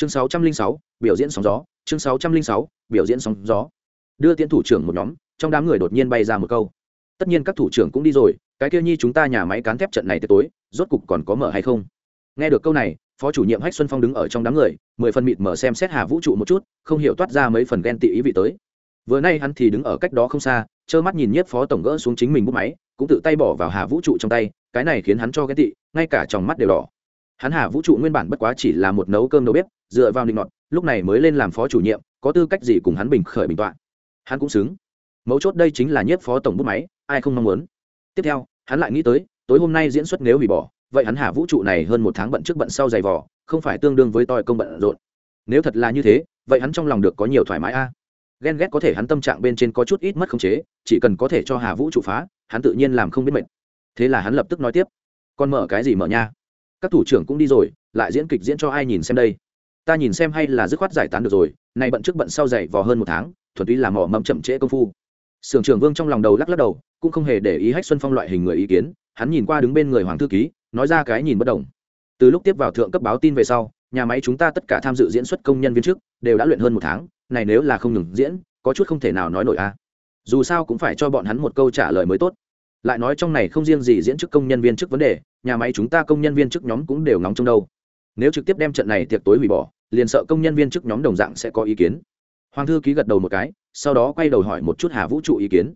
chương sáu trăm linh sáu, biểu diễn sóng gió. Chương sáu trăm linh sáu, biểu diễn sóng gió. Đưa tiễn thủ trưởng một nhóm, trong đám người đột nhiên bay ra một câu. Tất nhiên các thủ trưởng cũng đi rồi, cái kia nhi chúng ta nhà máy cán thép trận này tới tối, rốt cục còn có mở hay không? Nghe được câu này, phó chủ nhiệm hách xuân phong đứng ở trong đám người, mười phần mịt mở xem xét hà vũ trụ một chút, không hiểu toát ra mấy phần ghen tị ý vị tới. Vừa nay hắn thì đứng ở cách đó không xa, trơ mắt nhìn nhất phó tổng gỡ xuống chính mình bút máy, cũng tự tay bỏ vào hà vũ trụ trong tay, cái này khiến hắn cho ghen tị, ngay cả trong mắt đều đỏ hắn hà vũ trụ nguyên bản bất quá chỉ là một nấu cơm nấu bếp, dựa vào định ngọt lúc này mới lên làm phó chủ nhiệm, có tư cách gì cùng hắn bình khởi bình tọa. Hắn cũng xứng. Mấu chốt đây chính là nhiếp phó tổng bút máy, ai không mong muốn. Tiếp theo, hắn lại nghĩ tới, tối hôm nay diễn xuất nếu hủy bỏ, vậy hắn hà vũ trụ này hơn một tháng bận trước bận sau giày vò, không phải tương đương với toi công bận rộn. Nếu thật là như thế, vậy hắn trong lòng được có nhiều thoải mái a. Ghen ghét có thể hắn tâm trạng bên trên có chút ít mất khống chế, chỉ cần có thể cho hà vũ trụ phá, hắn tự nhiên làm không biết mệt. Thế là hắn lập tức nói tiếp. Con mở cái gì mở nha? Các thủ trưởng cũng đi rồi, lại diễn kịch diễn cho ai nhìn xem đây? Ta nhìn xem hay là dứt khoát giải tán được rồi, nay bận trước bận sau dậy vò hơn một tháng, thuần túy là mỏ mẫm chậm trễ công phu. Sưởng trưởng vương trong lòng đầu lắc lắc đầu, cũng không hề để ý hách xuân phong loại hình người ý kiến, hắn nhìn qua đứng bên người hoàng thư ký, nói ra cái nhìn bất đồng. Từ lúc tiếp vào thượng cấp báo tin về sau, nhà máy chúng ta tất cả tham dự diễn xuất công nhân viên trước, đều đã luyện hơn một tháng, này nếu là không ngừng diễn, có chút không thể nào nói nổi a. Dù sao cũng phải cho bọn hắn một câu trả lời mới tốt lại nói trong này không riêng gì diễn chức công nhân viên chức vấn đề, nhà máy chúng ta công nhân viên chức nhóm cũng đều ngóng trong đâu. Nếu trực tiếp đem trận này tiệc tối hủy bỏ, liền sợ công nhân viên chức nhóm đồng dạng sẽ có ý kiến. Hoàng thư ký gật đầu một cái, sau đó quay đầu hỏi một chút hà vũ trụ ý kiến.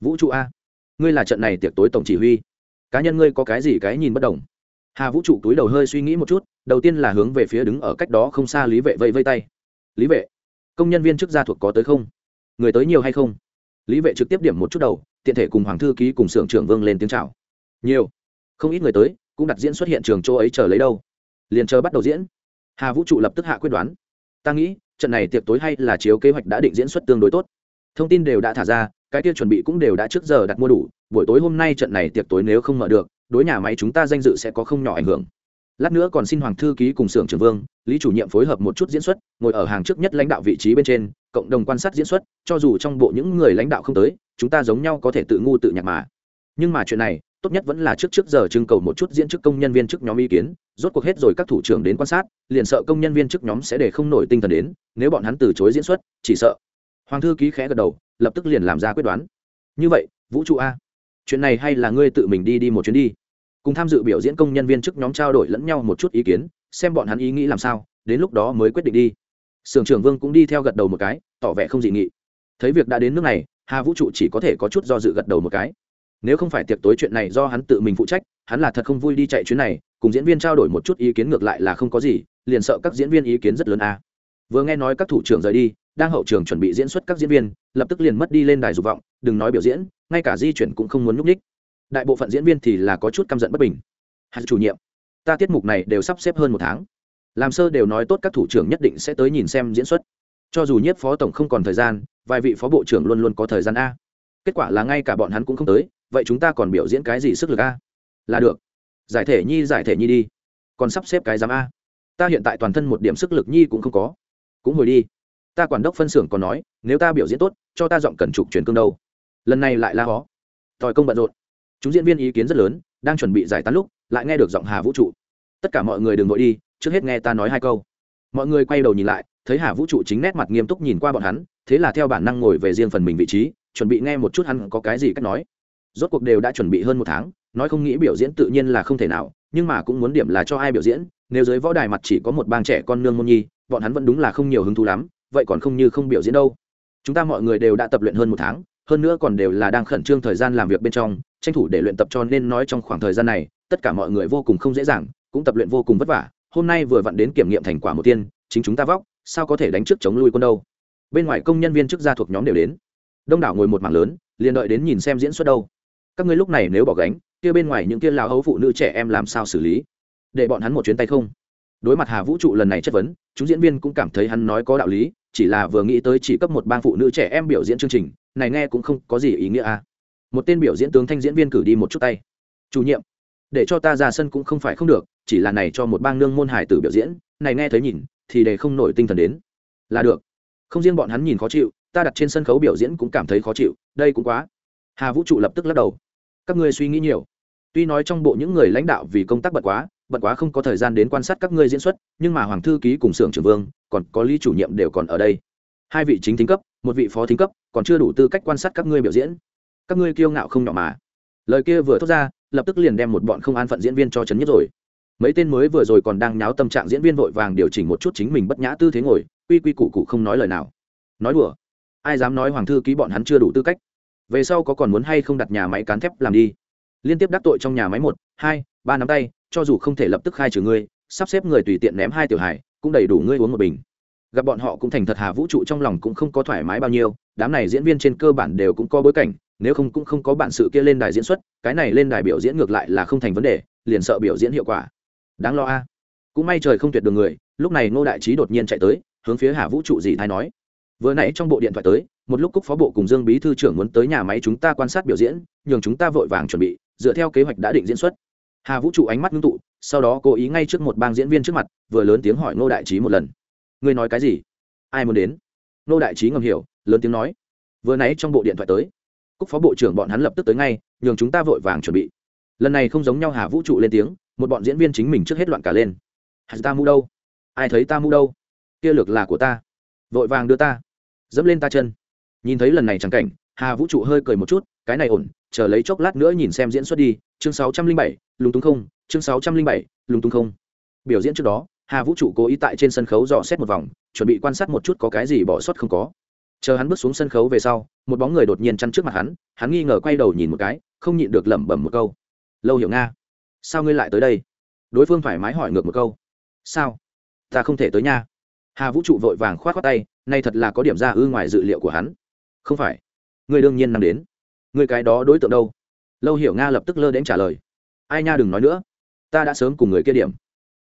Vũ trụ a, ngươi là trận này tiệc tối tổng chỉ huy. Cá nhân ngươi có cái gì cái nhìn bất đồng? Hà vũ trụ túi đầu hơi suy nghĩ một chút, đầu tiên là hướng về phía đứng ở cách đó không xa lý vệ vây vây tay. Lý vệ, công nhân viên chức gia thuộc có tới không? Người tới nhiều hay không? Lý vệ trực tiếp điểm một chút đầu tiện thể cùng hoàng thư ký cùng xưởng trưởng vương lên tiếng chào. Nhiều. Không ít người tới, cũng đặt diễn xuất hiện trường chỗ ấy chờ lấy đâu. Liền chờ bắt đầu diễn. Hà vũ trụ lập tức hạ quyết đoán. Ta nghĩ, trận này tiệc tối hay là chiếu kế hoạch đã định diễn xuất tương đối tốt. Thông tin đều đã thả ra, cái kia chuẩn bị cũng đều đã trước giờ đặt mua đủ, buổi tối hôm nay trận này tiệc tối nếu không mở được, đối nhà máy chúng ta danh dự sẽ có không nhỏ ảnh hưởng lát nữa còn xin hoàng thư ký cùng xưởng trưởng vương, lý chủ nhiệm phối hợp một chút diễn xuất, ngồi ở hàng trước nhất lãnh đạo vị trí bên trên, cộng đồng quan sát diễn xuất, cho dù trong bộ những người lãnh đạo không tới, chúng ta giống nhau có thể tự ngu tự nhạc mà. Nhưng mà chuyện này, tốt nhất vẫn là trước trước giờ trưng cầu một chút diễn chức công nhân viên chức nhóm ý kiến, rốt cuộc hết rồi các thủ trưởng đến quan sát, liền sợ công nhân viên chức nhóm sẽ để không nổi tinh thần đến, nếu bọn hắn từ chối diễn xuất, chỉ sợ. Hoàng thư ký khẽ gật đầu, lập tức liền làm ra quyết đoán. Như vậy, vũ trụ a, chuyện này hay là ngươi tự mình đi đi một chuyến đi? Cùng tham dự biểu diễn công nhân viên chức nhóm trao đổi lẫn nhau một chút ý kiến, xem bọn hắn ý nghĩ làm sao, đến lúc đó mới quyết định đi. Sưởng trưởng vương cũng đi theo gật đầu một cái, tỏ vẻ không dị nghị. Thấy việc đã đến nước này, hà vũ trụ chỉ có thể có chút do dự gật đầu một cái. Nếu không phải tiệc tối chuyện này do hắn tự mình phụ trách, hắn là thật không vui đi chạy chuyến này, cùng diễn viên trao đổi một chút ý kiến ngược lại là không có gì, liền sợ các diễn viên ý kiến rất lớn a. Vừa nghe nói các thủ trưởng rời đi, đang hậu trường chuẩn bị diễn xuất các diễn viên, lập tức liền mất đi lên đài dục vọng, đừng nói biểu diễn, ngay cả di chuyển cũng không muốn núp ních đại bộ phận diễn viên thì là có chút căm giận bất bình. Hạt chủ nhiệm, ta tiết mục này đều sắp xếp hơn một tháng. Làm sơ đều nói tốt các thủ trưởng nhất định sẽ tới nhìn xem diễn xuất. Cho dù nhất phó tổng không còn thời gian, vài vị phó bộ trưởng luôn luôn có thời gian a. Kết quả là ngay cả bọn hắn cũng không tới, vậy chúng ta còn biểu diễn cái gì sức lực a? Là được. Giải thể nhi, giải thể nhi đi. Còn sắp xếp cái giám a. Ta hiện tại toàn thân một điểm sức lực nhi cũng không có. Cũng hồi đi. Ta quản đốc phân xưởng còn nói, nếu ta biểu diễn tốt, cho ta giọng cần trục truyền cương đâu. Lần này lại la hó. Tòi công bận rộn chúng diễn viên ý kiến rất lớn, đang chuẩn bị giải tán lúc, lại nghe được giọng hà vũ trụ. Tất cả mọi người đừng vội đi, trước hết nghe ta nói hai câu. Mọi người quay đầu nhìn lại, thấy hà vũ trụ chính nét mặt nghiêm túc nhìn qua bọn hắn, thế là theo bản năng ngồi về riêng phần mình vị trí, chuẩn bị nghe một chút hắn có cái gì cách nói. Rốt cuộc đều đã chuẩn bị hơn một tháng, nói không nghĩ biểu diễn tự nhiên là không thể nào, nhưng mà cũng muốn điểm là cho ai biểu diễn, nếu dưới võ đài mặt chỉ có một bang trẻ con nương môn nhi, bọn hắn vẫn đúng là không nhiều hứng thú lắm, vậy còn không như không biểu diễn đâu. Chúng ta mọi người đều đã tập luyện hơn một tháng hơn nữa còn đều là đang khẩn trương thời gian làm việc bên trong, tranh thủ để luyện tập cho nên nói trong khoảng thời gian này, tất cả mọi người vô cùng không dễ dàng, cũng tập luyện vô cùng vất vả. Hôm nay vừa vặn đến kiểm nghiệm thành quả một tiên, chính chúng ta vóc, sao có thể đánh trước chống lui quân đâu? Bên ngoài công nhân viên chức gia thuộc nhóm đều đến. Đông đảo ngồi một mảng lớn, liền đợi đến nhìn xem diễn xuất đâu. Các ngươi lúc này nếu bỏ gánh, kia bên ngoài những kia lao hấu phụ nữ trẻ em làm sao xử lý? Để bọn hắn một chuyến tay không? Đối mặt hà vũ trụ lần này chất vấn, chúng diễn viên cũng cảm thấy hắn nói có đạo lý, chỉ là vừa nghĩ tới chỉ cấp một bang phụ nữ trẻ em biểu diễn chương trình này nghe cũng không có gì ý nghĩa à. Một tên biểu diễn tướng thanh diễn viên cử đi một chút tay. Chủ nhiệm, để cho ta ra sân cũng không phải không được, chỉ là này cho một bang nương môn hải tử biểu diễn, này nghe thấy nhìn, thì để không nổi tinh thần đến. Là được. Không riêng bọn hắn nhìn khó chịu, ta đặt trên sân khấu biểu diễn cũng cảm thấy khó chịu, đây cũng quá. Hà vũ trụ lập tức lắc đầu. Các ngươi suy nghĩ nhiều. Tuy nói trong bộ những người lãnh đạo vì công tác bật quá, bận quá không có thời gian đến quan sát các ngươi diễn xuất, nhưng mà hoàng thư ký cùng xưởng trưởng vương, còn có lý chủ nhiệm đều còn ở đây. Hai vị chính thính cấp một vị phó thính cấp, còn chưa đủ tư cách quan sát các ngươi biểu diễn. Các ngươi kiêu ngạo không nhỏ mà. Lời kia vừa thốt ra, lập tức liền đem một bọn không an phận diễn viên cho chấn nhất rồi. Mấy tên mới vừa rồi còn đang nháo tâm trạng diễn viên vội vàng điều chỉnh một chút chính mình bất nhã tư thế ngồi, quy quy củ cụ không nói lời nào. Nói đùa. Ai dám nói hoàng thư ký bọn hắn chưa đủ tư cách? Về sau có còn muốn hay không đặt nhà máy cán thép làm đi? Liên tiếp đắc tội trong nhà máy một, hai, ba nắm tay, cho dù không thể lập tức khai trừ ngươi, sắp xếp người tùy tiện ném hai tiểu hải cũng đầy đủ ngươi uống một bình gặp bọn họ cũng thành thật, hà vũ trụ trong lòng cũng không có thoải mái bao nhiêu, đám này diễn viên trên cơ bản đều cũng có bối cảnh, nếu không cũng không có bản sự kia lên đài diễn xuất, cái này lên đài biểu diễn ngược lại là không thành vấn đề, liền sợ biểu diễn hiệu quả. Đáng lo a. Cũng may trời không tuyệt đường người, lúc này ngô đại trí đột nhiên chạy tới, hướng phía hà vũ trụ gì thái nói. Vừa nãy trong bộ điện thoại tới, một lúc cúc phó bộ cùng dương bí thư trưởng muốn tới nhà máy chúng ta quan sát biểu diễn, nhường chúng ta vội vàng chuẩn bị, dựa theo kế hoạch đã định diễn xuất. Hà vũ trụ ánh mắt ngưng tụ, sau đó cố ý ngay trước một bang diễn viên trước mặt, vừa lớn tiếng hỏi ngô đại trí một lần ngươi nói cái gì? Ai muốn đến? Nô đại trí ngầm hiểu, lớn tiếng nói. Vừa nãy trong bộ điện thoại tới cúc phó bộ trưởng bọn hắn lập tức tới ngay, nhường chúng ta vội vàng chuẩn bị. Lần này không giống nhau hà vũ trụ lên tiếng, một bọn diễn viên chính mình trước hết loạn cả lên. Hà ta mu đâu? Ai thấy ta mu đâu? Kia lược là của ta. Vội vàng đưa ta. Dẫm lên ta chân. Nhìn thấy lần này chẳng cảnh, hà vũ trụ hơi cười một chút, cái này ổn, chờ lấy chốc lát nữa nhìn xem diễn xuất đi. Chương sáu trăm linh bảy, lúng túng không, chương sáu trăm linh bảy, lúng túng không. Biểu diễn trước đó hà vũ trụ cố ý tại trên sân khấu dò xét một vòng, chuẩn bị quan sát một chút có cái gì bỏ sót không có. Chờ hắn bước xuống sân khấu về sau, một bóng người đột nhiên chăn trước mặt hắn hắn nghi ngờ quay đầu nhìn một cái, không nhịn được lẩm bẩm một câu. Lâu hiểu nga, sao ngươi lại tới đây? Đối phương thoải mái hỏi ngược một câu. Sao? Ta không thể tới nha. Hà vũ trụ vội vàng k h o á t tay, nay thật là có điểm ra ư ngoài dự liệu của hắn. Không phải. Ngươi đương nhiên nằm đến. Ngươi cái đó đối tượng đâu? Lâu hiểu nga lập tức lơ đến trả lời. Ai nha đừng nói nữa. Ta đã sớm cùng người kia điểm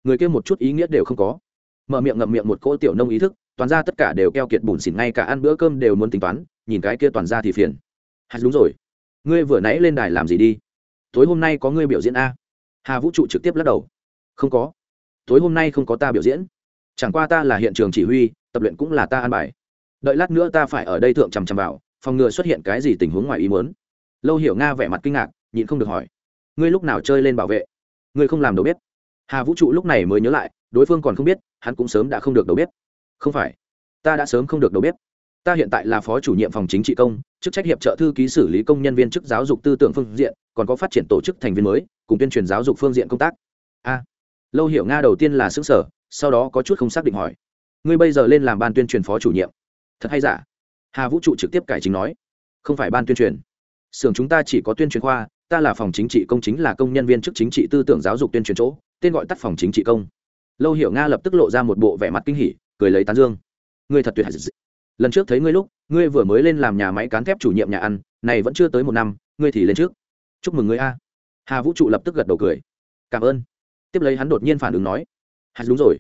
người kia một chút ý nghĩa đều không có. Mở miệng ngậm miệng một cỗ tiểu nông ý thức, toàn ra tất cả đều keo kiệt bùn xỉn ngay cả ăn bữa cơm đều muốn tính toán, nhìn cái kia toàn ra thì phiền. Hạt đúng rồi. Ngươi vừa nãy lên đài làm gì đi? Tối hôm nay có ngươi biểu diễn a? Hà vũ trụ trực tiếp lắc đầu. Không có. Tối hôm nay không có ta biểu diễn. Chẳng qua ta là hiện trường chỉ huy, tập luyện cũng là ta an bài. Đợi lát nữa ta phải ở đây thượng chằm chằm vào, phòng ngừa xuất hiện cái gì tình huống ngoài ý muốn. Lâu hiểu nga vẻ mặt kinh ngạc, nhịn không được hỏi. Ngươi lúc nào chơi lên bảo vệ? Ngươi không làm đầu bếp hà vũ trụ lúc này mới nhớ lại, đối phương còn không biết, hắn cũng sớm đã không được đầu bếp. Không phải, ta đã sớm không được đầu bếp. Ta hiện tại là phó chủ nhiệm phòng chính trị công, chức trách hiệp trợ thư ký xử lý công nhân viên chức giáo dục tư tưởng phương diện, còn có phát triển tổ chức thành viên mới, cùng tuyên truyền giáo dục phương diện công tác. A, lâu hiểu nga đầu tiên là xứng sở sau đó có chút không xác định hỏi. Ngươi bây giờ lên làm ban tuyên truyền phó chủ nhiệm. Thật hay giả? Hà vũ trụ trực tiếp cải chính nói. Không phải ban tuyên truyền. Xưởng chúng ta chỉ có tuyên truyền khoa, ta là phòng chính trị công chính là công nhân viên chức chính trị tư tưởng giáo dục tuyên truyền chỗ tên gọi tắt phòng chính trị công. Lâu hiểu nga lập tức lộ ra một bộ vẻ mặt kinh hỉ, cười lấy tán dương. Ngươi thật tuyệt hại lần trước thấy ngươi lúc, ngươi vừa mới lên làm nhà máy cán thép chủ nhiệm nhà ăn, này vẫn chưa tới một năm, ngươi thì lên trước. Chúc mừng ngươi a. Hà vũ trụ lập tức gật đầu cười. Cảm ơn. Tiếp lấy hắn đột nhiên phản ứng nói. Hà đúng rồi.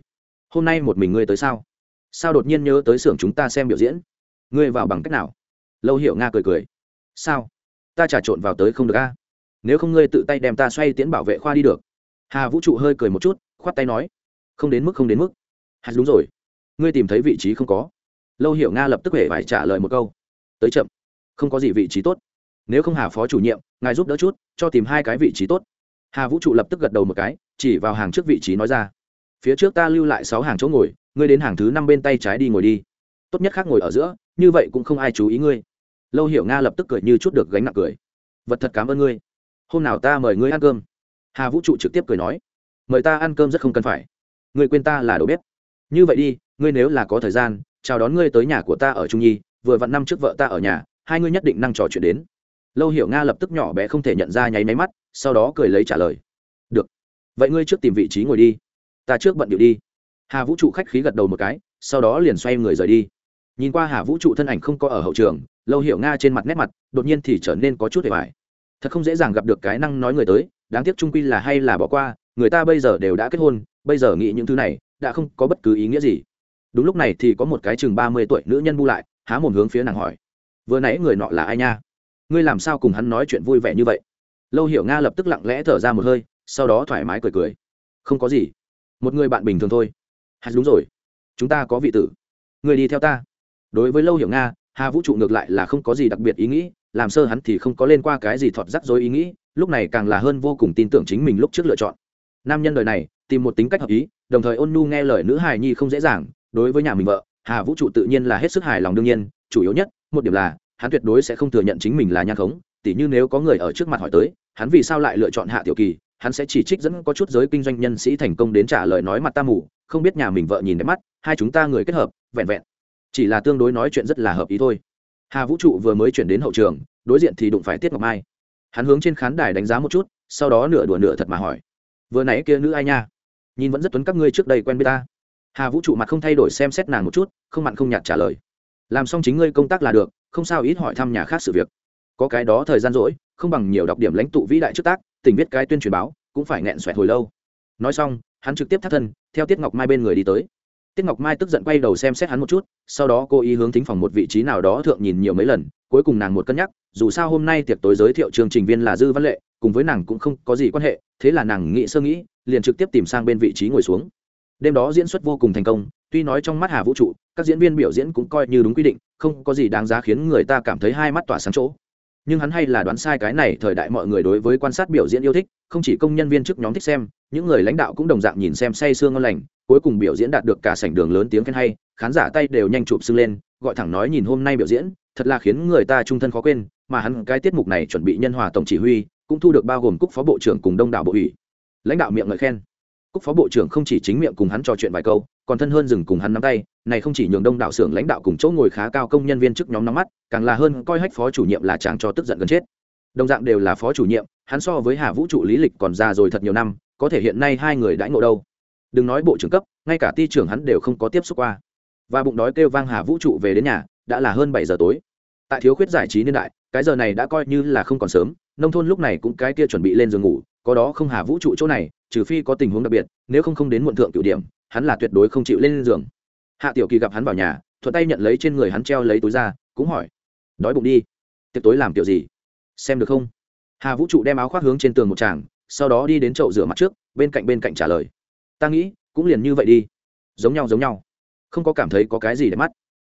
Hôm nay một mình ngươi tới sao? Sao đột nhiên nhớ tới xưởng chúng ta xem biểu diễn? Ngươi vào bằng cách nào? Lâu hiểu nga cười cười. Sao? Ta trà trộn vào tới không được a. Nếu không ngươi tự tay đem ta xoay tiến bảo vệ khoa đi được hà vũ trụ hơi cười một chút, khoát tay nói, không đến mức, không đến mức. Hà, đúng rồi. Ngươi tìm thấy vị trí không có. Lâu hiểu nga lập tức hễ phải trả lời một câu, tới chậm. Không có gì vị trí tốt. Nếu không hà phó chủ nhiệm, ngài giúp đỡ chút, cho tìm hai cái vị trí tốt. Hà vũ trụ lập tức gật đầu một cái, chỉ vào hàng trước vị trí nói ra, phía trước ta lưu lại sáu hàng chỗ ngồi, ngươi đến hàng thứ năm bên tay trái đi ngồi đi. Tốt nhất khác ngồi ở giữa, như vậy cũng không ai chú ý ngươi. Lâu hiểu nga lập tức cười như chút được gánh nặng cười, vật thật cảm ơn ngươi. Hôm nào ta mời ngươi ăn cơm hà vũ trụ trực tiếp cười nói, mời ta ăn cơm rất không cần phải. Người quên ta là đầu bếp. Như vậy đi, ngươi nếu là có thời gian, chào đón ngươi tới nhà của ta ở trung nhi, vừa vặn năm trước vợ ta ở nhà, hai ngươi nhất định năng trò chuyện đến. Lâu hiểu nga lập tức nhỏ bé không thể nhận ra nháy máy mắt, sau đó cười lấy trả lời, được. Vậy ngươi trước tìm vị trí ngồi đi. Ta trước bận điệu đi. Hà vũ trụ khách khí gật đầu một cái, sau đó liền xoay người rời đi. Nhìn qua hà vũ trụ thân ảnh không có ở hậu trường, lâu hiểu nga trên mặt nét mặt, đột nhiên thì trở nên có chút hề vải thật không dễ dàng gặp được cái năng nói người tới, đáng tiếc trung quy là hay là bỏ qua, người ta bây giờ đều đã kết hôn, bây giờ nghĩ những thứ này, đã không có bất cứ ý nghĩa gì. Đúng lúc này thì có một cái chừng ba mươi tuổi nữ nhân bu lại, há mồm hướng phía nàng hỏi, vừa nãy người nọ là ai nha? Ngươi làm sao cùng hắn nói chuyện vui vẻ như vậy? Lâu hiểu nga lập tức lặng lẽ thở ra một hơi, sau đó thoải mái cười cười, không có gì, một người bạn bình thường thôi. Hà, đúng rồi, chúng ta có vị tử, người đi theo ta. Đối với lâu hiểu nga, hà vũ trụ ngược lại là không có gì đặc biệt ý nghĩ làm sơ hắn thì không có lên qua cái gì thọt rắc rối ý nghĩ, lúc này càng là hơn vô cùng tin tưởng chính mình lúc trước lựa chọn. Nam nhân đời này, tìm một tính cách hợp ý, đồng thời ôn nhu nghe lời nữ hài nhi không dễ dàng, đối với nhà mình vợ, hà vũ trụ tự nhiên là hết sức hài lòng đương nhiên, chủ yếu nhất, một điểm là, hắn tuyệt đối sẽ không thừa nhận chính mình là nhan khống, tỉ như nếu có người ở trước mặt hỏi tới, hắn vì sao lại lựa chọn hạ tiểu kỳ, hắn sẽ chỉ trích dẫn có chút giới kinh doanh nhân sĩ thành công đến trả lời nói mặt ta mù, không biết nhà mình vợ nhìn đẹp mắt, hai chúng ta người kết hợp, vẹn vẹn. Chỉ là tương đối nói chuyện rất là hợp ý thôi hà vũ trụ vừa mới chuyển đến hậu trường, đối diện thì đụng phải tiết ngọc mai. Hắn hướng trên khán đài đánh giá một chút, sau đó nửa đùa nửa thật mà hỏi, vừa nãy kia nữ ai nha? Nhìn vẫn rất tuấn các ngươi trước đây quen biết ta. Hà vũ trụ mặt không thay đổi xem xét nàng một chút, không mặn không nhạt trả lời, làm xong chính ngươi công tác là được, không sao ít hỏi thăm nhà khác sự việc. Có cái đó thời gian rỗi, không bằng nhiều đọc điểm lãnh tụ vĩ đại trước tác, tình viết cái tuyên truyền báo, cũng phải nghẹn xoẹt hồi lâu. Nói xong, hắn trực tiếp thắt thân, theo tiết ngọc mai bên người đi tới tiết ngọc mai tức giận quay đầu xem xét hắn một chút, sau đó cô ý hướng thính phòng một vị trí nào đó thượng nhìn nhiều mấy lần, cuối cùng nàng một cân nhắc, dù sao hôm nay tiệc tối giới thiệu chương trình viên là dư văn lệ, cùng với nàng cũng không có gì quan hệ, thế là nàng nghĩ sơ nghĩ, liền trực tiếp tìm sang bên vị trí ngồi xuống. Đêm đó diễn xuất vô cùng thành công, tuy nói trong mắt hà vũ trụ, các diễn viên biểu diễn cũng coi như đúng quy định, không có gì đáng giá khiến người ta cảm thấy hai mắt tỏa sáng chỗ. Nhưng hắn hay là đoán sai cái này, thời đại mọi người đối với quan sát biểu diễn yêu thích, không chỉ công nhân viên chức nhóm thích xem, những người lãnh đạo cũng đồng dạng nhìn xem say sương ngon lành cuối cùng biểu diễn đạt được cả sảnh đường lớn tiếng khen hay, khán giả tay đều nhanh chụp sưng lên, gọi thẳng nói nhìn hôm nay biểu diễn, thật là khiến người ta trung thân khó quên, mà hắn cái tiết mục này chuẩn bị nhân hòa tổng chỉ huy, cũng thu được bao gồm cúc phó bộ trưởng cùng đông đảo bộ ủy. Lãnh đạo miệng ngợi khen. Cúc phó bộ trưởng không chỉ chính miệng cùng hắn trò chuyện vài câu, còn thân hơn dừng cùng hắn nắm tay, này không chỉ nhường đông đảo xưởng lãnh đạo cùng chỗ ngồi khá cao công nhân viên chức nhóm nắm mắt, càng là hơn coi hách phó chủ nhiệm là chàng cho tức giận gần chết. Đồng dạng đều là phó chủ nhiệm, hắn so với hà vũ trụ lý lịch còn già rồi thật nhiều năm, có thể hiện nay hai người đãi ngộ đâu đừng nói bộ trưởng cấp, ngay cả ti trưởng hắn đều không có tiếp xúc qua. Và bụng đói kêu vang hà vũ trụ về đến nhà, đã là hơn bảy giờ tối. Tại thiếu khuyết giải trí niên đại, cái giờ này đã coi như là không còn sớm, nông thôn lúc này cũng cái kia chuẩn bị lên giường ngủ, có đó không hà vũ trụ chỗ này, trừ phi có tình huống đặc biệt, nếu không không đến muộn thượng cửu điểm, hắn là tuyệt đối không chịu lên giường. Hạ tiểu kỳ gặp hắn vào nhà, thuận tay nhận lấy trên người hắn treo lấy túi ra, cũng hỏi, đói bụng đi, tiệc tối làm kiểu gì? Xem được không? Hà vũ trụ đem áo khoác hướng trên tường một tràng, sau đó đi đến chậu rửa mặt trước, bên cạnh bên cạnh trả lời ta nghĩ cũng liền như vậy đi. Giống nhau giống nhau. Không có cảm thấy có cái gì để mắt.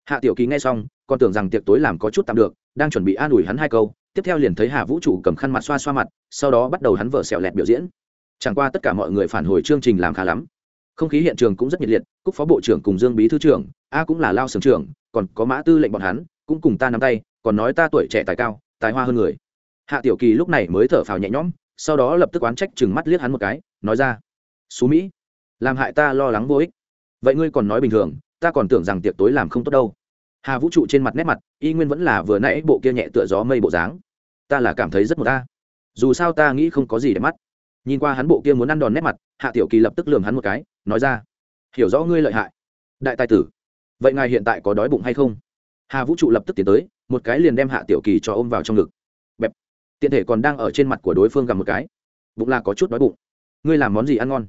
Hạ tiểu kỳ nghe xong, còn tưởng rằng tiệc tối làm có chút tạm được, đang chuẩn bị an ủi hắn hai câu, tiếp theo liền thấy hà vũ trụ cầm khăn mặt xoa xoa mặt, sau đó bắt đầu hắn vợ xẹo lẹt biểu diễn. Chẳng qua tất cả mọi người phản hồi chương trình làm khá lắm. Không khí hiện trường cũng rất nhiệt liệt, cúc phó bộ trưởng cùng dương bí thư trưởng, a cũng là lao sưởng trưởng, còn có mã tư lệnh bọn hắn, cũng cùng ta nắm tay, còn nói ta tuổi trẻ tài cao, tài hoa hơn người. Hạ tiểu kỳ lúc này mới thở phào nhẹ nhõm, sau đó lập tức oán trách chừng mắt liếc hắn một cái, nói ra xú mỹ làm hại ta lo lắng vô ích. Vậy ngươi còn nói bình thường, ta còn tưởng rằng tiệc tối làm không tốt đâu. Hà vũ trụ trên mặt nét mặt, y nguyên vẫn là vừa nãy bộ kia nhẹ tựa gió mây bộ dáng. Ta là cảm thấy rất một ta. Dù sao ta nghĩ không có gì để mắt. Nhìn qua hắn bộ kia muốn ăn đòn nét mặt, hạ tiểu kỳ lập tức lườm hắn một cái, nói ra, hiểu rõ ngươi lợi hại, đại tài tử. Vậy ngài hiện tại có đói bụng hay không? Hà vũ trụ lập tức tiến tới, một cái liền đem hạ tiểu kỳ cho ôm vào trong ngực. Bẹp. Tiện thể còn đang ở trên mặt của đối phương gặp một cái. Bụng là có chút đói bụng. Ngươi làm món gì ăn ngon?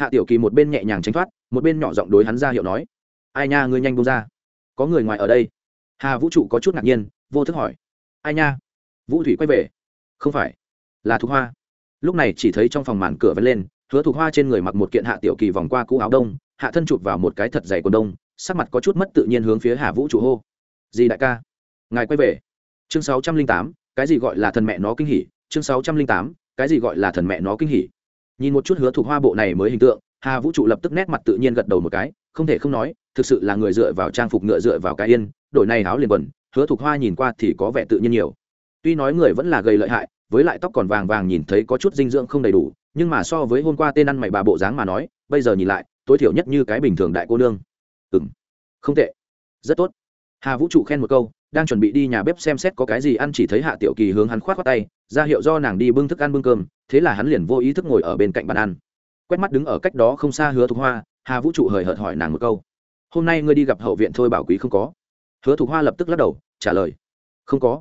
Hạ tiểu kỳ một bên nhẹ nhàng tránh thoát, một bên nhỏ giọng đối hắn ra hiệu nói, ai nha, ngươi nhanh bông ra. Có người ngoài ở đây. Hà vũ trụ có chút ngạc nhiên, vô thức hỏi, ai nha? Vũ thủy quay về. Không phải, là thục hoa. Lúc này chỉ thấy trong phòng màn cửa vẫn lên, hứa thục hoa trên người mặc một kiện hạ tiểu kỳ vòng qua cũ áo đông, hạ thân chụp vào một cái thật dày quần đông, sắc mặt có chút mất tự nhiên hướng phía hà vũ trụ hô gì đại ca, ngài quay về. Chương sáu trăm linh tám, cái gì gọi là thần mẹ nó kinh hỉ? Chương sáu trăm linh tám, cái gì gọi là thần mẹ nó kinh hỉ? Nhìn một chút hứa thục hoa bộ này mới hình tượng, hà vũ trụ lập tức nét mặt tự nhiên gật đầu một cái, không thể không nói, thực sự là người dựa vào trang phục ngựa dựa vào cái yên, đổi này áo liền quần, hứa thục hoa nhìn qua thì có vẻ tự nhiên nhiều. Tuy nói người vẫn là gây lợi hại, với lại tóc còn vàng vàng nhìn thấy có chút dinh dưỡng không đầy đủ, nhưng mà so với hôm qua tên ăn mày bà bộ dáng mà nói, bây giờ nhìn lại, tối thiểu nhất như cái bình thường đại cô nương. Ừng không tệ. Rất tốt. Hà vũ trụ khen một câu đang chuẩn bị đi nhà bếp xem xét có cái gì ăn chỉ thấy hạ tiểu kỳ hướng hắn khoát khoát tay, ra hiệu do nàng đi bưng thức ăn bưng cơm, thế là hắn liền vô ý thức ngồi ở bên cạnh bàn ăn. Quét mắt đứng ở cách đó không xa hứa thục hoa, hà vũ trụ hời hợt hỏi nàng một câu. Hôm nay ngươi đi gặp hậu viện thôi bảo quý không có? Hứa thục hoa lập tức lắc đầu, trả lời, không có.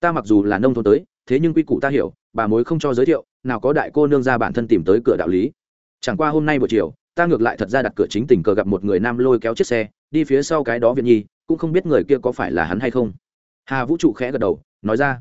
Ta mặc dù là nông thôn tới, thế nhưng quy củ ta hiểu, bà mối không cho giới thiệu, nào có đại cô nương ra bản thân tìm tới cửa đạo lý. Chẳng qua hôm nay buổi chiều, ta ngược lại thật ra đặt cửa chính tình cờ gặp một người nam lôi kéo chiếc xe, đi phía sau cái đó viện nhi cũng không biết người kia có phải là hắn hay không. Hà vũ trụ khẽ gật đầu, nói ra,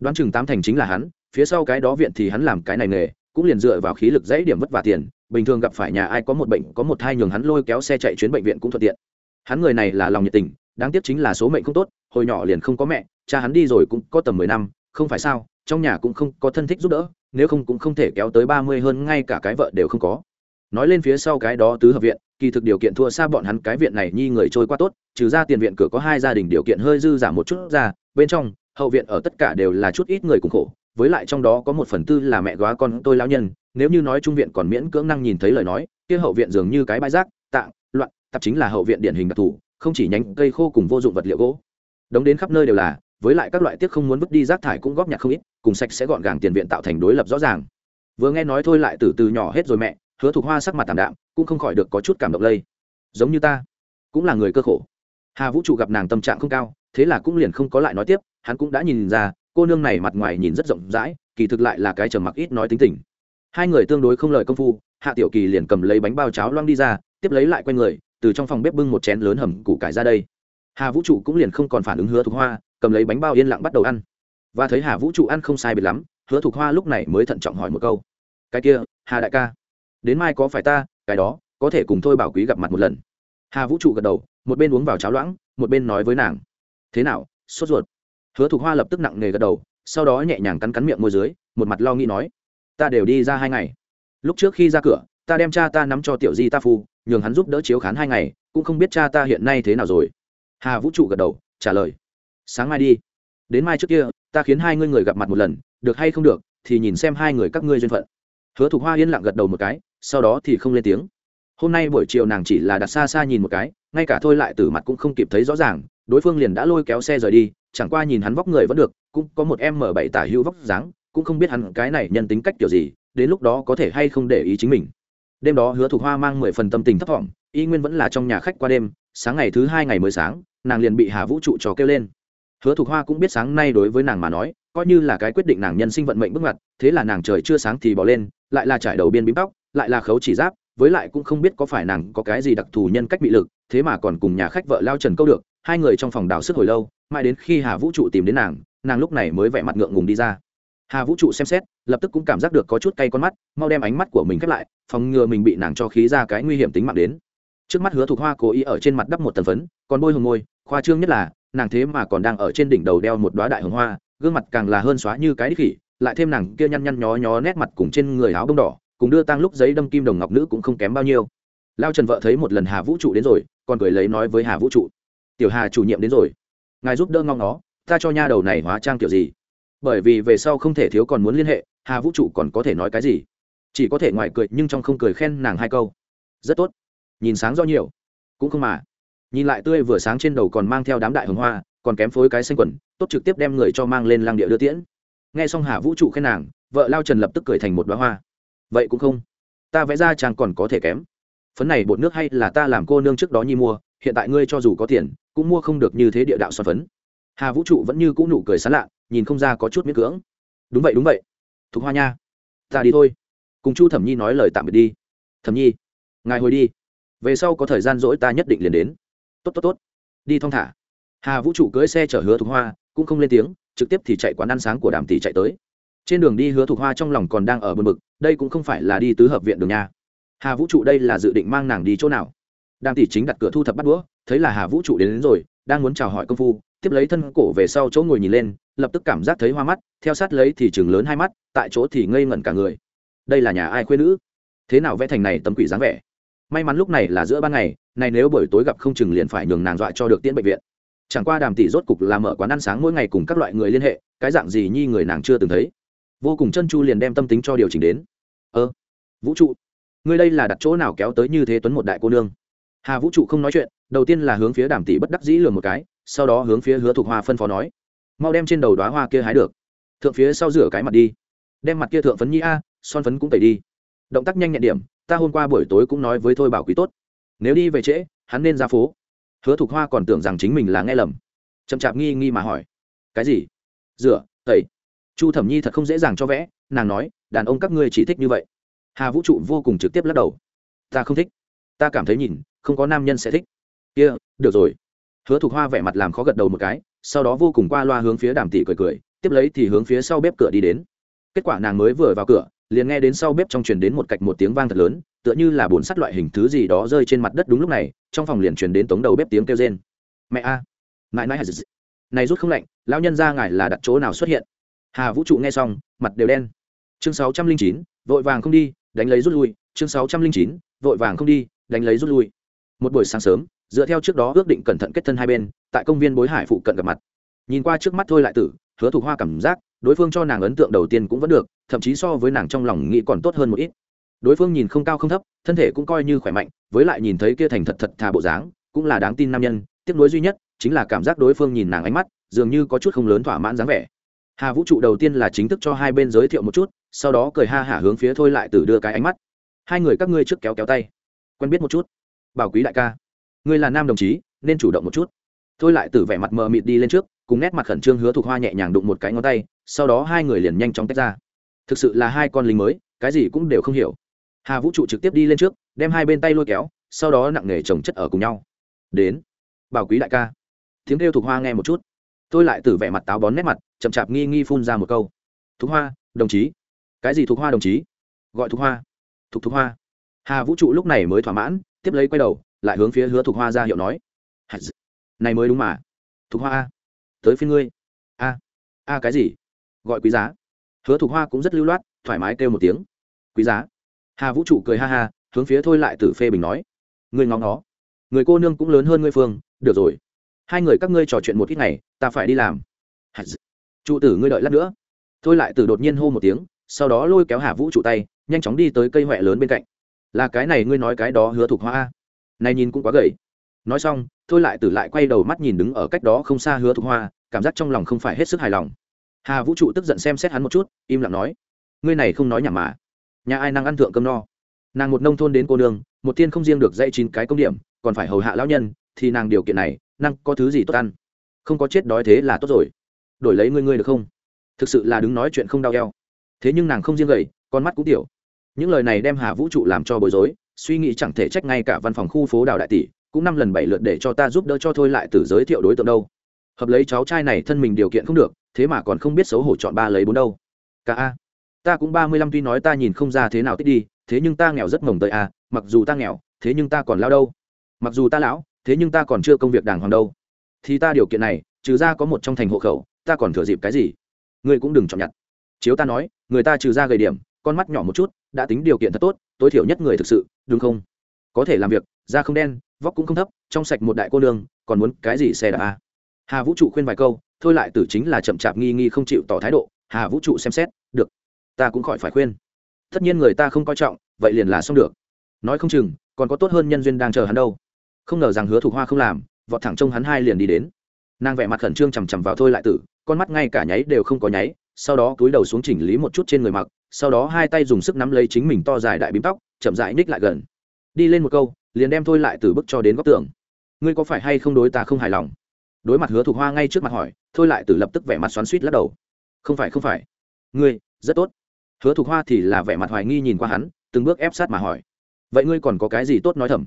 đoán chừng tám thành chính là hắn, phía sau cái đó viện thì hắn làm cái này nghề, cũng liền dựa vào khí lực dãy điểm vất vả tiền, bình thường gặp phải nhà ai có một bệnh, có một thai nhường hắn lôi kéo xe chạy chuyến bệnh viện cũng thuận tiện. Hắn người này là lòng nhiệt tình, đáng tiếc chính là số mệnh không tốt, hồi nhỏ liền không có mẹ, cha hắn đi rồi cũng có tầm mười năm, không phải sao, trong nhà cũng không có thân thích giúp đỡ, nếu không cũng không thể kéo tới ba mươi hơn, ngay cả cái vợ đều không có. Nói lên phía sau cái đó tứ hợp viện kỳ thực điều kiện thua xa bọn hắn cái viện này nhi người trôi qua tốt, trừ ra tiền viện cửa có hai gia đình điều kiện hơi dư giảm một chút ra, bên trong, hậu viện ở tất cả đều là chút ít người cùng khổ, với lại trong đó có một phần tư là mẹ góa con tôi lão nhân, nếu như nói trung viện còn miễn cưỡng năng nhìn thấy lời nói, kia hậu viện dường như cái bãi rác, tạng, loạn tập chính là hậu viện điển hình đặc thù, không chỉ nhánh cây khô cùng vô dụng vật liệu gỗ. Đống đến khắp nơi đều là, với lại các loại tiếc không muốn vứt đi rác thải cũng góp nhặt không ít, cùng sạch sẽ gọn gàng tiền viện tạo thành đối lập rõ ràng. Vừa nghe nói thôi lại từ từ nhỏ hết rồi mẹ, hứa thục hoa sắc mặt tảm đạm cũng không khỏi được có chút cảm động lây. Giống như ta, cũng là người cơ khổ. Hà vũ trụ gặp nàng tâm trạng không cao, thế là cũng liền không có lại nói tiếp, hắn cũng đã nhìn ra, cô nương này mặt ngoài nhìn rất rộng rãi, kỳ thực lại là cái trầm mặc ít nói tính tình. Hai người tương đối không lời công phu, hạ tiểu kỳ liền cầm lấy bánh bao cháo loang đi ra, tiếp lấy lại q u a n người, từ trong phòng bếp bưng một chén lớn hầm củ cải ra đây. Hà vũ trụ cũng liền không còn phản ứng hứa thục hoa, cầm lấy bánh bao yên lặng bắt đầu ăn. Và thấy hà vũ trụ ăn không sai biệt lắm, hứa thục hoa lúc này mới thận trọng hỏi một câu. Cái kia, hà đại ca, đến mai có phải ta cái đó, có thể cùng thôi bảo quý gặp mặt một lần. Hà vũ trụ gật đầu, một bên uống vào cháo loãng, một bên nói với nàng. Thế nào, sốt ruột? Hứa thục hoa lập tức nặng nề gật đầu, sau đó nhẹ nhàng cắn cắn miệng môi dưới, một mặt lo nghĩ nói. Ta đều đi ra hai ngày. Lúc trước khi ra cửa, ta đem cha ta nắm cho tiểu di ta phu, nhường hắn giúp đỡ chiếu khán hai ngày, cũng không biết cha ta hiện nay thế nào rồi. Hà vũ trụ gật đầu, trả lời. Sáng mai đi. Đến mai trước kia, ta khiến hai ngươi người gặp mặt một lần, được hay không được, thì nhìn xem hai người các ngươi duyên phận. Hứa thục hoa yên lặng gật đầu một cái sau đó thì không lên tiếng. Hôm nay buổi chiều nàng chỉ là đặt xa xa nhìn một cái, ngay cả thôi lại từ mặt cũng không kịp thấy rõ ràng, đối phương liền đã lôi kéo xe rời đi, chẳng qua nhìn hắn vóc người vẫn được, cũng có một em m bảy tả hữu vóc dáng, cũng không biết hắn cái này nhân tính cách kiểu gì, đến lúc đó có thể hay không để ý chính mình. Đêm đó hứa thục hoa mang mười phần tâm tình thấp thỏm, y nguyên vẫn là trong nhà khách qua đêm, sáng ngày thứ hai ngày mới sáng, nàng liền bị hà vũ trụ trò kêu lên. Hứa thục hoa cũng biết sáng nay đối với nàng mà nói, coi như là cái quyết định nàng nhân sinh vận mệnh bước ngoặt, thế là nàng trời chưa sáng thì bỏ lên, lại là trải đầu biên bím tóc lại là khấu chỉ giáp, với lại cũng không biết có phải nàng có cái gì đặc thù nhân cách bị lực, thế mà còn cùng nhà khách vợ lao trần câu được, hai người trong phòng đào sức hồi lâu, mãi đến khi hà vũ trụ tìm đến nàng nàng lúc này mới vẻ mặt ngượng ngùng đi ra. Hà vũ trụ xem xét, lập tức cũng cảm giác được có chút cay con mắt, mau đem ánh mắt của mình khép lại, phòng ngừa mình bị nàng cho khí ra cái nguy hiểm tính mạng đến. Trước mắt hứa thục hoa cố ý ở trên mặt đắp một tần phấn, còn bôi hồng môi, khoa trương nhất là, nàng thế mà còn đang ở trên đỉnh đầu đeo một đoá đại hồng hoa, gương mặt càng là hơn xóa như cái đích khỉ, lại thêm nàng kia nhăn nhăn nhó nhó nét mặt cùng trên người áo bông đỏ cùng đưa tang lúc giấy đâm kim đồng ngọc nữ cũng không kém bao nhiêu. Lao trần vợ thấy một lần hà vũ trụ đến rồi, còn cười lấy nói với hà vũ trụ, tiểu hà chủ nhiệm đến rồi, ngài giúp đỡ ngong nó ta cho nha đầu này hóa trang kiểu gì? Bởi vì về sau không thể thiếu còn muốn liên hệ, hà vũ trụ còn có thể nói cái gì? Chỉ có thể ngoài cười nhưng trong không cười khen nàng hai câu. Rất tốt, nhìn sáng do nhiều, cũng không mà. Nhìn lại tươi vừa sáng trên đầu còn mang theo đám đại hồng hoa, còn kém phối cái xanh quần, tốt trực tiếp đem người cho mang lên lăng địa đưa tiễn. Nghe xong hà vũ trụ khen nàng, vợ lao trần lập tức cười thành một đoá hoa vậy cũng không. Ta vẽ ra chàng còn có thể kém. Phấn này bột nước hay là ta làm cô nương trước đó nhi mua, hiện tại ngươi cho dù có tiền, cũng mua không được như thế địa đạo son phấn. Hà vũ trụ vẫn như cũ nụ cười sán lạ, nhìn không ra có chút miễn cưỡng. Đúng vậy đúng vậy. Thục hoa nha, ta đi thôi. Cùng chu thẩm nhi nói lời tạm biệt đi. Thẩm nhi, ngài hồi đi. Về sau có thời gian rỗi ta nhất định liền đến. Tốt tốt tốt. Đi thong thả. Hà vũ trụ cưới xe chở hứa thục hoa, cũng không lên tiếng, trực tiếp thì chạy quán ăn sáng của đàm tỷ chạy tới trên đường đi hứa thục hoa trong lòng còn đang ở bờ mực đây cũng không phải là đi tứ hợp viện đường nha. Hà vũ trụ đây là dự định mang nàng đi chỗ nào? Đang tỷ chính đặt cửa thu thập bắt đũa thấy là hà vũ trụ đến, đến rồi đang muốn chào hỏi công phu tiếp lấy thân cổ về sau chỗ ngồi nhìn lên lập tức cảm giác thấy hoa mắt theo sát lấy thì chừng lớn hai mắt tại chỗ thì ngây ngẩn cả người. Đây là nhà ai khuê nữ? Thế nào vẽ thành này tấm quỷ dáng vẻ? May mắn lúc này là giữa ban ngày này nếu buổi tối gặp không chừng liền phải nhường nàng dọa cho được tiễn bệnh viện. Chẳng qua đàm tỷ rốt cục là mở quán ăn sáng mỗi ngày cùng các loại người liên hệ cái dạng gì nhi người nàng chưa từng thấy vô cùng chân chu liền đem tâm tính cho điều chỉnh đến. Ơ, vũ trụ, ngươi đây là đặt chỗ nào kéo tới như thế tuấn một đại cô nương? Hà vũ trụ không nói chuyện, đầu tiên là hướng phía đàm tỷ bất đắc dĩ lường một cái, sau đó hướng phía hứa thục hoa phân phó nói, mau đem trên đầu đoá hoa kia hái được. Thượng phía sau rửa cái mặt đi. Đem mặt kia thượng phấn nhi a, son phấn cũng tẩy đi. Động tác nhanh nhẹn điểm, ta hôm qua buổi tối cũng nói với thôi bảo quý tốt. Nếu đi về trễ, hắn nên ra phố. Hứa thục hoa còn tưởng rằng chính mình là nghe lầm. Chậm chạp nghi nghi mà hỏi, cái gì? Rửa, tẩy chu thẩm nhi thật không dễ dàng cho vẽ, nàng nói, đàn ông các ngươi chỉ thích như vậy. Hà vũ trụ vô cùng trực tiếp lắc đầu. Ta không thích. Ta cảm thấy nhìn, không có nam nhân sẽ thích. Kia, được rồi. Hứa thục hoa vẻ mặt làm khó gật đầu một cái, sau đó vô cùng qua loa hướng phía đàm tỷ cười cười, tiếp lấy thì hướng phía sau bếp cửa đi đến. Kết quả nàng mới vừa vào cửa, liền nghe đến sau bếp trong truyền đến một cạch một tiếng vang thật lớn, tựa như là bồn sắt loại hình thứ gì đó rơi trên mặt đất đúng lúc này, trong phòng liền truyền đến tống đầu bếp tiếng kêu rên. Mẹ a à. mãi mãi này rút không lạnh, lão nhân ra ngài là đặt chỗ nào xuất hiện? Hà vũ trụ nghe xong, mặt đều đen. Chương sáu trăm linh chín, vội vàng không đi, đánh lấy rút lui. Chương sáu trăm linh chín, vội vàng không đi, đánh lấy rút lui. Một buổi sáng sớm, dựa theo trước đó ước định cẩn thận kết thân hai bên, tại công viên bối hải phụ cận gặp mặt. Nhìn qua trước mắt thôi lại tử, hứa thục hoa cảm giác, đối phương cho nàng ấn tượng đầu tiên cũng vẫn được, thậm chí so với nàng trong lòng nghĩ còn tốt hơn một ít. Đối phương nhìn không cao không thấp, thân thể cũng coi như khỏe mạnh, với lại nhìn thấy kia thành thật thật thà bộ dáng, cũng là đáng tin nam nhân. Tiếc nuối duy nhất, chính là cảm giác đối phương nhìn nàng ánh mắt, dường như có chút không lớn thỏa mãn dáng vẻ hà vũ trụ đầu tiên là chính thức cho hai bên giới thiệu một chút, sau đó cười ha hả hướng phía thôi lại tử đưa cái ánh mắt. Hai người các ngươi trước kéo kéo tay. Quen biết một chút. Bảo quý đại ca. Ngươi là nam đồng chí, nên chủ động một chút. Thôi lại tử vẻ mặt mờ mịt đi lên trước, cùng nét mặt khẩn trương hứa thục hoa nhẹ nhàng đụng một cái ngón tay, sau đó hai người liền nhanh chóng tách ra. Thực sự là hai con lính mới, cái gì cũng đều không hiểu. Hà vũ trụ trực tiếp đi lên trước, đem hai bên tay lôi kéo, sau đó nặng nề chồng chất ở cùng nhau. Đến. Bảo quý đại ca. Tiếng kêu thục hoa nghe một chút. Tôi lại từ vẻ mặt táo bón nét mặt chậm chạp nghi nghi phun ra một câu. Thục hoa, đồng chí. Cái gì thục hoa đồng chí? Gọi thục hoa. Thục thục hoa. Hà vũ trụ lúc này mới thỏa mãn, tiếp lấy quay đầu, lại hướng phía hứa thục hoa ra hiệu nói. Này mới đúng mà. Thục hoa a. Tới phía ngươi. A. A cái gì? Gọi quý giá. Hứa thục hoa cũng rất lưu loát, thoải mái kêu một tiếng. Quý giá. Hà vũ trụ cười ha ha, hướng phía thôi lại tử phê bình nói. Người ngóng nó người cô nương cũng lớn hơn ngươi phương, được rồi. Hai người các ngươi trò chuyện một ít ngày, ta phải đi làm trụ tử ngươi đợi lát nữa thôi lại tử đột nhiên hô một tiếng sau đó lôi kéo hà vũ trụ tay nhanh chóng đi tới cây huệ lớn bên cạnh là cái này ngươi nói cái đó hứa thục hoa này nhìn cũng quá gầy nói xong thôi lại tử lại quay đầu mắt nhìn đứng ở cách đó không xa hứa thục hoa cảm giác trong lòng không phải hết sức hài lòng hà vũ trụ tức giận xem xét hắn một chút im lặng nói ngươi này không nói nhảm mà nhà ai năng ăn thượng cơm no nàng một nông thôn đến cô nương một tiên không riêng được dạy chín cái công điểm còn phải hầu hạ lão nhân thì nàng điều kiện này năng có thứ gì tốt ăn không có chết đói thế là tốt rồi đổi lấy ngươi ngươi được không? Thực sự là đứng nói chuyện không đau keo thế nhưng nàng không riêng gầy con mắt cũng tiểu. Những lời này đem hà vũ trụ làm cho bối rối, suy nghĩ chẳng thể trách ngay cả văn phòng khu phố đào đại tỷ, cũng năm lần bảy lượt để cho ta giúp đỡ cho thôi lại từ giới thiệu đối tượng đâu. Hợp lấy cháu trai này thân mình điều kiện không được, thế mà còn không biết xấu hổ chọn ba lấy bốn đâu. Cả a, ta cũng ba mươi lăm tuy nói ta nhìn không ra thế nào tích đi, thế nhưng ta nghèo rất mồng tới a, mặc dù ta nghèo, thế nhưng ta còn lao đâu. Mặc dù ta lão, thế nhưng ta còn chưa công việc đàng hoàng đâu. Thì ta điều kiện này, trừ ra có một trong thành hộ khẩu ta còn thừa dịp cái gì? Ngươi cũng đừng chọn nhặt. Chiếu ta nói, người ta trừ ra gầy điểm, con mắt nhỏ một chút, đã tính điều kiện thật tốt, tối thiểu nhất người thực sự, đúng không? Có thể làm việc, da không đen, vóc cũng không thấp, trong sạch một đại cô nương, còn muốn cái gì xe đạp à? hà vũ trụ khuyên vài câu, thôi lại tử chính là chậm chạp nghi nghi không chịu tỏ thái độ, hà vũ trụ xem xét, được. Ta cũng khỏi phải khuyên. Tất nhiên người ta không coi trọng, vậy liền là xong được. Nói không chừng, còn có tốt hơn nhân duyên đang chờ hắn đâu. Không ngờ rằng hứa thục hoa không làm, vọt thẳng trông hắn hai liền đi đến. Nàng vẻ mặt khẩn trương chằm chằm vào thôi lại tử con mắt ngay cả nháy đều không có nháy, sau đó cúi đầu xuống chỉnh lý một chút trên người mặc, sau đó hai tay dùng sức nắm lấy chính mình to dài đại bím tóc, chậm rãi ních lại gần. Đi lên một câu, liền đem thôi lại từ bức cho đến góc tường. Ngươi có phải hay không đối ta không hài lòng? Đối mặt hứa thục hoa ngay trước mặt hỏi, thôi lại từ lập tức vẻ mặt xoắn suýt lắc đầu. Không phải không phải. Ngươi, rất tốt. Hứa thục hoa thì là vẻ mặt hoài nghi nhìn qua hắn, từng bước ép sát mà hỏi. Vậy ngươi còn có cái gì tốt nói thầm?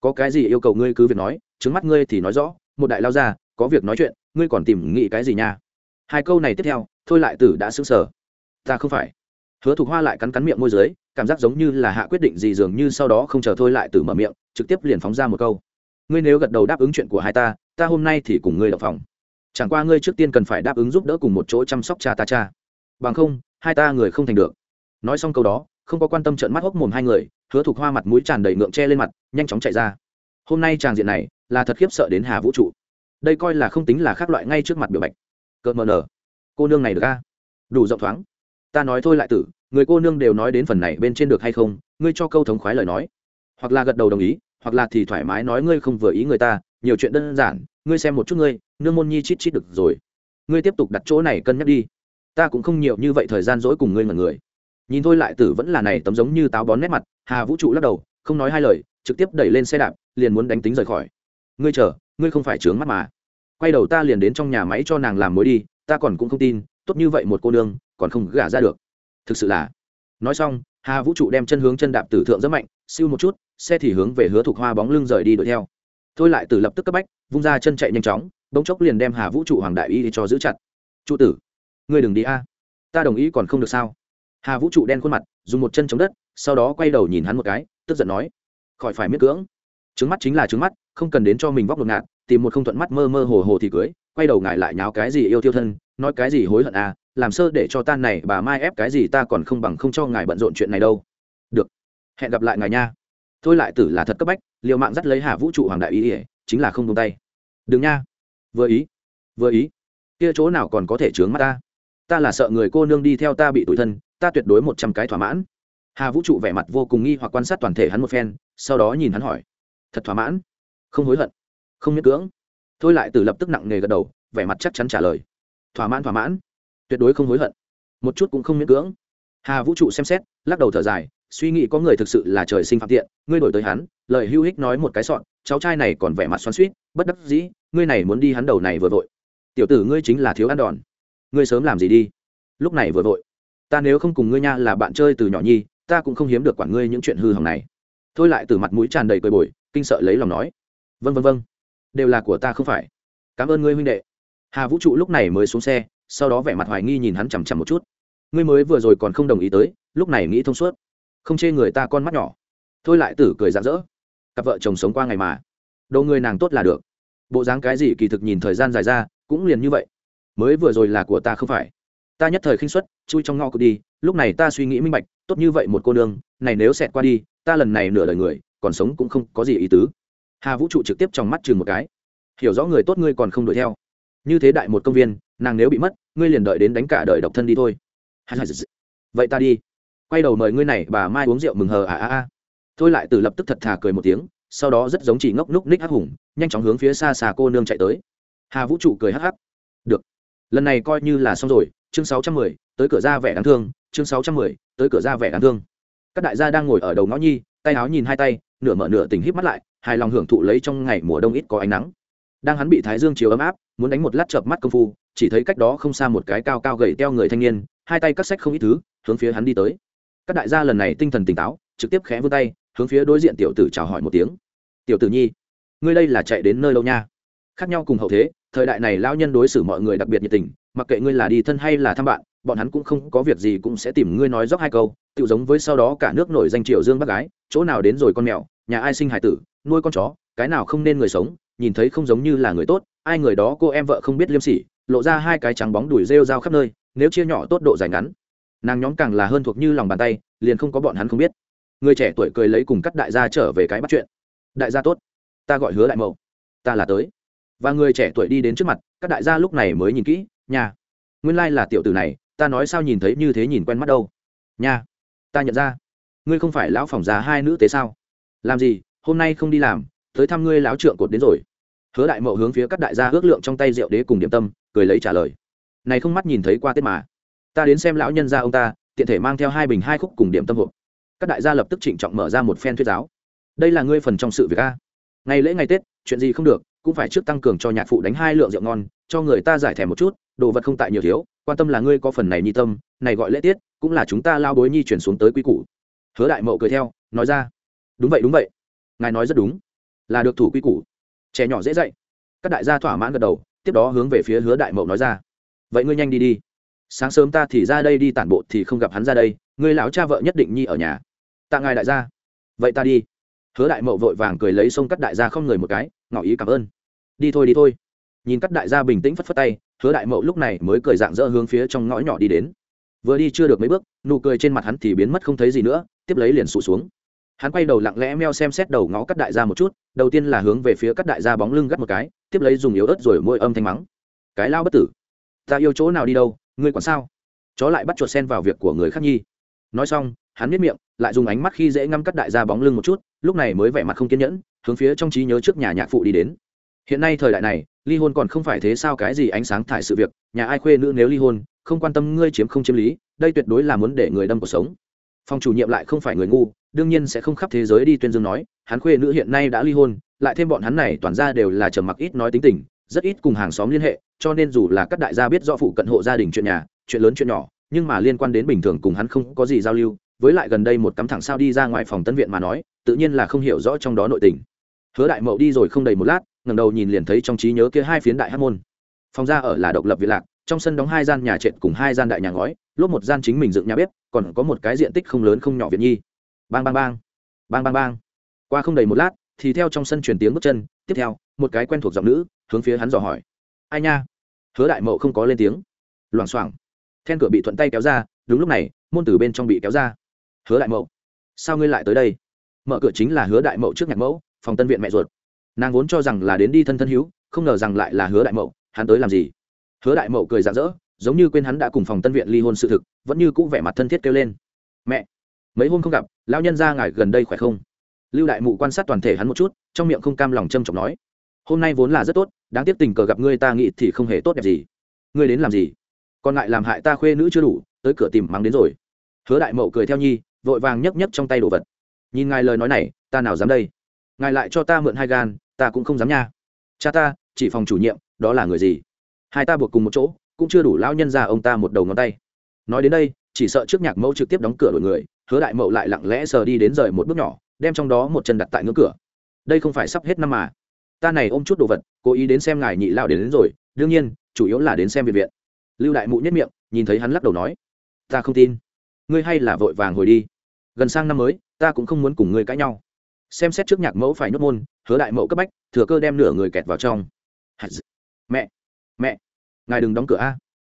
Có cái gì yêu cầu ngươi cứ việc nói, trứng mắt ngươi thì nói rõ, một đại lao ra có việc nói chuyện, ngươi còn tìm nghĩ cái gì nha? Hai câu này tiếp theo, thôi lại tử đã xứng sở ta không phải. Hứa thục hoa lại cắn cắn miệng môi dưới, cảm giác giống như là hạ quyết định gì dường như sau đó không chờ thôi lại tử mở miệng, trực tiếp liền phóng ra một câu. Ngươi nếu gật đầu đáp ứng chuyện của hai ta ta hôm nay thì cùng ngươi đậu phòng. Chẳng qua ngươi trước tiên cần phải đáp ứng giúp đỡ cùng một chỗ chăm sóc cha ta cha. Bằng không, hai ta người không thành được. Nói xong câu đó, không có quan tâm trợn mắt hốc mồm hai người, hứa thục hoa mặt mũi tràn đầy ngượng che lên mặt, nhanh chóng chạy ra. Hôm nay tràng diện này, là thật khiếp sợ đến hà vũ trụ. Đây coi là không tính là khác loại ngay trước mặt biểu bạch cợt mờ nở cô nương này được a? Đủ rộng thoáng. Ta nói thôi lại tử, người cô nương đều nói đến phần này bên trên được hay không, ngươi cho câu thống khoái lời nói. Hoặc là gật đầu đồng ý, hoặc là thì thoải mái nói ngươi không vừa ý người ta, nhiều chuyện đơn giản, ngươi xem một chút ngươi, nương môn nhi chít chít được rồi. Ngươi tiếp tục đặt chỗ này cân nhắc đi. Ta cũng không nhiều như vậy thời gian dỗi cùng ngươi mà người. Nhìn thôi lại tử vẫn là này tấm giống như táo bón nét mặt, hà vũ trụ lắc đầu, không nói hai lời, trực tiếp đẩy lên xe đạp, liền muốn đánh tính rời khỏi. Ngươi chờ, ngươi không phải trướng mắt mà quay đầu ta liền đến trong nhà máy cho nàng làm mối đi, ta còn cũng không tin, tốt như vậy một cô nương, còn không gả ra được. Thực sự là, nói xong, hà vũ trụ đem chân hướng chân đạp tử thượng rất mạnh, siêu một chút, xe thì hướng về hứa thục hoa bóng lưng rời đi đuổi theo. Thôi lại từ lập tức cấp bách, vung ra chân chạy nhanh chóng, bỗng chốc liền đem hà vũ trụ hoàng đại y cho giữ chặt. Trụ tử, ngươi đừng đi a, ta đồng ý còn không được sao? Hà vũ trụ đen khuôn mặt, dùng một chân chống đất, sau đó quay đầu nhìn hắn một cái, tức giận nói, khỏi phải miết cưỡng. Trứng mắt chính là trứng mắt, không cần đến cho mình vóc ngột ngạt tìm một không thuận mắt mơ mơ hồ hồ thì cưới, quay đầu ngài lại nháo cái gì yêu tiêu thân, nói cái gì hối hận à làm sơ để cho tan này bà mai ép cái gì ta còn không bằng không cho ngài bận rộn chuyện này đâu. Được, hẹn gặp lại ngài nha. Thôi lại tử là thật cấp bách liệu mạng dắt lấy hà vũ trụ hoàng đại ý ỉa chính là không tung tay. Đừng nha. Vừa ý vừa ý. Kia chỗ nào còn có thể chướng mắt ta? Ta là sợ người cô nương đi theo ta bị tủi thân, ta tuyệt đối một trăm cái thỏa mãn. Hà vũ trụ vẻ mặt vô cùng nghi hoặc quan sát toàn thể hắn một phen, sau đó nhìn hắn hỏi. Thật thỏa mãn? Không hối hận không miễn cưỡng. Thôi lại từ lập tức nặng nề gật đầu, vẻ mặt chắc chắn trả lời. Thỏa mãn thỏa mãn. Tuyệt đối không hối hận. Một chút cũng không miễn cưỡng. Hà vũ trụ xem xét, lắc đầu thở dài, suy nghĩ có người thực sự là trời sinh phạm tiện, ngươi đổi tới hắn, lời hưu hích nói một cái sọn, cháu trai này còn vẻ mặt xoắn suýt bất đắc dĩ, ngươi này muốn đi hắn đầu này vừa vội. Tiểu tử ngươi chính là thiếu ăn đòn. Ngươi sớm làm gì đi? Lúc này vừa vội. Ta nếu không cùng ngươi nha là bạn chơi từ nhỏ nhi, ta cũng không hiếm được quản ngươi những chuyện hư hỏng này. Thôi lại từ mặt mũi tràn đầy cười bồi, kinh sợ lấy lòng nói. Vân vân vân đều là của ta không phải. Cảm ơn ngươi huynh đệ. Hà vũ trụ lúc này mới xuống xe sau đó vẻ mặt hoài nghi nhìn hắn chằm chằm một chút. Ngươi mới vừa rồi còn không đồng ý tới lúc này nghĩ thông suốt. Không chê người ta con mắt nhỏ. Thôi lại tử cười rạng rỡ. Cặp vợ chồng sống qua ngày mà. Đồ người nàng tốt là được. Bộ dáng cái gì kỳ thực nhìn thời gian dài ra cũng liền như vậy. Mới vừa rồi là của ta không phải. Ta nhất thời khinh suất, chui trong ngõ cực đi lúc này ta suy nghĩ minh bạch tốt như vậy một cô nương này nếu xẹt qua đi ta lần này nửa đời người còn sống cũng không có gì ý tứ hà vũ trụ trực tiếp trong mắt chừng một cái. Hiểu rõ người tốt ngươi còn không đuổi theo. Như thế đại một công viên, nàng nếu bị mất, ngươi liền đợi đến đánh cả đời độc thân đi thôi. Vậy ta đi. Quay đầu mời ngươi này, bà mai uống rượu mừng hờ à à à. Thôi lại từ lập tức thật thà cười một tiếng, sau đó rất giống chỉ ngốc núc ních hắc hùng, nhanh chóng hướng phía xa xa cô nương chạy tới. Hà vũ trụ cười hắc hắc. Được. Lần này coi như là xong rồi, chương sáu trăm mười, tới cửa ra vẻ đáng thương, chương sáu trăm mười, tới cửa ra vẻ đáng thương. Các đại gia đang ngồi ở đầu ngõ nhi, tay áo nhìn hai tay, nửa mở nửa tỉnh híp mắt lại hài lòng hưởng thụ lấy trong ngày mùa đông ít có ánh nắng. Đang hắn bị thái dương chiếu ấm áp, muốn đánh một lát chợp mắt công phu, chỉ thấy cách đó không xa một cái cao cao gầy teo người thanh niên, hai tay cắt sách không ít thứ, hướng phía hắn đi tới. Các đại gia lần này tinh thần tỉnh táo, trực tiếp khẽ vươn tay, hướng phía đối diện tiểu tử chào hỏi một tiếng. Tiểu tử nhi, ngươi đây là chạy đến nơi lâu nha? Khác nhau cùng hậu thế, thời đại này lao nhân đối xử mọi người đặc biệt nhiệt tình, mặc kệ ngươi là đi thân hay là thăm bạn, bọn hắn cũng không có việc gì cũng sẽ tìm ngươi nói dốc hai câu tự giống với sau đó cả nước nổi danh triều dương bác gái, chỗ nào đến rồi con mèo nhà ai sinh hải tử nuôi con chó cái nào không nên người sống nhìn thấy không giống như là người tốt ai người đó cô em vợ không biết liêm sỉ lộ ra hai cái trắng bóng đùi rêu rao khắp nơi nếu chia nhỏ tốt độ dài ngắn. Nàng nhóm càng là hơn thuộc như lòng bàn tay liền không có bọn hắn không biết. Người trẻ tuổi cười lấy cùng cắt đại gia trở về cái bắt chuyện. Đại gia tốt ta gọi hứa đại mậu ta là tới. Và người trẻ tuổi đi đến trước mặt các đại gia lúc này mới nhìn kỹ nhà nguyên lai、like、là tiểu tử này ta nói sao nhìn thấy như thế nhìn quen mắt đâu. Nhà, ta nhận ra ngươi không phải lão phòng già hai nữ tế sao? Làm gì? Hôm nay không đi làm, tới thăm ngươi lão trượng cột đến rồi. Hứa đại mậu hướng phía các đại gia ước lượng trong tay rượu đế cùng điểm tâm, cười lấy trả lời. Này không mắt nhìn thấy qua tết mà. Ta đến xem lão nhân gia ông ta, tiện thể mang theo hai bình hai khúc cùng điểm tâm hộp. Các đại gia lập tức trịnh trọng mở ra một phen thuyết giáo. Đây là ngươi phần trong sự việc a. Ngày lễ ngày tết, chuyện gì không được, cũng phải trước tăng cường cho nhạc phụ đánh hai lượng rượu ngon, cho người ta giải thèm một chút, đồ vật không tại nhiều thiếu, quan tâm là ngươi có phần này nhi tâm, này gọi lễ tiết, cũng là chúng ta lao bối nhi chuyển xuống tới quy củ. Hứa đại mậu cười theo, nói ra đúng vậy đúng vậy. Ngài nói rất đúng. Là được thủ quy củ. Trẻ nhỏ dễ dạy. Các đại gia thỏa mãn gật đầu, tiếp đó hướng về phía hứa đại mậu nói ra. Vậy ngươi nhanh đi đi. Sáng sớm ta thì ra đây đi, tản bộ thì không gặp hắn ra đây. Ngươi lão cha vợ nhất định nhi ở nhà. Tạ ngài đại gia. Vậy ta đi. Hứa đại mậu vội vàng cười lấy xông cắt đại gia không người một cái, ngỏ ý cảm ơn. Đi thôi đi thôi. Nhìn cắt đại gia bình tĩnh phất phất tay, hứa đại mậu lúc này mới cười dạng dỡ hướng phía trong ngõ nhỏ đi đến. Vừa đi chưa được mấy bước, nụ cười trên mặt hắn thì biến mất không thấy gì nữa, tiếp lấy liền sụt xuống hắn quay đầu lặng lẽ meo xem xét đầu ngõ cắt đại gia một chút, đầu tiên là hướng về phía cắt đại gia bóng lưng gắt một cái, tiếp lấy dùng yếu ớt rồi môi âm thanh mắng. Cái lao bất tử, ta yêu chỗ nào đi đâu, ngươi còn sao? Chó lại bắt chuột sen vào việc của người khác nhi. Nói xong, hắn biết miệng, lại dùng ánh mắt khi dễ ngăm cắt đại gia bóng lưng một chút, lúc này mới vẻ mặt không kiên nhẫn, hướng phía trong trí nhớ trước nhà nhạc phụ đi đến. Hiện nay thời đại này, ly hôn còn không phải thế sao cái gì ánh sáng thải sự việc, nhà ai khuê nữ nếu ly hôn, không quan tâm ngươi chiếm không chiếm lý, đây tuyệt đối là muốn để người đâm cuộc sống phòng chủ nhiệm lại không phải người ngu, đương nhiên sẽ không khắp thế giới đi tuyên dương nói, hắn khuê nữ hiện nay đã ly hôn, lại thêm bọn hắn này toàn ra đều là trầm mặc ít nói tính tình, rất ít cùng hàng xóm liên hệ, cho nên dù là các đại gia biết do phụ cận hộ gia đình chuyện nhà, chuyện lớn chuyện nhỏ, nhưng mà liên quan đến bình thường cùng hắn không có gì giao lưu, với lại gần đây một cắm thẳng sao đi ra ngoài phòng tân viện mà nói, tự nhiên là không hiểu rõ trong đó nội tình. Hứa đại mậu đi rồi không đầy một lát, ngẩng đầu nhìn liền thấy trong trí nhớ kia hai phiến đại hát môn. Phòng ra ở là độc lập viện lạc trong sân đóng hai gian nhà trệt cùng hai gian đại nhà ngói, lốp một gian chính mình dựng nhà bếp, còn có một cái diện tích không lớn không nhỏ viện nhi. Bang bang bang. Bang bang bang. Qua không đầy một lát, thì theo trong sân truyền tiếng bước chân, tiếp theo, một cái quen thuộc giọng nữ, hướng phía hắn dò hỏi. Ai nha? Hứa đại mậu không có lên tiếng. Loảng xoảng. Then cửa bị thuận tay kéo ra, đúng lúc này, môn từ bên trong bị kéo ra. Hứa đại mậu, sao ngươi lại tới đây? Mở cửa chính là hứa đại mậu trước nhạc mẫu, phòng tân viện mẹ ruột. Nàng vốn cho rằng là đến đi thân thân hữu, không ngờ rằng lại là hứa đại mậu, hắn tới làm gì? Hứa đại mậu cười rạng rỡ, giống như quên hắn đã cùng phòng tân viện ly hôn sự thực, vẫn như cũ vẻ mặt thân thiết kêu lên. Mẹ, mấy hôm không gặp, lão nhân ra ngài gần đây khỏe không? Lưu đại mụ quan sát toàn thể hắn một chút, trong miệng không cam lòng châm trọng nói. Hôm nay vốn là rất tốt, đáng tiếc tình cờ gặp ngươi ta nghĩ thì không hề tốt đẹp gì. Ngươi đến làm gì? Còn ngại làm hại ta khuê nữ chưa đủ, tới cửa tìm mắng đến rồi. Hứa đại mậu cười theo nhi, vội vàng nhấc nhấc trong tay đồ vật. Nhìn ngài lời nói này, ta nào dám đây? Ngài lại cho ta mượn hai gan, ta cũng không dám nha. Cha ta, chỉ phòng chủ nhiệm, đó là người gì? Hai ta buộc cùng một chỗ cũng chưa đủ lão nhân ra ông ta một đầu ngón tay. Nói đến đây chỉ sợ trước nhạc mẫu trực tiếp đóng cửa đổi người hứa đại mậu lại lặng lẽ sờ đi đến rời một bước nhỏ đem trong đó một chân đặt tại ngưỡng cửa. Đây không phải sắp hết năm mà. Ta này ôm chút đồ vật cố ý đến xem ngài nhị lao đến, đến rồi đương nhiên chủ yếu là đến xem viện viện. Lưu đại mụ nhất miệng nhìn thấy hắn lắc đầu nói ta không tin. Ngươi hay là vội vàng hồi đi. Gần sang năm mới ta cũng không muốn cùng ngươi cãi nhau. Xem xét trước nhạc mẫu phải nhốt môn hứa đại mẫu cấp bách thừa cơ đem nửa người kẹt vào trong. Mẹ! Mẹ, ngài đừng đóng cửa a.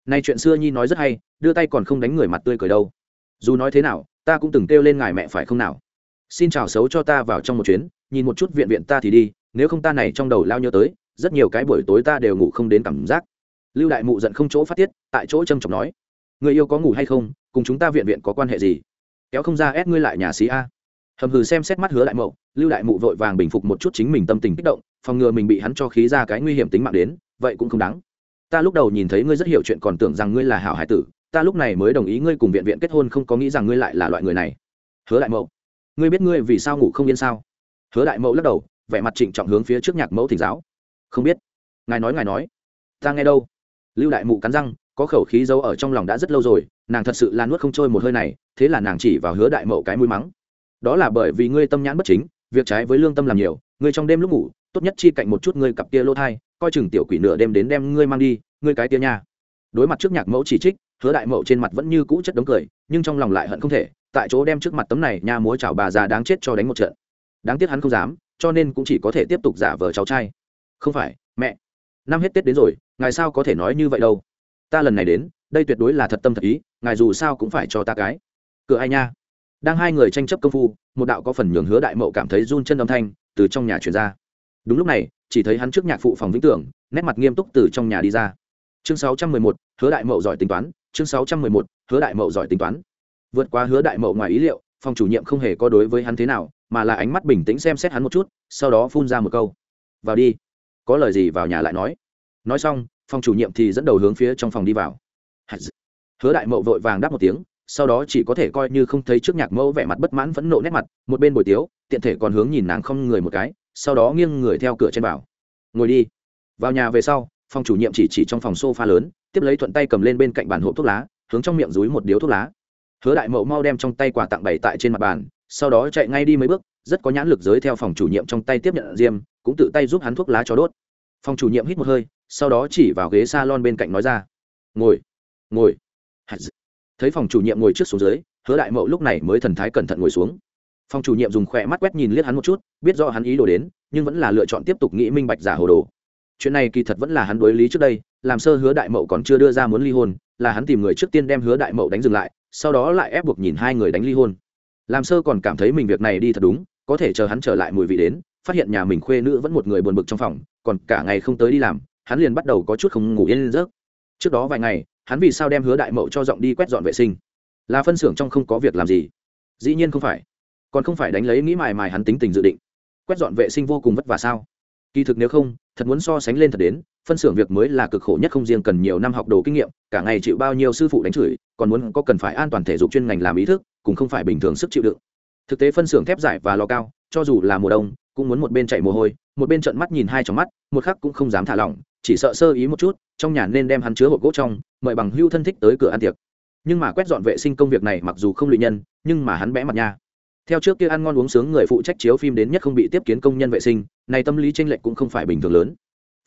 Nay chuyện xưa nhi nói rất hay, đưa tay còn không đánh người mặt tươi cười đâu. Dù nói thế nào, ta cũng từng kêu lên ngài mẹ phải không nào? Xin chào xấu cho ta vào trong một chuyến, nhìn một chút viện viện ta thì đi, nếu không ta này trong đầu lao nhớ tới, rất nhiều cái buổi tối ta đều ngủ không đến cảm giác. Lưu đại mụ giận không chỗ phát tiết, tại chỗ trầm trọng nói, người yêu có ngủ hay không, cùng chúng ta viện viện có quan hệ gì? Kéo không ra ép ngươi lại nhà xí a. Hầm hừ xem xét mắt hứa đại mậu, lưu đại mụ vội vàng bình phục một chút chính mình tâm tình kích động, phòng ngừa mình bị hắn cho khí ra cái nguy hiểm tính mạng đến vậy cũng không đáng. Ta lúc đầu nhìn thấy ngươi rất hiểu chuyện còn tưởng rằng ngươi là hảo hải tử, ta lúc này mới đồng ý ngươi cùng viện viện kết hôn không có nghĩ rằng ngươi lại là loại người này. Hứa đại mậu, ngươi biết ngươi vì sao ngủ không yên sao? Hứa đại mậu lắc đầu, vẻ mặt trịnh trọng hướng phía trước nhạc mẫu thỉnh giáo. Không biết. Ngài nói ngài nói. Ta nghe đâu? Lưu đại mụ cắn răng, có khẩu khí giấu ở trong lòng đã rất lâu rồi, nàng thật sự là nuốt không trôi một hơi này, thế là nàng chỉ vào hứa đại mậu cái mũi mắng. Đó là bởi vì ngươi tâm nhãn bất chính, việc trái với lương tâm làm nhiều, ngươi trong đêm lúc ngủ, tốt nhất chi cạnh một chút ngươi cặp kia lô thai coi chừng tiểu quỷ nửa đêm đến đem ngươi mang đi, ngươi cái tia nha. Đối mặt trước nhạc mẫu chỉ trích, hứa đại mậu trên mặt vẫn như cũ chất đống cười, nhưng trong lòng lại hận không thể, tại chỗ đem trước mặt tấm này nha múa chảo bà già đáng chết cho đánh một trận. Đáng tiếc hắn không dám, cho nên cũng chỉ có thể tiếp tục giả vờ cháu trai. Không phải, mẹ. Năm hết tết đến rồi, ngài sao có thể nói như vậy đâu? Ta lần này đến, đây tuyệt đối là thật tâm thật ý, ngài dù sao cũng phải cho ta cái. Cửa ai nha? Đang hai người tranh chấp công phu, một đạo có phần nhường hứa đại mậu cảm thấy run chân âm thanh từ trong nhà truyền ra. Đúng lúc này chỉ thấy hắn trước nhạc phụ phòng vĩnh tưởng nét mặt nghiêm túc từ trong nhà đi ra. Chương 611, hứa đại mậu giỏi tính toán chương 611, hứa đại mậu giỏi tính toán. Vượt qua hứa đại mậu ngoài ý liệu phòng chủ nhiệm không hề có đối với hắn thế nào mà là ánh mắt bình tĩnh xem xét hắn một chút sau đó phun ra một câu. Vào đi. Có lời gì vào nhà lại nói. Nói xong phòng chủ nhiệm thì dẫn đầu hướng phía trong phòng đi vào. Hứa đại mậu vội vàng đáp một tiếng sau đó chỉ có thể coi như không thấy trước nhạc mẫu vẻ mặt bất mãn phẫn nộ nét mặt một bên bồi tiếu tiện thể còn hướng nhìn nàng không người một cái sau đó nghiêng người theo cửa trên bảo ngồi đi. Vào nhà về sau, phòng chủ nhiệm chỉ chỉ trong phòng sofa lớn, tiếp lấy thuận tay cầm lên bên cạnh bàn hộp thuốc lá, hướng trong miệng dúi một điếu thuốc lá. Hứa đại mậu mau đem trong tay quà tặng bày tại trên mặt bàn, sau đó chạy ngay đi mấy bước, rất có nhãn lực giới theo phòng chủ nhiệm trong tay tiếp nhận diêm, cũng tự tay giúp hắn thuốc lá cho đốt. Phòng chủ nhiệm hít một hơi, sau đó chỉ vào ghế s a lon bên cạnh nói ra, ngồi ngồi. Thấy phòng chủ nhiệm ngồi trước xuống dưới, hứa đại mậu lúc này mới thần thái cẩn thận ngồi xuống phòng chủ nhiệm dùng khỏe mắt quét nhìn liếc hắn một chút, biết do hắn ý đồ đến, nhưng vẫn là lựa chọn tiếp tục nghĩ minh bạch giả hồ đồ. Chuyện này kỳ thật vẫn là hắn đối lý trước đây, làm sơ hứa đại mậu còn chưa đưa ra muốn ly hôn, là hắn tìm người trước tiên đem hứa đại mậu đánh dừng lại, sau đó lại ép buộc nhìn hai người đánh ly hôn. Làm sơ còn cảm thấy mình việc này đi thật đúng, có thể chờ hắn trở lại mùi vị đến, phát hiện nhà mình khuê nữ vẫn một người buồn bực trong phòng, còn cả ngày không tới đi làm, hắn liền bắt đầu có chút không ngủ yên giấc. Trước đó vài ngày, hắn vì sao đem hứa đại mậu cho giọng đi quét dọn vệ sinh? Là phân xưởng trong không có việc làm gì? Dĩ nhiên không phải còn không phải đánh lấy nghĩ mài mài hắn tính tình dự định. Quét dọn vệ sinh vô cùng vất vả sao? Kỳ thực nếu không, thật muốn so sánh lên thật đến, phân xưởng việc mới là cực khổ nhất không riêng cần nhiều năm học đồ kinh nghiệm, cả ngày chịu bao nhiêu sư phụ đánh chửi, còn muốn có cần phải an toàn thể dục chuyên ngành làm ý thức, cũng không phải bình thường sức chịu đựng. Thực tế phân xưởng thép giải và lò cao, cho dù là mùa đông, cũng muốn một bên chạy mồ hôi, một bên trận mắt nhìn hai trong mắt, một khắc cũng không dám thả lỏng, chỉ sợ sơ ý một chút, trong nhà nên đem hắn chứa hộp gỗ trong, mời bằng hưu thân thích tới cửa ăn tiệc. Nhưng mà quét dọn vệ sinh công việc này mặc dù không lụy nhân, nhưng mà hắn bẽ mặt nha theo trước kia ăn ngon uống sướng người phụ trách chiếu phim đến nhất không bị tiếp kiến công nhân vệ sinh, này tâm lý tranh lệch cũng không phải bình thường lớn.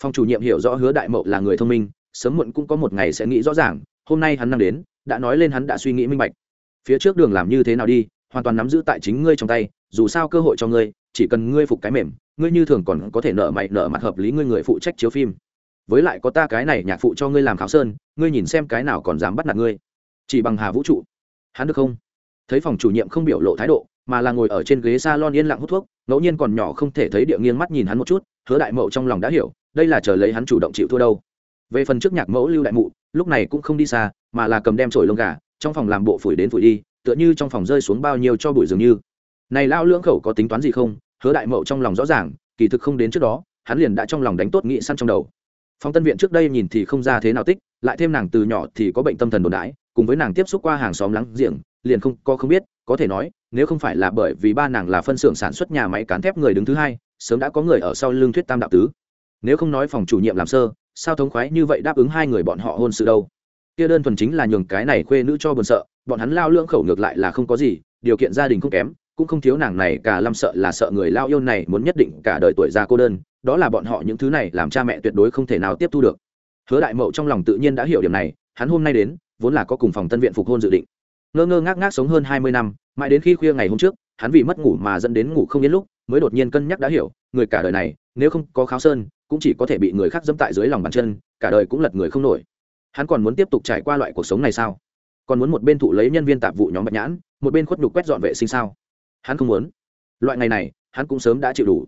Phòng chủ nhiệm hiểu rõ hứa đại mậu là người thông minh, sớm muộn cũng có một ngày sẽ nghĩ rõ ràng, hôm nay hắn năng đến, đã nói lên hắn đã suy nghĩ minh bạch. Phía trước đường làm như thế nào đi, hoàn toàn nắm giữ tại chính ngươi trong tay, dù sao cơ hội cho ngươi, chỉ cần ngươi phục cái mềm, ngươi như thường còn có thể nợ mày nợ mặt hợp lý ngươi người phụ trách chiếu phim. Với lại có ta cái này nhạc phụ cho ngươi làm khảo sơn, ngươi nhìn xem cái nào còn dám bắt nạt ngươi. Chỉ bằng hà vũ trụ. Hắn được không? Thấy phòng chủ nhiệm không biểu lộ thái độ mà là ngồi ở trên ghế salon yên lặng hút thuốc, ngẫu nhiên còn nhỏ không thể thấy địa nghiêng mắt nhìn hắn một chút, hứa đại mậu trong lòng đã hiểu, đây là chờ lấy hắn chủ động chịu thua đâu. Về phần trước nhạc mẫu lưu đại mụ, lúc này cũng không đi xa, mà là cầm đem trổi lông gà, trong phòng làm bộ phủi đến phủi đi, tựa như trong phòng rơi xuống bao nhiêu cho bụi dường như. Này lao lưỡng khẩu có tính toán gì không? Hứa đại mậu trong lòng rõ ràng, kỳ thực không đến trước đó, hắn liền đã trong lòng đánh tốt nghị săn trong đầu. Phong tân viện trước đây nhìn thì không ra thế nào tích, lại thêm nàng từ nhỏ thì có bệnh tâm thần đồn đãi, cùng với nàng tiếp xúc qua hàng xóm láng giềng, liền không có không biết có thể nói, nếu không phải là bởi vì ba nàng là phân xưởng sản xuất nhà máy cán thép người đứng thứ hai, sớm đã có người ở sau lưng thuyết tam đạo tứ. Nếu không nói phòng chủ nhiệm làm sơ, sao thống khoái như vậy đáp ứng hai người bọn họ hôn sự đâu? Kia đơn thuần chính là nhường cái này khuê nữ cho buồn sợ, bọn hắn lao lưỡng khẩu ngược lại là không có gì, điều kiện gia đình không kém, cũng không thiếu nàng này, cả lâm sợ là sợ người lao yêu này muốn nhất định cả đời tuổi già cô đơn, đó là bọn họ những thứ này làm cha mẹ tuyệt đối không thể nào tiếp thu được. Hứa đại mậu trong lòng tự nhiên đã hiểu điểm này, hắn hôm nay đến, vốn là có cùng phòng tân viện phục hôn dự định ngơ ngơ ngác ngác sống hơn hai mươi năm, mãi đến khi khuya ngày hôm trước, hắn vì mất ngủ mà dẫn đến ngủ không yên lúc, mới đột nhiên cân nhắc đã hiểu, người cả đời này, nếu không có kháo sơn, cũng chỉ có thể bị người khác dẫm tại dưới lòng bàn chân, cả đời cũng lật người không nổi. Hắn còn muốn tiếp tục trải qua loại cuộc sống này sao? Còn muốn một bên thụ lấy nhân viên tạp vụ nhóm bạch nhãn, một bên khuất nhục quét dọn vệ sinh sao? Hắn không muốn. Loại ngày này, hắn cũng sớm đã chịu đủ.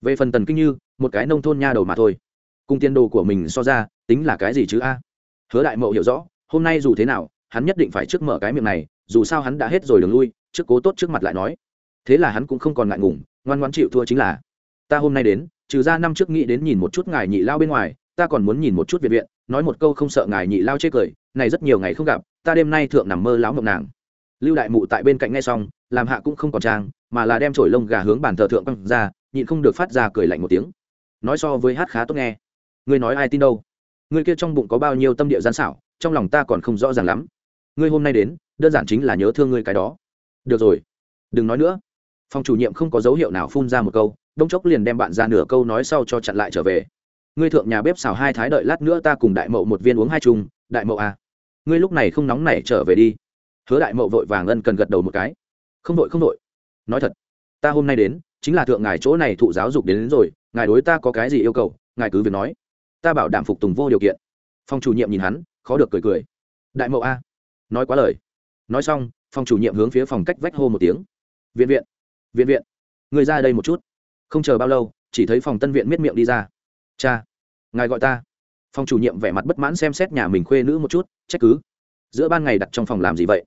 Về phần tần kinh như, một cái nông thôn nha đầu mà thôi. Cùng tiền đồ của mình so ra, tính là cái gì chứ a? Hứa đại mậu hiểu rõ, hôm nay dù thế nào hắn nhất định phải trước mở cái miệng này, dù sao hắn đã hết rồi đường lui, trước cố tốt trước mặt lại nói. Thế là hắn cũng không còn ngại ngùng, ngoan ngoan chịu thua chính là, ta hôm nay đến, trừ ra năm trước nghĩ đến nhìn một chút ngài nhị lao bên ngoài, ta còn muốn nhìn một chút viện viện, nói một câu không sợ ngài nhị lao chê cười, này rất nhiều ngày không gặp, ta đêm nay thượng nằm mơ láo mộng nàng. Lưu đại mụ tại bên cạnh ngay xong, làm hạ cũng không còn trang, mà là đem trổi lông gà hướng bàn thờ thượng quăng ra, nhịn không được phát ra cười lạnh một tiếng. Nói so với hát khá tốt nghe. Ngươi nói ai tin đâu? Ngươi kia trong bụng có bao nhiêu tâm địa gian xảo, trong lòng ta còn không rõ ràng lắm ngươi hôm nay đến đơn giản chính là nhớ thương ngươi cái đó. Được rồi. Đừng nói nữa. Phòng chủ nhiệm không có dấu hiệu nào phun ra một câu đông chốc liền đem bạn ra nửa câu nói sau cho chặn lại trở về. Ngươi thượng nhà bếp xào hai thái đợi lát nữa ta cùng đại mậu một viên uống hai chung đại mậu à. ngươi lúc này không nóng nảy trở về đi. Hứa đại mậu vội vàng ân cần gật đầu một cái. Không đội không đội nói thật ta hôm nay đến chính là thượng ngài chỗ này thụ giáo dục đến, đến rồi ngài đối ta có cái gì yêu cầu ngài cứ việc nói. Ta bảo đảm phục tùng vô điều kiện. Phòng chủ nhiệm nhìn hắn khó được cười cười. Đại mậu a nói quá lời. Nói xong, phòng chủ nhiệm hướng phía phòng cách vách hô một tiếng. Viện viện viện viện, người ra đây một chút. Không chờ bao lâu, chỉ thấy phòng tân viện miết miệng đi ra. Cha, ngài gọi ta. Phòng chủ nhiệm vẻ mặt bất mãn xem xét nhà mình khuê nữ một chút, trách cứ. Giữa ban ngày đặt trong phòng làm gì vậy?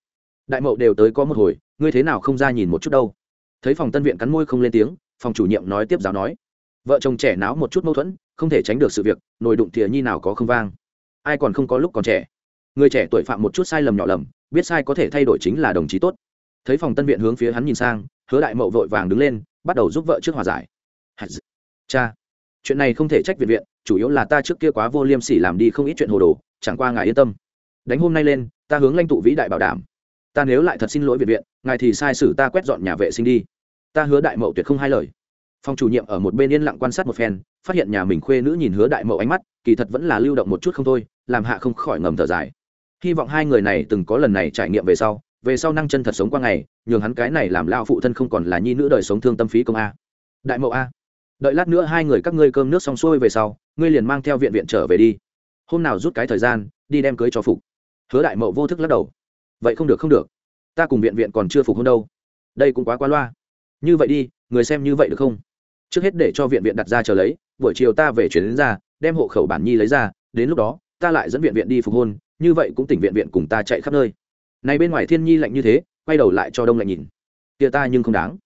Đại mậu đều tới có một hồi, ngươi thế nào không ra nhìn một chút đâu? Thấy phòng tân viện cắn môi không lên tiếng, phòng chủ nhiệm nói tiếp giáo nói. Vợ chồng trẻ náo một chút mâu thuẫn, không thể tránh được sự việc, nồi đụng thìa nhi nào có không vang. Ai còn không có lúc còn trẻ? Người trẻ tuổi phạm một chút sai lầm nhỏ lầm, biết sai có thể thay đổi chính là đồng chí tốt. Thấy phòng tân viện hướng phía hắn nhìn sang, hứa đại mậu vội vàng đứng lên, bắt đầu giúp vợ trước hòa giải. Cha, chuyện này không thể trách viện viện, chủ yếu là ta trước kia quá vô liêm sỉ làm đi không ít chuyện hồ đồ, chẳng qua ngài yên tâm. Đánh hôm nay lên, ta hướng lãnh tụ vĩ đại bảo đảm. Ta nếu lại thật xin lỗi viện viện, ngài thì sai sử ta quét dọn nhà vệ sinh đi. Ta hứa đại mậu tuyệt không hai lời. Phòng chủ nhiệm ở một bên yên lặng quan sát một phen, phát hiện nhà mình khuê nữ nhìn hứa đại mậu ánh mắt, kỳ thật vẫn là lưu động một chút không thôi, làm hạ không khỏi ngầm thở dài hy vọng hai người này từng có lần này trải nghiệm về sau về sau năng chân thật sống qua ngày, nhường hắn cái này làm lao phụ thân không còn là nhi nữ đời sống thương tâm phí công a. Đại mậu a, đợi lát nữa hai người các ngươi cơm nước xong xuôi về sau, ngươi liền mang theo viện viện trở về đi. Hôm nào rút cái thời gian, đi đem cưới cho phục. Hứa đại mậu vô thức lắc đầu. Vậy không được không được. Ta cùng viện viện còn chưa phục hôn đâu. Đây cũng quá quá loa. Như vậy đi, người xem như vậy được không? Trước hết để cho viện viện đặt ra chờ lấy, buổi chiều ta về chuyển đến ra, đem hộ khẩu bản nhi lấy ra, đến lúc đó, ta lại dẫn viện viện đi phục hôn như vậy cũng tỉnh viện viện cùng ta chạy khắp nơi. Này bên ngoài thiên nhi lạnh như thế, quay đầu lại cho đông lạnh nhìn. Kia ta nhưng không đáng.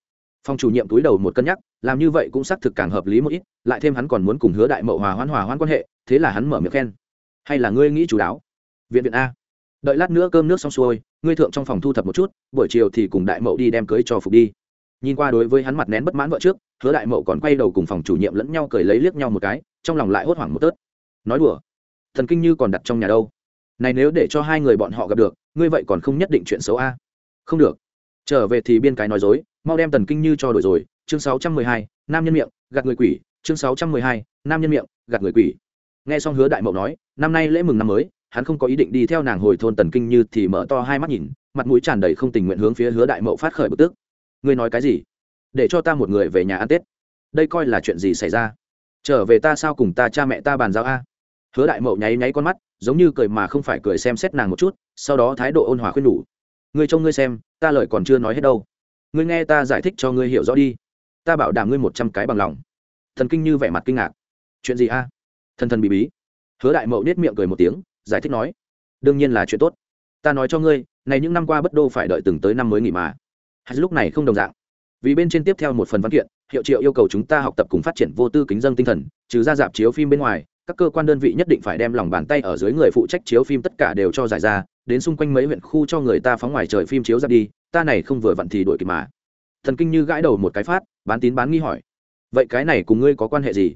Phòng chủ nhiệm túi đầu một cân nhắc, làm như vậy cũng xác thực càng hợp lý một ít, lại thêm hắn còn muốn cùng hứa đại mậu hòa hoan hòa hoan quan hệ, thế là hắn mở miệng khen. Hay là ngươi nghĩ chú đáo? Viện viện a. Đợi lát nữa cơm nước xong xuôi, ngươi thượng trong phòng thu thập một chút, buổi chiều thì cùng đại mậu đi đem cưới cho phục đi. Nhìn qua đối với hắn mặt nén bất mãn vợ trước, hứa đại mậu còn quay đầu cùng phòng chủ nhiệm lẫn nhau cười lấy liếc nhau một cái, trong lòng lại hốt hoảng một tớt. Nói đùa, thần kinh như còn đặt trong nhà đâu? Này nếu để cho hai người bọn họ gặp được, ngươi vậy còn không nhất định chuyện xấu a? Không được. Trở về thì biên cái nói dối, mau đem tần kinh như cho đổi rồi. Chương sáu trăm mười hai, nam nhân miệng, gạt người quỷ. Chương sáu trăm mười hai, nam nhân miệng, gạt người quỷ. Nghe xong hứa đại mậu nói, năm nay lễ mừng năm mới, hắn không có ý định đi theo nàng hồi thôn tần kinh như thì mở to hai mắt nhìn, mặt mũi tràn đầy không tình nguyện hướng phía hứa đại mậu phát khởi bực tức. Ngươi nói cái gì? Để cho ta một người về nhà ăn tết. Đây coi là chuyện gì xảy ra? Trở về ta sao cùng ta cha mẹ ta bàn giao a? Hứa đại mậu nháy nháy con mắt giống như cười mà không phải cười xem xét nàng một chút, sau đó thái độ ôn hòa khuyên nhủ. Ngươi trông ngươi xem, ta lời còn chưa nói hết đâu. Ngươi nghe ta giải thích cho ngươi hiểu rõ đi. Ta bảo đảm ngươi một trăm cái bằng lòng. Thần kinh như vẻ mặt kinh ngạc. Chuyện gì a? Thần thần bị bí. Hứa đại mậu nết miệng cười một tiếng, giải thích nói, đương nhiên là chuyện tốt. Ta nói cho ngươi, này những năm qua bất đô phải đợi từng tới năm mới nghỉ mà. Hay lúc này không đồng dạng. Vì bên trên tiếp theo một phần văn kiện, hiệu triệu yêu cầu chúng ta học tập cùng phát triển vô tư kính dân tinh thần, trừ ra dạp chiếu phim bên ngoài các cơ quan đơn vị nhất định phải đem lòng bàn tay ở dưới người phụ trách chiếu phim tất cả đều cho giải ra, đến xung quanh mấy huyện khu cho người ta phóng ngoài trời phim chiếu ra đi, ta này không vừa vặn thì đổi kịp mà. Thần kinh như gãi đầu một cái phát, bán tín bán nghi hỏi, vậy cái này cùng ngươi có quan hệ gì?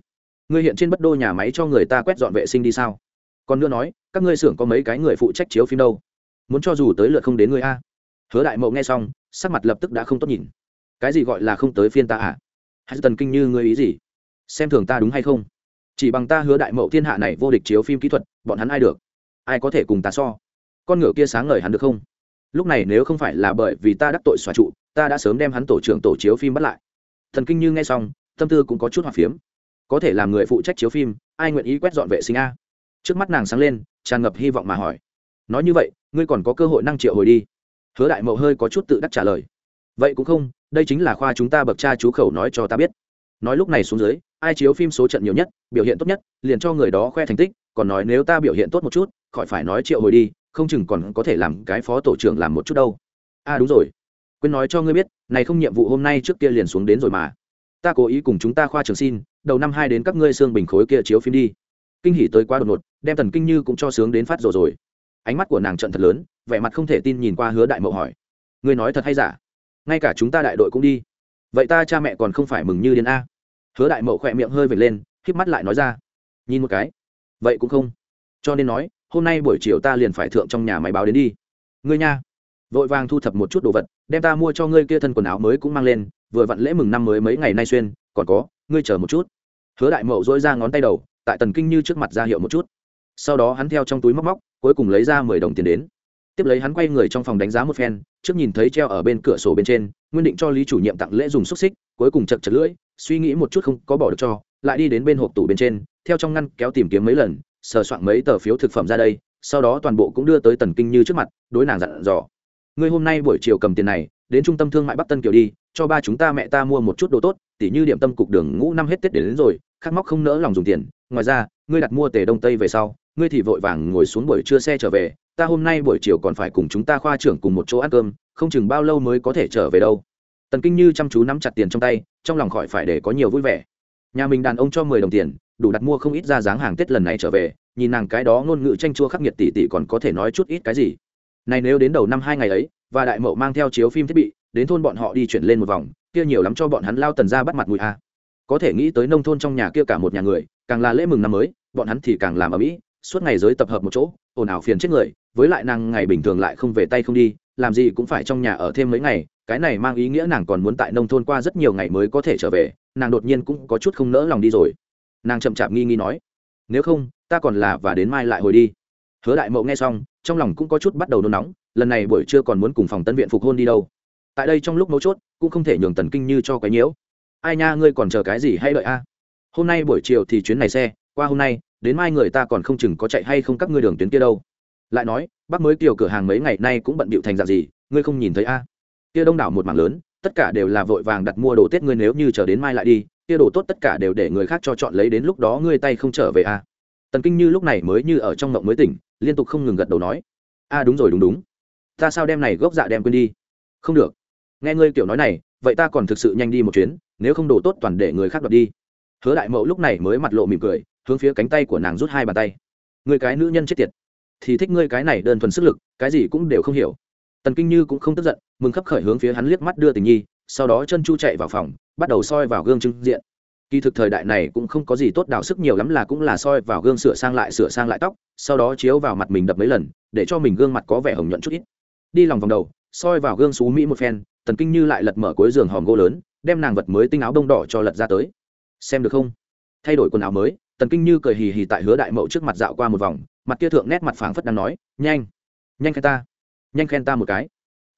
Ngươi hiện trên bất đô nhà máy cho người ta quét dọn vệ sinh đi sao? Còn nữa nói, các ngươi xưởng có mấy cái người phụ trách chiếu phim đâu? Muốn cho dù tới lượt không đến ngươi a. Hứa đại mậu nghe xong, sắc mặt lập tức đã không tốt nhìn. Cái gì gọi là không tới phiên ta à? Hay tần kinh như ngươi ý gì? Xem thường ta đúng hay không? Chỉ bằng ta hứa đại mậu thiên hạ này vô địch chiếu phim kỹ thuật, bọn hắn ai được? Ai có thể cùng ta so? Con ngựa kia sáng ngời hắn được không? Lúc này nếu không phải là bởi vì ta đắc tội xóa trụ, ta đã sớm đem hắn tổ trưởng tổ chiếu phim bắt lại. Thần kinh như nghe xong, tâm tư cũng có chút hòa phiếm. Có thể làm người phụ trách chiếu phim, ai nguyện ý quét dọn vệ sinh a? Trước mắt nàng sáng lên, tràn ngập hy vọng mà hỏi. Nói như vậy, ngươi còn có cơ hội năng triệu hồi đi. Hứa đại mậu hơi có chút tự đắc trả lời. Vậy cũng không, đây chính là khoa chúng ta bậc cha chú khẩu nói cho ta biết. Nói lúc này xuống dưới ai chiếu phim số trận nhiều nhất, biểu hiện tốt nhất, liền cho người đó khoe thành tích, còn nói nếu ta biểu hiện tốt một chút, khỏi phải nói triệu hồi đi, không chừng còn có thể làm cái phó tổ trưởng làm một chút đâu. A à đúng rồi. Quên nói cho ngươi biết, này không nhiệm vụ hôm nay trước kia liền xuống đến rồi mà. Ta cố ý cùng chúng ta khoa trường xin, đầu năm hai đến các ngươi xương bình khối kia chiếu phim đi. Kinh hỉ tới quá đột ngột, đem tần kinh như cũng cho sướng đến phát rồi rồi. Ánh mắt của nàng trận thật lớn, vẻ mặt không thể tin nhìn qua hứa đại mậu hỏi. Ngươi nói thật hay giả? Ngay cả chúng ta đại đội cũng đi. Vậy ta cha mẹ còn không phải mừng như điên a hứa đại mậu khỏe miệng hơi vệt lên, khép mắt lại nói ra. Nhìn một cái. Vậy cũng không. Cho nên nói, hôm nay buổi chiều ta liền phải thượng trong nhà máy báo đến đi. Ngươi nha. Vội vàng thu thập một chút đồ vật, đem ta mua cho ngươi kia thân quần áo mới cũng mang lên, vừa vặn lễ mừng năm mới mấy ngày nay xuyên, còn có, ngươi chờ một chút. Hứa đại mậu dỗi ra ngón tay đầu, tại tần kinh như trước mặt ra hiệu một chút. Sau đó hắn theo trong túi móc móc, cuối cùng lấy ra mười đồng tiền đến. Tiếp lấy hắn quay người trong phòng đánh giá một phen, trước nhìn thấy treo ở bên cửa sổ bên trên, nguyên định cho lý chủ nhiệm tặng lễ dùng xúc xích, cuối cùng chật chật lưỡi suy nghĩ một chút không có bỏ được cho lại đi đến bên hộp tủ bên trên theo trong ngăn kéo tìm kiếm mấy lần sờ soạn mấy tờ phiếu thực phẩm ra đây sau đó toàn bộ cũng đưa tới tần kinh như trước mặt đối nàng dặn dò. Ngươi hôm nay buổi chiều cầm tiền này đến trung tâm thương mại bắc tân kiều đi cho ba chúng ta mẹ ta mua một chút đồ tốt tỉ như điểm tâm cục đường ngũ năm hết tết đến, đến rồi khát móc không nỡ lòng dùng tiền. Ngoài ra ngươi đặt mua tề đông tây về sau ngươi thì vội vàng ngồi xuống buổi trưa xe trở về ta hôm nay buổi chiều còn phải cùng chúng ta khoa trưởng cùng một chỗ ăn cơm không chừng bao lâu mới có thể trở về đâu tần kinh như chăm chú nắm chặt tiền trong tay, trong lòng khỏi phải để có nhiều vui vẻ. Nhà mình đàn ông cho mười đồng tiền, đủ đặt mua không ít ra dáng hàng tết lần này trở về, nhìn nàng cái đó ngôn ngữ tranh chua khắc nghiệt tỉ tỉ còn có thể nói chút ít cái gì. Này nếu đến đầu năm hai ngày ấy, và đại mậu mang theo chiếu phim thiết bị, đến thôn bọn họ đi chuyển lên một vòng, kia nhiều lắm cho bọn hắn lao tần ra bắt mặt mùi a. Có thể nghĩ tới nông thôn trong nhà kia cả một nhà người, càng là lễ mừng năm mới, bọn hắn thì càng làm ở mỹ suốt ngày giới tập hợp một chỗ, ồn ào phiền chết người, với lại nàng ngày bình thường lại không về tay không đi làm gì cũng phải trong nhà ở thêm mấy ngày, cái này mang ý nghĩa nàng còn muốn tại nông thôn qua rất nhiều ngày mới có thể trở về, nàng đột nhiên cũng có chút không nỡ lòng đi rồi. Nàng chậm chạp nghi nghi nói, nếu không, ta còn là và đến mai lại hồi đi. Hứa đại mậu nghe xong, trong lòng cũng có chút bắt đầu nôn nóng, lần này buổi trưa còn muốn cùng phòng tân viện phục hôn đi đâu. Tại đây trong lúc mấu chốt, cũng không thể nhường tần kinh như cho cái nhiễu. Ai nha, ngươi còn chờ cái gì hay đợi a? Hôm nay buổi chiều thì chuyến này xe, qua hôm nay, đến mai người ta còn không chừng có chạy hay không các ngươi đường tuyến kia đâu lại nói, bác mới kiều cửa hàng mấy ngày nay cũng bận bịu thành dạng gì, ngươi không nhìn thấy a? Kia đông đảo một mảng lớn, tất cả đều là vội vàng đặt mua đồ tết ngươi nếu như chờ đến mai lại đi, kia đồ tốt tất cả đều để người khác cho chọn lấy đến lúc đó ngươi tay không trở về a? Tần kinh như lúc này mới như ở trong mộng mới tỉnh, liên tục không ngừng gật đầu nói. A, đúng rồi, đúng đúng. Ta sao đem này gốc dạ đem quên đi? Không được. Nghe ngươi kiểu nói này, vậy ta còn thực sự nhanh đi một chuyến, nếu không đồ tốt toàn để người khác đoạt đi. Hứa đại mậu lúc này mới mặt lộ mỉm cười, hướng phía cánh tay của nàng rút hai bàn tay. Người cái nữ nhân chết tiệt thì thích ngươi cái này đơn thuần sức lực, cái gì cũng đều không hiểu. Tần kinh như cũng không tức giận, mừng khấp khởi hướng phía hắn liếc mắt đưa tình nhi, sau đó chân chu chạy vào phòng, bắt đầu soi vào gương trưng diện. Kỳ thực thời đại này cũng không có gì tốt đào sức nhiều lắm là cũng là soi vào gương sửa sang lại sửa sang lại tóc, sau đó chiếu vào mặt mình đập mấy lần, để cho mình gương mặt có vẻ hồng nhuận chút ít. Đi lòng vòng đầu, soi vào gương xú mỹ một phen, tần kinh như lại lật mở cuối giường hòm gỗ lớn, đem nàng vật mới tinh áo đông đỏ cho lật ra tới. Xem được không? Thay đổi quần áo mới, tần kinh như cười hì hì tại hứa đại mậu trước mặt dạo qua một vòng mặt kia thượng nét mặt phảng phất đang nói, nhanh nhanh khen ta, nhanh khen ta một cái.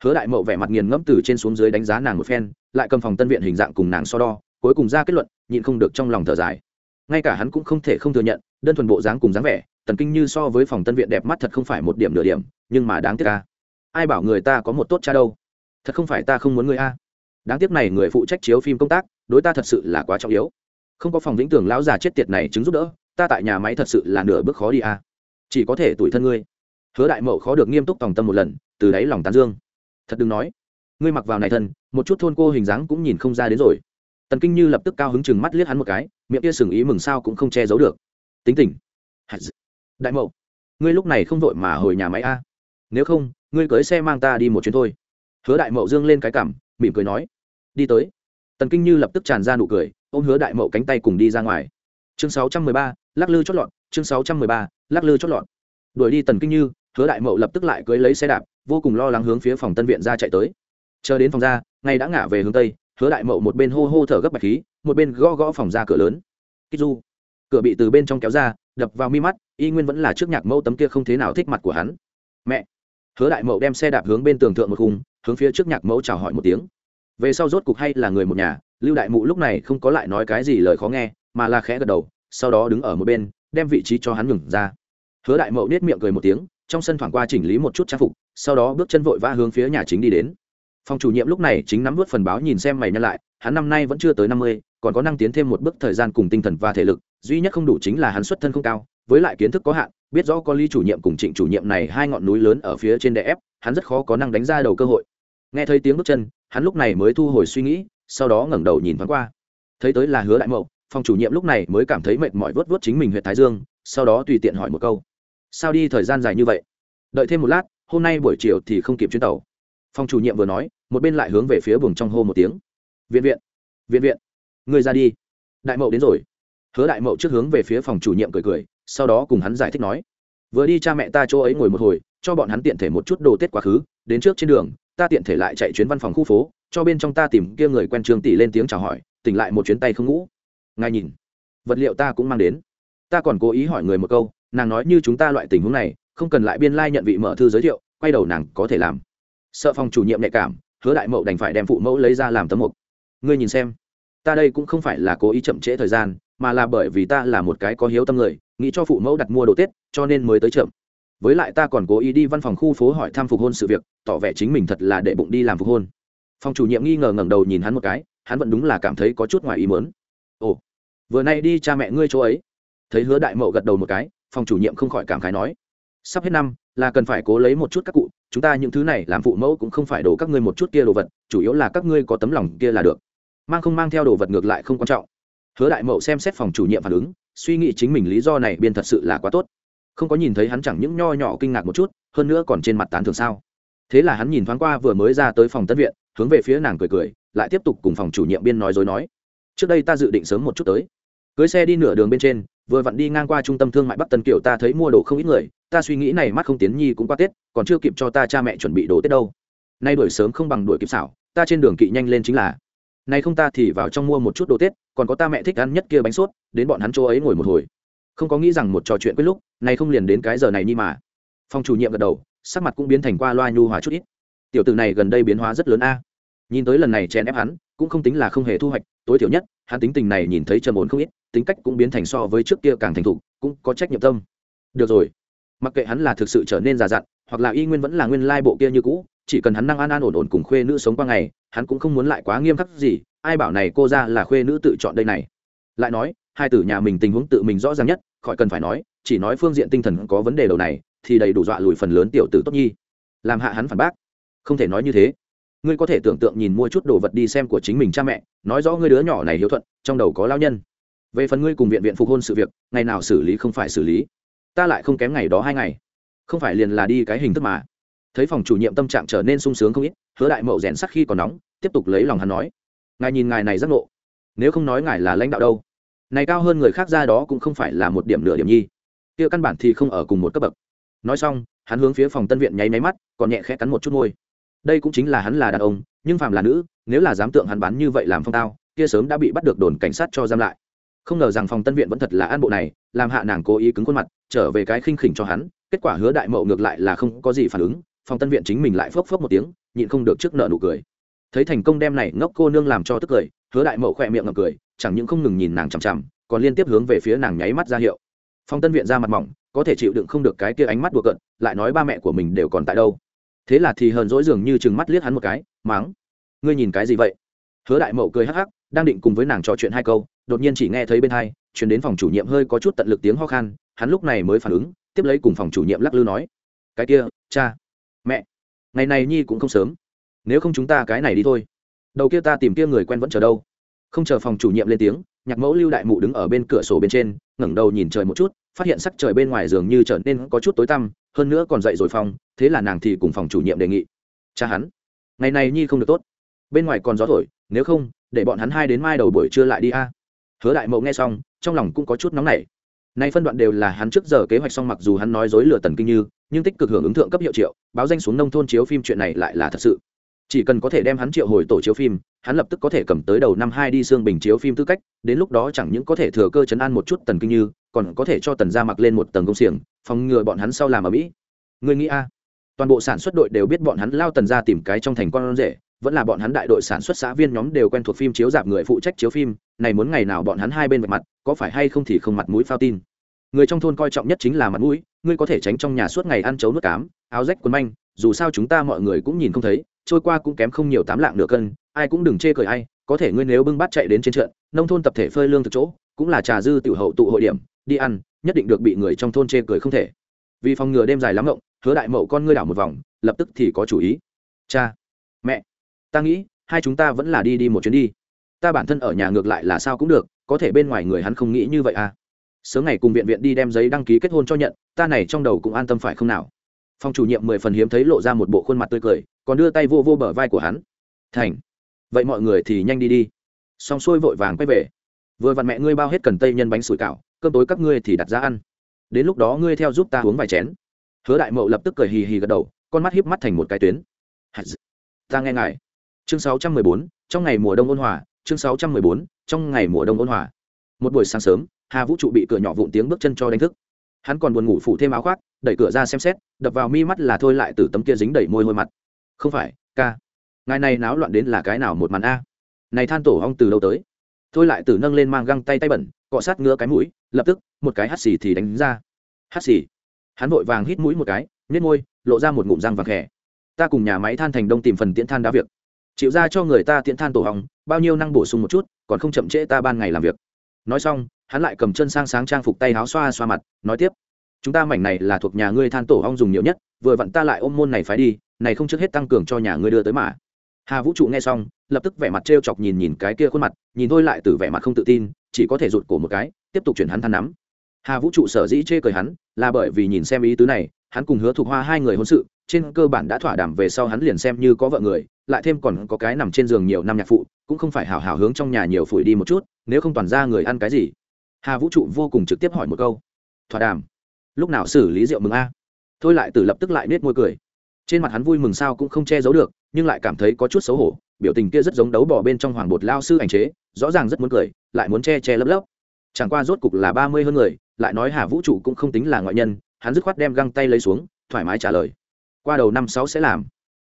Hứa đại mậu vẻ mặt nghiền ngẫm từ trên xuống dưới đánh giá nàng một phen, lại cầm phòng tân viện hình dạng cùng nàng so đo, cuối cùng ra kết luận, nhịn không được trong lòng thở dài. Ngay cả hắn cũng không thể không thừa nhận, đơn thuần bộ dáng cùng dáng vẻ, tần kinh như so với phòng tân viện đẹp mắt thật không phải một điểm nửa điểm, nhưng mà đáng tiếc ta ai bảo người ta có một tốt cha đâu? Thật không phải ta không muốn người a. Đáng tiếc này người phụ trách chiếu phim công tác, đối ta thật sự là quá trọng yếu. Không có phòng vĩnh tường lão già chết tiệt này chứng giúp đỡ, ta tại nhà máy thật sự là nửa bước khó đi a chỉ có thể tuổi thân ngươi. Hứa đại mậu khó được nghiêm túc tòng tâm một lần, từ đáy lòng tán dương. Thật đừng nói, ngươi mặc vào này thân, một chút thôn cô hình dáng cũng nhìn không ra đến rồi. Tần kinh như lập tức cao hứng chừng mắt liếc hắn một cái, miệng kia sừng ý mừng sao cũng không che giấu được. Tính tình. Đại mậu, ngươi lúc này không vội mà hồi nhà máy a? Nếu không, ngươi cưới xe mang ta đi một chuyến thôi. Hứa đại mậu dương lên cái cảm, mỉm cười nói. Đi tới. Tần kinh như lập tức tràn ra nụ cười, ôm hứa đại mậu cánh tay cùng đi ra ngoài. Chương sáu trăm mười ba, lắc lư chót lọt chương sáu trăm mười ba, lắc lư chót lọt. Đuổi đi tần kinh như, hứa đại mậu lập tức lại cưới lấy xe đạp, vô cùng lo lắng hướng phía phòng tân viện ra chạy tới. Chờ đến phòng ra, ngay đã ngả về hướng tây, hứa đại mậu một bên hô hô thở gấp bạch khí, một bên gõ gõ phòng ra cửa lớn. Kích du, cửa bị từ bên trong kéo ra, đập vào mi mắt, y nguyên vẫn là trước nhạc mẫu tấm kia không thế nào thích mặt của hắn. Mẹ, hứa đại mậu đem xe đạp hướng bên tường thượng một khung, hướng phía trước nhạc mẫu chào hỏi một tiếng. Về sau rốt cục hay là người một nhà, lưu đại mụ lúc này không có lại nói cái gì lời khó nghe, mà là khẽ gật đầu, sau đó đứng ở một bên đem vị trí cho hắn ngừng ra. Hứa đại mậu nết miệng cười một tiếng, trong sân thoảng qua chỉnh lý một chút trang phục, sau đó bước chân vội vã hướng phía nhà chính đi đến. Phòng chủ nhiệm lúc này chính nắm vớt phần báo nhìn xem mày nhân lại, hắn năm nay vẫn chưa tới năm mươi, còn có năng tiến thêm một bước thời gian cùng tinh thần và thể lực, duy nhất không đủ chính là hắn xuất thân không cao, với lại kiến thức có hạn, biết rõ có ly chủ nhiệm cùng trịnh chủ nhiệm này hai ngọn núi lớn ở phía trên đè ép, hắn rất khó có năng đánh ra đầu cơ hội. Nghe thấy tiếng bước chân, hắn lúc này mới thu hồi suy nghĩ, sau đó ngẩng đầu nhìn thoáng qua. Thấy tới là hứa đại mậu phòng chủ nhiệm lúc này mới cảm thấy mệt mỏi vớt vớt chính mình huyện thái dương, sau đó tùy tiện hỏi một câu, sao đi thời gian dài như vậy? Đợi thêm một lát, hôm nay buổi chiều thì không kịp chuyến tàu. Phòng chủ nhiệm vừa nói, một bên lại hướng về phía buồng trong hô một tiếng, viện viện viện viện người ra đi. Đại mậu đến rồi. Hứa đại mậu trước hướng về phía phòng chủ nhiệm cười cười, sau đó cùng hắn giải thích nói, vừa đi cha mẹ ta chỗ ấy ngồi một hồi, cho bọn hắn tiện thể một chút đồ tết quá khứ, đến trước trên đường, ta tiện thể lại chạy chuyến văn phòng khu phố, cho bên trong ta tìm kia người quen trường tỷ lên tiếng chào hỏi, tỉnh lại một chuyến tay không ngủ ngài nhìn. Vật liệu ta cũng mang đến. Ta còn cố ý hỏi người một câu, nàng nói như chúng ta loại tình huống này, không cần lại biên lai、like、nhận vị mở thư giới thiệu, quay đầu nàng có thể làm. Sợ phòng chủ nhiệm nhạy cảm, hứa đại mậu đành phải đem phụ mẫu lấy ra làm tấm mục. Ngươi nhìn xem, ta đây cũng không phải là cố ý chậm trễ thời gian, mà là bởi vì ta là một cái có hiếu tâm người, nghĩ cho phụ mẫu đặt mua đồ tết, cho nên mới tới chậm. Với lại ta còn cố ý đi văn phòng khu phố hỏi thăm phục hôn sự việc, tỏ vẻ chính mình thật là để bụng đi làm phục hôn. Phòng chủ nhiệm nghi ngờ ngẩng đầu nhìn hắn một cái, hắn vẫn đúng là cảm thấy có chút ngoài ý mớn ồ, vừa nay đi cha mẹ ngươi chỗ ấy. Thấy hứa đại mậu gật đầu một cái, phòng chủ nhiệm không khỏi cảm khái nói. Sắp hết năm, là cần phải cố lấy một chút các cụ, chúng ta những thứ này làm phụ mẫu cũng không phải đổ các ngươi một chút kia đồ vật, chủ yếu là các ngươi có tấm lòng kia là được. Mang không mang theo đồ vật ngược lại không quan trọng. Hứa đại mậu xem xét phòng chủ nhiệm phản ứng, suy nghĩ chính mình lý do này biên thật sự là quá tốt. Không có nhìn thấy hắn chẳng những nho nhỏ kinh ngạc một chút, hơn nữa còn trên mặt tán thường sao. Thế là hắn nhìn thoáng qua vừa mới ra tới phòng tân viện, hướng về phía nàng cười cười, lại tiếp tục cùng phòng chủ nhiệm biên nói dối nói trước đây ta dự định sớm một chút tới. Cưới xe đi nửa đường bên trên, vừa vặn đi ngang qua trung tâm thương mại bắc tân kiều, ta thấy mua đồ không ít người, ta suy nghĩ này mắt không tiến nhi cũng qua tết, còn chưa kịp cho ta cha mẹ chuẩn bị đồ tết đâu. Nay đuổi sớm không bằng đuổi kịp xảo, ta trên đường kỵ nhanh lên chính là, nay không ta thì vào trong mua một chút đồ tết, còn có ta mẹ thích ăn nhất kia bánh sốt, đến bọn hắn chỗ ấy ngồi một hồi. Không có nghĩ rằng một trò chuyện quyết lúc, nay không liền đến cái giờ này nhi mà. Phòng chủ nhiệm gật đầu, sắc mặt cũng biến thành qua loa nhu hòa chút ít. Tiểu tử này gần đây biến hóa rất lớn a nhìn tới lần này chèn ép hắn, cũng không tính là không hề thu hoạch, tối thiểu nhất, hắn tính tình này nhìn thấy trầm ổn không ít, tính cách cũng biến thành so với trước kia càng thành thục, cũng có trách nhiệm tâm. Được rồi, mặc kệ hắn là thực sự trở nên già dặn, hoặc là y nguyên vẫn là nguyên lai bộ kia như cũ, chỉ cần hắn năng an an ổn ổn cùng khuê nữ sống qua ngày, hắn cũng không muốn lại quá nghiêm khắc gì, ai bảo này cô ra là khuê nữ tự chọn đây này. Lại nói, hai tử nhà mình tình huống tự mình rõ ràng nhất, khỏi cần phải nói, chỉ nói phương diện tinh thần có vấn đề đầu này, thì đầy đủ dọa lùi phần lớn tiểu tử tốt nhi. Làm hạ hắn phản bác. Không thể nói như thế ngươi có thể tưởng tượng nhìn mua chút đồ vật đi xem của chính mình cha mẹ, nói rõ ngươi đứa nhỏ này hiếu thuận, trong đầu có lao nhân. Về phần ngươi cùng viện viện phục hôn sự việc, ngày nào xử lý không phải xử lý. Ta lại không kém ngày đó hai ngày. Không phải liền là đi cái hình thức mà. Thấy phòng chủ nhiệm tâm trạng trở nên sung sướng không ít, hứa đại mậu rèn sắc khi còn nóng, tiếp tục lấy lòng hắn nói. Ngài nhìn ngài này giác ngộ. Nếu không nói ngài là lãnh đạo đâu. Này cao hơn người khác ra đó cũng không phải là một điểm nửa điểm nhi. Kia căn bản thì không ở cùng một cấp bậc. Nói xong, hắn hướng phía phòng tân viện nháy máy mắt, còn nhẹ khẽ cắn một chút môi đây cũng chính là hắn là đàn ông, nhưng phàm là nữ, nếu là dám tượng hắn bán như vậy làm phong tao, kia sớm đã bị bắt được đồn cảnh sát cho giam lại. Không ngờ rằng phòng tân viện vẫn thật là an bộ này, làm hạ nàng cố ý cứng khuôn mặt, trở về cái khinh khỉnh cho hắn, kết quả hứa đại mậu ngược lại là không có gì phản ứng, phòng tân viện chính mình lại phốc phốc một tiếng, nhịn không được trước nợ nụ cười. Thấy thành công đem này ngốc cô nương làm cho tức cười, hứa đại mậu khỏe miệng ngập cười, chẳng những không ngừng nhìn nàng chằm chằm, còn liên tiếp hướng về phía nàng nháy mắt ra hiệu. Phòng tân viện ra mặt mỏng, có thể chịu đựng không được cái kia ánh mắt đùa cận lại nói ba mẹ của mình đều còn tại đâu thế là thì hờn dỗi dường như chừng mắt liếc hắn một cái, máng, ngươi nhìn cái gì vậy? Hứa đại mậu cười hắc hắc, đang định cùng với nàng trò chuyện hai câu, đột nhiên chỉ nghe thấy bên hai, chuyển đến phòng chủ nhiệm hơi có chút tận lực tiếng ho khan, hắn lúc này mới phản ứng, tiếp lấy cùng phòng chủ nhiệm lắc lư nói, cái kia, cha, mẹ, ngày này nhi cũng không sớm. Nếu không chúng ta cái này đi thôi. Đầu kia ta tìm kia người quen vẫn chờ đâu. Không chờ phòng chủ nhiệm lên tiếng, nhạc mẫu lưu đại mụ đứng ở bên cửa sổ bên trên, ngẩng đầu nhìn trời một chút, phát hiện sắc trời bên ngoài dường như trở nên có chút tối tăm hơn nữa còn dậy rồi phòng thế là nàng thì cùng phòng chủ nhiệm đề nghị. Cha hắn, ngày này nhi không được tốt. Bên ngoài còn gió thổi, nếu không, để bọn hắn hai đến mai đầu buổi trưa lại đi a. Hứa đại mậu nghe xong, trong lòng cũng có chút nóng nảy. Nay phân đoạn đều là hắn trước giờ kế hoạch xong, mặc dù hắn nói dối lừa tần kinh như, nhưng tích cực hưởng ứng thượng cấp hiệu triệu, báo danh xuống nông thôn chiếu phim chuyện này lại là thật sự. Chỉ cần có thể đem hắn triệu hồi tổ chiếu phim, hắn lập tức có thể cầm tới đầu năm hai đi xương bình chiếu phim tư cách, đến lúc đó chẳng những có thể thừa cơ chấn an một chút tần kinh như còn có thể cho tần gia mặc lên một tầng công xiềng, phòng ngừa bọn hắn sau làm ở mỹ. Người nghĩ a? Toàn bộ sản xuất đội đều biết bọn hắn lao tần gia tìm cái trong thành con rể, vẫn là bọn hắn đại đội sản xuất xã viên nhóm đều quen thuộc phim chiếu dạp người phụ trách chiếu phim, này muốn ngày nào bọn hắn hai bên vạch mặt, có phải hay không thì không mặt mũi phao tin. Người trong thôn coi trọng nhất chính là mặt mũi, ngươi có thể tránh trong nhà suốt ngày ăn chấu nước cám, áo rách quần manh, dù sao chúng ta mọi người cũng nhìn không thấy, trôi qua cũng kém không nhiều tám lạng nửa cân, ai cũng đừng chê cười ai, có thể ngươi nếu bưng bát chạy đến trên trận, nông thôn tập thể phơi lương thực chỗ, cũng là trà dư tiểu hậu tụ hội điểm đi ăn, nhất định được bị người trong thôn chê cười không thể. Vì phòng ngừa đêm dài lắm rộng hứa đại mậu con ngươi đảo một vòng, lập tức thì có chủ ý. Cha, mẹ, ta nghĩ, hai chúng ta vẫn là đi đi một chuyến đi. Ta bản thân ở nhà ngược lại là sao cũng được, có thể bên ngoài người hắn không nghĩ như vậy à. Sớm ngày cùng viện viện đi đem giấy đăng ký kết hôn cho nhận, ta này trong đầu cũng an tâm phải không nào. Phòng chủ nhiệm mười phần hiếm thấy lộ ra một bộ khuôn mặt tươi cười, còn đưa tay vô vô bờ vai của hắn. Thành, vậy mọi người thì nhanh đi đi. Xong xuôi vội vàng quay về. Vừa vặn mẹ ngươi bao hết cần tây nhân bánh sủi cảo cơm tối các ngươi thì đặt ra ăn. Đến lúc đó ngươi theo giúp ta uống vài chén. Hứa đại mậu lập tức cười hì hì gật đầu con mắt hiếp mắt thành một cái tuyến. Ta nghe ngài. Chương 614, trong ngày mùa đông ôn hòa chương 614, trong ngày mùa đông ôn hòa. Một buổi sáng sớm hà vũ trụ bị cửa nhỏ vụn tiếng bước chân cho đánh thức. Hắn còn buồn ngủ phủ thêm áo khoác đẩy cửa ra xem xét đập vào mi mắt là thôi lại từ tấm kia dính đẩy môi hôi mặt. Không phải ca ngài này náo loạn đến là cái nào một màn a? Này than tổ hong từ lâu tới? Thôi lại từ nâng lên mang găng tay tay bẩn cọ sát ngứa cái mũi, lập tức, một cái hắt xì thì đánh ra. Hắt xì. Hắn vội vàng hít mũi một cái nhét môi, lộ ra một ngụm răng vàng khẽ ta cùng nhà máy than thành đông tìm phần tiễn than đá việc. Chịu ra cho người ta tiễn than tổ hỏng, bao nhiêu năng bổ sung một chút, còn không chậm trễ ta ban ngày làm việc. Nói xong, hắn lại cầm chân sang sáng trang phục tay áo xoa xoa mặt, nói tiếp. Chúng ta mảnh này là thuộc nhà ngươi than tổ hong dùng nhiều nhất, vừa vặn ta lại ôm môn này phải đi, này không trước hết tăng cường cho nhà ngươi đưa tới mà. Hà vũ trụ nghe xong, lập tức vẻ mặt t chọc nhìn nhìn cái kia khuôn mặt, nhìn thôi lại từ vẻ mặt không tự tin chỉ có thể rụt cổ một cái, tiếp tục chuyển hắn than nắm. Hà vũ trụ sở dĩ chê cười hắn, là bởi vì nhìn xem ý tứ này, hắn cùng hứa thục hoa hai người hôn sự, trên cơ bản đã thỏa đàm về sau hắn liền xem như có vợ người, lại thêm còn có cái nằm trên giường nhiều năm nhạc phụ, cũng không phải hào hào hướng trong nhà nhiều phủi đi một chút, nếu không toàn ra người ăn cái gì. Hà vũ trụ vô cùng trực tiếp hỏi một câu. Thỏa đàm. Lúc nào xử lý rượu mừng a? Thôi lại từ lập tức lại nết môi cười. Trên mặt hắn vui mừng sao cũng không che giấu được, nhưng lại cảm thấy có chút xấu hổ, biểu tình kia rất giống đấu bỏ bên trong hoàng bột lao sư ảnh chế rõ ràng rất muốn cười, lại muốn che che lấp lấp. Chẳng qua rốt cục là ba mươi hơn người, lại nói hà vũ trụ cũng không tính là ngoại nhân, hắn dứt khoát đem găng tay lấy xuống, thoải mái trả lời. Qua đầu năm sáu sẽ làm.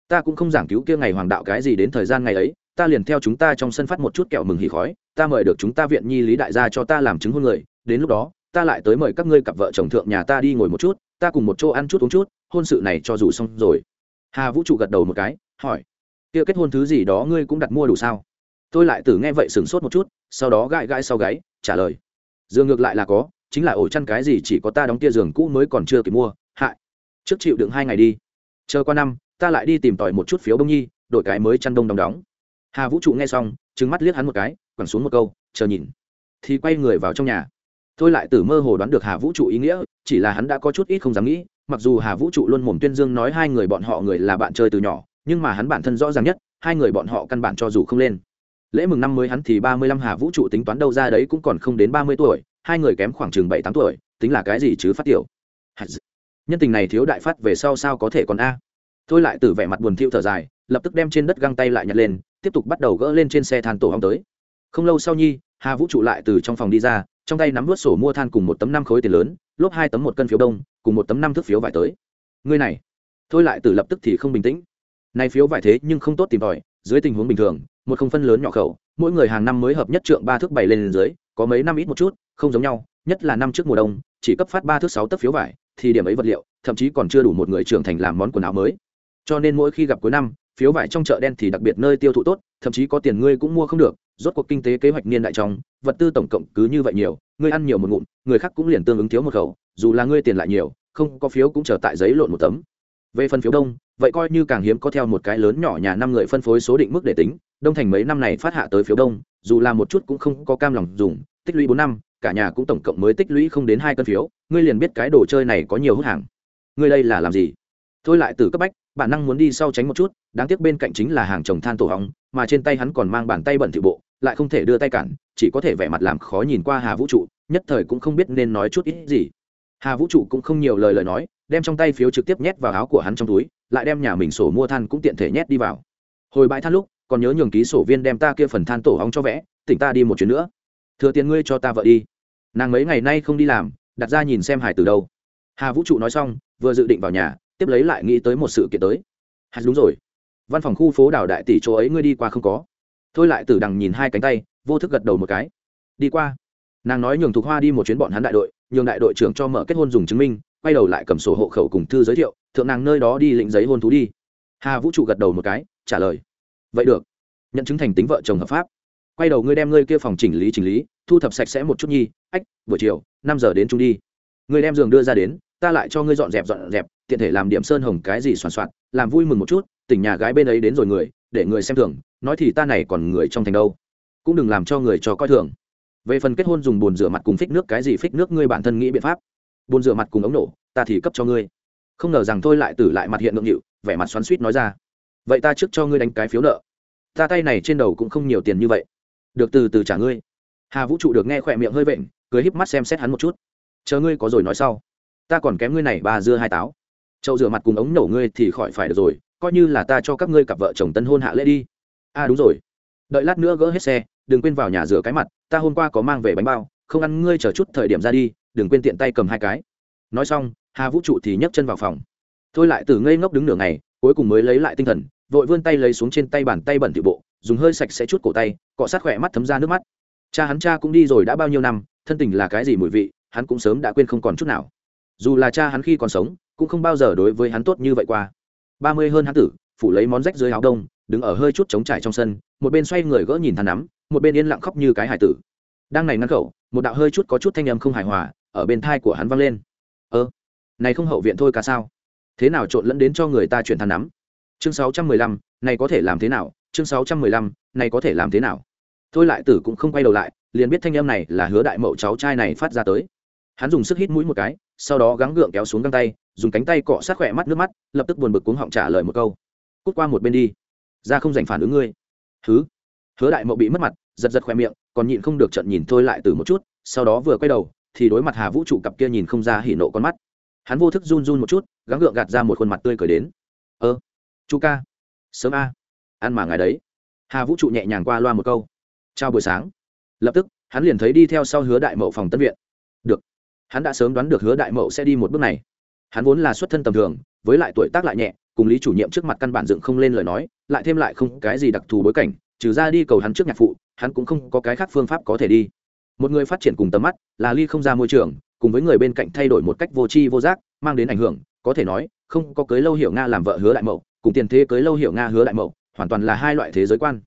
Ta cũng không giảng cứu kia ngày hoàng đạo cái gì đến thời gian ngày ấy, ta liền theo chúng ta trong sân phát một chút kẹo mừng hỉ khói, ta mời được chúng ta viện nhi lý đại gia cho ta làm chứng hôn người, đến lúc đó, ta lại tới mời các ngươi cặp vợ chồng thượng nhà ta đi ngồi một chút, ta cùng một chỗ ăn chút uống chút, hôn sự này cho dù xong rồi. Hà vũ trụ gật đầu một cái, hỏi, kia kết hôn thứ gì đó ngươi cũng đặt mua đủ sao? Tôi lại tử nghe vậy sửng sốt một chút, sau đó gãi gãi sau gáy, trả lời. Giường ngược lại là có, chính là ổ chăn cái gì chỉ có ta đóng tia giường cũ mới còn chưa kịp mua hại trước chịu đựng hai ngày đi. Chờ qua năm, ta lại đi tìm tòi một chút phiếu bông nhi, đổi cái mới chăn đông đóng đóng. Hà vũ trụ nghe xong trứng mắt liếc hắn một cái, quẳng xuống một câu, chờ nhìn. Thì quay người vào trong nhà. Thôi lại tử mơ hồ đoán được hà vũ trụ ý nghĩa, chỉ là hắn đã có chút ít không dám nghĩ, mặc dù hà vũ trụ luôn mồm tuyên dương nói hai người bọn họ người là bạn chơi từ nhỏ, nhưng mà hắn bản thân rõ ràng nhất, hai người bọn họ căn bản cho dù không lên lễ mừng năm mới hắn thì ba mươi lăm hà vũ trụ tính toán đâu ra đấy cũng còn không đến ba mươi tuổi, hai người kém khoảng chừng bảy tám tuổi, tính là cái gì chứ phát tiểu? Nhân tình này thiếu đại phát về sau sao có thể còn a? Thôi lại từ vẻ mặt buồn thiu thở dài, lập tức đem trên đất găng tay lại nhặt lên, tiếp tục bắt đầu gỡ lên trên xe than tổ hong tới. Không lâu sau nhi, hà vũ trụ lại từ trong phòng đi ra, trong tay nắm vớt sổ mua than cùng một tấm năm khối tiền lớn, lốp hai tấm một cân phiếu đông, cùng một tấm năm thước phiếu vải tới. Ngươi này, thôi lại từ lập tức thì không bình tĩnh. Này phiếu vải thế nhưng không tốt tìm tòi, dưới tình huống bình thường một không phân lớn nhỏ khẩu, mỗi người hàng năm mới hợp nhất trượng ba thước bảy lên dưới, có mấy năm ít một chút, không giống nhau, nhất là năm trước mùa đông, chỉ cấp phát ba thước sáu tấc phiếu vải, thì điểm ấy vật liệu, thậm chí còn chưa đủ một người trưởng thành làm món quần áo mới. Cho nên mỗi khi gặp cuối năm, phiếu vải trong chợ đen thì đặc biệt nơi tiêu thụ tốt, thậm chí có tiền ngươi cũng mua không được, rốt cuộc kinh tế kế hoạch niên đại trong, vật tư tổng cộng cứ như vậy nhiều, ngươi ăn nhiều một ngụm, người khác cũng liền tương ứng thiếu một khẩu, dù là ngươi tiền lại nhiều, không có phiếu cũng chờ tại giấy lộn một tấm về phần phiếu đông, vậy coi như càng hiếm có theo một cái lớn nhỏ nhà năm người phân phối số định mức để tính, đông thành mấy năm này phát hạ tới phiếu đông, dù là một chút cũng không có cam lòng dùng, tích lũy bốn năm, cả nhà cũng tổng cộng mới tích lũy không đến hai cân phiếu, ngươi liền biết cái đồ chơi này có nhiều hút hàng. Ngươi đây là làm gì? Thôi lại từ cấp bách, bản năng muốn đi sau tránh một chút, đáng tiếc bên cạnh chính là hàng chồng than tổ hóng mà trên tay hắn còn mang bàn tay bẩn thị bộ, lại không thể đưa tay cản, chỉ có thể vẻ mặt làm khó nhìn qua hà vũ trụ, nhất thời cũng không biết nên nói chút ít gì. Hà vũ trụ cũng không nhiều lời lời nói đem trong tay phiếu trực tiếp nhét vào áo của hắn trong túi, lại đem nhà mình sổ mua than cũng tiện thể nhét đi vào. Hồi bãi than lúc, còn nhớ nhường ký sổ viên đem ta kia phần than tổ hóng cho vẽ, tỉnh ta đi một chuyến nữa. Thừa tiền ngươi cho ta vợ đi. Nàng mấy ngày nay không đi làm, đặt ra nhìn xem hải từ đâu. Hà vũ trụ nói xong, vừa dự định vào nhà, tiếp lấy lại nghĩ tới một sự kiện tới. Hà, đúng rồi. Văn phòng khu phố đảo đại tỷ chỗ ấy ngươi đi qua không có. Thôi lại từ đằng nhìn hai cánh tay, vô thức gật đầu một cái. Đi qua. Nàng nói nhường thục hoa đi một chuyến bọn hắn đại đội, nhường đại đội trưởng cho mở kết hôn dùng chứng minh quay đầu lại cầm sổ hộ khẩu cùng thư giới thiệu, thượng nàng nơi đó đi lĩnh giấy hôn thú đi. Hà vũ trụ gật đầu một cái, trả lời. Vậy được. Nhận chứng thành tính vợ chồng hợp pháp. Quay đầu ngươi đem ngươi kia phòng chỉnh lý chỉnh lý, thu thập sạch sẽ một chút nhi. Ách, buổi chiều, năm giờ đến trung đi. Ngươi đem giường đưa ra đến, ta lại cho ngươi dọn dẹp dọn dẹp, tiện thể làm điểm sơn hồng cái gì soàn soạn, làm vui mừng một chút, tỉnh nhà gái bên ấy đến rồi người, để người xem thường, nói thì ta này còn người trong thành đâu. Cũng đừng làm cho người cho coi thường. Về phần kết hôn dùng bồn rửa mặt cùng phích nước cái gì phích nước, ngươi bản thân nghĩ biện pháp bồn rửa mặt cùng ống nổ, ta thì cấp cho ngươi. Không ngờ rằng thôi lại tử lại mặt hiện ngượng nghịu, vẻ mặt xoắn suýt nói ra. Vậy ta trước cho ngươi đánh cái phiếu nợ. Ta tay này trên đầu cũng không nhiều tiền như vậy. Được từ từ trả ngươi. Hà vũ trụ được nghe khỏe miệng hơi vện, cười híp mắt xem xét hắn một chút. Chờ ngươi có rồi nói sau. Ta còn kém ngươi này ba dưa hai táo. Chậu rửa mặt cùng ống nổ ngươi thì khỏi phải được rồi, coi như là ta cho các ngươi cặp vợ chồng tân hôn hạ lễ đi. A à đúng rồi. Đợi lát nữa gỡ hết xe, đừng quên vào nhà rửa cái mặt, ta hôm qua có mang về bánh bao, không ăn ngươi chờ chút thời điểm ra đi đừng quên tiện tay cầm hai cái. Nói xong, hà vũ trụ thì nhấc chân vào phòng. Thôi lại từ ngây ngốc đứng nửa ngày, cuối cùng mới lấy lại tinh thần, vội vươn tay lấy xuống trên tay bàn tay bẩn thị bộ, dùng hơi sạch sẽ chút cổ tay, cọ sát khỏe mắt thấm ra nước mắt. Cha hắn cha cũng đi rồi đã bao nhiêu năm, thân tình là cái gì mùi vị, hắn cũng sớm đã quên không còn chút nào. Dù là cha hắn khi còn sống, cũng không bao giờ đối với hắn tốt như vậy qua. Ba mươi hơn hắn tử, phủ lấy món rách dưới áo đông, đứng ở hơi chút trống trải trong sân, một bên xoay người gỡ nhìn than nắm, một bên yên lặng khóc như cái hải tử. Đang này ngăn khẩu, một đạo hơi chút có chút thanh âm không hài hòa ở bên thai của hắn vang lên. Ơ, này không hậu viện thôi cả sao? Thế nào trộn lẫn đến cho người ta chuyển than nắm? Chương sáu trăm mười lăm, này có thể làm thế nào? Chương sáu trăm mười lăm, này có thể làm thế nào? Thôi lại tử cũng không quay đầu lại, liền biết thanh âm này là hứa đại mậu cháu trai này phát ra tới. Hắn dùng sức hít mũi một cái, sau đó gắng gượng kéo xuống găng tay, dùng cánh tay cọ sát khỏe mắt nước mắt, lập tức buồn bực cuống họng trả lời một câu. Cút qua một bên đi, ra không dành phản ứng ngươi. Thứ hứa đại mậu bị mất mặt, giật giật khoe miệng, còn nhịn không được trận nhìn thôi lại từ một chút, sau đó vừa quay đầu thì đối mặt hà vũ trụ cặp kia nhìn không ra hỉ nộ con mắt. Hắn vô thức run run một chút, gắng gượng gạt ra một khuôn mặt tươi cười đến. Ơ, chu ca, sớm a, ăn mà ngài đấy. Hà vũ trụ nhẹ nhàng qua loa một câu. Chào buổi sáng. Lập tức, hắn liền thấy đi theo sau hứa đại mậu phòng tân viện. Được, hắn đã sớm đoán được hứa đại mậu sẽ đi một bước này. Hắn vốn là xuất thân tầm thường, với lại tuổi tác lại nhẹ, cùng lý chủ nhiệm trước mặt căn bản dựng không lên lời nói, lại thêm lại không cái gì đặc thù bối cảnh, trừ ra đi cầu hắn trước nhạc phụ, hắn cũng không có cái khác phương pháp có thể đi một người phát triển cùng tầm mắt, là ly không ra môi trường, cùng với người bên cạnh thay đổi một cách vô tri vô giác, mang đến ảnh hưởng, có thể nói, không có cưới lâu hiểu nga làm vợ hứa đại mậu, cùng tiền thế cưới lâu hiểu nga hứa đại mậu, hoàn toàn là hai loại thế giới quan.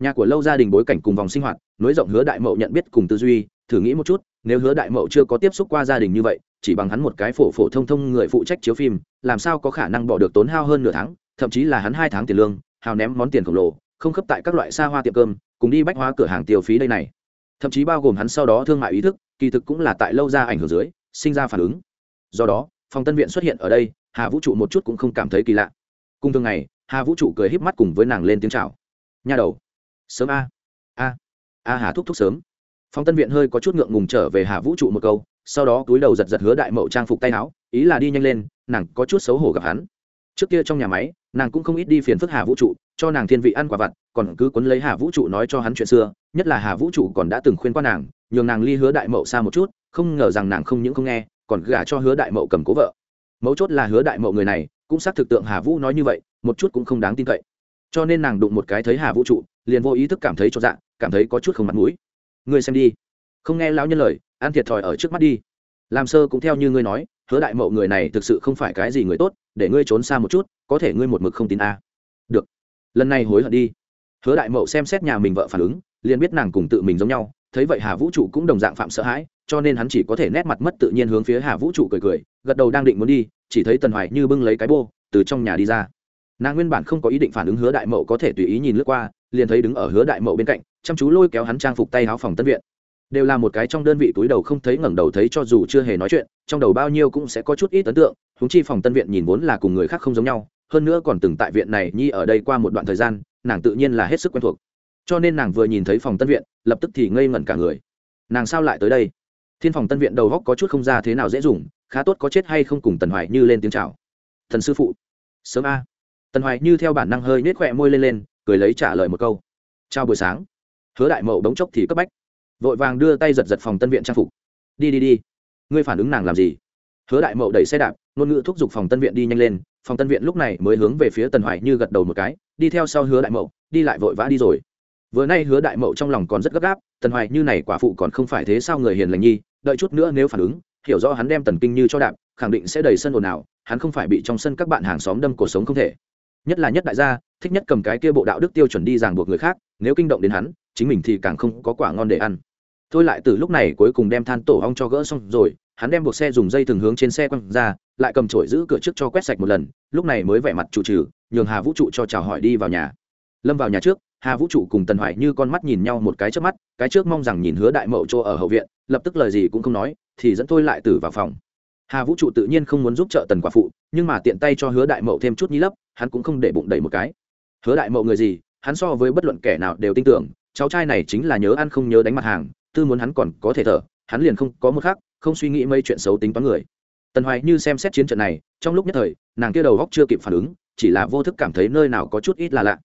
Nhà của lâu gia đình bối cảnh cùng vòng sinh hoạt, nối rộng hứa đại mậu nhận biết cùng tư duy, thử nghĩ một chút, nếu hứa đại mậu chưa có tiếp xúc qua gia đình như vậy, chỉ bằng hắn một cái phổ phổ thông thông người phụ trách chiếu phim, làm sao có khả năng bỏ được tốn hao hơn nửa tháng, thậm chí là hắn hai tháng tiền lương, hào ném món tiền khổng lồ, không khớp tại các loại xa hoa tiệm cơm, cùng đi bách hóa cửa hàng tiêu phí đây này thậm chí bao gồm hắn sau đó thương mại ý thức, kỳ thực cũng là tại lâu ra ảnh hưởng dưới, sinh ra phản ứng. Do đó, phòng tân viện xuất hiện ở đây, hà vũ trụ một chút cũng không cảm thấy kỳ lạ. Cùng thường ngày, hà vũ trụ cười híp mắt cùng với nàng lên tiếng chào. Nha đầu, sớm a a a hà thúc thúc sớm. Phòng tân viện hơi có chút ngượng ngùng trở về hà vũ trụ một câu, sau đó túi đầu giật giật hứa đại mậu trang phục tay áo, ý là đi nhanh lên, nàng có chút xấu hổ gặp hắn. Trước kia trong nhà máy nàng cũng không ít đi phiền phức hà vũ trụ, cho nàng thiên vị ăn quả vặt, còn cứ quấn lấy hà vũ trụ nói cho hắn chuyện xưa, nhất là hà vũ trụ còn đã từng khuyên qua nàng, nhường nàng ly hứa đại mậu xa một chút, không ngờ rằng nàng không những không nghe, còn gả cho hứa đại mậu cầm cố vợ. Mấu chốt là hứa đại mậu người này, cũng xác thực tượng hà vũ nói như vậy, một chút cũng không đáng tin cậy. Cho nên nàng đụng một cái thấy hà vũ trụ, liền vô ý thức cảm thấy cho dạ cảm thấy có chút không mặt mũi. Ngươi xem đi. Không nghe lão nhân lời ăn thiệt thòi ở trước mắt đi. Làm sơ cũng theo như ngươi nói, hứa đại mậu người này thực sự không phải cái gì người tốt để ngươi trốn xa một chút, có thể ngươi một mực không tin a. Được. Lần này hối hận đi. Hứa đại mậu xem xét nhà mình vợ phản ứng, liền biết nàng cùng tự mình giống nhau, thấy vậy hà vũ trụ cũng đồng dạng phạm sợ hãi, cho nên hắn chỉ có thể nét mặt mất tự nhiên hướng phía hà vũ trụ cười cười, gật đầu đang định muốn đi, chỉ thấy tần hoài như bưng lấy cái bô, từ trong nhà đi ra. Nàng nguyên bản không có ý định phản ứng hứa đại mậu có thể tùy ý nhìn lướt qua, liền thấy đứng ở hứa đại mậu bên cạnh, chăm chú lôi kéo hắn trang phục tay áo phòng tân viện đều là một cái trong đơn vị túi đầu không thấy ngẩng đầu thấy cho dù chưa hề nói chuyện, trong đầu bao nhiêu cũng sẽ có chút ít ấn tượng húng chi phòng tân viện nhìn vốn là cùng người khác không giống nhau, hơn nữa còn từng tại viện này nhi ở đây qua một đoạn thời gian, nàng tự nhiên là hết sức quen thuộc. Cho nên nàng vừa nhìn thấy phòng tân viện, lập tức thì ngây ngẩn cả người. Nàng sao lại tới đây? Thiên phòng tân viện đầu góc có chút không ra thế nào dễ dùng, khá tốt có chết hay không cùng tần hoài như lên tiếng chào. Thần sư phụ. Sớm a. Tần hoài như theo bản năng hơi nết khỏe môi lên lên, cười lấy trả lời một câu. Chào buổi sáng. Hứa đại mậu đống chốc thì cấp bách vội vàng đưa tay giật giật phòng tân viện trang phục. Đi đi đi. Ngươi phản ứng nàng làm gì? Hứa đại mậu đẩy xe đạp, ngôn ngữ thúc giục phòng tân viện đi nhanh lên. Phòng tân viện lúc này mới hướng về phía tần hoài như gật đầu một cái, đi theo sau hứa đại mậu, đi lại vội vã đi rồi. Vừa nay hứa đại mậu trong lòng còn rất gấp gáp, tần hoài như này quả phụ còn không phải thế sao người hiền lành nhi, đợi chút nữa nếu phản ứng, hiểu rõ hắn đem tần kinh như cho đạp, khẳng định sẽ đầy sân ồn ào, hắn không phải bị trong sân các bạn hàng xóm đâm cuộc sống không thể. Nhất là nhất đại gia, thích nhất cầm cái kia bộ đạo đức tiêu chuẩn đi ràng buộc người khác, nếu kinh động đến hắn, chính mình thì càng không có quả ngon để ăn thôi lại từ lúc này cuối cùng đem than tổ ong cho gỡ xong rồi, hắn đem buộc xe dùng dây thường hướng trên xe quăng ra, lại cầm chổi giữ cửa trước cho quét sạch một lần, lúc này mới vẻ mặt chủ trừ, nhường hà vũ trụ cho chào hỏi đi vào nhà. Lâm vào nhà trước, hà vũ trụ cùng tần hoài như con mắt nhìn nhau một cái trước mắt, cái trước mong rằng nhìn hứa đại mậu chỗ ở hậu viện, lập tức lời gì cũng không nói, thì dẫn thôi lại tử vào phòng. Hà vũ trụ tự nhiên không muốn giúp trợ tần quả phụ, nhưng mà tiện tay cho hứa đại mậu thêm chút nhi lấp, hắn cũng không để bụng đầy một cái. Hứa đại mậu người gì, hắn so với bất luận kẻ nào đều tin tưởng, cháu trai này chính là nhớ ăn không nhớ đánh mặt hàng tư muốn hắn còn có thể thở, hắn liền không có một khác không suy nghĩ mấy chuyện xấu tính toán người. Tần hoài như xem xét chiến trận này, trong lúc nhất thời, nàng kia đầu góc chưa kịp phản ứng, chỉ là vô thức cảm thấy nơi nào có chút ít là lạ.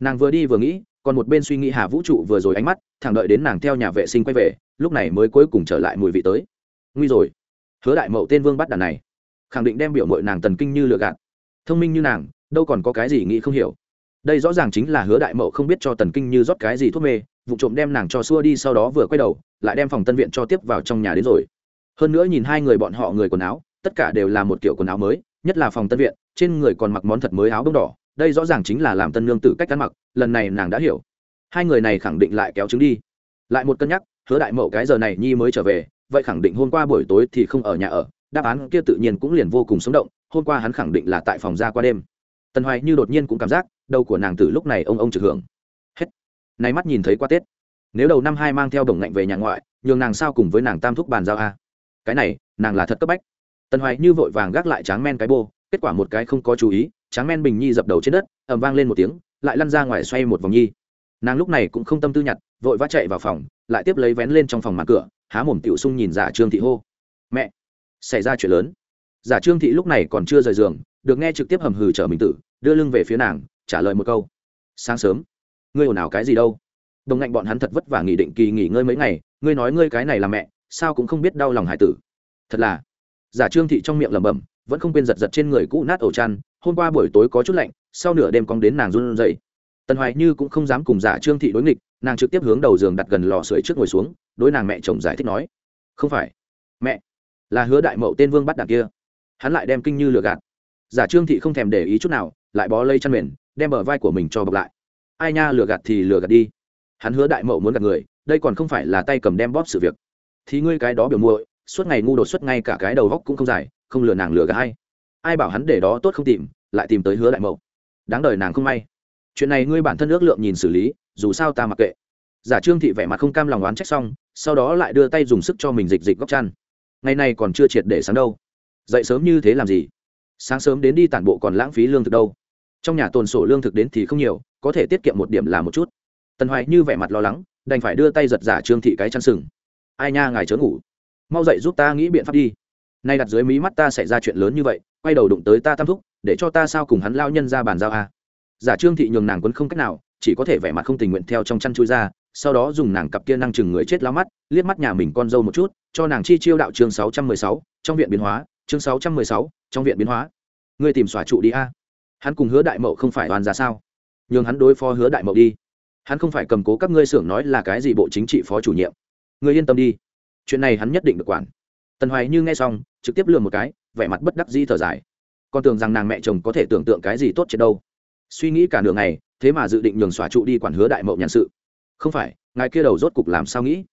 Nàng vừa đi vừa nghĩ, còn một bên suy nghĩ hà vũ trụ vừa rồi ánh mắt, thẳng đợi đến nàng theo nhà vệ sinh quay về, lúc này mới cuối cùng trở lại mùi vị tới. Nguy rồi. Hứa đại mậu tên vương bắt đàn này. Khẳng định đem biểu mội nàng tần kinh như lựa gạt. Thông minh như nàng, đâu còn có cái gì nghĩ không hiểu đây rõ ràng chính là hứa đại mậu không biết cho tần kinh như rót cái gì thuốc mê, vụ trộm đem nàng cho xua đi sau đó vừa quay đầu, lại đem phòng tân viện cho tiếp vào trong nhà đến rồi. Hơn nữa nhìn hai người bọn họ người quần áo, tất cả đều là một kiểu quần áo mới, nhất là phòng tân viện, trên người còn mặc món thật mới áo bông đỏ, đây rõ ràng chính là làm tân nương tử cách ăn mặc, lần này nàng đã hiểu. Hai người này khẳng định lại kéo trứng đi. Lại một cân nhắc, hứa đại mậu cái giờ này nhi mới trở về, vậy khẳng định hôm qua buổi tối thì không ở nhà ở, đáp án kia tự nhiên cũng liền vô cùng sống động, hôm qua hắn khẳng định là tại phòng ra qua đêm tần hoài như đột nhiên cũng cảm giác đầu của nàng từ lúc này ông ông trực hưởng. Hết. Nay mắt nhìn thấy qua tết. Nếu đầu năm hai mang theo đồng ngạnh về nhà ngoại, nhường nàng sao cùng với nàng tam thúc bàn giao a? Cái này, nàng là thật cấp bách. Tần hoài như vội vàng gác lại tráng men cái bô, kết quả một cái không có chú ý, tráng men bình nhi dập đầu trên đất ẩm vang lên một tiếng, lại lăn ra ngoài xoay một vòng nhi. Nàng lúc này cũng không tâm tư nhặt, vội vã chạy vào phòng, lại tiếp lấy vén lên trong phòng mặt cửa, há mồm tiểu sung nhìn giả trương thị hô. Mẹ, xảy ra chuyện lớn. Giả trương thị lúc này còn chưa rời giường được nghe trực tiếp hầm hừ chở mình tử, đưa lưng về phía nàng, trả lời một câu. Sáng sớm. Ngươi ồn ào cái gì đâu? Đồng ngạnh bọn hắn thật vất vả nghỉ định kỳ nghỉ ngơi mấy ngày, ngươi nói ngươi cái này là mẹ, sao cũng không biết đau lòng hải tử. Thật là. Giả trương thị trong miệng lẩm bẩm, vẫn không quên giật giật trên người cũ nát ổ chăn, hôm qua buổi tối có chút lạnh, sau nửa đêm cong đến nàng run rẩy. Tần hoài như cũng không dám cùng giả trương thị đối nghịch, nàng trực tiếp hướng đầu giường đặt gần lò sưởi trước ngồi xuống, đối nàng mẹ chồng giải thích nói. Không phải. Mẹ. Là hứa đại mậu tên vương bắt đạn kia. Hắn lại đem kinh như lừa gạt giả trương thị không thèm để ý chút nào, lại bó lây chăn mền, đem bờ vai của mình cho bọc lại. Ai nha, lừa gạt thì lừa gạt đi. Hắn hứa đại mậu muốn gạt người, đây còn không phải là tay cầm đem bóp sự việc. Thì ngươi cái đó biểu muội, suốt ngày ngu đột suốt ngay cả cái đầu góc cũng không dài, không lừa nàng lừa gạt hay ai bảo hắn để đó tốt không tìm, lại tìm tới hứa đại mậu. Đáng đời nàng không may. Chuyện này ngươi bản thân ước lượng nhìn xử lý, dù sao ta mặc kệ. Giả trương thị vẻ mặt không cam lòng oán trách xong, sau đó lại đưa tay dùng sức cho mình dịch dịch góc chăn. Ngày này còn chưa triệt để sáng đâu. Dậy sớm như thế làm gì? Sáng sớm đến đi tản bộ còn lãng phí lương thực đâu. Trong nhà tồn sổ lương thực đến thì không nhiều, có thể tiết kiệm một điểm là một chút. Tần hoài như vẻ mặt lo lắng, đành phải đưa tay giật giả trương thị cái chăn sừng. Ai nha, ngài chớ ngủ. Mau dậy giúp ta nghĩ biện pháp đi. Nay đặt dưới mí mắt ta xảy ra chuyện lớn như vậy, quay đầu đụng tới ta tam thúc, để cho ta sao cùng hắn lao nhân ra bàn giao a? Giả trương thị nhường nàng quấn không cách nào, chỉ có thể vẻ mặt không tình nguyện theo trong chăn chui ra, sau đó dùng nàng cặp kia năng chừng người chết lao mắt, liếc mắt nhà mình con dâu một chút, cho nàng chi chiêu đạo chương sáu trăm mười sáu, trong viện biến hóa, chương sáu trăm mười sáu trong viện biến hóa. Ngươi tìm xóa trụ đi a. Hắn cùng hứa đại mậu không phải đoàn ra sao? Nhường hắn đối phó hứa đại mậu đi. Hắn không phải cầm cố các ngươi xưởng nói là cái gì bộ chính trị phó chủ nhiệm. Ngươi yên tâm đi. Chuyện này hắn nhất định được quản. Tần hoài như nghe xong, trực tiếp lừa một cái, vẻ mặt bất đắc dĩ thở dài. Con tưởng rằng nàng mẹ chồng có thể tưởng tượng cái gì tốt trên đâu. Suy nghĩ cả nửa ngày, thế mà dự định nhường xóa trụ đi quản hứa đại mậu nhàn sự. Không phải, ngài kia đầu rốt cục làm sao nghĩ?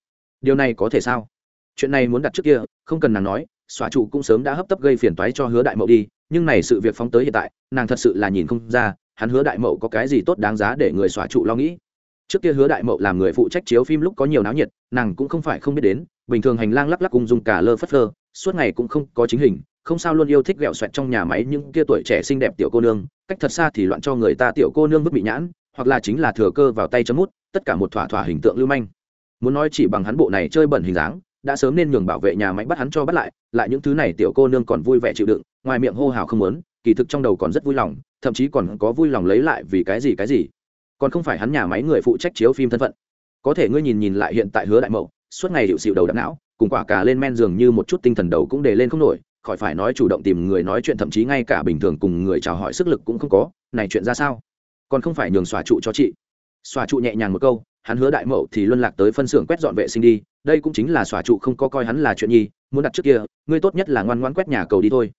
Điều này có thể sao? Chuyện này muốn đặt trước kia, không cần nàng nói xóa trụ cũng sớm đã hấp tấp gây phiền toái cho hứa đại mậu đi, nhưng này sự việc phóng tới hiện tại, nàng thật sự là nhìn không ra, hắn hứa đại mậu có cái gì tốt đáng giá để người xóa trụ lo nghĩ. Trước kia hứa đại mậu làm người phụ trách chiếu phim lúc có nhiều náo nhiệt, nàng cũng không phải không biết đến, bình thường hành lang lắc lắc cùng dùng cả lơ phất lơ, suốt ngày cũng không có chính hình, không sao luôn yêu thích ghẹo xoẹt trong nhà máy những kia tuổi trẻ xinh đẹp tiểu cô nương, cách thật xa thì loạn cho người ta tiểu cô nương vứt bị nhãn, hoặc là chính là thừa cơ vào tay chấm mút, tất cả một thỏa thỏa hình tượng lưu manh. Muốn nói chỉ bằng hắn bộ này chơi bẩn hình dáng đã sớm nên nhường bảo vệ nhà máy bắt hắn cho bắt lại lại những thứ này tiểu cô nương còn vui vẻ chịu đựng, ngoài miệng hô hào không muốn, kỳ thực trong đầu còn rất vui lòng, thậm chí còn có vui lòng lấy lại vì cái gì cái gì. Còn không phải hắn nhà máy người phụ trách chiếu phim thân phận. Có thể ngươi nhìn nhìn lại hiện tại hứa đại mậu, suốt ngày hiệu xịu đầu đập não, cùng quả cà lên men dường như một chút tinh thần đầu cũng để lên không nổi, khỏi phải nói chủ động tìm người nói chuyện thậm chí ngay cả bình thường cùng người chào hỏi sức lực cũng không có, này chuyện ra sao? Còn không phải nhường xòa trụ cho chị. Xòa trụ nhẹ nhàng một câu hắn hứa đại mậu thì luân lạc tới phân xưởng quét dọn vệ sinh đi, đây cũng chính là xòa trụ không có coi hắn là chuyện nhi, muốn đặt trước kia, ngươi tốt nhất là ngoan ngoan quét nhà cầu đi thôi.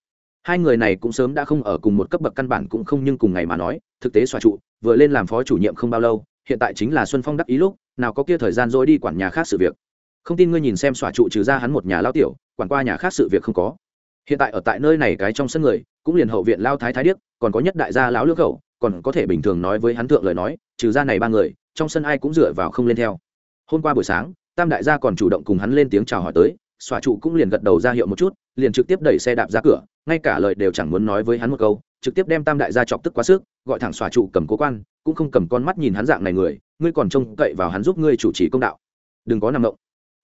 Hai người này cũng sớm đã không ở cùng một cấp bậc căn bản cũng không nhưng cùng ngày mà nói, thực tế xòa trụ, vừa lên làm phó chủ nhiệm không bao lâu, hiện tại chính là xuân phong đắc ý lúc, nào có kia thời gian dối đi quản nhà khác sự việc. Không tin ngươi nhìn xem xòa trụ trừ ra hắn một nhà lao tiểu, quản qua nhà khác sự việc không có. Hiện tại ở tại nơi này cái trong sân người, cũng liền hậu viện lao thái thái điếc, còn có nhất đại gia lão lương khẩu, còn có thể bình thường nói với hắn thượng lời nói, trừ ra này ba người trong sân ai cũng dựa vào không lên theo. Hôm qua buổi sáng, tam đại gia còn chủ động cùng hắn lên tiếng chào hỏi tới, xòa trụ cũng liền gật đầu ra hiệu một chút, liền trực tiếp đẩy xe đạp ra cửa, ngay cả lời đều chẳng muốn nói với hắn một câu, trực tiếp đem tam đại gia chọc tức quá sức, gọi thẳng xòa trụ cầm cố quan, cũng không cầm con mắt nhìn hắn dạng này người, ngươi còn trông cậy vào hắn giúp ngươi chủ trì công đạo. Đừng có nằm động.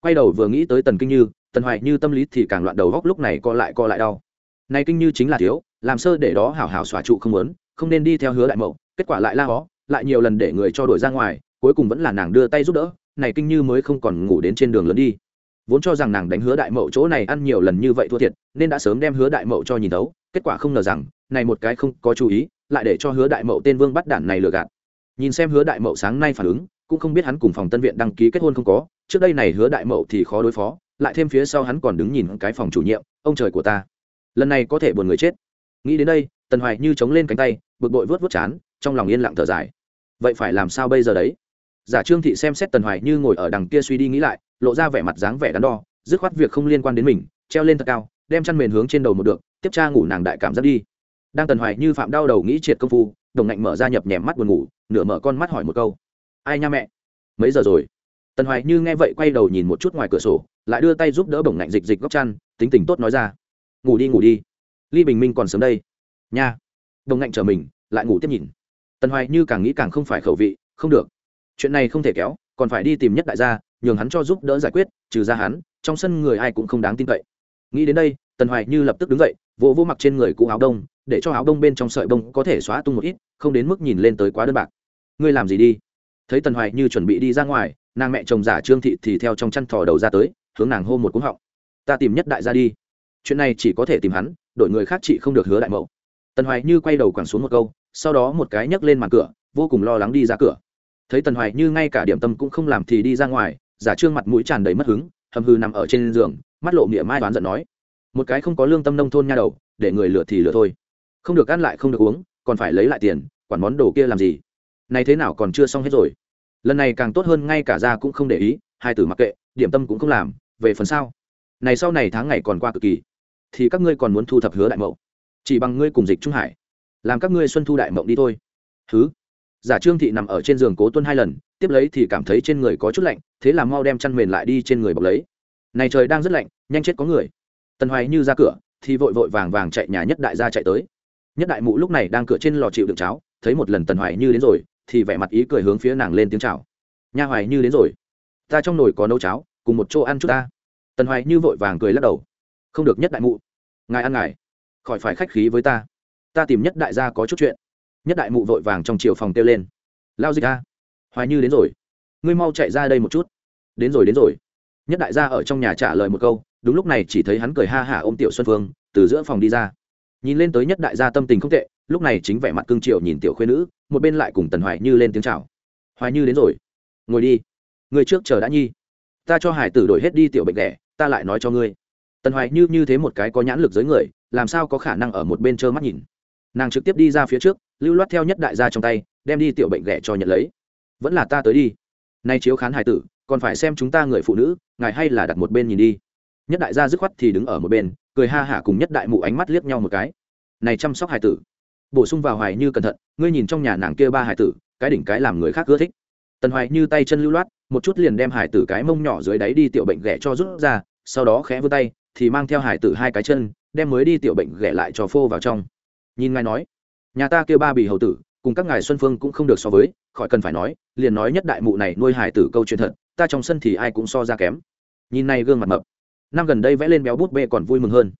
Quay đầu vừa nghĩ tới tần kinh như, tần hoài như tâm lý thì càng loạn đầu góc lúc này co lại co lại đau. Này kinh như chính là thiếu, làm sơ để đó hảo hảo xòa trụ không muốn, không nên đi theo hứa đại mậu, kết quả lại la hó lại nhiều lần để người cho đổi ra ngoài, cuối cùng vẫn là nàng đưa tay giúp đỡ, này kinh như mới không còn ngủ đến trên đường lớn đi. Vốn cho rằng nàng đánh hứa đại mậu chỗ này ăn nhiều lần như vậy thua thiệt, nên đã sớm đem hứa đại mậu cho nhìn thấu, kết quả không ngờ rằng, này một cái không có chú ý, lại để cho hứa đại mậu tên vương bắt đản này lừa gạt. Nhìn xem hứa đại mậu sáng nay phản ứng, cũng không biết hắn cùng phòng tân viện đăng ký kết hôn không có, trước đây này hứa đại mậu thì khó đối phó, lại thêm phía sau hắn còn đứng nhìn cái phòng chủ nhiệm, ông trời của ta. Lần này có thể buồn người chết. Nghĩ đến đây, tần hoài như chống lên cánh tay, bực bội vớt vớt chán, trong lòng yên lặng thở dài vậy phải làm sao bây giờ đấy? Giả trương thị xem xét tần hoài như ngồi ở đằng kia suy đi nghĩ lại, lộ ra vẻ mặt dáng vẻ đắn đo, dứt khoát việc không liên quan đến mình, treo lên thật cao, đem chăn mền hướng trên đầu một được, tiếp tra ngủ nàng đại cảm giác đi. Đang tần hoài như phạm đau đầu nghĩ triệt công phu, đồng ngạnh mở ra nhập nhèm mắt buồn ngủ, nửa mở con mắt hỏi một câu. Ai nha mẹ? Mấy giờ rồi? Tần hoài như nghe vậy quay đầu nhìn một chút ngoài cửa sổ, lại đưa tay giúp đỡ bổng ngạnh dịch dịch góc chăn, tính tình tốt nói ra. Ngủ đi ngủ đi. Ly bình minh còn sớm đây. Nha. Đồng ngạnh chờ mình, lại ngủ tiếp nhìn tần hoài như càng nghĩ càng không phải khẩu vị, không được. Chuyện này không thể kéo, còn phải đi tìm nhất đại gia, nhường hắn cho giúp đỡ giải quyết, trừ ra hắn, trong sân người ai cũng không đáng tin cậy. Nghĩ đến đây, tần hoài như lập tức đứng dậy, vỗ vỗ mặc trên người cũ áo đông, để cho áo đông bên trong sợi bông có thể xóa tung một ít, không đến mức nhìn lên tới quá đơn bạc. Ngươi làm gì đi? Thấy tần hoài như chuẩn bị đi ra ngoài, nàng mẹ chồng giả trương thị thì theo trong chăn thò đầu ra tới, hướng nàng hô một cúng họng. Ta tìm nhất đại gia đi. Chuyện này chỉ có thể tìm hắn đội người khác chị không được hứa đại mẫu tần hoài như quay đầu quẳng xuống một câu sau đó một cái nhấc lên màn cửa, vô cùng lo lắng đi ra cửa. Thấy tần hoài như ngay cả điểm tâm cũng không làm thì đi ra ngoài, giả trương mặt mũi tràn đầy mất hứng, hầm hư nằm ở trên giường, mắt lộ nghĩa mai đoán giận nói, một cái không có lương tâm nông thôn nha đầu, để người lựa thì lựa thôi. Không được ăn lại không được uống, còn phải lấy lại tiền, quản món đồ kia làm gì? Này thế nào còn chưa xong hết rồi. Lần này càng tốt hơn, ngay cả ra cũng không để ý, hai tử mặc kệ, điểm tâm cũng không làm, về phần sau này sau này tháng ngày còn qua cực kỳ, thì các ngươi còn muốn thu thập hứa đại mậu. Chỉ bằng ngươi cùng dịch trung hải làm các ngươi xuân thu đại mộng đi thôi. Thứ giả trương thị nằm ở trên giường cố tuân hai lần, tiếp lấy thì cảm thấy trên người có chút lạnh, thế là mau đem chăn mền lại đi trên người bọc lấy. Này trời đang rất lạnh, nhanh chết có người. Tần hoài như ra cửa, thì vội vội vàng vàng chạy nhà nhất đại gia chạy tới. Nhất đại mụ lúc này đang cửa trên lò chịu đựng cháo, thấy một lần tần hoài như đến rồi, thì vẻ mặt ý cười hướng phía nàng lên tiếng chào. Nha hoài như đến rồi. Ta trong nồi có nấu cháo, cùng một chỗ ăn chút ta. Tần hoài như vội vàng cười lắc đầu. Không được nhất đại mụ. Ngài ăn ngài. Khỏi phải khách khí với ta ta tìm nhất đại gia có chút chuyện. Nhất đại mụ vội vàng trong chiều phòng kêu lên. Lao dịch a, hoài như đến rồi. Ngươi mau chạy ra đây một chút. Đến rồi đến rồi. Nhất đại gia ở trong nhà trả lời một câu, đúng lúc này chỉ thấy hắn cười ha hả ôm tiểu xuân phương, từ giữa phòng đi ra. Nhìn lên tới nhất đại gia tâm tình không tệ, lúc này chính vẻ mặt cương triều nhìn tiểu khuyên nữ, một bên lại cùng tần hoài như lên tiếng chào. Hoài như đến rồi. Ngồi đi. Người trước chờ đã nhi. Ta cho hải tử đổi hết đi, tiểu bệnh đẻ, ta lại nói cho ngươi. Tần hoài như như thế một cái có nhãn lực giới người, làm sao có khả năng ở một bên trơ mắt nhìn? Nàng trực tiếp đi ra phía trước, lưu loát theo nhất đại gia trong tay, đem đi tiểu bệnh ghẻ cho nhận lấy. Vẫn là ta tới đi. Nay chiếu khán hải tử, còn phải xem chúng ta người phụ nữ, ngài hay là đặt một bên nhìn đi. Nhất đại gia dứt khoát thì đứng ở một bên, cười ha hả cùng nhất đại mụ ánh mắt liếc nhau một cái. Này chăm sóc hải tử. Bổ sung vào hoài như cẩn thận, ngươi nhìn trong nhà nàng kia ba hải tử, cái đỉnh cái làm người khác ưa thích. Tần hoài như tay chân lưu loát, một chút liền đem hải tử cái mông nhỏ dưới đáy đi tiểu bệnh ghẻ cho rút ra, sau đó khẽ vươn tay, thì mang theo hải tử hai cái chân, đem mới đi tiểu bệnh ghẻ lại cho phô vào trong nhìn ngài nói, nhà ta kêu ba bì hầu tử, cùng các ngài xuân phương cũng không được so với, khỏi cần phải nói, liền nói nhất đại mụ này nuôi hải tử câu chuyện thật, ta trong sân thì ai cũng so ra kém. Nhìn này gương mặt mập. Năm gần đây vẽ lên béo bút bê còn vui mừng hơn.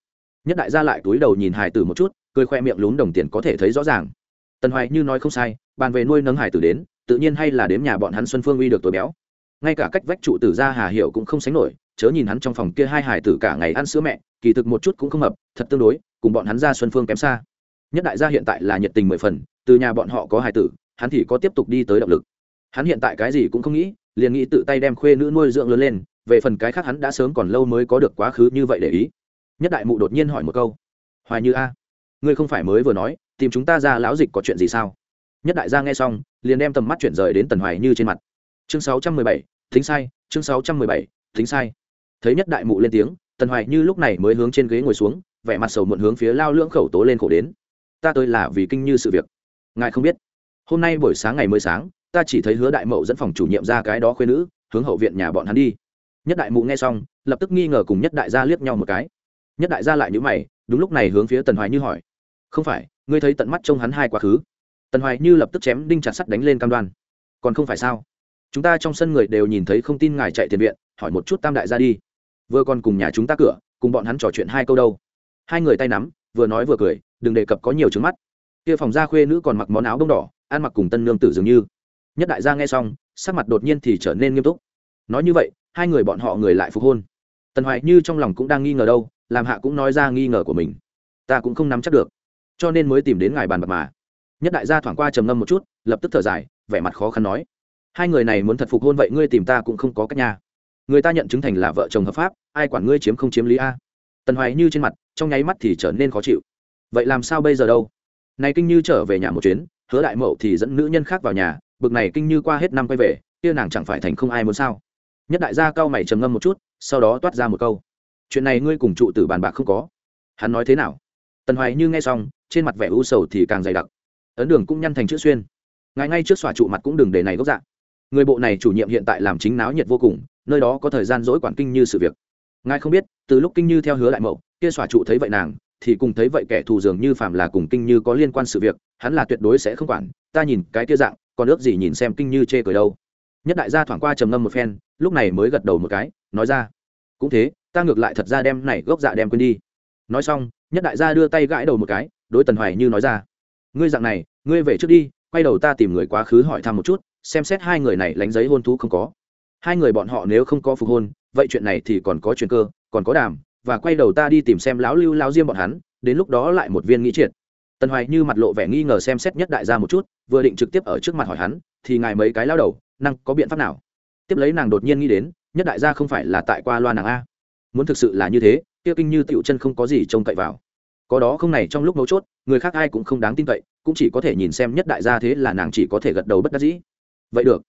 Nhất đại gia lại túi đầu nhìn hải tử một chút, cười khoe miệng lún đồng tiền có thể thấy rõ ràng. Tần hoài như nói không sai, bàn về nuôi nấng hải tử đến, tự nhiên hay là đếm nhà bọn hắn xuân phương uy được tối béo. Ngay cả cách vách trụ tử ra hà hiệu cũng không sánh nổi, chớ nhìn hắn trong phòng kia hai hải tử cả ngày ăn sữa mẹ, kỳ thực một chút cũng không hợp, thật tương đối, cùng bọn hắn ra xuân phương kém xa nhất đại gia hiện tại là nhiệt tình mười phần, từ nhà bọn họ có hải tử, hắn thì có tiếp tục đi tới động lực. Hắn hiện tại cái gì cũng không nghĩ, liền nghĩ tự tay đem khuê nữ nuôi dưỡng lớn lên, về phần cái khác hắn đã sớm còn lâu mới có được quá khứ như vậy để ý. Nhất đại mụ đột nhiên hỏi một câu, hoài như a, ngươi không phải mới vừa nói, tìm chúng ta ra lão dịch có chuyện gì sao? Nhất đại gia nghe xong, liền đem tầm mắt chuyển rời đến tần hoài như trên mặt. Chương sáu trăm mười bảy thính sai, chương sáu trăm mười bảy thính sai. Thấy nhất đại mụ lên tiếng, tần hoài như lúc này mới hướng trên ghế ngồi xuống, vẻ mặt sầu muộn hướng phía lao lưỡng khẩu tố lên khổ đến ta tới là vì kinh như sự việc. Ngài không biết. Hôm nay buổi sáng ngày mới sáng, ta chỉ thấy hứa đại mậu dẫn phòng chủ nhiệm ra cái đó khuyên nữ, hướng hậu viện nhà bọn hắn đi. Nhất đại mụ nghe xong, lập tức nghi ngờ cùng nhất đại gia liếc nhau một cái. Nhất đại gia lại nhữ mày, đúng lúc này hướng phía tần hoài như hỏi. Không phải, ngươi thấy tận mắt trông hắn hai quá khứ. Tần hoài như lập tức chém đinh chặt sắt đánh lên cam đoan. Còn không phải sao? Chúng ta trong sân người đều nhìn thấy không tin ngài chạy tiền viện, hỏi một chút tam đại gia đi. Vừa còn cùng nhà chúng ta cửa, cùng bọn hắn trò chuyện hai câu đâu. Hai người tay nắm, vừa nói vừa cười đừng đề cập có nhiều trứng mắt. Kia phòng gia khuê nữ còn mặc món áo bông đỏ, ăn mặc cùng tân nương tử dường như. Nhất đại gia nghe xong, sắc mặt đột nhiên thì trở nên nghiêm túc. Nói như vậy, hai người bọn họ người lại phục hôn. Tần hoài như trong lòng cũng đang nghi ngờ đâu, làm hạ cũng nói ra nghi ngờ của mình. Ta cũng không nắm chắc được, cho nên mới tìm đến ngài bàn bạc mà. Nhất đại gia thoảng qua trầm ngâm một chút, lập tức thở dài, vẻ mặt khó khăn nói. Hai người này muốn thật phục hôn vậy ngươi tìm ta cũng không có cách nhà người ta nhận chứng thành là vợ chồng hợp pháp, ai quản ngươi chiếm không chiếm lý a? Tần hoài như trên mặt, trong nháy mắt thì trở nên khó chịu vậy làm sao bây giờ đâu? Này kinh như trở về nhà một chuyến, hứa đại mậu thì dẫn nữ nhân khác vào nhà, bực này kinh như qua hết năm quay về, kia nàng chẳng phải thành không ai muốn sao? Nhất đại gia cao mày trầm ngâm một chút, sau đó toát ra một câu. Chuyện này ngươi cùng trụ tử bàn bạc không có. Hắn nói thế nào? Tần hoài như nghe xong, trên mặt vẻ u sầu thì càng dày đặc. Ấn đường cũng nhăn thành chữ xuyên. Ngay ngay trước xòa trụ mặt cũng đừng để này gốc dạng người bộ này chủ nhiệm hiện tại làm chính náo nhiệt vô cùng, nơi đó có thời gian dỗi quản kinh như sự việc. Ngài không biết, từ lúc kinh như theo hứa đại mậu, kia xòa trụ thấy vậy nàng thì cùng thấy vậy kẻ thù dường như phàm là cùng kinh như có liên quan sự việc, hắn là tuyệt đối sẽ không quản, ta nhìn cái kia dạng, còn ước gì nhìn xem kinh như chê cười đâu. Nhất đại gia thoảng qua trầm ngâm một phen, lúc này mới gật đầu một cái, nói ra, cũng thế, ta ngược lại thật ra đem này gốc dạ đem quên đi. Nói xong, nhất đại gia đưa tay gãi đầu một cái, đối tần hoài như nói ra, ngươi dạng này, ngươi về trước đi, quay đầu ta tìm người quá khứ hỏi thăm một chút, xem xét hai người này lánh giấy hôn thú không có. Hai người bọn họ nếu không có phục hôn, vậy chuyện này thì còn có chuyện cơ, còn có đàm và quay đầu ta đi tìm xem lão lưu lao diêm bọn hắn, đến lúc đó lại một viên nghĩ triệt. Tần hoài như mặt lộ vẻ nghi ngờ xem xét nhất đại gia một chút, vừa định trực tiếp ở trước mặt hỏi hắn, thì ngài mấy cái lao đầu, năng có biện pháp nào? Tiếp lấy nàng đột nhiên nghĩ đến, nhất đại gia không phải là tại qua loa nàng a. Muốn thực sự là như thế tiêu kinh như tiểu chân không có gì trông cậy vào. Có đó không này trong lúc mấu chốt, người khác ai cũng không đáng tin cậy, cũng chỉ có thể nhìn xem nhất đại gia thế là nàng chỉ có thể gật đầu bất đắc dĩ. Vậy được.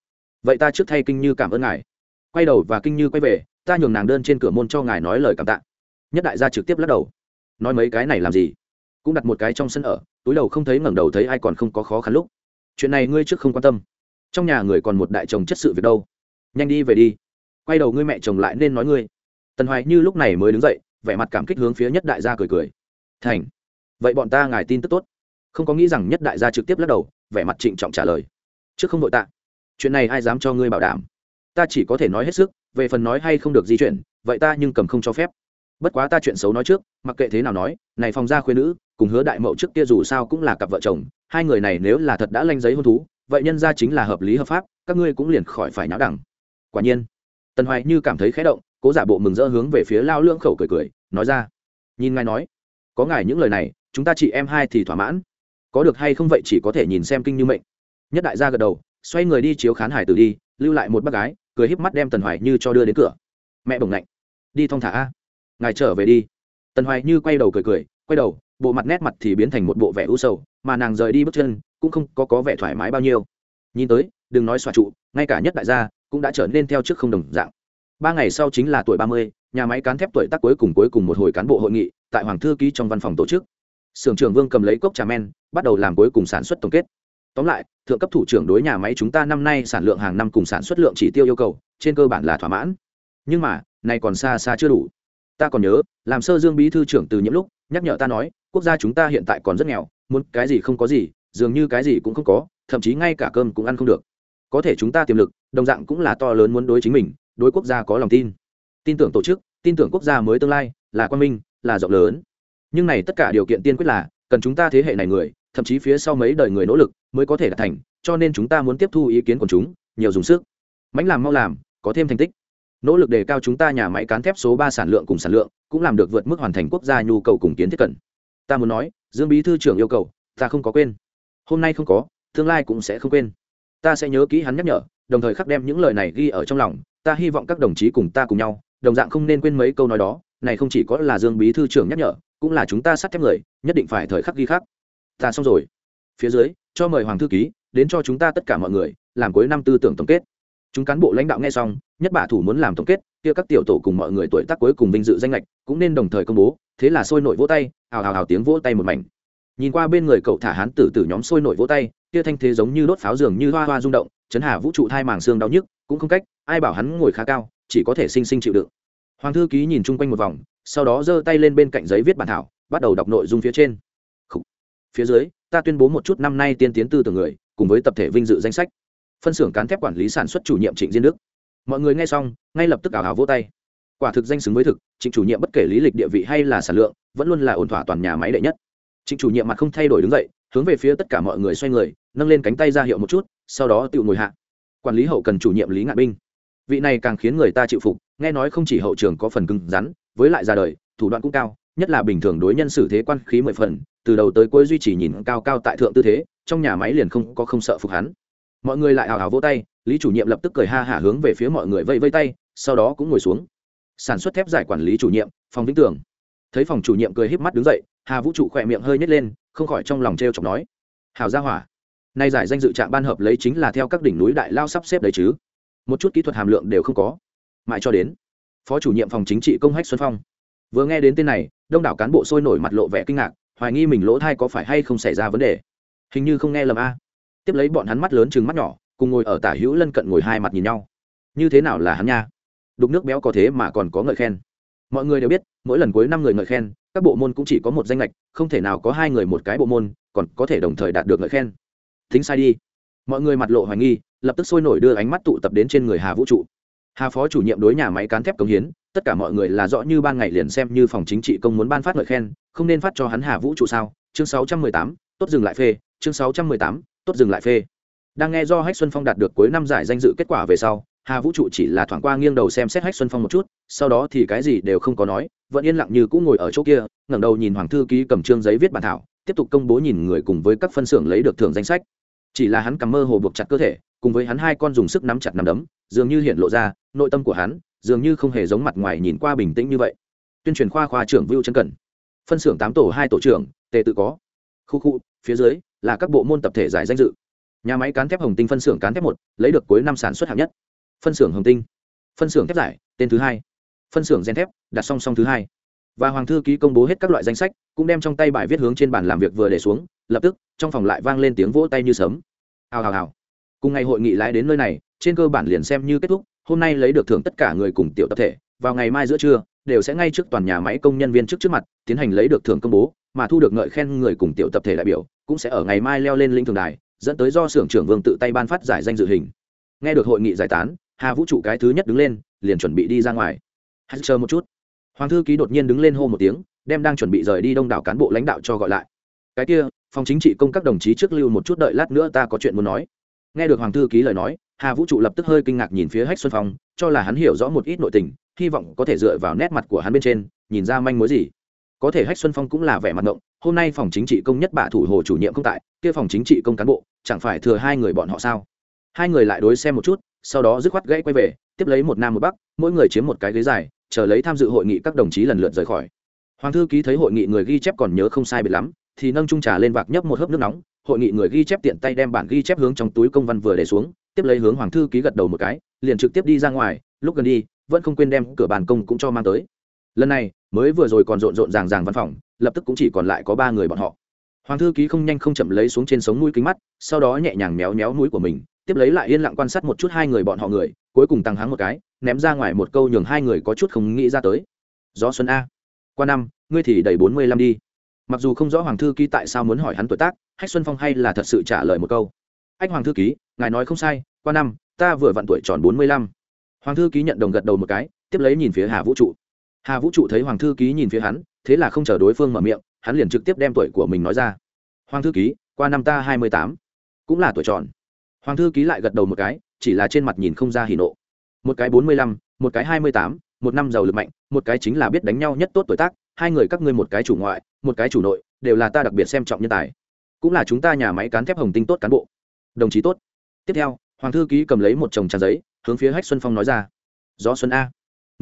Vậy ta trước thay kinh như cảm ơn ngài. Quay đầu và kinh như quay về, ta nhường nàng đơn trên cửa môn cho ngài nói lời cảm tạ nhất đại gia trực tiếp lắc đầu. Nói mấy cái này làm gì? Cũng đặt một cái trong sân ở, túi đầu không thấy ngẩng đầu thấy ai còn không có khó khăn lúc. Chuyện này ngươi trước không quan tâm. Trong nhà người còn một đại chồng chất sự việc đâu. Nhanh đi về đi. Quay đầu ngươi mẹ chồng lại nên nói ngươi. Tần hoài như lúc này mới đứng dậy, vẻ mặt cảm kích hướng phía nhất đại gia cười cười. Thành. Vậy bọn ta ngài tin tức tốt. Không có nghĩ rằng nhất đại gia trực tiếp lắc đầu, vẻ mặt trịnh trọng trả lời. Trước không vội tạ. Chuyện này ai dám cho ngươi bảo đảm? Ta chỉ có thể nói hết sức, về phần nói hay không được di chuyển, vậy ta nhưng cầm không cho phép bất quá ta chuyện xấu nói trước, mặc kệ thế nào nói, này phòng gia khuyên nữ, cùng hứa đại mậu trước kia dù sao cũng là cặp vợ chồng, hai người này nếu là thật đã lanh giấy hôn thú, vậy nhân ra chính là hợp lý hợp pháp, các ngươi cũng liền khỏi phải náo đẳng quả nhiên, tần hoài như cảm thấy khé động, cố giả bộ mừng rỡ hướng về phía lao lưỡng khẩu cười cười, nói ra, nhìn ngài nói, có ngài những lời này, chúng ta chị em hai thì thỏa mãn. Có được hay không vậy chỉ có thể nhìn xem kinh như mệnh. Nhất đại gia gật đầu, xoay người đi chiếu khán hải tử đi, lưu lại một bác gái, cười híp mắt đem tần hoài như cho đưa đến cửa. Mẹ bồng lạnh đi thong thả a ngài trở về đi. Tần hoài như quay đầu cười cười, quay đầu, bộ mặt nét mặt thì biến thành một bộ vẻ u sầu, mà nàng rời đi bước chân cũng không có có vẻ thoải mái bao nhiêu. Nhìn tới, đừng nói xoa trụ, ngay cả nhất đại gia cũng đã trở nên theo trước không đồng dạng. Ba ngày sau chính là tuổi ba mươi, nhà máy cán thép tuổi tác cuối cùng cuối cùng một hồi cán bộ hội nghị tại hoàng thư ký trong văn phòng tổ chức. Sưởng trưởng vương cầm lấy cốc trà men, bắt đầu làm cuối cùng sản xuất tổng kết. Tóm lại, thượng cấp thủ trưởng đối nhà máy chúng ta năm nay sản lượng hàng năm cùng sản xuất lượng chỉ tiêu yêu cầu, trên cơ bản là thỏa mãn. Nhưng mà, này còn xa xa chưa đủ ta còn nhớ, làm sơ dương bí thư trưởng từ những lúc, nhắc nhở ta nói, quốc gia chúng ta hiện tại còn rất nghèo, muốn cái gì không có gì, dường như cái gì cũng không có, thậm chí ngay cả cơm cũng ăn không được. Có thể chúng ta tiềm lực, đồng dạng cũng là to lớn muốn đối chính mình, đối quốc gia có lòng tin. Tin tưởng tổ chức, tin tưởng quốc gia mới tương lai, là quan minh, là rộng lớn. Nhưng này tất cả điều kiện tiên quyết là, cần chúng ta thế hệ này người, thậm chí phía sau mấy đời người nỗ lực, mới có thể đạt thành, cho nên chúng ta muốn tiếp thu ý kiến của chúng, nhiều dùng sức. Mãnh làm mau làm, có thêm thành tích nỗ lực đề cao chúng ta nhà máy cán thép số ba sản lượng cùng sản lượng, cũng làm được vượt mức hoàn thành quốc gia nhu cầu cùng kiến thiết cần. Ta muốn nói, dương bí thư trưởng yêu cầu, ta không có quên. Hôm nay không có, tương lai cũng sẽ không quên. Ta sẽ nhớ kỹ hắn nhắc nhở, đồng thời khắc đem những lời này ghi ở trong lòng, ta hy vọng các đồng chí cùng ta cùng nhau, đồng dạng không nên quên mấy câu nói đó, này không chỉ có là dương bí thư trưởng nhắc nhở, cũng là chúng ta sắt thép người, nhất định phải thời khắc ghi khắc. Ta xong rồi. Phía dưới, cho mời hoàng thư ký, đến cho chúng ta tất cả mọi người, làm cuối năm tư tưởng tổng kết chúng cán bộ lãnh đạo nghe xong, nhất bà thủ muốn làm tổng kết, kia các tiểu tổ cùng mọi người tuổi tác cuối cùng vinh dự danh lệch cũng nên đồng thời công bố, thế là sôi nổi vỗ tay, hào hào hào tiếng vỗ tay một mảnh. Nhìn qua bên người cậu thả hán tử tử nhóm sôi nổi vỗ tay, kia thanh thế giống như đốt pháo dường như hoa hoa rung động, chấn hà vũ trụ thai màng xương đau nhức, cũng không cách, ai bảo hắn ngồi khá cao, chỉ có thể sinh sinh chịu đựng. Hoàng thư ký nhìn chung quanh một vòng, sau đó giơ tay lên bên cạnh giấy viết bản thảo, bắt đầu đọc nội dung phía trên. Phía dưới, ta tuyên bố một chút năm nay tiên tiến tư tưởng người, cùng với tập thể vinh dự danh sách phân xưởng cán thép quản lý sản xuất chủ nhiệm trịnh diên đức. Mọi người nghe xong, ngay lập tức ảo hào vỗ tay. Quả thực danh xứng với thực, trịnh chủ nhiệm bất kể lý lịch địa vị hay là sản lượng, vẫn luôn là ổn thỏa toàn nhà máy đệ nhất. Trịnh chủ nhiệm mặt không thay đổi đứng dậy, hướng về phía tất cả mọi người xoay người, nâng lên cánh tay ra hiệu một chút, sau đó tự ngồi hạ. Quản lý hậu cần chủ nhiệm lý ngạn binh. Vị này càng khiến người ta chịu phục, nghe nói không chỉ hậu trường có phần cứng rắn, với lại ra đời, thủ đoạn cũng cao, nhất là bình thường đối nhân xử thế quan khí mười phần, từ đầu tới cuối duy trì nhìn cao cao tại thượng tư thế, trong nhà máy liền không có không sợ phục hắn mọi người lại hào hào vỗ tay, lý chủ nhiệm lập tức cười ha hả hướng về phía mọi người vây vây tay, sau đó cũng ngồi xuống. Sản xuất thép giải quản lý chủ nhiệm phòng vĩnh tường. Thấy phòng chủ nhiệm cười híp mắt đứng dậy, hà vũ trụ khỏe miệng hơi nhét lên, không khỏi trong lòng t r e o chọc nói, hào gia hỏa, nay giải danh dự trạng ban hợp lấy chính là theo các đỉnh núi đại lao sắp xếp đấy chứ. Một chút kỹ thuật hàm lượng đều không có. Mãi cho đến, phó chủ nhiệm phòng chính trị công hách xuân phong. Vừa nghe đến tên này, đông đảo cán bộ sôi nổi mặt lộ vẻ kinh ngạc, hoài nghi mình lỗ thai có phải hay không xảy ra vấn đề. Hình như không nghe lầm a tiếp lấy bọn hắn mắt lớn chừng mắt nhỏ cùng ngồi ở tả hữu lân cận ngồi hai mặt nhìn nhau. Như thế nào là hắn nha? Đục nước béo có thế mà còn có ngợi khen. Mọi người đều biết mỗi lần cuối năm người ngợi khen các bộ môn cũng chỉ có một danh lệch không thể nào có hai người một cái bộ môn còn có thể đồng thời đạt được ngợi khen. Thính sai đi. Mọi người mặt lộ hoài nghi lập tức sôi nổi đưa ánh mắt tụ tập đến trên người hà vũ trụ. Hà phó chủ nhiệm đối nhà máy cán thép công hiến tất cả mọi người là rõ như ban ngày liền xem như phòng chính trị công muốn ban phát ngợi khen không nên phát cho hắn hà vũ trụ sao? Chương 618, tốt dừng lại phê. Chương 618, tốt dừng lại phê. Đang nghe do hách xuân phong đạt được cuối năm giải danh dự kết quả về sau, hà vũ trụ chỉ là thoảng qua nghiêng đầu xem xét hách xuân phong một chút, sau đó thì cái gì đều không có nói, vẫn yên lặng như cũng ngồi ở chỗ kia, ngẩng đầu nhìn hoàng thư ký cầm trương giấy viết bản thảo, tiếp tục công bố nhìn người cùng với các phân xưởng lấy được thưởng danh sách. Chỉ là hắn cầm mơ hồ buộc chặt cơ thể, cùng với hắn hai con dùng sức nắm chặt nắm đấm, dường như hiện lộ ra nội tâm của hắn, dường như không hề giống mặt ngoài nhìn qua bình tĩnh như vậy. Tuyên truyền khoa khoa trưởng vưu chân cần. Phân xưởng tám tổ, hai tổ trưởng, tề tự có. Khu khu, phía dưới là các bộ môn tập thể giải danh dự. Nhà máy cán thép hồng tinh phân xưởng cán thép một, lấy được cuối năm sản xuất hạng nhất. Phân xưởng hồng tinh. Phân xưởng thép giải, tên thứ hai. Phân xưởng gen thép, đặt song song thứ hai. Và hoàng thư ký công bố hết các loại danh sách, cũng đem trong tay bài viết hướng trên bàn làm việc vừa để xuống, lập tức, trong phòng lại vang lên tiếng vỗ tay như sớm hào hào hào. Cùng ngày hội nghị lái đến nơi này, trên cơ bản liền xem như kết thúc, hôm nay lấy được thưởng tất cả người cùng tiểu tập thể, vào ngày mai giữa trưa, đều sẽ ngay trước toàn nhà máy công nhân viên trước trước mặt, tiến hành lấy được thưởng công bố, mà thu được ngợi khen người cùng tiểu tập thể đại biểu cũng sẽ ở ngày mai leo lên linh thường đài, dẫn tới do xưởng trưởng vương tự tay ban phát giải danh dự hình. Nghe được hội nghị giải tán, hà vũ trụ cái thứ nhất đứng lên, liền chuẩn bị đi ra ngoài. Hãy chờ một chút. Hoàng thư ký đột nhiên đứng lên hô một tiếng, đem đang chuẩn bị rời đi đông đảo cán bộ lãnh đạo cho gọi lại. Cái kia, phòng chính trị công các đồng chí trước lưu một chút đợi lát nữa ta có chuyện muốn nói. Nghe được hoàng thư ký lời nói, hà vũ trụ lập tức hơi kinh ngạc nhìn phía hách xuân phong, cho là hắn hiểu rõ một ít nội tình, hy vọng có thể dựa vào nét mặt của hắn bên trên, nhìn ra manh mối gì có thể hách xuân phong cũng là vẻ mặt động hôm nay phòng chính trị công nhất bà thủ hồ chủ nhiệm không tại, kia phòng chính trị công cán bộ, chẳng phải thừa hai người bọn họ sao? Hai người lại đối xem một chút, sau đó dứt khoát gãy quay về, tiếp lấy một nam một bắc, mỗi người chiếm một cái ghế dài, chờ lấy tham dự hội nghị các đồng chí lần lượt rời khỏi. Hoàng thư ký thấy hội nghị người ghi chép còn nhớ không sai biệt lắm, thì nâng trung trà lên vạc nhấp một hớp nước nóng, hội nghị người ghi chép tiện tay đem bản ghi chép hướng trong túi công văn vừa để xuống, tiếp lấy hướng hoàng thư ký gật đầu một cái, liền trực tiếp đi ra ngoài, lúc gần đi, vẫn không quên đem cửa bàn công cũng cho mang tới lần này, mới vừa rồi còn rộn rộn ràng ràng văn phòng, lập tức cũng chỉ còn lại có ba người bọn họ. Hoàng thư ký không nhanh không chậm lấy xuống trên sống mũi kính mắt, sau đó nhẹ nhàng méo méo mũi của mình, tiếp lấy lại yên lặng quan sát một chút hai người bọn họ người, cuối cùng tăng háng một cái, ném ra ngoài một câu nhường hai người có chút không nghĩ ra tới. Gió xuân a, qua năm, ngươi thì đầy bốn mươi lăm đi. Mặc dù không rõ hoàng thư ký tại sao muốn hỏi hắn tuổi tác, hách xuân phong hay là thật sự trả lời một câu. Anh hoàng thư ký, ngài nói không sai, qua năm, ta vừa vặn tuổi tròn bốn mươi lăm. Hoàng thư ký nhận đồng gật đầu một cái, tiếp lấy nhìn phía hà vũ trụ hà vũ trụ thấy hoàng thư ký nhìn phía hắn, thế là không chờ đối phương mở miệng, hắn liền trực tiếp đem tuổi của mình nói ra. Hoàng thư ký, qua năm ta hai mươi tám, cũng là tuổi tròn. Hoàng thư ký lại gật đầu một cái, chỉ là trên mặt nhìn không ra hỉ nộ. Một cái bốn mươi lăm, một cái hai mươi tám, một năm giàu lực mạnh, một cái chính là biết đánh nhau nhất tốt tuổi tác, hai người các ngươi một cái chủ ngoại, một cái chủ nội, đều là ta đặc biệt xem trọng nhân tài. Cũng là chúng ta nhà máy cán thép hồng tinh tốt cán bộ. Đồng chí tốt. Tiếp theo, hoàng thư ký cầm lấy một chồng tràn giấy, hướng phía hách xuân phong nói ra. Gió xuân a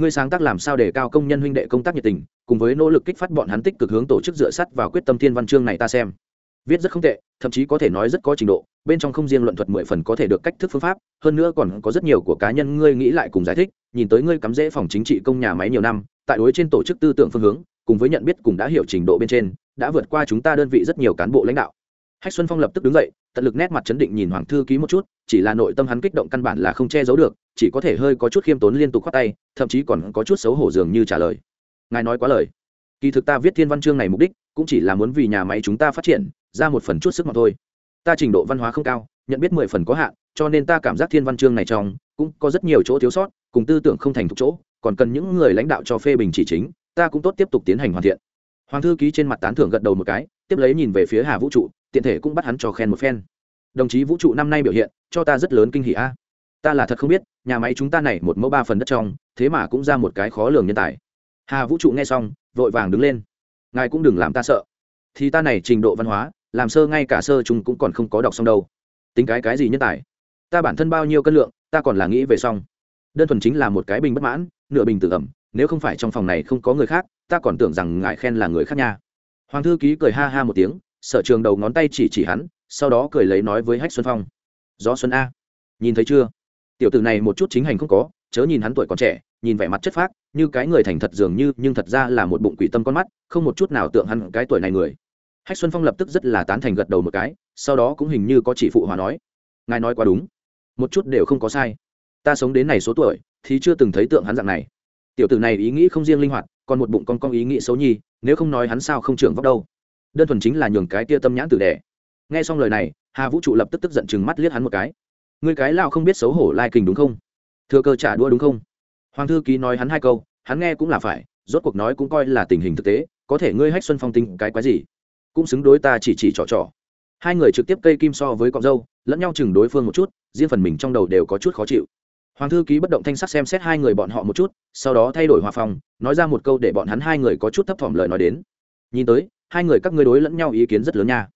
ngươi sáng tác làm sao để cao công nhân huynh đệ công tác nhiệt tình, cùng với nỗ lực kích phát bọn hắn tích cực hướng tổ chức dựa sắt vào quyết tâm thiên văn chương này ta xem. Viết rất không tệ, thậm chí có thể nói rất có trình độ, bên trong không riêng luận thuật mười phần có thể được cách thức phương pháp, hơn nữa còn có rất nhiều của cá nhân ngươi nghĩ lại cùng giải thích, nhìn tới ngươi cắm rễ phòng chính trị công nhà máy nhiều năm, tại đối trên tổ chức tư tưởng phương hướng, cùng với nhận biết cùng đã hiểu trình độ bên trên, đã vượt qua chúng ta đơn vị rất nhiều cán bộ lãnh đạo. Hách xuân phong lập tức đứng dậy, tận lực nét mặt chấn định nhìn hoàng thư ký một chút, chỉ là nội tâm hắn kích động căn bản là không che giấu được chỉ có thể hơi có chút khiêm tốn liên tục khoát tay, thậm chí còn có chút xấu hổ dường như trả lời. Ngài nói quá lời. Kỳ thực ta viết thiên văn chương này mục đích, cũng chỉ là muốn vì nhà máy chúng ta phát triển, ra một phần chút sức mà thôi. Ta trình độ văn hóa không cao, nhận biết mười phần có hạn, cho nên ta cảm giác thiên văn chương này trong, cũng có rất nhiều chỗ thiếu sót, cùng tư tưởng không thành thục chỗ, còn cần những người lãnh đạo cho phê bình chỉ chính, ta cũng tốt tiếp tục tiến hành hoàn thiện. Hoàng thư ký trên mặt tán thưởng gật đầu một cái, tiếp lấy nhìn về phía hà vũ trụ, tiện thể cũng bắt hắn cho khen một phen. Đồng chí vũ trụ năm nay biểu hiện, cho ta rất lớn kinh hỷ a. Ta là thật không biết nhà máy chúng ta này một mẫu ba phần đất trong, thế mà cũng ra một cái khó lường nhân tài. Hà vũ trụ nghe xong, vội vàng đứng lên. Ngài cũng đừng làm ta sợ. Thì ta này trình độ văn hóa, làm sơ ngay cả sơ chúng cũng còn không có đọc xong đâu. Tính cái cái gì nhân tài? Ta bản thân bao nhiêu cân lượng, ta còn là nghĩ về xong. Đơn thuần chính là một cái bình bất mãn, nửa bình tự ẩm, nếu không phải trong phòng này không có người khác, ta còn tưởng rằng ngài khen là người khác nha. Hoàng thư ký cười ha ha một tiếng, sở trường đầu ngón tay chỉ chỉ hắn, sau đó cười lấy nói với hách xuân phong. Gió xuân a. Nhìn thấy chưa? Tiểu tử này một chút chính hành không có, chớ nhìn hắn tuổi còn trẻ, nhìn vẻ mặt chất phác, như cái người thành thật dường như, nhưng thật ra là một bụng quỷ tâm con mắt, không một chút nào tượng hắn cái tuổi này người. Hách xuân phong lập tức rất là tán thành gật đầu một cái, sau đó cũng hình như có chỉ phụ hòa nói, ngài nói quá đúng, một chút đều không có sai. Ta sống đến này số tuổi, thì chưa từng thấy tượng hắn dạng này. Tiểu tử này ý nghĩ không riêng linh hoạt, còn một bụng con con ý nghĩ xấu nhi, nếu không nói hắn sao không trưởng vóc đâu. Đơn thuần chính là nhường cái tia tâm nhãn tử đẻ. Nghe xong lời này, hà vũ trụ lập tức tức giận chừng mắt liếc hắn một cái ngươi cái lao không biết xấu hổ lai kình đúng không? Thừa cơ trả đua đúng không? Hoàng thư ký nói hắn hai câu, hắn nghe cũng là phải, rốt cuộc nói cũng coi là tình hình thực tế, có thể ngươi hách xuân phong tinh cái quái gì? Cũng xứng đối ta chỉ chỉ trò trò. Hai người trực tiếp cây kim so với cọc dâu, lẫn nhau chừng đối phương một chút, riêng phần mình trong đầu đều có chút khó chịu. Hoàng thư ký bất động thanh sắc xem xét hai người bọn họ một chút, sau đó thay đổi hòa phong nói ra một câu để bọn hắn hai người có chút thấp thỏm lời nói đến. Nhìn tới, hai người các ngươi đối lẫn nhau ý kiến rất lớn nha.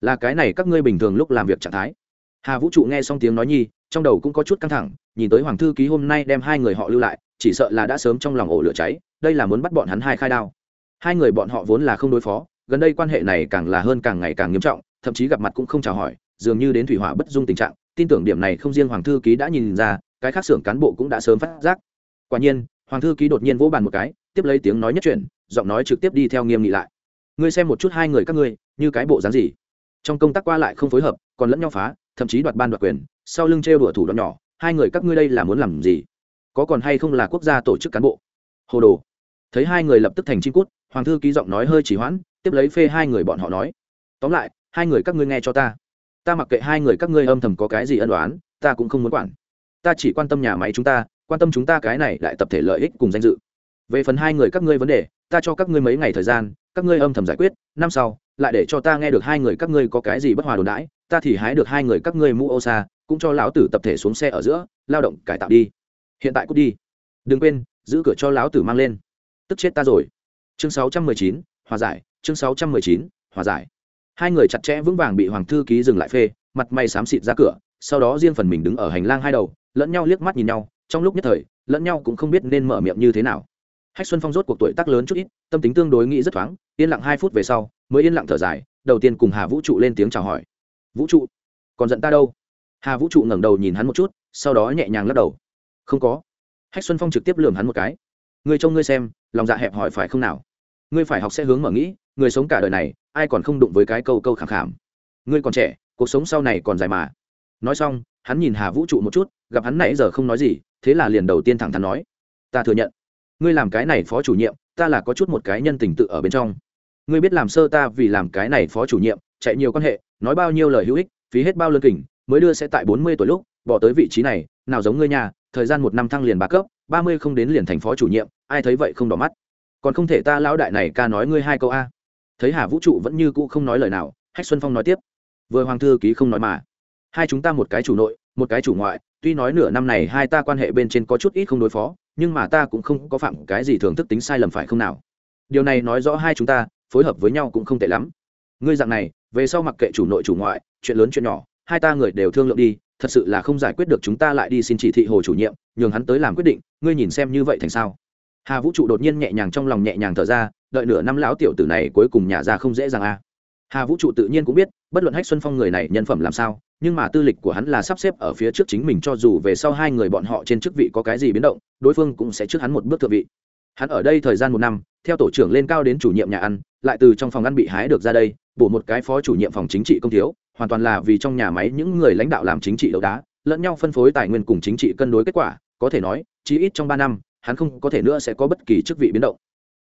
Là cái này các ngươi bình thường lúc làm việc trạng thái hà vũ trụ nghe xong tiếng nói nhi, trong đầu cũng có chút căng thẳng, nhìn tới hoàng thư ký hôm nay đem hai người họ lưu lại, chỉ sợ là đã sớm trong lòng ổ lửa cháy, đây là muốn bắt bọn hắn hai khai đao. Hai người bọn họ vốn là không đối phó, gần đây quan hệ này càng là hơn càng ngày càng nghiêm trọng, thậm chí gặp mặt cũng không chào hỏi, dường như đến thủy hỏa bất dung tình trạng, tin tưởng điểm này không riêng hoàng thư ký đã nhìn ra, cái khác xưởng cán bộ cũng đã sớm phát giác. Quả nhiên, hoàng thư ký đột nhiên vỗ bàn một cái, tiếp lấy tiếng nói nhất chuyển, giọng nói trực tiếp đi theo nghiêm nghị lại. Ngươi xem một chút hai người các ngươi, như cái bộ dáng gì? Trong công tác qua lại không phối hợp, còn lẫn nhau phá thậm chí đoạt ban đoạt quyền, sau lưng trêu đùa thủ đoạn nhỏ, hai người các ngươi đây là muốn làm gì? Có còn hay không là quốc gia tổ chức cán bộ? Hồ đồ. Thấy hai người lập tức thành chim cút, hoàng thư ký giọng nói hơi chỉ hoãn, tiếp lấy phê hai người bọn họ nói. Tóm lại, hai người các ngươi nghe cho ta. Ta mặc kệ hai người các ngươi âm thầm có cái gì ân đoán ta cũng không muốn quản. Ta chỉ quan tâm nhà máy chúng ta, quan tâm chúng ta cái này lại tập thể lợi ích cùng danh dự. Về phần hai người các ngươi vấn đề, ta cho các ngươi mấy ngày thời gian, các ngươi âm thầm giải quyết, năm sau, lại để cho ta nghe được hai người các ngươi có cái gì bất hòa đồn đãi ta thì hái được hai người các ngươi mũ ô xa cũng cho lão tử tập thể xuống xe ở giữa lao động cải tạo đi. Hiện tại cút đi. Đừng quên giữ cửa cho lão tử mang lên. Tức chết ta rồi. Chương 619, hòa giải. Chương 619, hòa giải. Hai người chặt chẽ vững vàng bị hoàng thư ký dừng lại phê mặt mày xám xịt ra cửa sau đó riêng phần mình đứng ở hành lang hai đầu lẫn nhau liếc mắt nhìn nhau trong lúc nhất thời lẫn nhau cũng không biết nên mở miệng như thế nào. Hách xuân phong rốt cuộc tuổi tác lớn chút ít tâm tính tương đối nghĩ rất thoáng yên lặng hai phút về sau mới yên lặng thở dài đầu tiên cùng hà vũ trụ lên tiếng chào hỏi vũ trụ. Còn giận ta đâu? Hà vũ trụ ngẩng đầu nhìn hắn một chút, sau đó nhẹ nhàng lắc đầu. Không có. Hách xuân phong trực tiếp lườm hắn một cái. Ngươi trông ngươi xem, lòng dạ hẹp hỏi phải không nào? Ngươi phải học sẽ hướng mở nghĩ, người sống cả đời này, ai còn không đụng với cái câu câu khẳng khảm. Ngươi còn trẻ, cuộc sống sau này còn dài mà. Nói xong, hắn nhìn hà vũ trụ một chút, gặp hắn nãy giờ không nói gì, thế là liền đầu tiên thẳng thắn nói. Ta thừa nhận. Ngươi làm cái này phó chủ nhiệm, ta là có chút một cái nhân tình tự ở bên trong ngươi biết làm sơ ta vì làm cái này phó chủ nhiệm, chạy nhiều quan hệ, nói bao nhiêu lời hữu ích, phí hết bao lương kình mới đưa sẽ tại bốn mươi tuổi lúc, bỏ tới vị trí này, nào giống ngươi nhà, thời gian một năm thăng liền ba cấp, ba mươi không đến liền thành phó chủ nhiệm, ai thấy vậy không đỏ mắt. Còn không thể ta lão đại này ca nói ngươi hai câu a. Thấy hà vũ trụ vẫn như cũ không nói lời nào, hách xuân phong nói tiếp. Vừa hoàng thư ký không nói mà. Hai chúng ta một cái chủ nội, một cái chủ ngoại, tuy nói nửa năm này hai ta quan hệ bên trên có chút ít không đối phó, nhưng mà ta cũng không có phạm cái gì thường thức tính sai lầm phải không nào? Điều này nói rõ hai chúng ta phối hợp với nhau cũng không tệ lắm. Ngươi dạng này, về sau mặc kệ chủ nội chủ ngoại, chuyện lớn chuyện nhỏ, hai ta người đều thương lượng đi, thật sự là không giải quyết được chúng ta lại đi xin chỉ thị hồ chủ nhiệm, nhường hắn tới làm quyết định, ngươi nhìn xem như vậy thành sao? Hà vũ trụ đột nhiên nhẹ nhàng trong lòng nhẹ nhàng thở ra, đợi nửa năm lão tiểu tử này cuối cùng nhả ra không dễ dàng a. Hà vũ trụ tự nhiên cũng biết, bất luận hách xuân phong người này nhân phẩm làm sao, nhưng mà tư lịch của hắn là sắp xếp ở phía trước chính mình cho dù về sau hai người bọn họ trên chức vị có cái gì biến động, đối phương cũng sẽ trước hắn một bước thượng vị. Hắn ở đây thời gian một năm theo tổ trưởng lên cao đến chủ nhiệm nhà ăn, lại từ trong phòng ăn bị hái được ra đây, bổ một cái phó chủ nhiệm phòng chính trị công thiếu, hoàn toàn là vì trong nhà máy những người lãnh đạo làm chính trị đấu đá, lẫn nhau phân phối tài nguyên cùng chính trị cân đối kết quả, có thể nói, chí ít trong ba năm, hắn không có thể nữa sẽ có bất kỳ chức vị biến động.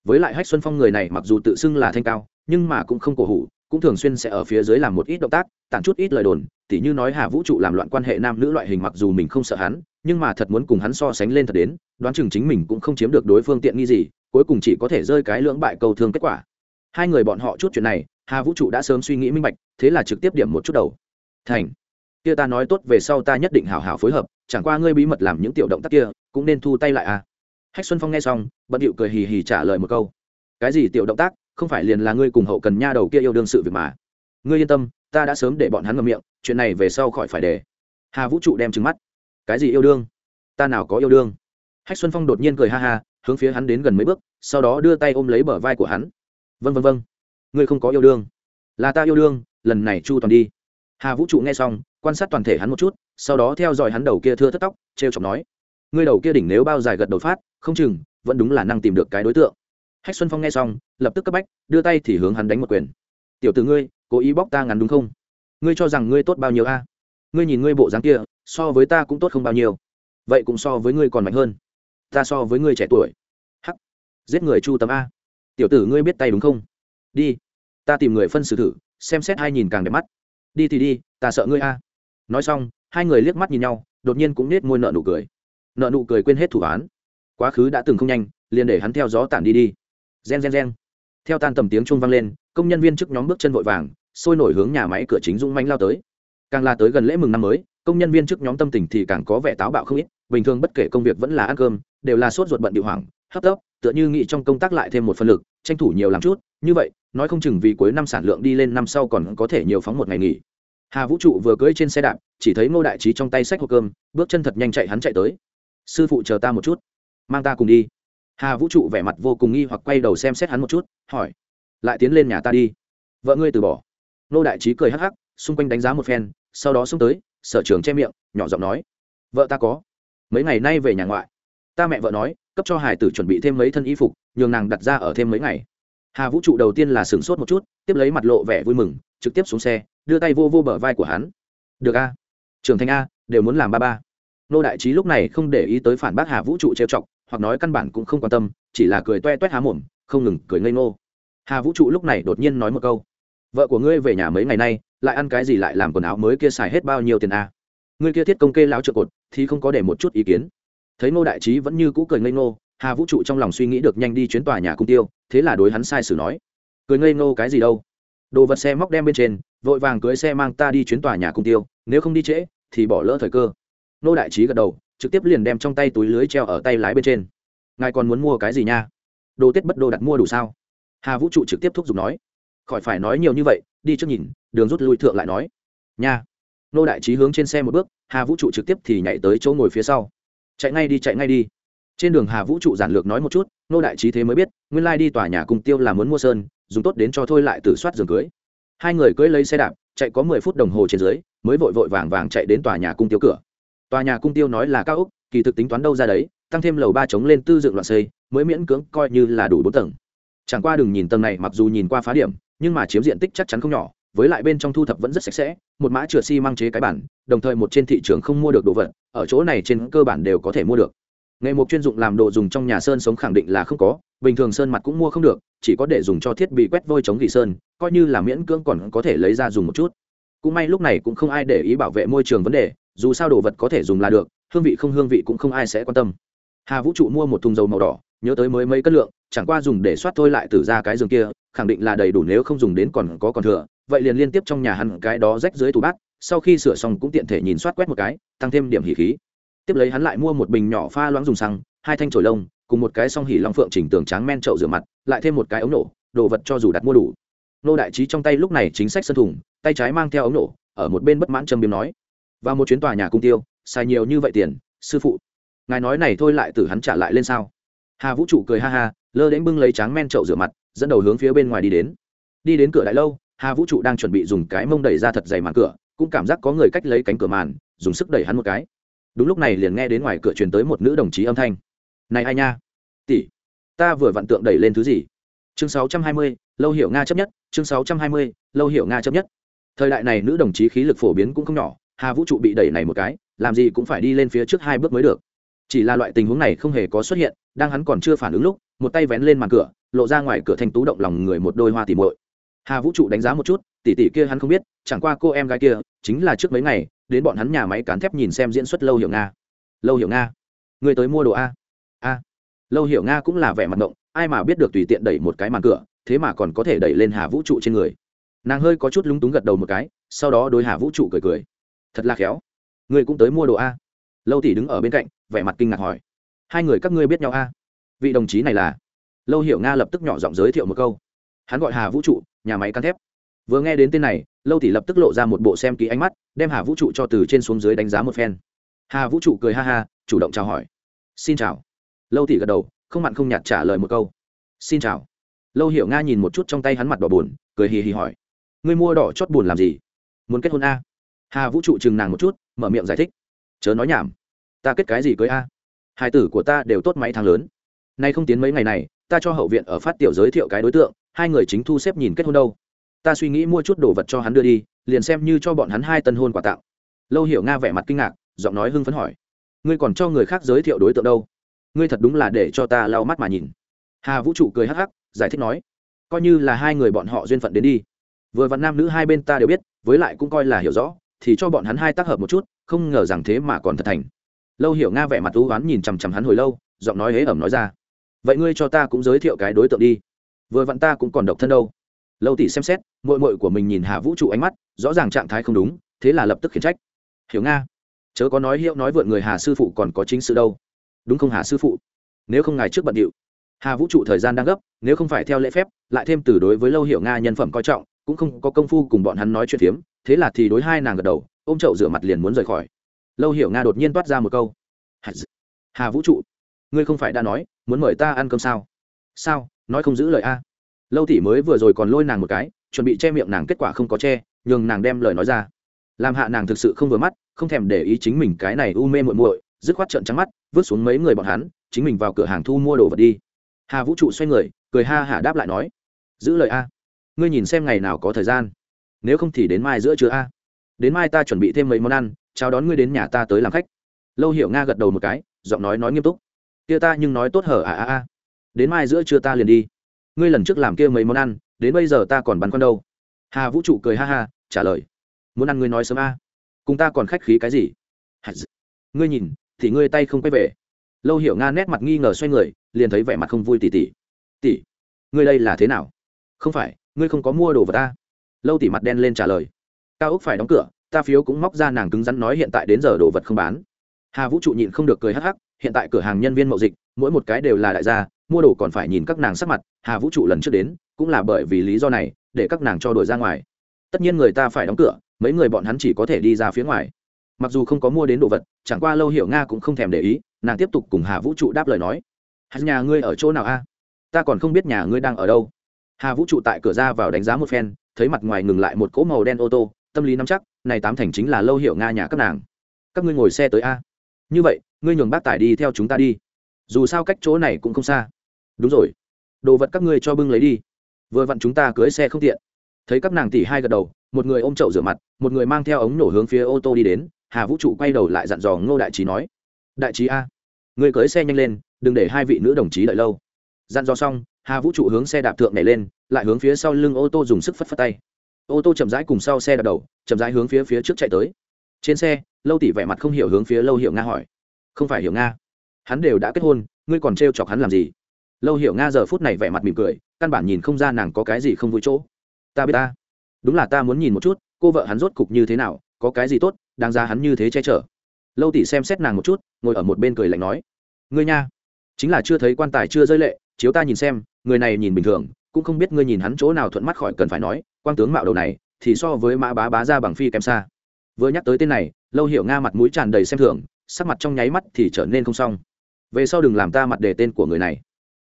Với lại hách xuân phong người này mặc dù tự xưng là thanh cao, nhưng mà cũng không cổ hủ, cũng thường xuyên sẽ ở phía dưới làm một ít động tác tặng chút ít lời đồn tỉ như nói hà vũ trụ làm loạn quan hệ nam nữ loại hình mặc dù mình không sợ hắn, nhưng mà thật muốn cùng hắn so sánh lên thật đến, đoán chừng chính mình cũng không chiếm được đối phương tiện nghi gì, cuối cùng chỉ có thể rơi cái lưỡng bại cầu thương kết quả. Hai người bọn họ chút chuyện này, hà vũ trụ đã sớm suy nghĩ minh bạch, thế là trực tiếp điểm một chút đầu. Thành, kia ta nói tốt về sau ta nhất định hảo hảo phối hợp, chẳng qua ngươi bí mật làm những tiểu động tác kia, cũng nên thu tay lại à. Hách xuân phong nghe xong, bận điệu cười hì hì trả lời một câu. Cái gì tiểu động tác, không phải liền là ngươi cùng hậu cần nha đầu kia yêu đương sự việc mà. Ngươi yên tâm ta đã sớm để bọn hắn ngậm miệng, chuyện này về sau khỏi phải để. Hà vũ trụ đem trừng mắt. Cái gì yêu đương? Ta nào có yêu đương? Hách xuân phong đột nhiên cười ha ha, hướng phía hắn đến gần mấy bước, sau đó đưa tay ôm lấy bờ vai của hắn. Vân vân vân ngươi không có yêu đương. Là ta yêu đương, lần này chu toàn đi. Hà vũ trụ nghe xong, quan sát toàn thể hắn một chút, sau đó theo dõi hắn đầu kia thưa thất tóc t r e o chọc nói, ngươi đầu kia đỉnh nếu bao dài gật đầu phát, không chừng, vẫn đúng là năng tìm được cái đối tượng. Hách xuân phong nghe xong, lập tức cấp bách, đưa tay thì hướng hắn đánh một quyền. Tiểu t ử ngươi cố ý bóc ta ngắn đúng không? Ngươi cho rằng ngươi tốt bao nhiêu a? Ngươi nhìn ngươi bộ dáng kia, so với ta cũng tốt không bao nhiêu. Vậy cũng so với ngươi còn mạnh hơn. Ta so với ngươi trẻ tuổi. Hắc. Giết người chu tấm a. Tiểu tử ngươi biết tay đúng không? Đi. Ta tìm người phân xử thử, xem xét hai nhìn càng đẹp mắt. Đi thì đi, ta sợ ngươi a. Nói xong, hai người liếc mắt nhìn nhau, đột nhiên cũng nết môi nợ nụ cười. Nợ nụ cười quên hết thủ án. Quá khứ đã từng không nhanh, liền để hắn theo gió tản đi đi. Gen gen gen. Theo tan tầm tiếng chuông vang lên, công nhân viên trước nhóm bước chân vội vàng sôi nổi hướng nhà máy cửa chính dũng manh lao tới. Càng là tới gần lễ mừng năm mới, công nhân viên trước nhóm tâm tình thì càng có vẻ táo bạo không ít, bình thường bất kể công việc vẫn là ăn cơm, đều là sốt ruột bận điệu hoảng, hấp tấp, tựa như nghĩ trong công tác lại thêm một phần lực, tranh thủ nhiều làm chút, như vậy, nói không chừng vì cuối năm sản lượng đi lên năm sau còn có thể nhiều phóng một ngày nghỉ. Hà vũ trụ vừa cưỡi trên xe đạp, chỉ thấy ngô đại trí trong tay sách hộp cơm, bước chân thật nhanh chạy hắn chạy tới. Sư phụ chờ ta một chút, mang ta cùng đi. Hà vũ trụ vẻ mặt vô cùng nghi hoặc quay đầu xem xét hắn một chút, hỏi, lại tiến lên nhà ta đi, vợ ngươi từ bỏ nô đại trí cười hắc hắc, xung quanh đánh giá một phen, sau đó xông tới, sở trường che miệng, nhỏ giọng nói, vợ ta có. Mấy ngày nay về nhà ngoại. Ta mẹ vợ nói, cấp cho hải tử chuẩn bị thêm mấy thân y phục, nhường nàng đặt ra ở thêm mấy ngày. Hà vũ trụ đầu tiên là sửng sốt một chút, tiếp lấy mặt lộ vẻ vui mừng, trực tiếp xuống xe, đưa tay vô vô bờ vai của hắn. Được a, trưởng thành a, đều muốn làm ba ba. Nô đại trí lúc này không để ý tới phản bác hà vũ trụ trêu chọc, hoặc nói căn bản cũng không quan tâm, chỉ là cười toe toét há mồm, không ngừng cười ngây ngô. Hà vũ trụ lúc này đột nhiên nói một câu vợ của ngươi về nhà mấy ngày nay, lại ăn cái gì lại làm quần áo mới kia xài hết bao nhiêu tiền a à? ngươi kia thiết công kê láo trợ cột, thì không có để một chút ý kiến. Thấy ngô đại trí vẫn như cũ cười ngây ngô, hà vũ trụ trong lòng suy nghĩ được nhanh đi chuyến tòa nhà cung tiêu, thế là đối hắn sai sử nói. Cười ngây ngô cái gì đâu? Đồ vật xe móc đem bên trên, vội vàng cưới xe mang ta đi chuyến tòa nhà cung tiêu, nếu không đi trễ, thì bỏ lỡ thời cơ. Nô đại trí gật đầu, trực tiếp liền đem trong tay túi lưới treo ở tay lái bên trên. Ngài còn muốn mua cái gì nha? Đồ tết bất đồ đặt mua đủ sao? Hà vũ trụ trực tiếp thúc giục nói khỏi phải nói nhiều như vậy, đi trước nhìn, đường rút lui thượng lại nói. Nha. Nô đại trí hướng trên xe một bước, hà vũ trụ trực tiếp thì nhảy tới chỗ ngồi phía sau. Chạy ngay đi, chạy ngay đi. Trên đường hà vũ trụ giản lược nói một chút, nô đại trí thế mới biết, nguyên lai đi tòa nhà cung tiêu là muốn mua sơn, dùng tốt đến cho thôi lại tử soát giường cưới. Hai người cưới lấy xe đạp, chạy có mười phút đồng hồ trên dưới, mới vội vội vàng vàng chạy đến tòa nhà cung tiêu cửa. Tòa nhà cung tiêu nói là cao úc kỳ thực tính toán đâu ra đấy, tăng thêm lầu ba chống lên tư dựng loạn xây, mới miễn cưỡng coi như là đủ bốn tầng. Chẳng qua đừng nhìn tầng này, mặc dù nhìn qua phá điểm nhưng mà chiếm diện tích chắc chắn không nhỏ, với lại bên trong thu thập vẫn rất sạch sẽ, một mã chửa xi、si、măng chế cái bản, đồng thời một trên thị trường không mua được đồ vật, ở chỗ này trên cơ bản đều có thể mua được. Nghề mục chuyên dụng làm đồ dùng trong nhà sơn sống khẳng định là không có, bình thường sơn mặt cũng mua không được, chỉ có để dùng cho thiết bị quét vôi chống gỉ sơn, coi như là miễn cưỡng còn có thể lấy ra dùng một chút. Cũng may lúc này cũng không ai để ý bảo vệ môi trường vấn đề, dù sao đồ vật có thể dùng là được, hương vị không hương vị cũng không ai sẽ quan tâm. Hà vũ trụ mua một thùng dầu màu đỏ, nhớ tới mới mấy cân lượng, chẳng qua dùng để soát thôi lại từ ra cái giường kia khẳng định là đầy đủ nếu không dùng đến còn có còn thừa, vậy liền liên tiếp trong nhà hắn cái đó rách dưới tủ bát, sau khi sửa xong cũng tiện thể nhìn soát quét một cái, tăng thêm điểm hỉ khí. Tiếp lấy hắn lại mua một bình nhỏ pha loãng dùng xăng, hai thanh trổi lông, cùng một cái song hỉ long phượng chỉnh tường tráng men trậu rửa mặt, lại thêm một cái ống nổ, đồ vật cho dù đặt mua đủ. Nô đại trí trong tay lúc này chính sách sân thủng tay trái mang theo ống nổ, ở một bên bất mãn châm biếm nói và một chuyến tòa nhà cung tiêu, xài nhiều như vậy tiền, sư phụ, ngài nói này thôi lại từ hắn trả lại lên sao? Hà vũ trụ cười ha ha, lơ đến bưng lấy tráng men trậu rửa mặt dẫn đầu hướng phía bên ngoài đi đến. Đi đến cửa đại lâu hà vũ trụ đang chuẩn bị dùng cái mông đẩy ra thật dày màn cửa cũng cảm giác có người cách lấy cánh cửa màn dùng sức đẩy hắn một cái. Đúng lúc này liền nghe đến ngoài cửa truyền tới một nữ đồng chí âm thanh. Này ai nha? Tỷ ta vừa vặn tượng đẩy lên thứ gì? Chương 620, lâu hiểu nga chấp nhất chương 620, lâu hiểu nga chấp nhất. Thời đại này nữ đồng chí khí lực phổ biến cũng không nhỏ hà vũ trụ bị đẩy này một cái làm gì cũng phải đi lên phía trước hai bước mới được. Chỉ là loại tình huống này không hề có xuất hiện đang hắn còn chưa phản ứng lúc một tay vén lên màn cửa, lộ ra ngoài cửa thanh tú động lòng người một đôi hoa tỉ muội. Hà vũ trụ đánh giá một chút, tỷ tỷ kia hắn không biết, chẳng qua cô em gái kia, chính là trước mấy ngày, đến bọn hắn nhà máy cán thép nhìn xem diễn xuất lâu hiểu nga. Lâu hiểu nga, người tới mua đồ a? A. Lâu hiểu nga cũng là vẻ mặt động ai mà biết được tùy tiện đẩy một cái màn cửa, thế mà còn có thể đẩy lên hà vũ trụ trên người. Nàng hơi có chút lúng túng gật đầu một cái, sau đó đối hà vũ trụ cười cười. Thật là khéo. Người cũng tới mua đồ a. Lâu tỷ đứng ở bên cạnh, vẻ mặt kinh ngạc hỏi. Hai người các ngươi biết nhau a? Vị đồng chí này là? Lâu hiểu nga lập tức nhỏ giọng giới thiệu một câu. Hắn gọi hà vũ trụ, nhà máy cán thép. Vừa nghe đến tên này, lâu tỷ lập tức lộ ra một bộ xem ký ánh mắt, đem hà vũ trụ cho từ trên xuống dưới đánh giá một phen. Hà vũ trụ cười ha ha, chủ động chào hỏi. Xin chào. Lâu tỷ gật đầu, không mặn không nhạt trả lời một câu. Xin chào. Lâu hiểu nga nhìn một chút trong tay hắn mặt đỏ buồn, cười hì hì hỏi. Ngươi mua đỏ chót buồn làm gì? Muốn kết hôn a? Hà vũ trụ chừng nàng một chút, mở miệng giải thích. Chớ nói nhảm. Ta kết cái gì cưới a? Hai tử của ta đều tốt máy thang lớn nay không tiến mấy ngày này, ta cho hậu viện ở phát tiểu giới thiệu cái đối tượng, hai người chính thu xếp nhìn kết hôn đâu. Ta suy nghĩ mua chút đồ vật cho hắn đưa đi, liền xem như cho bọn hắn hai tân hôn quà tặng. Lâu hiểu nga vẻ mặt kinh ngạc, giọng nói hưng phấn hỏi. Ngươi còn cho người khác giới thiệu đối tượng đâu? Ngươi thật đúng là để cho ta lau mắt mà nhìn. Hà vũ trụ cười hắc hắc, giải thích nói. Coi như là hai người bọn họ duyên phận đến đi. Vừa vặn nam nữ hai bên ta đều biết, với lại cũng coi là hiểu rõ, thì cho bọn hắn hai tác hợp một chút, không ngờ rằng thế mà còn thật thành. Lâu hiểu nga vẻ mặt thú oán nhìn chằm chằm hắn hồi lâu, giọng nói hế ẩm nói ra vậy ngươi cho ta cũng giới thiệu cái đối tượng đi. Vừa vặn ta cũng còn độc thân đâu. Lâu tỷ xem xét mội mội của mình nhìn hà vũ trụ ánh mắt, rõ ràng trạng thái không đúng, thế là lập tức khiển trách. Hiểu nga, chớ có nói hiệu nói vượn người hà sư phụ còn có chính sự đâu. Đúng không hà sư phụ? Nếu không ngài trước bận điệu. Hà vũ trụ thời gian đang gấp, nếu không phải theo lễ phép, lại thêm từ đối với lâu hiểu nga nhân phẩm coi trọng, cũng không có công phu cùng bọn hắn nói chuyện phiếm, thế là thì đối hai nàng gật đầu, ôm chậu rửa mặt liền muốn rời khỏi. Lâu hiểu nga đột nhiên toát ra một câu. Hà vũ trụ ngươi không phải đã nói, muốn mời ta ăn cơm sao? Sao? Nói không giữ lời a. Lâu tỷ mới vừa rồi còn lôi nàng một cái, chuẩn bị che miệng nàng kết quả không có che, nhường nàng đem lời nói ra. Làm hạ nàng thực sự không vừa mắt, không thèm để ý chính mình cái này u mê muội muội, dứt khoát trợn trắng mắt, vứt xuống mấy người bọn hắn, chính mình vào cửa hàng thu mua đồ vật đi. Hà vũ trụ xoay người, cười ha hả đáp lại nói, giữ lời a. Ngươi nhìn xem ngày nào có thời gian. Nếu không thì đến mai giữa trưa a. Đến mai ta chuẩn bị thêm mấy món ăn, chào đón ngươi đến nhà ta tới làm khách. Lâu hiểu nga gật đầu một cái, giọng nói nói nghiêm túc kia ta nhưng nói tốt hở à à à. Đến mai giữa trưa ta liền đi. Ngươi lần trước làm kia mấy món ăn, đến bây giờ ta còn băn khoăn đâu. Hà vũ trụ cười ha ha, trả lời. Muốn ăn ngươi nói sớm a. Cùng ta còn khách khí cái gì? Ngươi nhìn, thì ngươi tay không quay về. Lâu hiểu nga nét mặt nghi ngờ xoay người, liền thấy vẻ mặt không vui tỉ tỉ. Tỉ, ngươi đây là thế nào? Không phải, ngươi không có mua đồ vật ta. Lâu tỉ mặt đen lên trả lời. Cao úc phải đóng cửa, ta phiếu cũng móc ra nàng cứng rắn nói hiện tại đến giờ đồ vật không bán. Hà vũ trụ nhịn không được cười hắc hắc hiện tại cửa hàng nhân viên mậu dịch, mỗi một cái đều là đại gia, mua đồ còn phải nhìn các nàng sắc mặt, hà vũ trụ lần trước đến, cũng là bởi vì lý do này, để các nàng cho đổi ra ngoài. Tất nhiên người ta phải đóng cửa, mấy người bọn hắn chỉ có thể đi ra phía ngoài. Mặc dù không có mua đến đồ vật, chẳng qua lâu hiểu nga cũng không thèm để ý, nàng tiếp tục cùng hà vũ trụ đáp lời nói. Hay nhà ngươi ở chỗ nào a? Ta còn không biết nhà ngươi đang ở đâu. Hà vũ trụ tại cửa ra vào đánh giá một phen, thấy mặt ngoài ngừng lại một cỗ màu đen ô tô, tâm lý nắm chắc, này tám thành chính là lâu hiểu nga nhà các nàng. Các ngươi ngồi xe tới a như vậy, ngươi nhường bác tài đi theo chúng ta đi. Dù sao cách chỗ này cũng không xa. Đúng rồi. Đồ vật các ngươi cho bưng lấy đi. Vừa vặn chúng ta cưới xe không tiện. Thấy các nàng tỷ hai gật đầu, một người ôm chậu rửa mặt, một người mang theo ống nổ hướng phía ô tô đi đến, hà vũ trụ quay đầu lại dặn dò ngô đại trí nói, đại trí a người cưới xe nhanh lên, đừng để hai vị nữ đồng chí đợi lâu. Dặn dò xong, hà vũ trụ hướng xe đạp thượng này lên, lại hướng phía sau lưng ô tô dùng sức phất phất tay. Ô tô chậm rãi cùng sau xe đạp đầu, chậm rãi hướng phía phía trước chạy tới trên xe, lâu tỷ vẻ mặt không hiểu hướng phía lâu hiểu nga hỏi. Không phải hiểu nga. Hắn đều đã kết hôn, ngươi còn trêu chọc hắn làm gì? Lâu hiểu nga giờ phút này vẻ mặt mỉm cười, căn bản nhìn không ra nàng có cái gì không vui chỗ. Ta biết ta. Đúng là ta muốn nhìn một chút, cô vợ hắn rốt cục như thế nào, có cái gì tốt, đáng ra hắn như thế che chở. Lâu tỷ xem xét nàng một chút, ngồi ở một bên cười lạnh nói. Ngươi nha. Chính là chưa thấy quan tài chưa rơi lệ, chiếu ta nhìn xem, người này nhìn bình thường, cũng không biết ngươi nhìn hắn chỗ nào thuận mắt khỏi cần phải nói quan tướng mạo đầu này, thì so với mã bá bá ra bằng phi kém xa vừa nhắc tới tên này, lâu hiểu nga mặt mũi tràn đầy xem thường, sắc mặt trong nháy mắt thì trở nên không xong. Về sau đừng làm ta mặt đề tên của người này.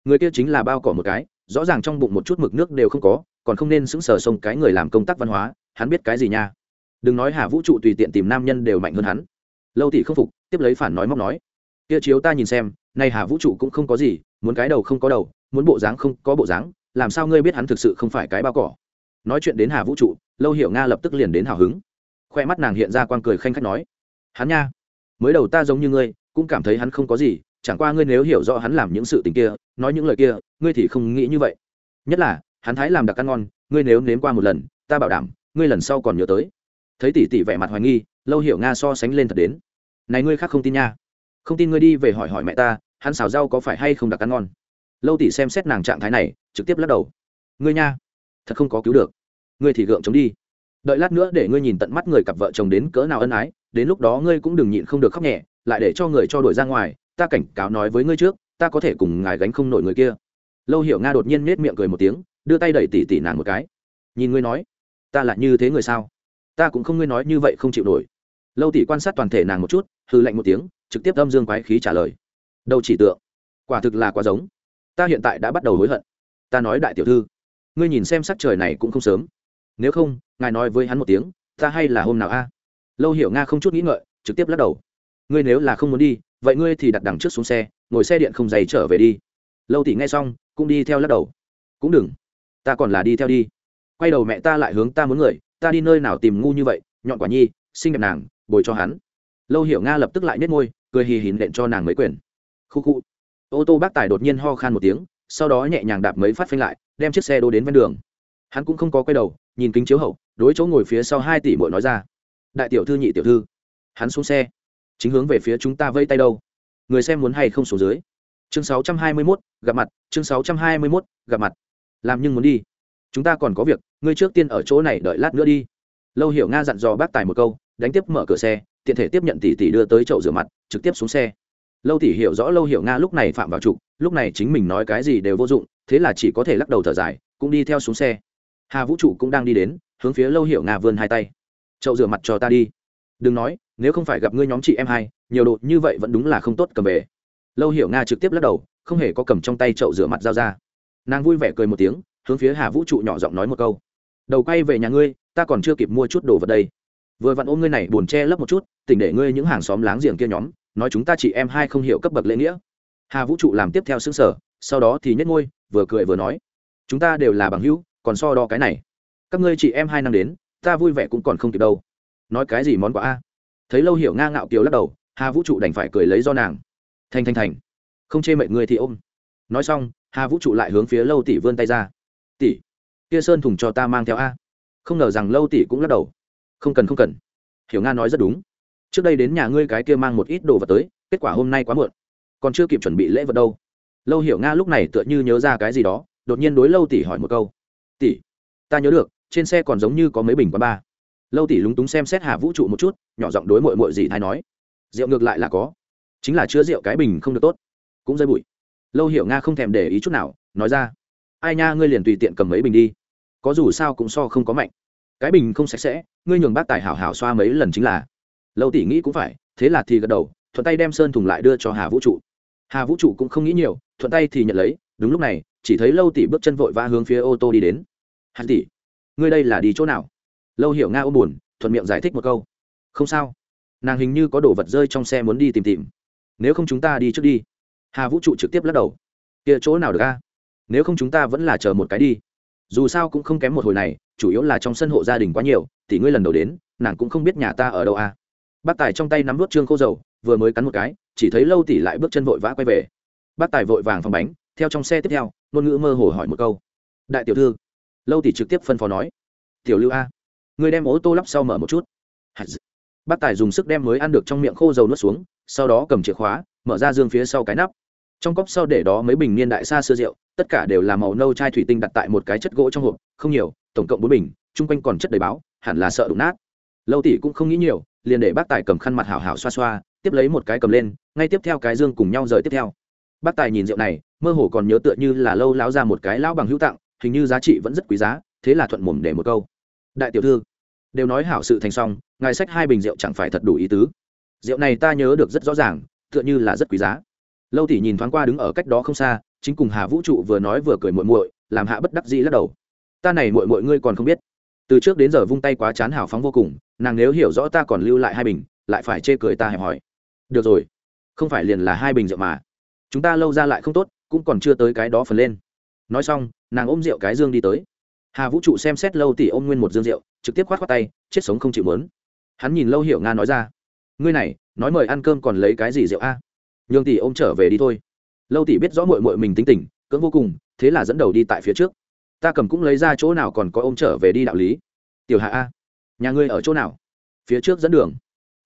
Người kia chính là bao cỏ một cái, rõ ràng trong bụng một chút mực nước đều không có, còn không nên sững sờ sông cái người làm công tác văn hóa, hắn biết cái gì nha. Đừng nói hà vũ trụ tùy tiện tìm nam nhân đều mạnh hơn hắn. Lâu tỷ không phục, tiếp lấy phản nói móc nói. Kia chiếu ta nhìn xem, nay hà vũ trụ cũng không có gì, muốn cái đầu không có đầu, muốn bộ dáng không có bộ dáng, làm sao ngươi biết hắn thực sự không phải cái bao cỏ? Nói chuyện đến hà vũ trụ, lâu hiểu nga lập tức liền đến hào hứng khoe mắt nàng hiện ra quang cười khanh khách nói, hắn nha, mới đầu ta giống như ngươi, cũng cảm thấy hắn không có gì, chẳng qua ngươi nếu hiểu rõ hắn làm những sự tình kia, nói những lời kia, ngươi thì không nghĩ như vậy. Nhất là, hắn thái làm đặc ăn ngon, ngươi nếu nếm qua một lần, ta bảo đảm, ngươi lần sau còn nhớ tới. Thấy tỷ tỷ vẻ mặt hoài nghi, lâu hiểu nga so sánh lên thật đến, này ngươi khác không tin nha. Không tin ngươi đi về hỏi hỏi mẹ ta, hắn xào rau có phải hay không đặc ăn ngon? Lâu tỷ xem xét nàng trạng thái này, trực tiếp lắc đầu, ngươi nha, thật không có cứu được. Ngươi thì gượng chống đi đợi lát nữa để ngươi nhìn tận mắt người cặp vợ chồng đến cỡ nào ân ái, đến lúc đó ngươi cũng đừng nhịn không được khóc nhẹ, lại để cho người cho đuổi ra ngoài, ta cảnh cáo nói với ngươi trước, ta có thể cùng ngài gánh không nổi người kia. Lâu hiểu nga đột nhiên nết miệng cười một tiếng, đưa tay đẩy tỉ tỉ nàng một cái. Nhìn ngươi nói, ta là như thế người sao? Ta cũng không ngươi nói như vậy không chịu nổi. Lâu tỷ quan sát toàn thể nàng một chút hư lạnh một tiếng, trực tiếp âm dương quái khí trả lời. Đâu chỉ tượng, quả thực là quá giống. Ta hiện tại đã bắt đầu hối hận. Ta nói đại tiểu thư, ngươi nhìn xem sắc trời này cũng không sớm. Nếu không ngài nói với hắn một tiếng, ta hay là hôm nào a? Lâu hiểu nga không chút nghĩ ngợi, trực tiếp lắc đầu. Ngươi nếu là không muốn đi, vậy ngươi thì đặt đằng trước xuống xe, ngồi xe điện không dày trở về đi. Lâu tỷ nghe xong, cũng đi theo lắc đầu. Cũng đừng, ta còn là đi theo đi. Quay đầu mẹ ta lại hướng ta muốn người, ta đi nơi nào tìm ngu như vậy, nhọn quả nhi, xinh đẹp nàng, bồi cho hắn. Lâu hiểu nga lập tức lại nhét môi, cười hì hìn đện cho nàng mấy quyền. Khu khu. Ô tô bác tài đột nhiên ho khan một tiếng, sau đó nhẹ nhàng đạp mấy phát phanh lại, đem chiếc xe đô đến ven đường. Hắn cũng không có quay đầu, nhìn kính chiếu hậu đối chỗ ngồi phía sau hai tỷ mội nói ra. Đại tiểu thư nhị tiểu thư hắn xuống xe chính hướng về phía chúng ta vây tay đâu. Người xem muốn hay không xuống dưới. Chương 621, gặp mặt chương 621, gặp mặt. Làm nhưng muốn đi. Chúng ta còn có việc ngươi trước tiên ở chỗ này đợi lát nữa đi. Lâu hiểu nga dặn dò bác tài một câu đánh tiếp mở cửa xe tiện thể tiếp nhận tỷ tỷ đưa tới chậu rửa mặt trực tiếp xuống xe. Lâu tỷ hiểu rõ lâu hiểu nga lúc này phạm vào trục lúc này chính mình nói cái gì đều vô dụng thế là chỉ có thể lắc đầu thở dài cũng đi theo xuống xe. Hà vũ trụ cũng đang đi đến hướng phía lâu hiểu nga vươn hai tay chậu rửa mặt cho ta đi đừng nói nếu không phải gặp ngươi nhóm chị em hai nhiều đồ như vậy vẫn đúng là không tốt cầm về lâu hiểu nga trực tiếp lắc đầu không hề có cầm trong tay chậu rửa mặt dao ra nàng vui vẻ cười một tiếng hướng phía hà vũ trụ nhỏ giọng nói một câu đầu quay về nhà ngươi ta còn chưa kịp mua chút đồ vật đây vừa vặn ôm ngươi này buồn che lấp một chút tỉnh để ngươi những hàng xóm láng giềng kia nhóm nói chúng ta chị em hai không hiểu cấp bậc lễ nghĩa hà vũ trụ làm tiếp theo xứng sở sau đó thì nhét ngôi vừa cười vừa nói chúng ta đều là bằng hữu còn so đo cái này các ngươi chị em hai năm đến, ta vui vẻ cũng còn không kịp đâu. Nói cái gì món quà a? Thấy lâu hiểu nga ngạo kiều lắc đầu, hà vũ trụ đành phải cười lấy do nàng. Thành thành thành. Không chê mệnh người thì ôm. Nói xong, hà vũ trụ lại hướng phía lâu tỷ vươn tay ra. Tỷ, kia sơn thùng cho ta mang theo a. Không ngờ rằng lâu tỷ cũng lắc đầu. Không cần không cần. Hiểu nga nói rất đúng. Trước đây đến nhà ngươi cái kia mang một ít đồ vật tới, kết quả hôm nay quá muộn. Còn chưa kịp chuẩn bị lễ vật đâu. Lâu hiểu nga lúc này tựa như nhớ ra cái gì đó, đột nhiên đối lâu tỷ hỏi một câu. Tỷ, ta nhớ được trên xe còn giống như có mấy bình quá ba lâu tỷ lúng túng xem xét hà vũ trụ một chút, nhỏ giọng đối mội mội gì thay nói. Rượu ngược lại là có, chính là chứa rượu cái bình không được tốt. Cũng dây bụi. Lâu hiểu nga không thèm để ý chút nào, nói ra, ai nha, ngươi liền tùy tiện cầm mấy bình đi. Có dù sao cũng so không có mạnh. Cái bình không sạch sẽ, ngươi nhường bác tài hảo hảo xoa mấy lần chính là. Lâu tỷ nghĩ cũng phải, thế là thì gật đầu, thuận tay đem sơn thùng lại đưa cho hà vũ trụ. Hà vũ trụ cũng không nghĩ nhiều, thuận tay thì nhận lấy, đúng lúc này, chỉ thấy lâu tỷ bước chân vội vã hướng phía ô tô đi đến. Hàn tỷ ngươi đây là đi chỗ nào? Lâu hiểu nga ôm buồn, thuận miệng giải thích một câu. Không sao. Nàng hình như có đồ vật rơi trong xe muốn đi tìm tìm. Nếu không chúng ta đi trước đi. Hà vũ trụ trực tiếp lắc đầu. Kia chỗ nào được a? Nếu không chúng ta vẫn là chờ một cái đi. Dù sao cũng không kém một hồi này, chủ yếu là trong sân hộ gia đình quá nhiều, thì ngươi lần đầu đến, nàng cũng không biết nhà ta ở đâu a. Bác tài trong tay nắm vút trương khô dầu, vừa mới cắn một cái, chỉ thấy lâu tỷ lại bước chân vội vã quay về. Bác tài vội vàng phòng bánh, theo trong xe tiếp theo, ngôn ngữ mơ hồ hỏi một câu. Đại tiểu thư lâu tỷ trực tiếp phân phó nói, tiểu lưu a người đem ô tô lắp sau mở một chút. Bác tài dùng sức đem mới ăn được trong miệng khô dầu nuốt xuống, sau đó cầm chìa khóa, mở ra dương phía sau cái nắp. Trong cốc sau để đó mấy bình niên đại xa xưa rượu, tất cả đều là màu nâu chai thủy tinh đặt tại một cái chất gỗ trong hộp, không nhiều, tổng cộng bốn bình, chung quanh còn chất đầy báo, hẳn là sợ đụng nát. Lâu tỷ cũng không nghĩ nhiều, liền để bác tài cầm khăn mặt hảo hảo xoa xoa, tiếp lấy một cái cầm lên, ngay tiếp theo cái dương cùng nhau rời tiếp theo. Bác tài nhìn rượu này, mơ hồ còn nhớ tựa như là lâu láo ra một cái lão bằng hữu tặng hình như giá trị vẫn rất quý giá, thế là thuận mồm để một câu. Đại tiểu thư, đều nói hảo sự thành xong, ngài sách hai bình rượu chẳng phải thật đủ ý tứ. Rượu này ta nhớ được rất rõ ràng, tựa như là rất quý giá. Lâu tỷ nhìn thoáng qua đứng ở cách đó không xa, chính cùng hà vũ trụ vừa nói vừa cười muội muội, làm hạ bất đắc dĩ lắc đầu. Ta này muội muội ngươi còn không biết. Từ trước đến giờ vung tay quá chán hào phóng vô cùng, nàng nếu hiểu rõ ta còn lưu lại hai bình, lại phải chê cười ta hẹp hỏi được rồi, không phải liền là hai bình rượu mà. Chúng ta lâu ra lại không tốt, cũng còn chưa tới cái đó phần lên nói xong, nàng ôm rượu cái dương đi tới. Hà vũ trụ xem xét lâu tỷ ôm nguyên một dương rượu, trực tiếp khoát khoát tay, chết sống không chịu mớn. Hắn nhìn lâu hiểu nga nói ra, ngươi này, nói mời ăn cơm còn lấy cái gì rượu a? Nhường tỷ ôm trở về đi thôi. Lâu tỷ biết rõ mội mội mình tính tình, cưỡng vô cùng, thế là dẫn đầu đi tại phía trước. Ta cầm cũng lấy ra chỗ nào còn có ôm trở về đi đạo lý. Tiểu hạ a, nhà ngươi ở chỗ nào? Phía trước dẫn đường.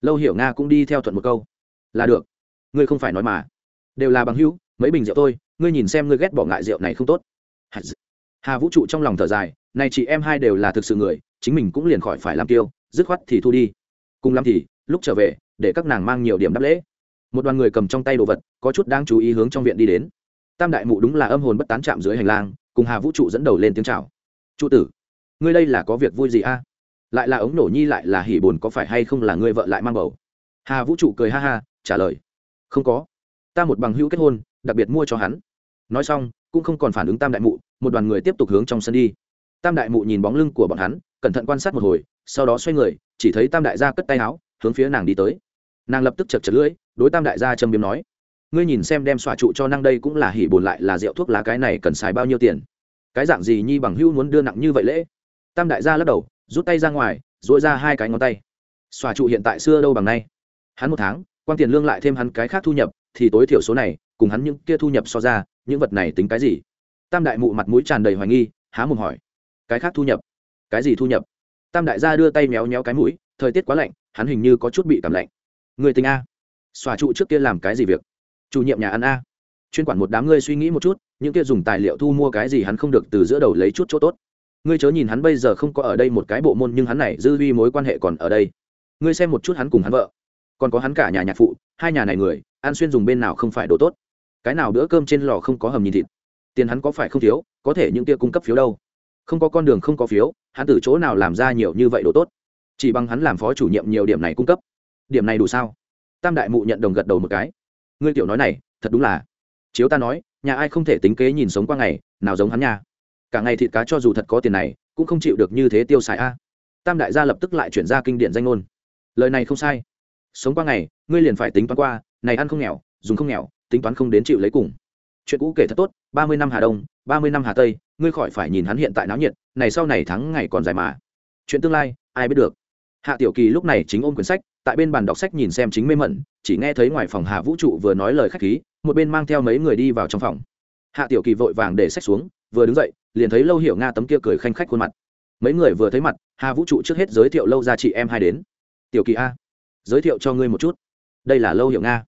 Lâu hiểu nga cũng đi theo thuận một câu, là được, ngươi không phải nói mà. Đều là bằng hữu, mấy bình rượu thôi, ngươi nhìn xem ngươi ghét bỏ ngại rượu này không tốt hà vũ trụ trong lòng thở dài, này chị em hai đều là thực sự người, chính mình cũng liền khỏi phải làm tiêu dứt khoát thì thu đi. Cùng lắm thì, lúc trở về, để các nàng mang nhiều điểm đáp lễ. Một đoàn người cầm trong tay đồ vật, có chút đáng chú ý hướng trong viện đi đến. Tam đại mụ đúng là âm hồn bất tán chạm dưới hành lang, cùng hà vũ trụ dẫn đầu lên tiếng chào. Trụ tử, ngươi đây là có việc vui gì a? Lại là ống nổ nhi lại là hỉ bồn có phải hay không là ngươi vợ lại mang bầu? Hà vũ trụ cười ha ha, trả lời. Không có. Ta một bằng hữu kết hôn, đặc biệt mua cho hắn. Nói xong, cũng không còn phản ứng tam đại mụ một đoàn người tiếp tục hướng trong sân đi. Tam đại mụ nhìn bóng lưng của bọn hắn, cẩn thận quan sát một hồi, sau đó xoay người, chỉ thấy tam đại gia cất tay áo, hướng phía nàng đi tới. Nàng lập tức chật chật lưỡi, đối tam đại gia châm biếm nói, ngươi nhìn xem đem xòa trụ cho năng đây cũng là hỉ bồn lại là rượu thuốc lá cái này cần xài bao nhiêu tiền? Cái dạng gì nhi bằng hữu muốn đưa nặng như vậy lễ? Tam đại gia lắc đầu, rút tay ra ngoài dội ra hai cái ngón tay. Xòa trụ hiện tại xưa đâu bằng nay? Hắn một tháng quan tiền lương lại thêm hắn cái khác thu nhập, thì tối thiểu số này, cùng hắn những kia thu nhập so ra, những vật này tính cái gì? Tam đại mụ mặt mũi tràn đầy hoài nghi, há mồm hỏi. Cái khác thu nhập? Cái gì thu nhập? Tam đại gia đưa tay méo méo cái mũi, thời tiết quá lạnh, hắn hình như có chút bị cảm lạnh. Người tình a. Xòa trụ trước kia làm cái gì việc? Chủ nhiệm nhà ăn a. Chuyên quản một đám ngươi suy nghĩ một chút, những kia dùng tài liệu thu mua cái gì hắn không được từ giữa đầu lấy chút chỗ tốt. Ngươi chớ nhìn hắn bây giờ không có ở đây một cái bộ môn nhưng hắn này dư duy mối quan hệ còn ở đây. Ngươi xem một chút hắn cùng hắn vợ. Còn có hắn cả nhà nhạc phụ, hai nhà này người, ăn xuyên dùng bên nào không phải đồ tốt. Cái nào bữa cơm trên lò không có hầm nhìn thịt tiền hắn có phải không thiếu, có thể những kia cung cấp phiếu đâu. Không có con đường không có phiếu, hắn từ chỗ nào làm ra nhiều như vậy đồ tốt? Chỉ bằng hắn làm phó chủ nhiệm nhiều điểm này cung cấp. Điểm này đủ sao? Tam đại mụ nhận đồng gật đầu một cái. Ngươi tiểu nói này, thật đúng là. Chiếu ta nói, nhà ai không thể tính kế nhìn sống qua ngày, nào giống hắn nha. Cả ngày thịt cá cho dù thật có tiền này, cũng không chịu được như thế tiêu xài a. Tam đại gia lập tức lại chuyển ra kinh điển danh ngôn. Lời này không sai. Sống qua ngày, ngươi liền phải tính toán qua, này ăn không nghèo, dùng không nghèo, tính toán không đến chịu lấy cùng. Chuyện cũ kể thật tốt ba mươi năm hà đông, ba mươi năm hà tây, ngươi khỏi phải nhìn hắn hiện tại náo nhiệt, này sau này thắng ngày còn dài mà. Chuyện tương lai, ai biết được. Hạ tiểu kỳ lúc này chính ôm quyển sách, tại bên bàn đọc sách nhìn xem chính mê mẩn, chỉ nghe thấy ngoài phòng hạ vũ trụ vừa nói lời khách khí, một bên mang theo mấy người đi vào trong phòng. Hạ tiểu kỳ vội vàng để sách xuống, vừa đứng dậy, liền thấy lâu hiểu nga tấm kia cười khanh khách khuôn mặt. Mấy người vừa thấy mặt, hà vũ trụ trước hết giới thiệu lâu ra chị em hai đến. Tiểu kỳ a, giới thiệu cho ngươi một chút. Đây là lâu hiểu nga.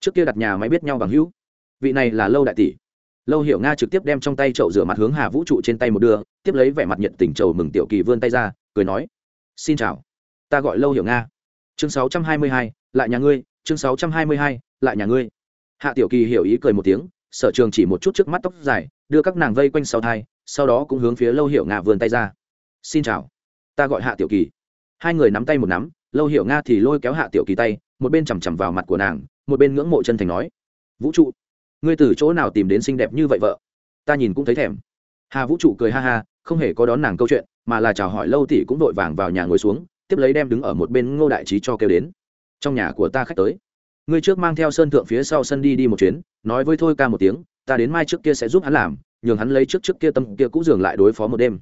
Trước kia đặt nhà máy biết nhau bằng hữu. Vị này là lâu đại tỷ lâu hiểu nga trực tiếp đem trong tay chậu rửa mặt hướng hà vũ trụ trên tay một đưa, tiếp lấy vẻ mặt nhiệt tình chầu mừng tiểu kỳ vươn tay ra, cười nói, xin chào, ta gọi lâu hiểu nga. Chương sáu trăm hai mươi hai, lại nhà ngươi, chương sáu trăm hai mươi hai, lại nhà ngươi. Hạ tiểu kỳ hiểu ý cười một tiếng, sở trường chỉ một chút trước mắt tóc dài, đưa các nàng vây quanh sau thai, sau đó cũng hướng phía lâu hiểu nga vươn tay ra. Xin chào, ta gọi hạ tiểu kỳ. Hai người nắm tay một nắm, lâu hiểu nga thì lôi kéo hạ tiểu kỳ tay, một bên chằm chằm vào mặt của nàng, một bên ngưỡng mộ chân thành nói, vũ trụ ngươi từ chỗ nào tìm đến xinh đẹp như vậy vợ? Ta nhìn cũng thấy thèm. Hà vũ trụ cười ha ha, không hề có đón nàng câu chuyện, mà là chào hỏi lâu tỷ cũng vội vàng vào nhà ngồi xuống, tiếp lấy đem đứng ở một bên ngô đại trí cho kêu đến. Trong nhà của ta khách tới. Ngươi trước mang theo sơn thượng phía sau sân đi đi một chuyến, nói với thôi ca một tiếng, ta đến mai trước kia sẽ giúp hắn làm, nhường hắn lấy trước trước kia tâm kia cũ giường lại đối phó một đêm.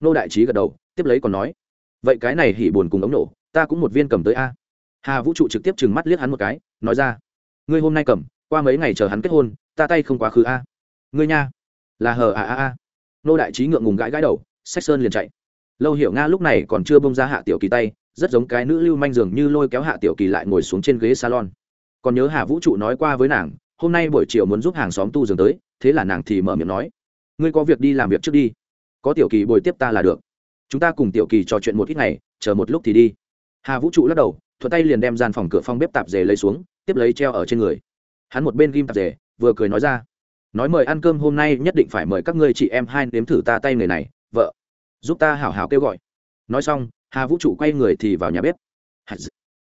Nô đại trí gật đầu, tiếp lấy còn nói, vậy cái này hỉ buồn cùng ống nổ, ta cũng một viên cầm tới a. Hà vũ trụ trực tiếp trừng mắt liếc hắn một cái, nói ra, ngươi hôm nay cầm, qua mấy ngày chờ hắn kết hôn ta tay không quá khứ a. Ngươi nha. Là hờ a a a. Nô đại trí ngượng ngùng gãi gãi đầu sách sơn liền chạy. Lâu hiểu nga lúc này còn chưa bông ra hạ tiểu kỳ tay, rất giống cái nữ lưu manh dường như lôi kéo hạ tiểu kỳ lại ngồi xuống trên ghế salon. Còn nhớ hà vũ trụ nói qua với nàng, hôm nay buổi chiều muốn giúp hàng xóm tu giường tới, thế là nàng thì mở miệng nói, ngươi có việc đi làm việc trước đi. Có tiểu kỳ bồi tiếp ta là được. Chúng ta cùng tiểu kỳ trò chuyện một ít ngày, chờ một lúc thì đi. Hà vũ trụ lắc đầu, thuận tay liền đem gian phòng cửa phong bếp tạp dề lấy xuống, tiếp lấy treo ở trên người. Hắn một bên ghim tạp dề vừa cười nói ra. Nói mời ăn cơm hôm nay nhất định phải mời các ngươi chị em hai nếm thử ta tay người này, vợ. Giúp ta hảo hảo kêu gọi. Nói xong, hà vũ trụ quay người thì vào nhà bếp.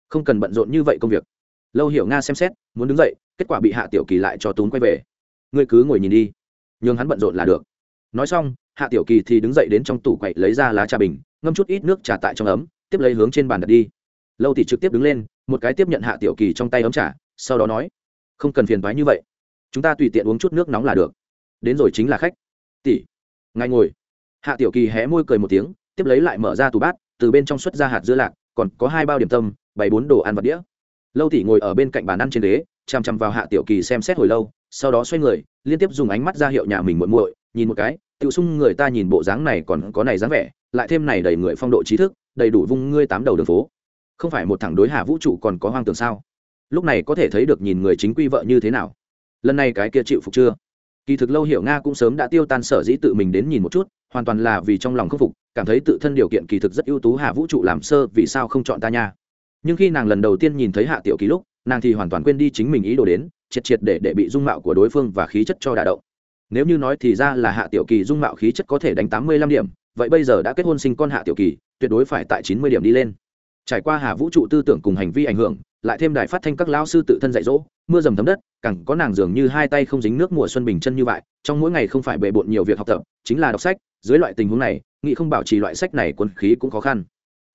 Không cần bận rộn như vậy công việc. Lâu hiểu nga xem xét, muốn đứng dậy, kết quả bị hạ tiểu kỳ lại cho tún quay về. Ngươi cứ ngồi nhìn đi. Nhưng hắn bận rộn là được. Nói xong, hạ tiểu kỳ thì đứng dậy đến trong tủ quậy lấy ra lá trà bình, ngâm chút ít nước trà tại trong ấm, tiếp lấy hướng trên bàn đặt đi. Lâu thì trực tiếp đứng lên, một cái tiếp nhận hạ tiểu kỳ trong tay ấm trà, sau đó nói, không cần phiền thoái như vậy chúng ta tùy tiện uống chút nước nóng là được. Đến rồi chính là khách. Tỷ ngay ngồi. Hạ tiểu kỳ hé môi cười một tiếng, tiếp lấy lại mở ra tủ bát, từ bên trong xuất ra hạt dưa lạc, còn có hai bao điểm tâm bảy bốn đồ ăn vật đĩa. Lâu tỷ ngồi ở bên cạnh bàn ăn trên ghế chằm chằm vào hạ tiểu kỳ xem xét hồi lâu, sau đó xoay người, liên tiếp dùng ánh mắt ra hiệu nhà mình muội muội, nhìn một cái tự sung người ta nhìn bộ dáng này còn có này dáng vẻ, lại thêm này đầy người phong độ trí thức, đầy đủ vung ngươi tám đầu đường phố. Không phải một thằng đối hạ vũ trụ còn có hoang tưởng sao? Lúc này có thể thấy được nhìn người chính quy vợ như thế nào lần này cái kia chịu phục chưa? Kỳ thực lâu hiểu nga cũng sớm đã tiêu tan sở dĩ tự mình đến nhìn một chút, hoàn toàn là vì trong lòng khâm phục, cảm thấy tự thân điều kiện kỳ thực rất ưu tú hạ vũ trụ làm sơ, vì sao không chọn ta nha? Nhưng khi nàng lần đầu tiên nhìn thấy hạ tiểu kỳ lúc, nàng thì hoàn toàn quên đi chính mình ý đồ đến, triệt triệt để để bị dung mạo của đối phương và khí chất cho đả động. Nếu như nói thì ra là hạ tiểu kỳ dung mạo khí chất có thể đánh tám mươi lăm điểm, vậy bây giờ đã kết hôn sinh con hạ tiểu kỳ, tuyệt đối phải tại chín mươi điểm đi lên. Trải qua hạ vũ trụ tư tưởng cùng hành vi ảnh hưởng lại thêm đài phát thanh các lao sư tự thân dạy dỗ, mưa dầm thấm đất, càng có nàng dường như hai tay không dính nước mùa xuân bình chân như vậy, trong mỗi ngày không phải bề bộn nhiều việc học tập, chính là đọc sách, dưới loại tình huống này nghị không bảo trì loại sách này quân khí cũng khó khăn.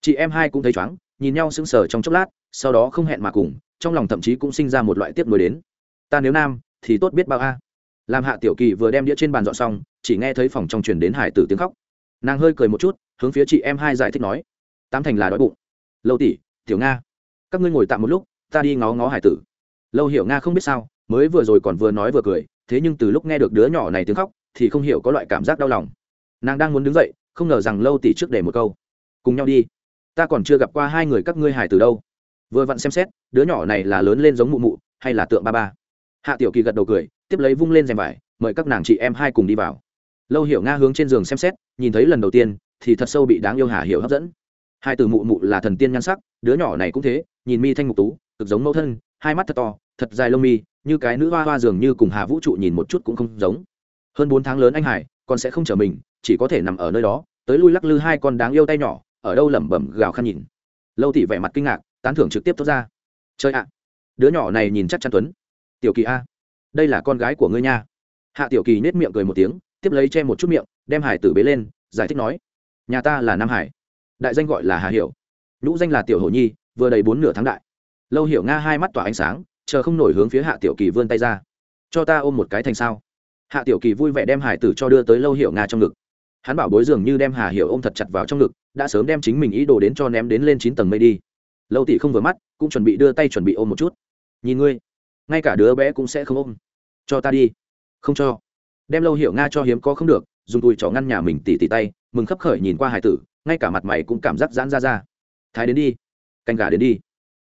Chị em hai cũng thấy chóng, nhìn nhau sững sờ trong chốc lát, sau đó không hẹn mà cùng, trong lòng thậm chí cũng sinh ra một loại tiếp nối đến. Ta nếu nam, thì tốt biết bao a. Làm hạ tiểu kỳ vừa đem đĩa trên bàn dọn xong, chỉ nghe thấy phòng trong truyền đến hải tử tiếng khóc. Nàng hơi cười một chút, hướng phía chị em hai giải thích nói, tám thành là đói bụng. Lâu tỷ, tiểu nga các ngươi ngồi tạm một lúc, ta đi ngó ngó hải tử. Lâu hiểu nga không biết sao, mới vừa rồi còn vừa nói vừa cười, thế nhưng từ lúc nghe được đứa nhỏ này tiếng khóc, thì không hiểu có loại cảm giác đau lòng. Nàng đang muốn đứng dậy, không ngờ rằng lâu tỷ trước để một câu. Cùng nhau đi. Ta còn chưa gặp qua hai người các ngươi hải tử đâu. Vừa vặn xem xét, đứa nhỏ này là lớn lên giống mụ mụ, hay là tượng ba ba? Hạ tiểu kỳ gật đầu cười, tiếp lấy vung lên rèm vải, mời các nàng chị em hai cùng đi vào. Lâu hiểu nga hướng trên giường xem xét, nhìn thấy lần đầu tiên, thì thật sâu bị đáng yêu hà hiểu hấp dẫn hai từ mụ mụ là thần tiên nhan sắc, đứa nhỏ này cũng thế, nhìn mi thanh ngục tú, cực giống mẫu thân, hai mắt thật to, thật dài lông mi, như cái nữ hoa hoa dường như cùng hà vũ trụ nhìn một chút cũng không giống. Hơn bốn tháng lớn anh hải còn sẽ không chở mình, chỉ có thể nằm ở nơi đó, tới lui lắc lư hai con đáng yêu tay nhỏ, ở đâu lẩm bẩm gào khăn nhìn. Lâu thị vẻ mặt kinh ngạc, tán thưởng trực tiếp tốt ra. Chơi ạ, đứa nhỏ này nhìn chắc chắn tuấn. Tiểu kỳ a, đây là con gái của ngươi nha. Hạ tiểu kỳ nết miệng cười một tiếng, tiếp lấy che một chút miệng, đem hải tử bế lên, giải thích nói, nhà ta là nam hải đại danh gọi là hà hiểu. Nhũ danh là tiểu hổ nhi, vừa đầy bốn nửa tháng đại. Lâu hiểu nga hai mắt tỏa ánh sáng, chờ không nổi hướng phía hạ tiểu kỳ vươn tay ra. Cho ta ôm một cái thành sao? Hạ tiểu kỳ vui vẻ đem hải tử cho đưa tới lâu hiểu nga trong ngực. Hắn bảo bối dường như đem hà hiểu ôm thật chặt vào trong ngực, đã sớm đem chính mình ý đồ đến cho ném đến lên chín tầng mây đi. Lâu tỷ không vừa mắt, cũng chuẩn bị đưa tay chuẩn bị ôm một chút. Nhìn ngươi, ngay cả đứa bé cũng sẽ không ôm. Cho ta đi. Không cho. Đem lâu hiểu nga cho hiếm có không được, dùng tùi trỏ ngăn nhà mình tỉ tỉ tay, mừng khấp khởi nhìn qua hải tử ngay cả mặt mày cũng cảm giác giãn ra ra. Thái đến đi. Canh gà đến đi.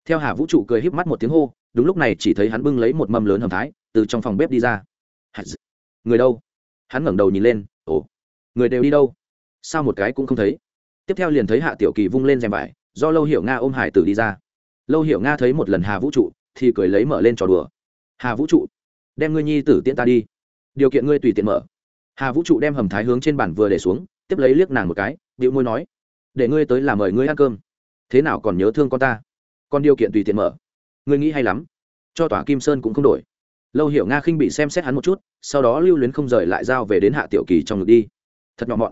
Theo hà vũ trụ cười híp mắt một tiếng hô, đúng lúc này chỉ thấy hắn bưng lấy một mâm lớn hầm thái, từ trong phòng bếp đi ra. Người đâu? Hắn ngẩng đầu nhìn lên, ồ, người đều đi đâu? Sao một cái cũng không thấy? Tiếp theo liền thấy hạ tiểu kỳ vung lên rèm vải, do lâu hiểu nga ôm hải tử đi ra. Lâu hiểu nga thấy một lần hà vũ trụ, thì cười lấy mở lên trò đùa. Hà vũ trụ, đem ngươi nhi tử tiễn ta đi. Điều kiện ngươi tùy tiện mở. Hà vũ trụ đem hầm thái hướng trên bản vừa để xuống tiếp lấy liếc nàng một cái điệu môi nói, để ngươi tới làm mời ngươi ăn cơm. Thế nào còn nhớ thương con ta? Con điều kiện tùy tiện mở. Ngươi nghĩ hay lắm. Cho tòa kim sơn cũng không đổi. Lâu hiểu nga khinh bị xem xét hắn một chút, sau đó lưu luyến không rời lại giao về đến hạ tiểu kỳ trong ngực đi. Thật nhỏ mọn.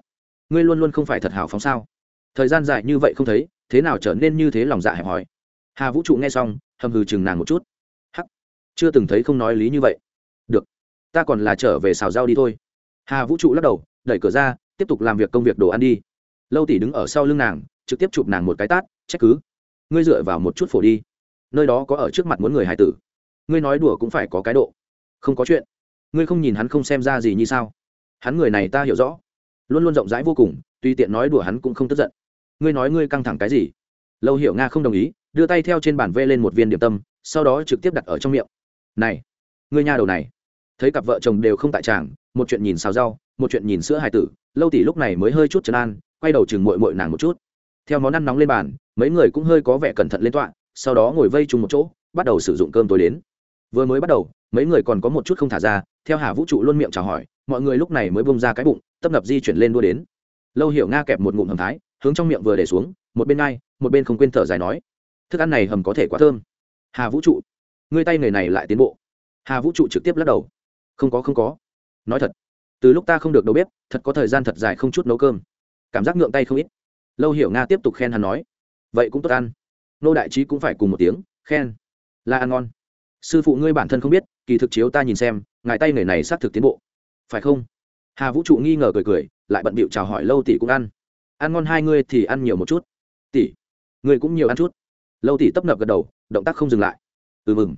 Ngươi luôn luôn không phải thật hào phóng sao? Thời gian dài như vậy không thấy, thế nào trở nên như thế lòng dạ hẹp hòi? Hà vũ trụ nghe xong, hầm hừ chừng nàng một chút. Hắc, chưa từng thấy không nói lý như vậy. Được, ta còn là trở về xào rau đi thôi. Hà vũ trụ lắc đầu, đẩy cửa ra tiếp tục làm việc công việc đồ ăn đi. Lâu tỷ đứng ở sau lưng nàng, trực tiếp chụp nàng một cái tát, trách cứ. Ngươi dựa vào một chút phổ đi. Nơi đó có ở trước mặt muốn người hải tử. Ngươi nói đùa cũng phải có cái độ. Không có chuyện. Ngươi không nhìn hắn không xem ra gì như sao. Hắn người này ta hiểu rõ. Luôn luôn rộng rãi vô cùng tùy tiện nói đùa hắn cũng không tức giận. Ngươi nói ngươi căng thẳng cái gì? Lâu hiểu nga không đồng ý, đưa tay theo trên bàn vê lên một viên điểm tâm, sau đó trực tiếp đặt ở trong miệng. Này, ngươi nhà đầu này. Thấy cặp vợ chồng đều không tại tràng, một chuyện nhìn xào rau một chuyện nhìn sữa hài tử, lâu tỷ lúc này mới hơi chút trấn an, quay đầu chừng mội mội nàng một chút. Theo món ăn nóng lên bàn, mấy người cũng hơi có vẻ cẩn thận lên tọa, sau đó ngồi vây chung một chỗ, bắt đầu sử dụng cơm tối đến. Vừa mới bắt đầu, mấy người còn có một chút không thả ra, theo hà vũ trụ luôn miệng chào hỏi, mọi người lúc này mới bông ra cái bụng, tấp nập di chuyển lên đua đến. Lâu hiểu nga kẹp một ngụm hầm thái, hướng trong miệng vừa để xuống, một bên ngay, một bên không quên thở dài nói, thức ăn này hầm có thể quá thơm. Hà vũ trụ, ngươi tay người này lại tiến bộ. Hà vũ trụ trực tiếp lắc đầu, không có không có. Nói thật từ lúc ta không được đầu bếp, thật có thời gian thật dài không chút nấu cơm. Cảm giác ngượng tay không ít. Lâu hiểu nga tiếp tục khen hắn nói, vậy cũng tốt ăn. Nô đại trí cũng phải cùng một tiếng, khen. Là ăn ngon. Sư phụ ngươi bản thân không biết, kỳ thực chiếu ta nhìn xem, ngài tay nghề này xác thực tiến bộ. Phải không? Hà vũ trụ nghi ngờ cười cười, lại bận bịu chào hỏi lâu tỷ cũng ăn. Ăn ngon hai ngươi thì ăn nhiều một chút. Tỷ, ngươi cũng nhiều ăn chút. Lâu tỷ tấp nập gật đầu, động tác không dừng lại. Ừ mừng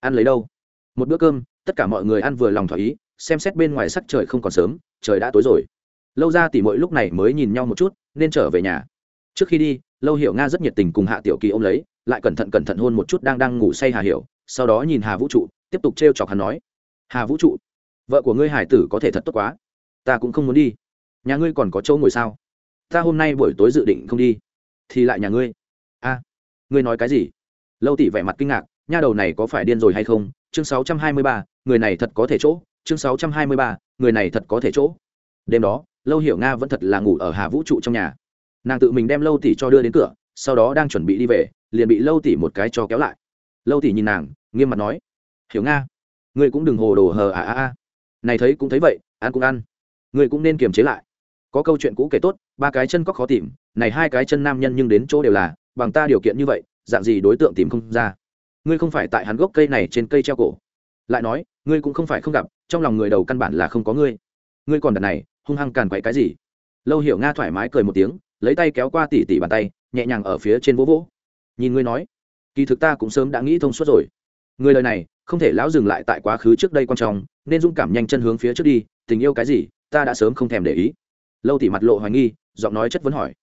ăn lấy đâu? Một bữa cơm, tất cả mọi người ăn vừa lòng thỏa ý xem xét bên ngoài sắc trời không còn sớm, trời đã tối rồi. Lâu ra tỉ mỗi lúc này mới nhìn nhau một chút, nên trở về nhà. Trước khi đi, lâu hiểu nga rất nhiệt tình cùng hạ tiểu kỳ ôm lấy, lại cẩn thận cẩn thận hôn một chút đang đang ngủ say hà hiểu, sau đó nhìn hà vũ trụ, tiếp tục t r e o chọc hắn nói, hà vũ trụ, vợ của ngươi hải tử có thể thật tốt quá. Ta cũng không muốn đi. Nhà ngươi còn có chỗ ngồi sao? Ta hôm nay buổi tối dự định không đi. Thì lại nhà ngươi. A, ngươi nói cái gì? Lâu tỷ vẻ mặt kinh ngạc, nha đầu này có phải điên rồi hay không? Chương sáu trăm hai mươi ba, người này thật có thể chỗ chương sáu trăm hai mươi ba, người này thật có thể chỗ. Đêm đó, lâu hiểu nga vẫn thật là ngủ ở hà vũ trụ trong nhà. Nàng tự mình đem lâu tỷ cho đưa đến cửa, sau đó đang chuẩn bị đi về, liền bị lâu tỷ một cái cho kéo lại. Lâu tỷ nhìn nàng, nghiêm mặt nói, hiểu nga, ngươi cũng đừng hồ đồ hờ à à à. Này thấy cũng thấy vậy, ăn cũng ăn. Ngươi cũng nên kiềm chế lại. Có câu chuyện cũ kể tốt, ba cái chân có khó tìm, này hai cái chân nam nhân nhưng đến chỗ đều là, bằng ta điều kiện như vậy, dạng gì đối tượng tìm không ra. Ngươi không phải tại hắn gốc cây này trên cây treo cổ lại nói, ngươi cũng không phải không gặp, trong lòng người đầu căn bản là không có ngươi. Ngươi còn đặt này, hung hăng càn quậy cái gì? Lâu hiểu nga thoải mái cười một tiếng, lấy tay kéo qua tỉ tỉ bàn tay, nhẹ nhàng ở phía trên vỗ vỗ. Nhìn ngươi nói, kỳ thực ta cũng sớm đã nghĩ thông suốt rồi. Người lời này, không thể lão dừng lại tại quá khứ trước đây quan trọng, nên dũng cảm nhanh chân hướng phía trước đi, tình yêu cái gì, ta đã sớm không thèm để ý. Lâu tỉ mặt lộ hoài nghi, giọng nói chất vấn hỏi.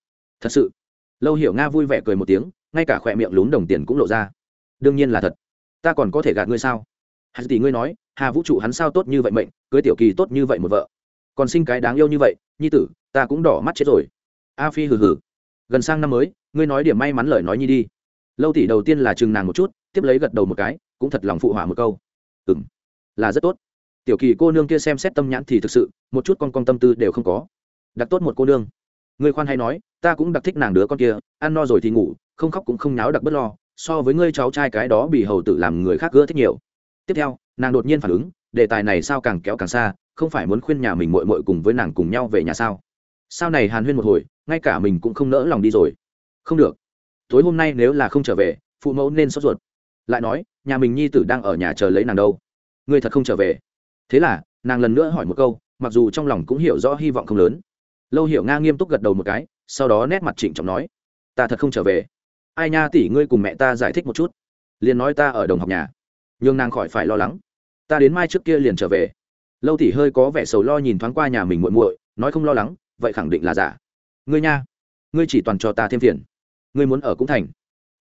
Thật sự? Lâu hiểu nga vui vẻ cười một tiếng, ngay cả khỏe miệng lún đồng tiền cũng lộ ra. Đương nhiên là thật. Ta còn có thể gạt ngươi sao? Hắn tỷ ngươi nói, hà vũ trụ hắn sao tốt như vậy mệnh, cưới tiểu kỳ tốt như vậy một vợ. Còn sinh cái đáng yêu như vậy, nhi tử, ta cũng đỏ mắt chết rồi. A phi hừ hừ. Gần sang năm mới, ngươi nói điểm may mắn lời nói nhi đi. Lâu tỷ đầu tiên là chừng nàng một chút, tiếp lấy gật đầu một cái, cũng thật lòng phụ hỏa một câu. Ừ m là rất tốt. Tiểu kỳ cô nương kia xem xét tâm nhãn thì thực sự, một chút con con tâm tư đều không có. Đặc tốt một cô nương. Ngươi khoan hay nói, ta cũng đặc thích nàng đứa con kia, ăn no rồi thì ngủ, không khóc cũng không náo đặc bất lo, so với ngươi cháu trai cái đó bị hầu tử làm người khác gỡ thích nhiều tiếp theo, nàng đột nhiên phản ứng, đề tài này sao càng kéo càng xa, không phải muốn khuyên nhà mình mội mội cùng với nàng cùng nhau về nhà sao? Sau này hàn huyên một hồi, ngay cả mình cũng không nỡ lòng đi rồi. Không được. Tối hôm nay nếu là không trở về, phụ mẫu nên sốt ruột. Lại nói, nhà mình nhi tử đang ở nhà chờ lấy nàng đâu? Người thật không trở về. Thế là, nàng lần nữa hỏi một câu, mặc dù trong lòng cũng hiểu rõ hy vọng không lớn. Lâu hiểu nga nghiêm túc gật đầu một cái, sau đó nét mặt trịnh trọng nói, ta thật không trở về. Ai nha tỷ ngươi cùng mẹ ta giải thích một chút. Liền nói ta ở đồng học nhà nhưng nàng khỏi phải lo lắng. Ta đến mai trước kia liền trở về. Lâu tỷ hơi có vẻ sầu lo nhìn thoáng qua nhà mình muội muội, nói không lo lắng, vậy khẳng định là giả. Ngươi nha, ngươi chỉ toàn cho ta thêm phiền. Ngươi muốn ở cũng thành.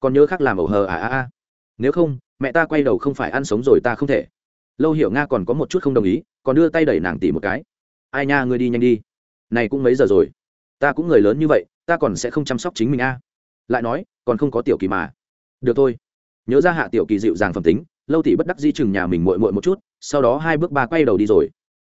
Còn nhớ khác làm ẩu hờ à à à. Nếu không, mẹ ta quay đầu không phải ăn sống rồi ta không thể. Lâu hiểu nga còn có một chút không đồng ý, còn đưa tay đẩy nàng tỉ một cái. Ai nha, ngươi đi nhanh đi. Này cũng mấy giờ rồi? Ta cũng người lớn như vậy, ta còn sẽ không chăm sóc chính mình a. À. lại nói, còn không có tiểu kỳ mà. Được thôi. Nhớ ra hạ tiểu kỳ dịu dàng phẩm tính lâu tỷ bất đắc di chừng nhà mình muội muội một chút, sau đó hai bước ba quay đầu đi rồi.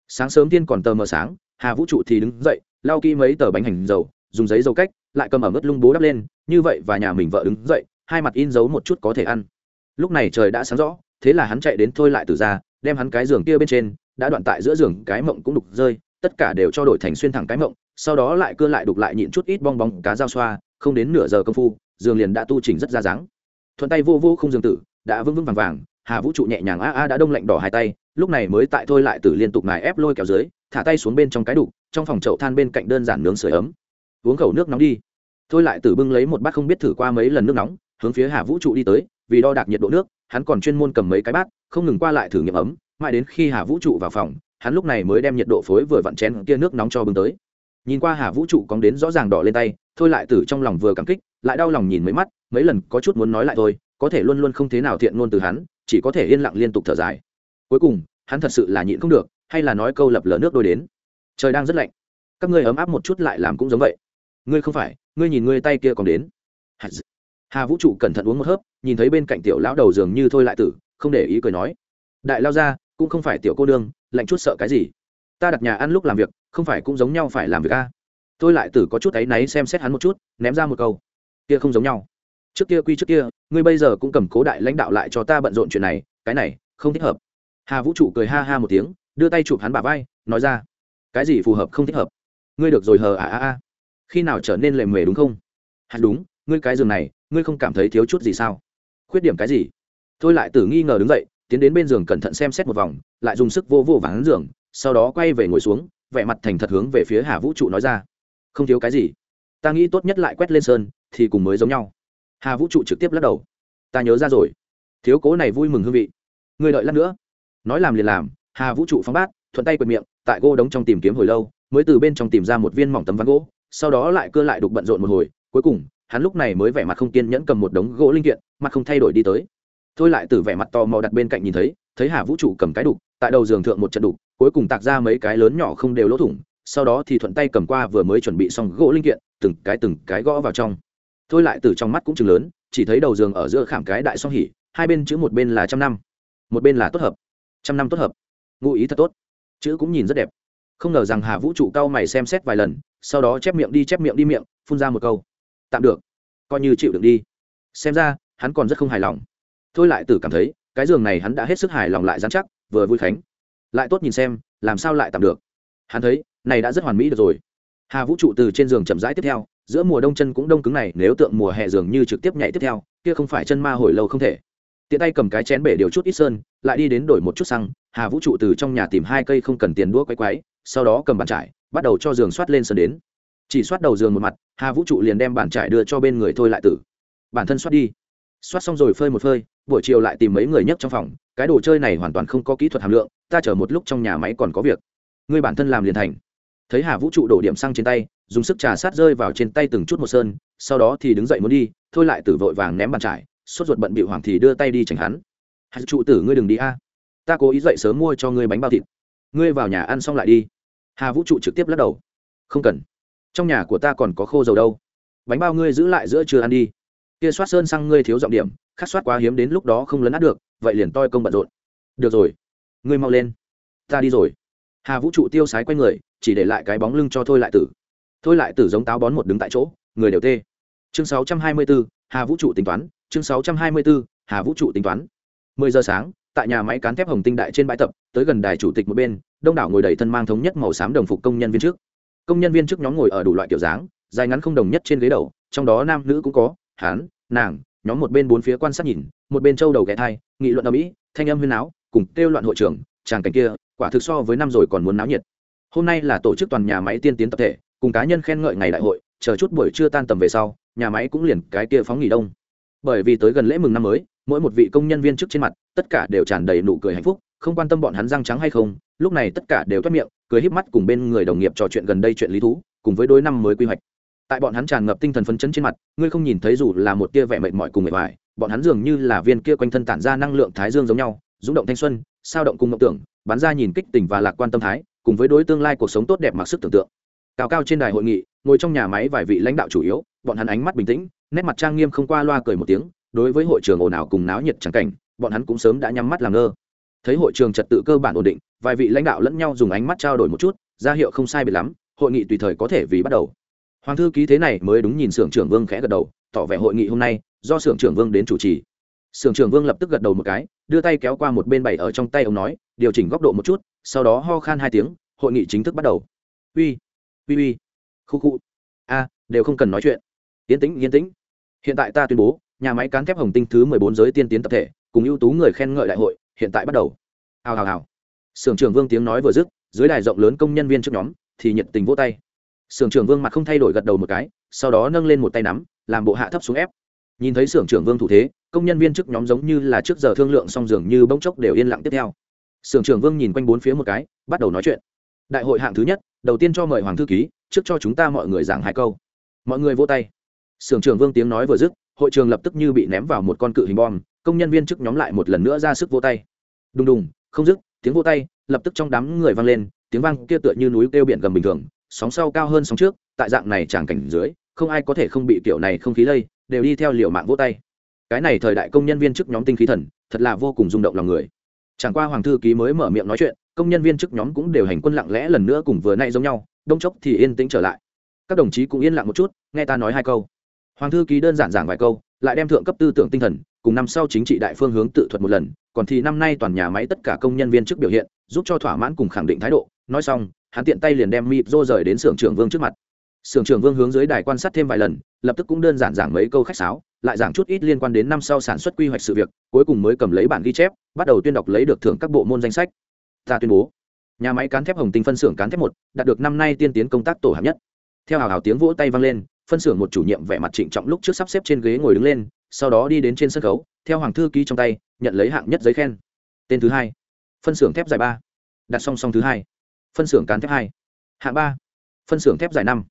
Sáng sớm tiên còn tờ mờ sáng, hà vũ trụ thì đứng dậy, lau kỹ mấy tờ bánh hành dầu, dùng giấy dầu cách, lại cầm ở mức lung bố đắp lên, như vậy và nhà mình vợ đứng dậy, hai mặt in dấu một chút có thể ăn. Lúc này trời đã sáng rõ, thế là hắn chạy đến thôi lại từ ra, đem hắn cái giường kia bên trên, đã đoạn tại giữa giường, cái mộng cũng đục rơi, tất cả đều cho đổi thành xuyên thẳng cái mộng, sau đó lại cưa lại đục lại nhịn chút ít bong bóng cá dao xoa, không đến nửa giờ công phu, giường liền đã tu chỉnh rất ra dáng. Thuận tay vô vô không giường tử, đã vững vững vàng vàng hà vũ trụ nhẹ nhàng a a đã đông lạnh đỏ hai tay, lúc này mới tại thôi lại tử liên tục ngài ép lôi kéo dưới, thả tay xuống bên trong cái đục, trong phòng chậu than bên cạnh đơn giản nướng sưởi ấm. Uống khẩu nước nóng đi. Thôi lại tử bưng lấy một bát không biết thử qua mấy lần nước nóng, hướng phía hà vũ trụ đi tới, vì đo đạc nhiệt độ nước, hắn còn chuyên môn cầm mấy cái bát, không ngừng qua lại thử nghiệm ấm, mãi đến khi hà vũ trụ vào phòng, hắn lúc này mới đem nhiệt độ phối vừa vặn chén kia nước nóng cho bưng tới. Nhìn qua hà vũ trụ cóng đến rõ ràng đỏ lên tay, thôi lại tử trong lòng vừa cảm kích, lại đau lòng nhìn mấy mắt, mấy lần có chút muốn nói lại thôi, có thể luôn luôn không thế nào thiện ngôn từ hắn chỉ có thể yên lặng liên tục thở dài. Cuối cùng, hắn thật sự là nhịn không được, hay là nói câu lập lờ nước đôi đến. Trời đang rất lạnh. Các ngươi ấm áp một chút lại làm cũng giống vậy. Ngươi không phải, ngươi nhìn ngươi tay kia còn đến. Hà vũ trụ cẩn thận uống một hớp, nhìn thấy bên cạnh tiểu lão đầu dường như thôi lại tử, không để ý cười nói. Đại lao ra, cũng không phải tiểu cô đương lạnh chút sợ cái gì? Ta đặt nhà ăn lúc làm việc, không phải cũng giống nhau phải làm việc a? À? tôi lại tử có chút áy náy xem xét hắn một chút, ném ra một câu. Kia không giống nhau trước kia quy trước kia, ngươi bây giờ cũng cầm cố đại lãnh đạo lại cho ta bận rộn chuyện này, cái này, không thích hợp. Hà vũ trụ cười ha ha một tiếng, đưa tay chụp hắn bà vai, nói ra, cái gì phù hợp không thích hợp? Ngươi được rồi hờ à à à. Khi nào trở nên lề mề đúng không? Hạt đúng, ngươi cái giường này, ngươi không cảm thấy thiếu chút gì sao? Khuyết điểm cái gì? Thôi lại tử nghi ngờ đứng dậy, tiến đến bên giường cẩn thận xem xét một vòng, lại dùng sức vô vô vắng giường, sau đó quay về ngồi xuống, vẻ mặt thành thật hướng về phía hà vũ trụ nói ra, không thiếu cái gì. Ta nghĩ tốt nhất lại quét lên sơn, thì cùng mới giống nhau hà vũ trụ trực tiếp lắc đầu ta nhớ ra rồi thiếu cố này vui mừng hương vị người đợi lát nữa nói làm liền làm hà vũ trụ phóng bát thuận tay quệt miệng tại gô đống trong tìm kiếm hồi lâu mới từ bên trong tìm ra một viên mỏng tấm ván gỗ sau đó lại cưa lại đục bận rộn một hồi cuối cùng hắn lúc này mới vẻ mặt không kiên nhẫn cầm một đống gỗ linh kiện mặt không thay đổi đi tới thôi lại từ vẻ mặt to mò đặt bên cạnh nhìn thấy thấy hà vũ trụ cầm cái đục tại đầu giường thượng một trận đục cuối cùng tạc ra mấy cái lớn nhỏ không đều lỗ thủng sau đó thì thuận tay cầm qua vừa mới chuẩn bị xong gỗ linh kiện từng cái từng cái gõ vào trong thôi lại từ trong mắt cũng chừng lớn, chỉ thấy đầu giường ở giữa khảm cái đại song hỉ, hai bên chữ một bên là trăm năm, một bên là tốt hợp. Trăm năm tốt hợp. Ngụ ý thật tốt. Chữ cũng nhìn rất đẹp. Không ngờ rằng hà vũ trụ cao mày xem xét vài lần, sau đó chép miệng đi, chép miệng đi miệng, phun ra một câu. Tạm được. Coi như chịu được đi. Xem ra, hắn còn rất không hài lòng. Thôi lại tử cảm thấy, cái giường này hắn đã hết sức hài lòng lại dán chắc, vừa vui khánh. Lại tốt nhìn xem, làm sao lại tạm được. Hắn thấy, này đã rất hoàn mỹ được rồi. Hà vũ trụ từ trên giường chậm rãi tiếp theo giữa mùa đông chân cũng đông cứng này, nếu tượng mùa hè dường như trực tiếp nhảy tiếp theo, kia không phải chân ma hồi lâu không thể. Tiện tay cầm cái chén bể điều chút ít sơn, lại đi đến đổi một chút xăng, hà vũ trụ từ trong nhà tìm hai cây không cần tiền đũa quay quáy sau đó cầm bàn trải, bắt đầu cho giường soát lên sơn đến. Chỉ soát đầu giường một mặt, hà vũ trụ liền đem bàn trải đưa cho bên người thôi lại tử. Bản thân soát đi. Soát xong rồi phơi một phơi, buổi chiều lại tìm mấy người nhất trong phòng, cái đồ chơi này hoàn toàn không có kỹ thuật hàm lượng, ta chở một lúc trong nhà máy còn có việc. Ngươi bản thân làm liền thành. Thấy hà vũ trụ đổ điểm xăng trên tay dùng sức trà sát rơi vào trên tay từng chút một sơn, sau đó thì đứng dậy muốn đi, thôi lại tử vội vàng ném bàn trải, sốt ruột bận bị hoàng thì đưa tay đi tránh hắn. Hà trụ tử ngươi đừng đi a. Ta cố ý dậy sớm mua cho ngươi bánh bao thịt. Ngươi vào nhà ăn xong lại đi. Hà vũ trụ trực tiếp lắc đầu. Không cần. Trong nhà của ta còn có khô dầu đâu. Bánh bao ngươi giữ lại giữa chưa ăn đi. Kia soát sơn sang ngươi thiếu giọng điểm, khát soát quá hiếm đến lúc đó không lấn át được, vậy liền toi công bận rộn. Được rồi. Ngươi mau lên. Ta đi rồi. Hà vũ trụ tiêu sái q u a y người, chỉ để lại cái bóng lưng cho thôi lại tử thôi lại tử giống táo bón một đứng tại chỗ, người đều tê. Chương sáu trăm hai mươi bốn hà vũ trụ tính toán, chương sáu trăm hai mươi bốn hà vũ trụ tính toán. Mười giờ sáng, tại nhà máy cán thép hồng tinh đại trên bãi tập, tới gần đài chủ tịch một bên, đông đảo ngồi đầy thân mang thống nhất màu xám đồng phục công nhân viên trước. Công nhân viên trước nhóm ngồi ở đủ loại kiểu dáng, dài ngắn không đồng nhất trên ghế đầu, trong đó nam nữ cũng có hán nàng, nhóm một bên bốn phía quan sát nhìn, một bên châu đầu ghé thai, nghị luận ở mỹ thanh âm huyên áo cùng kêu loạn hội trưởng tràng cảnh kia, quả thực so với năm rồi còn muốn náo nhiệt. Hôm nay là tổ chức toàn nhà máy tiên tiến tập thể cùng cá nhân khen ngợi ngày đại hội, chờ chút buổi trưa tan tầm về sau, nhà máy cũng liền cái kia phóng nghỉ đông. Bởi vì tới gần lễ mừng năm mới, mỗi một vị công nhân viên trước trên mặt, tất cả đều tràn đầy nụ cười hạnh phúc, không quan tâm bọn hắn răng trắng hay không, lúc này tất cả đều toát miệng, cười híp mắt cùng bên người đồng nghiệp trò chuyện gần đây chuyện lý thú, cùng với đối năm mới quy hoạch. Tại bọn hắn tràn ngập tinh thần phấn chấn trên mặt, ngươi không nhìn thấy dù là một tia vẻ mệt mỏi cùng mệt mỏi, bọn hắn dường như là viên kia quanh thân tản ra năng lượng thái dương giống nhau, rung động thanh xuân, sao động cùng mộng tưởng, bắn ra nhìn kích tỉnh và lạc quan tâm thái, cùng với đối tương lai cuộc sống tốt đẹp mặc sức tưởng tượng cao cao trên đài hội nghị, ngồi trong nhà máy vài vị lãnh đạo chủ yếu, bọn hắn ánh mắt bình tĩnh, nét mặt trang nghiêm không qua loa cười một tiếng, đối với hội trường ồn ào cùng náo nhiệt chẳng cảnh, bọn hắn cũng sớm đã nhắm mắt làm ngơ. Thấy hội trường trật tự cơ bản ổn định, vài vị lãnh đạo lẫn nhau dùng ánh mắt trao đổi một chút, ra hiệu không sai biệt lắm, hội nghị tùy thời có thể vì bắt đầu. Hoàng thư ký thế này mới đúng nhìn sưởng trưởng vương khẽ gật đầu, tỏ vẻ hội nghị hôm nay, do sưởng trưởng vương đến chủ trì. Sưởng trưởng vương lập tức gật đầu một cái, đưa tay kéo qua một bên bảy ở trong tay ông nói, điều chỉnh góc độ một chút, sau đó ho khan hai tiếng, hội nghị chính thức bắt đầu. Uy uy uy. Khu khu. A, đều không cần nói chuyện. Yên tĩnh yên tĩnh. Hiện tại ta tuyên bố, nhà máy cán thép hồng tinh thứ mười bốn giới tiên tiến tập thể, cùng ưu tú người khen ngợi đại hội, hiện tại bắt đầu. Hào hào hào. Sưởng trưởng vương tiếng nói vừa dứt, dưới đài rộng lớn công nhân viên trước nhóm, thì nhiệt tình vỗ tay. Sưởng trưởng vương mặt không thay đổi gật đầu một cái, sau đó nâng lên một tay nắm, làm bộ hạ thấp xuống ép. Nhìn thấy sưởng trưởng vương thủ thế, công nhân viên trước nhóm giống như là trước giờ thương lượng song dường như bỗng chốc đều yên lặng tiếp theo. Sưởng trưởng vương nhìn quanh bốn phía một cái, bắt đầu nói chuyện. Đại hội hạng thứ nhất đầu tiên cho mời hoàng thư ký, trước cho chúng ta mọi người giảng hai câu. Mọi người vô tay. Sưởng trưởng vương tiếng nói vừa dứt, hội trường lập tức như bị ném vào một con cự hình bom, công nhân viên chức nhóm lại một lần nữa ra sức vô tay. Đùng đùng, không dứt, tiếng vô tay, lập tức trong đám người vang lên, tiếng vang kia tựa như núi kêu biển gầm bình thường, sóng sau cao hơn sóng trước, tại dạng này tràng cảnh dưới, không ai có thể không bị kiểu này không khí lây, đều đi theo liều mạng vỗ tay. Cái này thời đại công nhân viên chức nhóm tinh khí thần, thật là vô cùng rung động lòng người. Chẳng qua hoàng thư ký mới mở miệng nói chuyện công nhân viên chức nhóm cũng đều hành quân lặng lẽ lần nữa cùng vừa nay giống nhau, đông chốc thì yên tĩnh trở lại. Các đồng chí cũng yên lặng một chút, nghe ta nói hai câu. Hoàng thư ký đơn giản giảng vài câu, lại đem thượng cấp tư tưởng tinh thần, cùng năm sau chính trị đại phương hướng tự thuật một lần, còn thì năm nay toàn nhà máy tất cả công nhân viên chức biểu hiện, giúp cho thỏa mãn cùng khẳng định thái độ. Nói xong, hắn tiện tay liền đem mịp rô rời đến xưởng trưởng vương trước mặt. Xưởng trưởng vương hướng dưới đài quan sát thêm vài lần, lập tức cũng đơn giản giảng mấy câu khách sáo, lại giảng chút ít liên quan đến năm sau sản xuất quy hoạch sự việc, cuối cùng mới cầm lấy bản ghi chép, bắt đầu tuyên đọc lấy được thưởng các bộ môn danh sách ta tuyên bố. Nhà máy cán thép hồng tinh phân xưởng cán thép một, đạt được năm nay tiên tiến công tác tổ hợp nhất. Theo hào hào tiếng vỗ tay vang lên, phân xưởng một chủ nhiệm vẻ mặt trịnh trọng lúc trước sắp xếp trên ghế ngồi đứng lên, sau đó đi đến trên sân khấu, theo hoàng thư ký trong tay, nhận lấy hạng nhất giấy khen. Tên thứ hai, phân xưởng thép dài ba. Đặt song song thứ hai. Phân xưởng cán thép hai. Hạng ba, phân xưởng thép dài năm.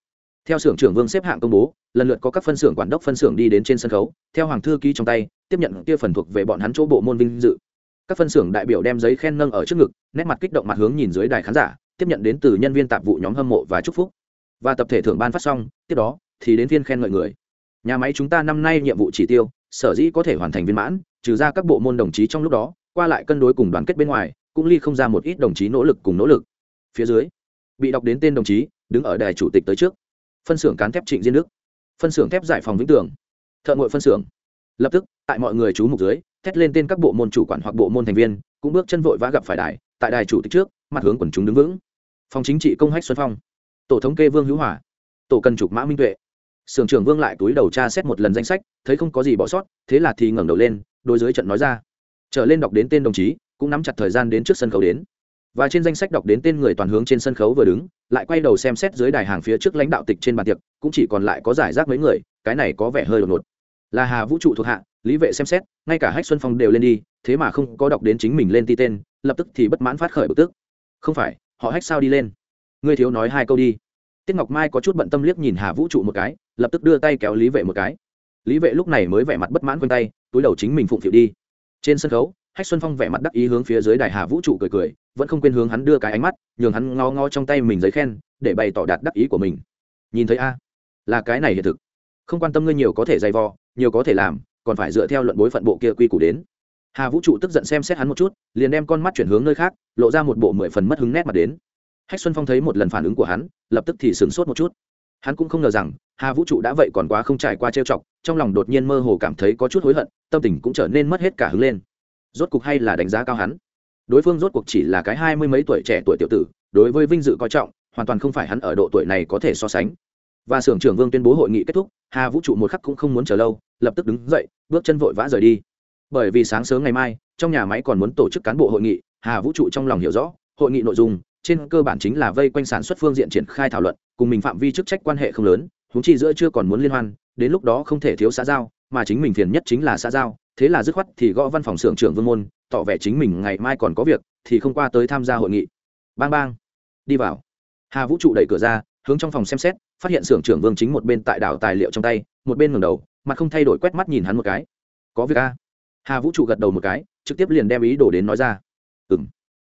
Theo xưởng trưởng vương xếp hạng công bố, lần lượt có các phân xưởng quản đốc phân xưởng đi đến trên sân khấu, theo hoàng thư ký trong tay, tiếp nhận kia phần thuộc về bọn hắn chỗ bộ môn vinh dự các phân xưởng đại biểu đem giấy khen nâng ở trước ngực, nét mặt kích động mặt hướng nhìn dưới đài khán giả, tiếp nhận đến từ nhân viên tạp vụ nhóm hâm mộ và chúc phúc. Và tập thể thưởng ban phát xong, tiếp đó thì đến viên khen ngợi người. Nhà máy chúng ta năm nay nhiệm vụ chỉ tiêu, sở dĩ có thể hoàn thành viên mãn, trừ ra các bộ môn đồng chí trong lúc đó, qua lại cân đối cùng đoàn kết bên ngoài, cũng ly không ra một ít đồng chí nỗ lực cùng nỗ lực. Phía dưới, bị đọc đến tên đồng chí, đứng ở đài chủ tịch tới trước. Phân xưởng cán thép trịnh diên đức. Phân xưởng thép giải phòng vĩnh tường. Thợ ngội phân xưởng. Lập tức, tại mọi người chú mục dưới thét lên tên các bộ môn chủ quản hoặc bộ môn thành viên, cũng bước chân vội vã gặp phải đài, tại đài chủ tịch trước, mặt hướng quần chúng đứng vững. Phòng chính trị công hách xuân phong. Tổ thống kê vương hữu hòa. Tổ cần trục mã minh tuệ. Sưởng trưởng vương lại túi đầu tra xét một lần danh sách, thấy không có gì bỏ sót, thế là thì ngẩng đầu lên, đối dưới trận nói ra. Trở lên đọc đến tên đồng chí, cũng nắm chặt thời gian đến trước sân khấu đến. Và trên danh sách đọc đến tên người toàn hướng trên sân khấu vừa đứng, lại quay đầu xem xét dưới đài hàng phía trước lãnh đạo tịch trên bàn tiệc, cũng chỉ còn lại có giải rác mấy người, cái này có vẻ hơi đột ngột. Là hà vũ trụ thuộc hạ lý vệ xem xét, ngay cả hách xuân phong đều lên đi, thế mà không có đọc đến chính mình lên ti tên, lập tức thì bất mãn phát khởi bực tức. Không phải, họ hách sao đi lên? Ngươi thiếu nói hai câu đi. Tiết ngọc mai có chút bận tâm liếc nhìn hà vũ trụ một cái, lập tức đưa tay kéo lý vệ một cái. Lý vệ lúc này mới vẻ mặt bất mãn quanh tay, túi đầu chính mình phụng phịu đi. Trên sân khấu, hách xuân phong vẻ mặt đắc ý hướng phía dưới đài hà vũ trụ cười cười, vẫn không quên hướng hắn đưa cái ánh mắt, nhường hắn ngó ngó trong tay mình giấy khen, để bày tỏ đạt đắc ý của mình. Nhìn thấy a, là cái này hiện thực. Không quan tâm ngươi nhiều có thể dày vò, nhiều có thể làm còn phải dựa theo luận bối phận bộ kia quy củ đến. Hà vũ trụ tức giận xem xét hắn một chút, liền đem con mắt chuyển hướng nơi khác, lộ ra một bộ mười phần mất hứng nét mặt đến. Hách xuân phong thấy một lần phản ứng của hắn, lập tức thì sửng sốt một chút. Hắn cũng không ngờ rằng, hà vũ trụ đã vậy còn quá không trải qua trêu chọc, trong lòng đột nhiên mơ hồ cảm thấy có chút hối hận, tâm tình cũng trở nên mất hết cả hứng lên. Rốt cuộc hay là đánh giá cao hắn. Đối phương rốt cuộc chỉ là cái hai mươi mấy tuổi trẻ tuổi tiểu tử, đối với vinh dự coi trọng, hoàn toàn không phải hắn ở độ tuổi này có thể so sánh và xưởng trưởng vương tuyên bố hội nghị kết thúc, hà vũ trụ một khắc cũng không muốn chờ lâu, lập tức đứng dậy, bước chân vội vã rời đi. Bởi vì sáng sớm ngày mai, trong nhà máy còn muốn tổ chức cán bộ hội nghị, hà vũ trụ trong lòng hiểu rõ, hội nghị nội dung trên cơ bản chính là vây quanh sản xuất phương diện triển khai thảo luận, cùng mình phạm vi chức trách quan hệ không lớn húng chi giữa chưa còn muốn liên hoan, đến lúc đó không thể thiếu xã giao, mà chính mình phiền nhất chính là xã giao, thế là dứt khoát thì gõ văn phòng xưởng trưởng vương môn, tỏ vẻ chính mình ngày mai còn có việc, thì không qua tới tham gia hội nghị. Bang bang. Đi vào. Hà vũ trụ đẩy cửa ra hướng trong phòng xem xét, phát hiện xưởng trưởng vương chính một bên tại đảo tài liệu trong tay, một bên ngầm đầu, mặt không thay đổi quét mắt nhìn hắn một cái. Có việc a? Hà vũ trụ gật đầu một cái, trực tiếp liền đem ý đồ đến nói ra. Ừ m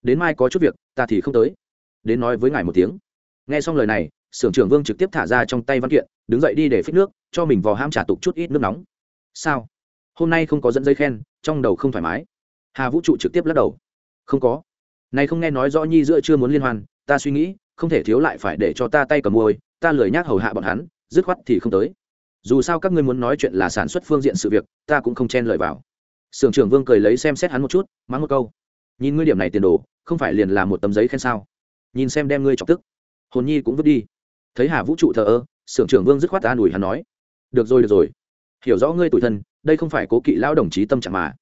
đến mai có chút việc, ta thì không tới. Đến nói với ngài một tiếng. Nghe xong lời này, xưởng trưởng vương trực tiếp thả ra trong tay văn kiện, đứng dậy đi để phích nước, cho mình vào ham trả tục chút ít nước nóng. Sao? Hôm nay không có dẫn dây khen, trong đầu không thoải mái. Hà vũ trụ trực tiếp lắc đầu. Không có. Này không nghe nói rõ nhi giữa chưa muốn liên hoan ta suy nghĩ, không thể thiếu lại phải để cho ta tay cầm môi, ta lười nhác hầu hạ bọn hắn, dứt khoát thì không tới. Dù sao các ngươi muốn nói chuyện là sản xuất phương diện sự việc, ta cũng không chen lời vào. Sưởng trưởng vương cười lấy xem xét hắn một chút, mắng một câu. Nhìn ngươi điểm này tiền đồ, không phải liền là một tấm giấy khen sao? Nhìn xem đem ngươi chọc tức. Hồn nhi cũng vứt đi. Thấy hà vũ trụ thờ ơ, sưởng trưởng vương dứt khoát ta đùi hắn nói. Được rồi được rồi. Hiểu rõ ngươi tuổi thân, đây không phải cố kỵ lão đồng chí tâm trạng mà.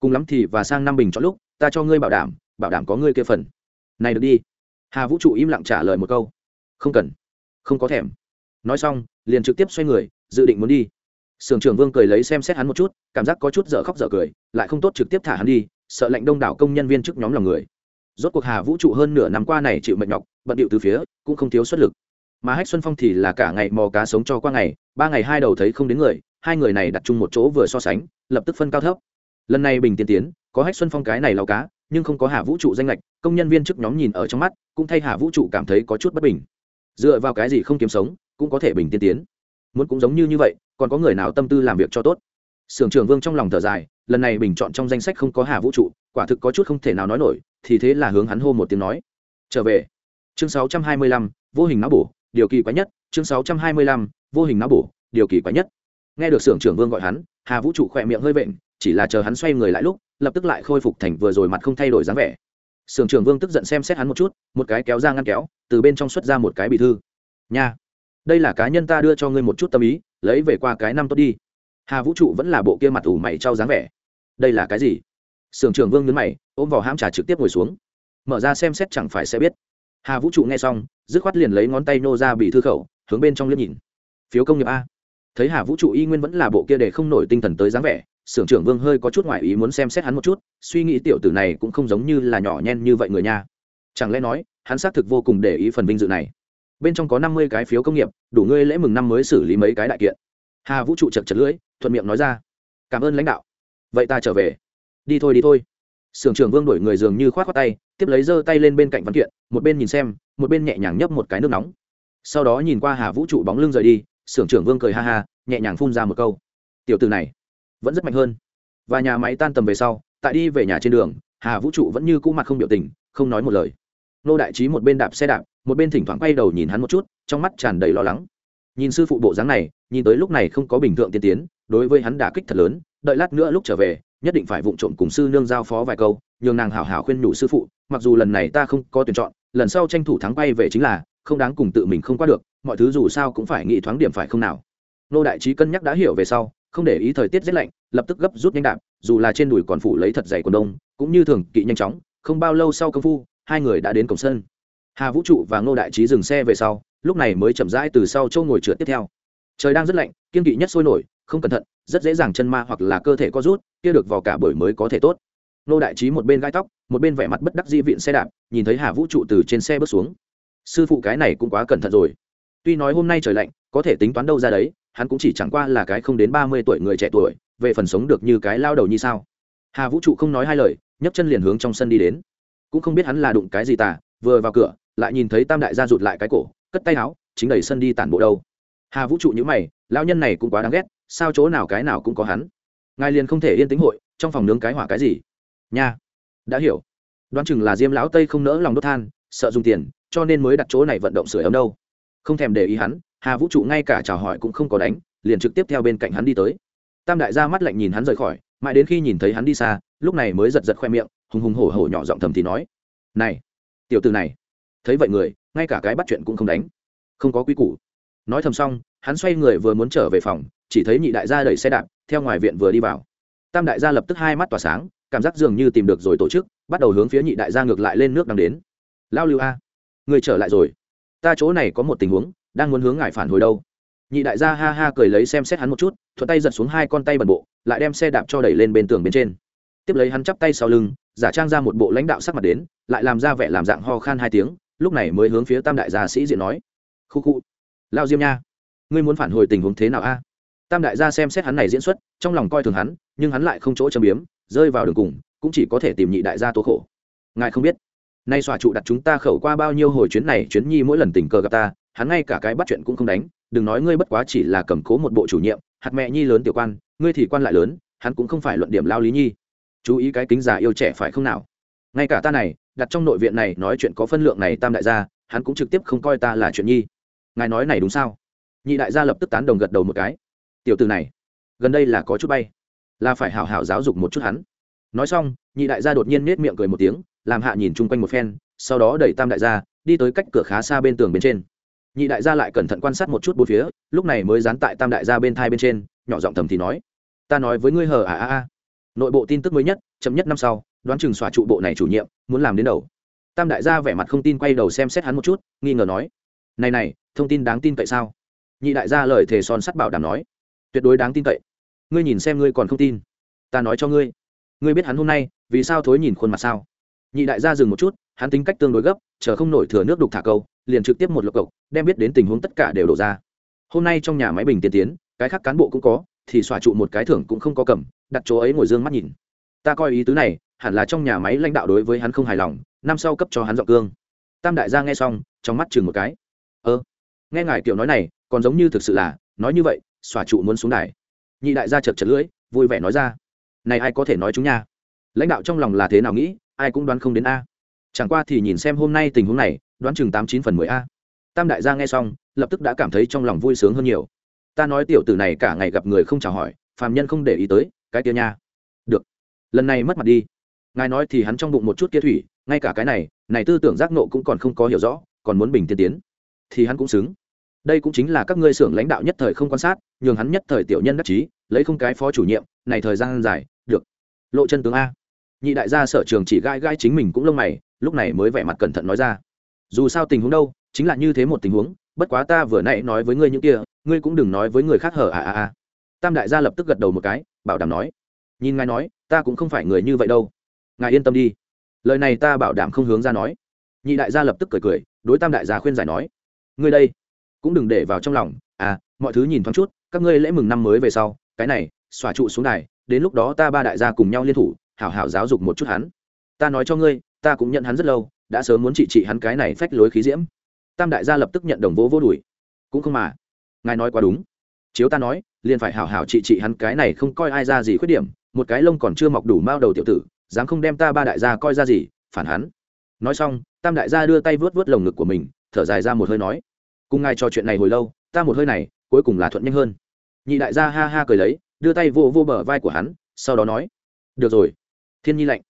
Cùng lắm thì và sang năm bình chọn lúc, ta cho ngươi bảo đảm bảo đảm có ngươi kia phần. Này được đi hà vũ trụ im lặng trả lời một câu không cần không có thèm nói xong liền trực tiếp xoay người dự định muốn đi sưởng trưởng vương cười lấy xem xét hắn một chút cảm giác có chút dở khóc dở cười lại không tốt trực tiếp thả hắn đi sợ lệnh đông đảo công nhân viên trước nhóm lòng người rốt cuộc hà vũ trụ hơn nửa năm qua này chịu mệt nhọc bận điệu từ phía cũng không thiếu xuất lực mà hách xuân phong thì là cả ngày mò cá sống cho qua ngày ba ngày hai đầu thấy không đến người hai người này đặt chung một chỗ vừa so sánh lập tức phân cao thấp lần này bình tiên tiến có hách xuân phong cái này lao cá nhưng không có hà vũ trụ danh lệch công nhân viên trước nhóm nhìn ở trong mắt cũng thay hà vũ trụ cảm thấy có chút bất bình. Dựa vào cái gì không kiếm sống cũng có thể bình tiên tiến. Muốn cũng giống như như vậy còn có người nào tâm tư làm việc cho tốt? Sưởng trưởng vương trong lòng thở dài lần này bình chọn trong danh sách không có hà vũ trụ quả thực có chút không thể nào nói nổi thì thế là hướng hắn hô một tiếng nói. Trở về. Chương 625, vô hình não bổ điều kỳ quái nhất chương 625, vô hình não bổ điều kỳ quái nhất. Nghe được sưởng trưởng vương gọi hắn hà vũ trụ khỏe miệng hơi vện chỉ là chờ hắn xoay người lại lúc, lập tức lại khôi phục thành vừa rồi mặt không thay đổi dáng vẻ. Sưởng trưởng vương tức giận xem xét hắn một chút, một cái kéo ra ngăn kéo, từ bên trong xuất ra một cái bị thư. Nha, đây là cá nhân ta đưa cho ngươi một chút tâm ý, lấy về qua cái năm tốt đi. Hà vũ trụ vẫn là bộ kia mặt ủ mày trao dáng vẻ. Đây là cái gì? Sưởng trưởng vương nhấn mày, ôm vào hãm trà trực tiếp ngồi xuống. Mở ra xem xét chẳng phải sẽ biết. Hà vũ trụ nghe xong, dứt khoát liền lấy ngón tay nô ra bị thư khẩu, hướng bên trong liếc nhìn. Phiếu công nghiệp a. Thấy hà vũ trụ y nguyên vẫn là bộ kia để không nổi tinh thần tới dáng vẻ sưởng trưởng vương hơi có chút ngoại ý muốn xem xét hắn một chút, suy nghĩ tiểu tử này cũng không giống như là nhỏ nhen như vậy người nha. Chẳng lẽ nói, hắn xác thực vô cùng để ý phần vinh dự này. Bên trong có năm mươi cái phiếu công nghiệp, đủ ngươi lễ mừng năm mới xử lý mấy cái đại kiện. Hà vũ trụ chật chật lưỡi, thuận miệng nói ra. Cảm ơn lãnh đạo. Vậy ta trở về. Đi thôi đi thôi. Sưởng trưởng vương đổi người dường như khoát á tay, tiếp lấy giơ tay lên bên cạnh văn kiện, một bên nhìn xem, một bên nhẹ nhàng nhấp một cái nước nóng. Sau đó nhìn qua hà vũ trụ bóng lưng rời đi sưởng trưởng vương cười ha ha, nhẹ nhàng phun ra một câu. Tiểu từ này vẫn rất mạnh hơn. Và nhà máy tan tầm về sau, tại đi về nhà trên đường, hà vũ trụ vẫn như cũ mặt không biểu tình, không nói một lời. Nô đại trí một bên đạp xe đạp, một bên thỉnh thoảng quay đầu nhìn hắn một chút, trong mắt tràn đầy lo lắng. Nhìn sư phụ bộ dáng này, nhìn tới lúc này không có bình thường tiên tiến, đối với hắn đả kích thật lớn, đợi lát nữa lúc trở về, nhất định phải vụng trộm cùng sư nương giao phó vài câu, nhường nàng hảo hảo khuyên nhủ sư phụ, mặc dù lần này ta không có tuyển chọn, lần sau tranh thủ thắng bay về chính là, không đáng cùng tự mình không qua được, mọi thứ dù sao cũng phải nghĩ thoáng điểm phải không nào. Nô đại trí cân nhắc đã hiểu về sau không để ý thời tiết rét lạnh, lập tức gấp rút nhanh đạp, dù là trên đùi còn phủ lấy thật dày quần đông, cũng như thường, kỵ nhanh chóng, không bao lâu sau công phu, hai người đã đến cổng sân. Hà vũ trụ và ngô đại trí dừng xe về sau, lúc này mới chậm rãi từ sau châu ngồi trượt tiếp theo. Trời đang rất lạnh, kiên kỵ nhất sôi nổi, không cẩn thận, rất dễ dàng chân ma hoặc là cơ thể có rút, kia được vào cả buổi mới có thể tốt. Ngô đại trí một bên gai tóc, một bên vẻ mặt bất đắc di viện xe đạp, nhìn thấy hà vũ trụ từ trên xe bước xuống. Sư phụ cái này cũng quá cẩn thận rồi tuy nói hôm nay trời lạnh có thể tính toán đâu ra đấy hắn cũng chỉ chẳng qua là cái không đến ba mươi tuổi người trẻ tuổi về phần sống được như cái lao đầu như sao. Hà vũ trụ không nói hai lời nhấc chân liền hướng trong sân đi đến. Cũng không biết hắn là đụng cái gì tả, vừa vào cửa lại nhìn thấy tam đại gia rụt lại cái cổ cất tay áo chính đẩy sân đi tản bộ đâu. Hà vũ trụ nhữ mày lao nhân này cũng quá đáng ghét sao chỗ nào cái nào cũng có hắn. Ngài liền không thể yên tĩnh hội trong phòng nướng cái hỏa cái gì? Nha đã hiểu. Đoán chừng là diêm lão tây không nỡ lòng đốt than sợ dùng tiền cho nên mới đặt chỗ này vận động sửa ấm đâu không thèm để ý hắn, hà vũ trụ ngay cả chào hỏi cũng không có đánh, liền trực tiếp theo bên cạnh hắn đi tới. Tam đại gia mắt lạnh nhìn hắn rời khỏi, mãi đến khi nhìn thấy hắn đi xa, lúc này mới giật giật khoe miệng, hùng hùng hổ hổ nhỏ giọng thầm thì nói, này, tiểu từ này, thấy vậy người, ngay cả cái bắt chuyện cũng không đánh, không có quy củ. Nói thầm xong, hắn xoay người vừa muốn trở về phòng, chỉ thấy nhị đại gia đẩy xe đạp, theo ngoài viện vừa đi vào. Tam đại gia lập tức hai mắt tỏa sáng, cảm giác dường như tìm được rồi tổ chức, bắt đầu hướng phía nhị đại gia ngược lại lên nước đang đến. Lao lưu a, người trở lại rồi ta chỗ này có một tình huống, đang muốn hướng ngài phản hồi đâu. Nhị đại gia ha ha cười lấy xem xét hắn một chút, thuận tay giật xuống hai con tay bẩn bộ, lại đem xe đạp cho đẩy lên bên tường bên trên. Tiếp lấy hắn chắp tay sau lưng, giả trang ra một bộ lãnh đạo sắc mặt đến, lại làm ra vẻ làm dạng ho khan hai tiếng, lúc này mới hướng phía tam đại gia sĩ diện nói. Khu khu. Lao diêm nha, ngươi muốn phản hồi tình huống thế nào a? Tam đại gia xem xét hắn này diễn xuất, trong lòng coi thường hắn, nhưng hắn lại không chỗ châm biếm, rơi vào đường cùng, cũng chỉ có thể tìm nhị đại gia tố khổ. Ngài không biết nay xòa trụ đặt chúng ta khẩu qua bao nhiêu hồi chuyến này, chuyến nhi mỗi lần tình cờ gặp ta, hắn ngay cả cái bắt chuyện cũng không đánh. Đừng nói ngươi bất quá chỉ là cầm cố một bộ chủ nhiệm, hạt mẹ nhi lớn tiểu quan, ngươi thì quan lại lớn, hắn cũng không phải luận điểm lao lý nhi. Chú ý cái kính già yêu trẻ phải không nào? Ngay cả ta này, đặt trong nội viện này, nói chuyện có phân lượng này tam đại gia, hắn cũng trực tiếp không coi ta là chuyện nhi. Ngài nói này đúng sao? Nhị đại gia lập tức tán đồng gật đầu một cái. Tiểu từ này, gần đây là có chút bay, là phải hảo hảo giáo dục một chút hắn. Nói xong, nhị đại gia đột nhiên nết miệng cười một tiếng làm hạ nhìn chung quanh một phen, sau đó đẩy tam đại gia, đi tới cách cửa khá xa bên tường bên trên. Nhị đại gia lại cẩn thận quan sát một chút bốn phía, lúc này mới dán tại tam đại gia bên thai bên trên, nhỏ giọng thầm thì nói, ta nói với ngươi hờ à à à. Nội bộ tin tức mới nhất, chậm nhất năm sau, đoán chừng xóa trụ bộ này chủ nhiệm, muốn làm đến đầu. Tam đại gia vẻ mặt không tin quay đầu xem xét hắn một chút, nghi ngờ nói, này này, thông tin đáng tin cậy sao? Nhị đại gia lời thề son sắt bảo đảm nói, tuyệt đối đáng tin cậy. Ngươi nhìn xem ngươi còn không tin. Ta nói cho ngươi. Ngươi biết hắn hôm nay vì sao thối nhìn khuôn mặt sao? Nhị đại gia dừng một chút, hắn tính cách tương đối gấp, chờ không nổi thừa nước đục thả câu, liền trực tiếp một lộc cộc, đem biết đến tình huống tất cả đều đổ ra. Hôm nay trong nhà máy bình tiên tiến, cái khác cán bộ cũng có, thì xòa trụ một cái thưởng cũng không có cầm, đặt chỗ ấy ngồi dương mắt nhìn. Ta coi ý tứ này, hẳn là trong nhà máy lãnh đạo đối với hắn không hài lòng, năm sau cấp cho hắn dọn cương. Tam đại gia nghe xong, trong mắt chừng một cái. Ơ, nghe ngài kiểu nói này, còn giống như thực sự là, nói như vậy, xòa trụ muốn xuống đài. Nhị đại gia chật chật lưỡi, vui vẻ nói ra. Này ai có thể nói chúng nha? Lãnh đạo trong lòng là thế nào nghĩ ai cũng đoán không đến a. Chẳng qua thì nhìn xem hôm nay tình huống này, đoán chừng tám chín phần mười a. Tam đại gia nghe xong, lập tức đã cảm thấy trong lòng vui sướng hơn nhiều. Ta nói tiểu tử này cả ngày gặp người không chào hỏi, phàm nhân không để ý tới, cái kia nha. Được. Lần này mất mặt đi. Ngài nói thì hắn trong bụng một chút kia thủy, ngay cả cái này này tư tưởng giác nộ cũng còn không có hiểu rõ, còn muốn bình tiên tiến. Thì hắn cũng xứng. Đây cũng chính là các ngươi xưởng lãnh đạo nhất thời không quan sát, nhường hắn nhất thời tiểu nhân đắc chí, lấy không cái phó chủ nhiệm, này thời gian dài, được. Lộ chân tướng a nhị đại gia sở trường chỉ gai gai chính mình cũng lông mày, lúc này mới vẻ mặt cẩn thận nói ra. Dù sao tình huống đâu, chính là như thế một tình huống, bất quá ta vừa nãy nói với ngươi những kia, ngươi cũng đừng nói với người khác hở à à à. Tam đại gia lập tức gật đầu một cái, bảo đảm nói. Nhìn ngài nói, ta cũng không phải người như vậy đâu. Ngài yên tâm đi. Lời này ta bảo đảm không hướng ra nói. Nhị đại gia lập tức cười cười, đối tam đại gia khuyên giải nói. Ngươi đây, cũng đừng để vào trong lòng à mọi thứ nhìn thoáng chút, các ngươi lễ mừng năm mới về sau, cái này, xòa trụ xuống đài, đến lúc đó ta ba đại gia cùng nhau liên thủ hảo hảo giáo dục một chút hắn. Ta nói cho ngươi, ta cũng nhận hắn rất lâu, đã sớm muốn trị trị hắn cái này phách lối khí diễm. Tam đại gia lập tức nhận đồng vô vô đuổi. Cũng không mà. Ngài nói quá đúng. Chiếu ta nói, liền phải hảo hảo trị trị hắn cái này không coi ai ra gì khuyết điểm, một cái lông còn chưa mọc đủ mao đầu tiểu tử, dám không đem ta ba đại gia coi ra gì, phản hắn. Nói xong, tam đại gia đưa tay vớt vớt lồng ngực của mình, thở dài ra một hơi nói, cùng ngài trò chuyện này hồi lâu, ta một hơi này, cuối cùng là thuận nhanh hơn. Nhị đại gia ha ha cười lấy, đưa tay vô vô bờ vai của hắn, sau đó nói, được rồi thiên nhi lạnh.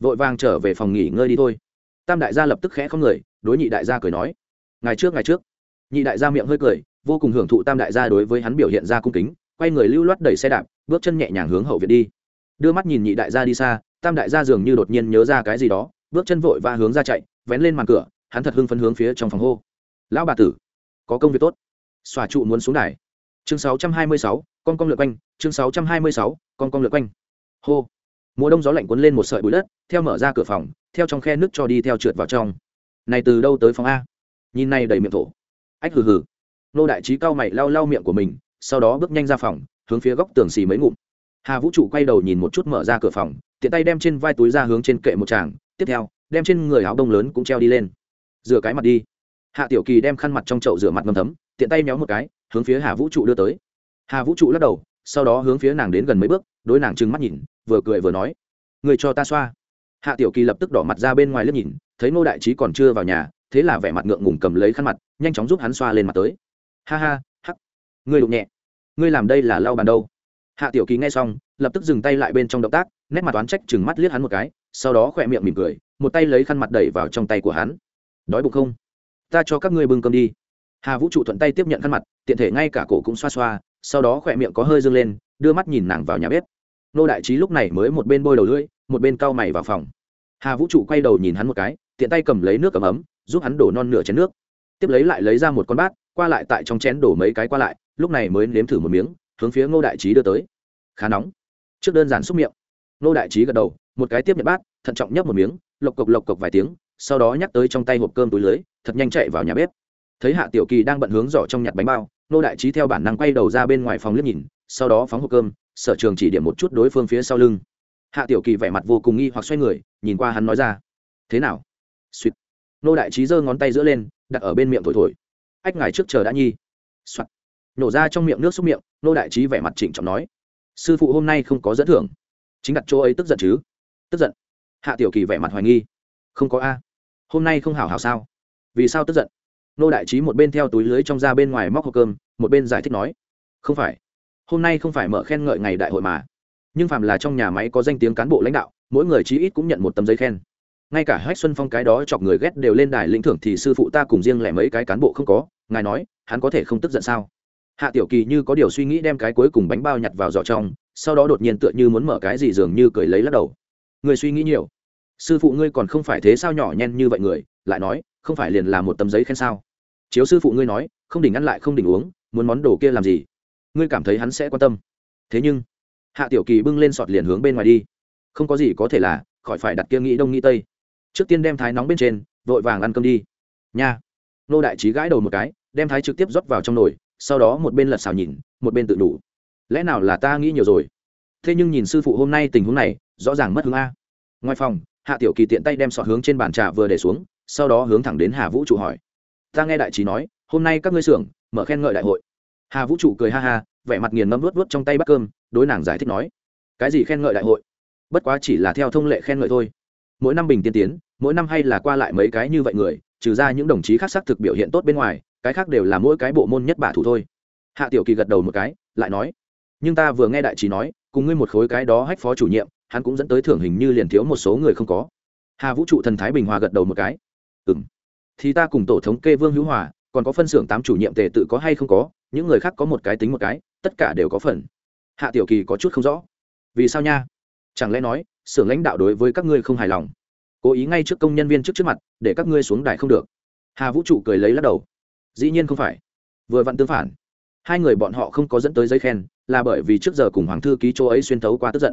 Vội vàng trở về phòng nghỉ ngơi đi thôi. Tam đại gia lập tức khẽ không người đối nhị đại gia cười nói. Ngày trước ngày trước. Nhị đại gia miệng hơi cười vô cùng hưởng thụ tam đại gia đối với hắn biểu hiện ra cung kính quay người lưu loát đẩy xe đạp bước chân nhẹ nhàng hướng hậu viện đi. Đưa mắt nhìn nhị đại gia đi xa tam đại gia dường như đột nhiên nhớ ra cái gì đó bước chân vội và hướng ra chạy vén lên màn cửa hắn thật hưng phấn hướng phía trong phòng hô. Lão bà tử có công việc tốt. Xòa trụ muốn xuống đài. Chương 626, con con lượt quanh chương 626, con con lượt quanh. Hô mùa đông gió lạnh cuốn lên một sợi bụi đất, theo mở ra cửa phòng, theo trong khe nước cho đi theo trượt vào trong. Này từ đâu tới phòng a? Nhìn này đầy miệng thổ. Ách hừ hừ. Nô đại trí cao mày lau lau miệng của mình, sau đó bước nhanh ra phòng, hướng phía góc tường xì mấy ngụm. Hà vũ trụ quay đầu nhìn một chút mở ra cửa phòng, tiện tay đem trên vai túi ra hướng trên kệ một tràng, tiếp theo, đem trên người áo đông lớn cũng treo đi lên. Rửa cái mặt đi. Hạ tiểu kỳ đem khăn mặt trong chậu rửa mặt ngâm thấm, tiện tay méo một cái, hướng phía hà vũ trụ đưa tới. Hà vũ trụ lắc đầu, sau đó hướng phía nàng đến gần mấy bước đối nàng trừng mắt nhìn, vừa cười vừa nói, người cho ta xoa. Hạ tiểu kỳ lập tức đỏ mặt ra bên ngoài lớp nhìn, thấy ngô đại trí còn chưa vào nhà, thế là vẻ mặt ngượng ngùng cầm lấy khăn mặt, nhanh chóng giúp hắn xoa lên mặt tới. Ha ha, hắc, ngươi đụng nhẹ, ngươi làm đây là lau bàn đâu. Hạ tiểu kỳ nghe xong, lập tức dừng tay lại bên trong động tác, nét mặt oán trách chừng mắt liếc hắn một cái, sau đó khỏe miệng mỉm cười, một tay lấy khăn mặt đẩy vào trong tay của hắn. Đói bụng không? Ta cho các ngươi bưng cơm đi. Hà vũ trụ thuận tay tiếp nhận khăn mặt, tiện thể ngay cả cổ cũng xoa xoa, sau đó khỏe miệng có hơi dâng lên, đưa mắt nhìn nàng vào nhà bếp nô đại trí lúc này mới một bên bôi đầu lưỡi, một bên cau mày vào phòng. Hà vũ trụ quay đầu nhìn hắn một cái, tiện tay cầm lấy nước cầm ấm, giúp hắn đổ non nửa chén nước. Tiếp lấy lại lấy ra một con bát, qua lại tại trong chén đổ mấy cái qua lại, lúc này mới nếm thử một miếng, hướng phía ngô đại trí đưa tới. Khá nóng. Trước đơn giản xúc miệng. Ngô đại trí gật đầu, một cái tiếp nhận bát, thận trọng nhấp một miếng, lộc cộc lộc cộc vài tiếng, sau đó nhắc tới trong tay hộp cơm túi lưới, thật nhanh chạy vào nhà bếp. Thấy hạ tiểu kỳ đang bận hướng giỏ trong nhặt bánh bao, ngô đại trí theo bản năng quay đầu ra bên ngoài phòng liếc nhìn sau đó phóng hộp cơm, sở trường chỉ điểm một chút đối phương phía sau lưng. Hạ tiểu kỳ vẻ mặt vô cùng nghi hoặc xoay người, nhìn qua hắn nói ra, thế nào? Suýt nô đại trí giơ ngón tay giữa lên, đặt ở bên miệng thổi thổi. Ách ngài trước chờ đã nhi. Soạn. nổ ra trong miệng nước xúc miệng, nô đại trí vẻ mặt trịnh trọng nói, sư phụ hôm nay không có dẫn thưởng. Chính đặt chỗ ấy tức giận chứ? Tức giận? Hạ tiểu kỳ vẻ mặt hoài nghi. Không có a. Hôm nay không hảo hảo sao? Vì sao tức giận? Nô đại trí một bên theo túi lưới trong ra bên ngoài móc hộp cơm, một bên giải thích nói, không phải hôm nay không phải mở khen ngợi ngày đại hội mà. Nhưng phạm là trong nhà máy có danh tiếng cán bộ lãnh đạo, mỗi người chí ít cũng nhận một tấm giấy khen. Ngay cả hách xuân phong cái đó chọc người ghét đều lên đài lĩnh thưởng thì sư phụ ta cùng riêng lẻ mấy cái cán bộ không có, ngài nói, hắn có thể không tức giận sao? Hạ tiểu kỳ như có điều suy nghĩ đem cái cuối cùng bánh bao nhặt vào giỏ trong, sau đó đột nhiên tựa như muốn mở cái gì dường như cười lấy lắc đầu. Người suy nghĩ nhiều. Sư phụ ngươi còn không phải thế sao nhỏ nhen như vậy người, lại nói, không phải liền là một tấm giấy khen sao? Chiếu sư phụ ngươi nói, không đỉnh ăn lại không đỉnh uống, muốn món đồ kia làm gì? Ngươi cảm thấy hắn sẽ quan tâm. Thế nhưng, hạ tiểu kỳ bưng lên sọt liền hướng bên ngoài đi. Không có gì có thể là, khỏi phải đặt kia nghĩ đông nghĩ tây. Trước tiên đem thái nóng bên trên, vội vàng ăn cơm đi. Nha. Nô đại trí gãi đầu một cái, đem thái trực tiếp rót vào trong nồi, sau đó một bên lật xào nhìn, một bên tự đủ. Lẽ nào là ta nghĩ nhiều rồi? Thế nhưng nhìn sư phụ hôm nay tình huống này, rõ ràng mất hướng a. Ngoài phòng, hạ tiểu kỳ tiện tay đem sọt hướng trên bàn trà vừa để xuống, sau đó hướng thẳng đến hà vũ trụ hỏi. Ta nghe đại trí nói, hôm nay các ngươi xưởng, mở khen ngợi đại hội hà vũ trụ cười ha ha, vẻ mặt nghiền ngâm luốt luốt trong tay bát cơm, đối nàng giải thích nói, cái gì khen ngợi đại hội? Bất quá chỉ là theo thông lệ khen ngợi thôi. Mỗi năm bình tiên tiến, mỗi năm hay là qua lại mấy cái như vậy người, trừ ra những đồng chí khác xác thực biểu hiện tốt bên ngoài, cái khác đều là mỗi cái bộ môn nhất bả thủ thôi. Hạ tiểu kỳ gật đầu một cái, lại nói, nhưng ta vừa nghe đại trí nói, cùng ngươi một khối cái đó hách phó chủ nhiệm, hắn cũng dẫn tới thưởng hình như liền thiếu một số người không có. Hà vũ trụ thần thái bình hòa gật đầu một cái ừ m thì ta cùng tổ thống kê vương hữu hòa, còn có phân xưởng tám chủ nhiệm tề tự có hay không có những người khác có một cái tính một cái, tất cả đều có phần. Hạ tiểu kỳ có chút không rõ. Vì sao nha? Chẳng lẽ nói, xưởng lãnh đạo đối với các ngươi không hài lòng? Cố ý ngay trước công nhân viên trước trước mặt, để các ngươi xuống đài không được. Hà vũ trụ cười lấy lắc đầu. Dĩ nhiên không phải. Vừa vặn tương phản. Hai người bọn họ không có dẫn tới giấy khen, là bởi vì trước giờ cùng hoàng thư ký chỗ ấy xuyên tấu qua tức giận.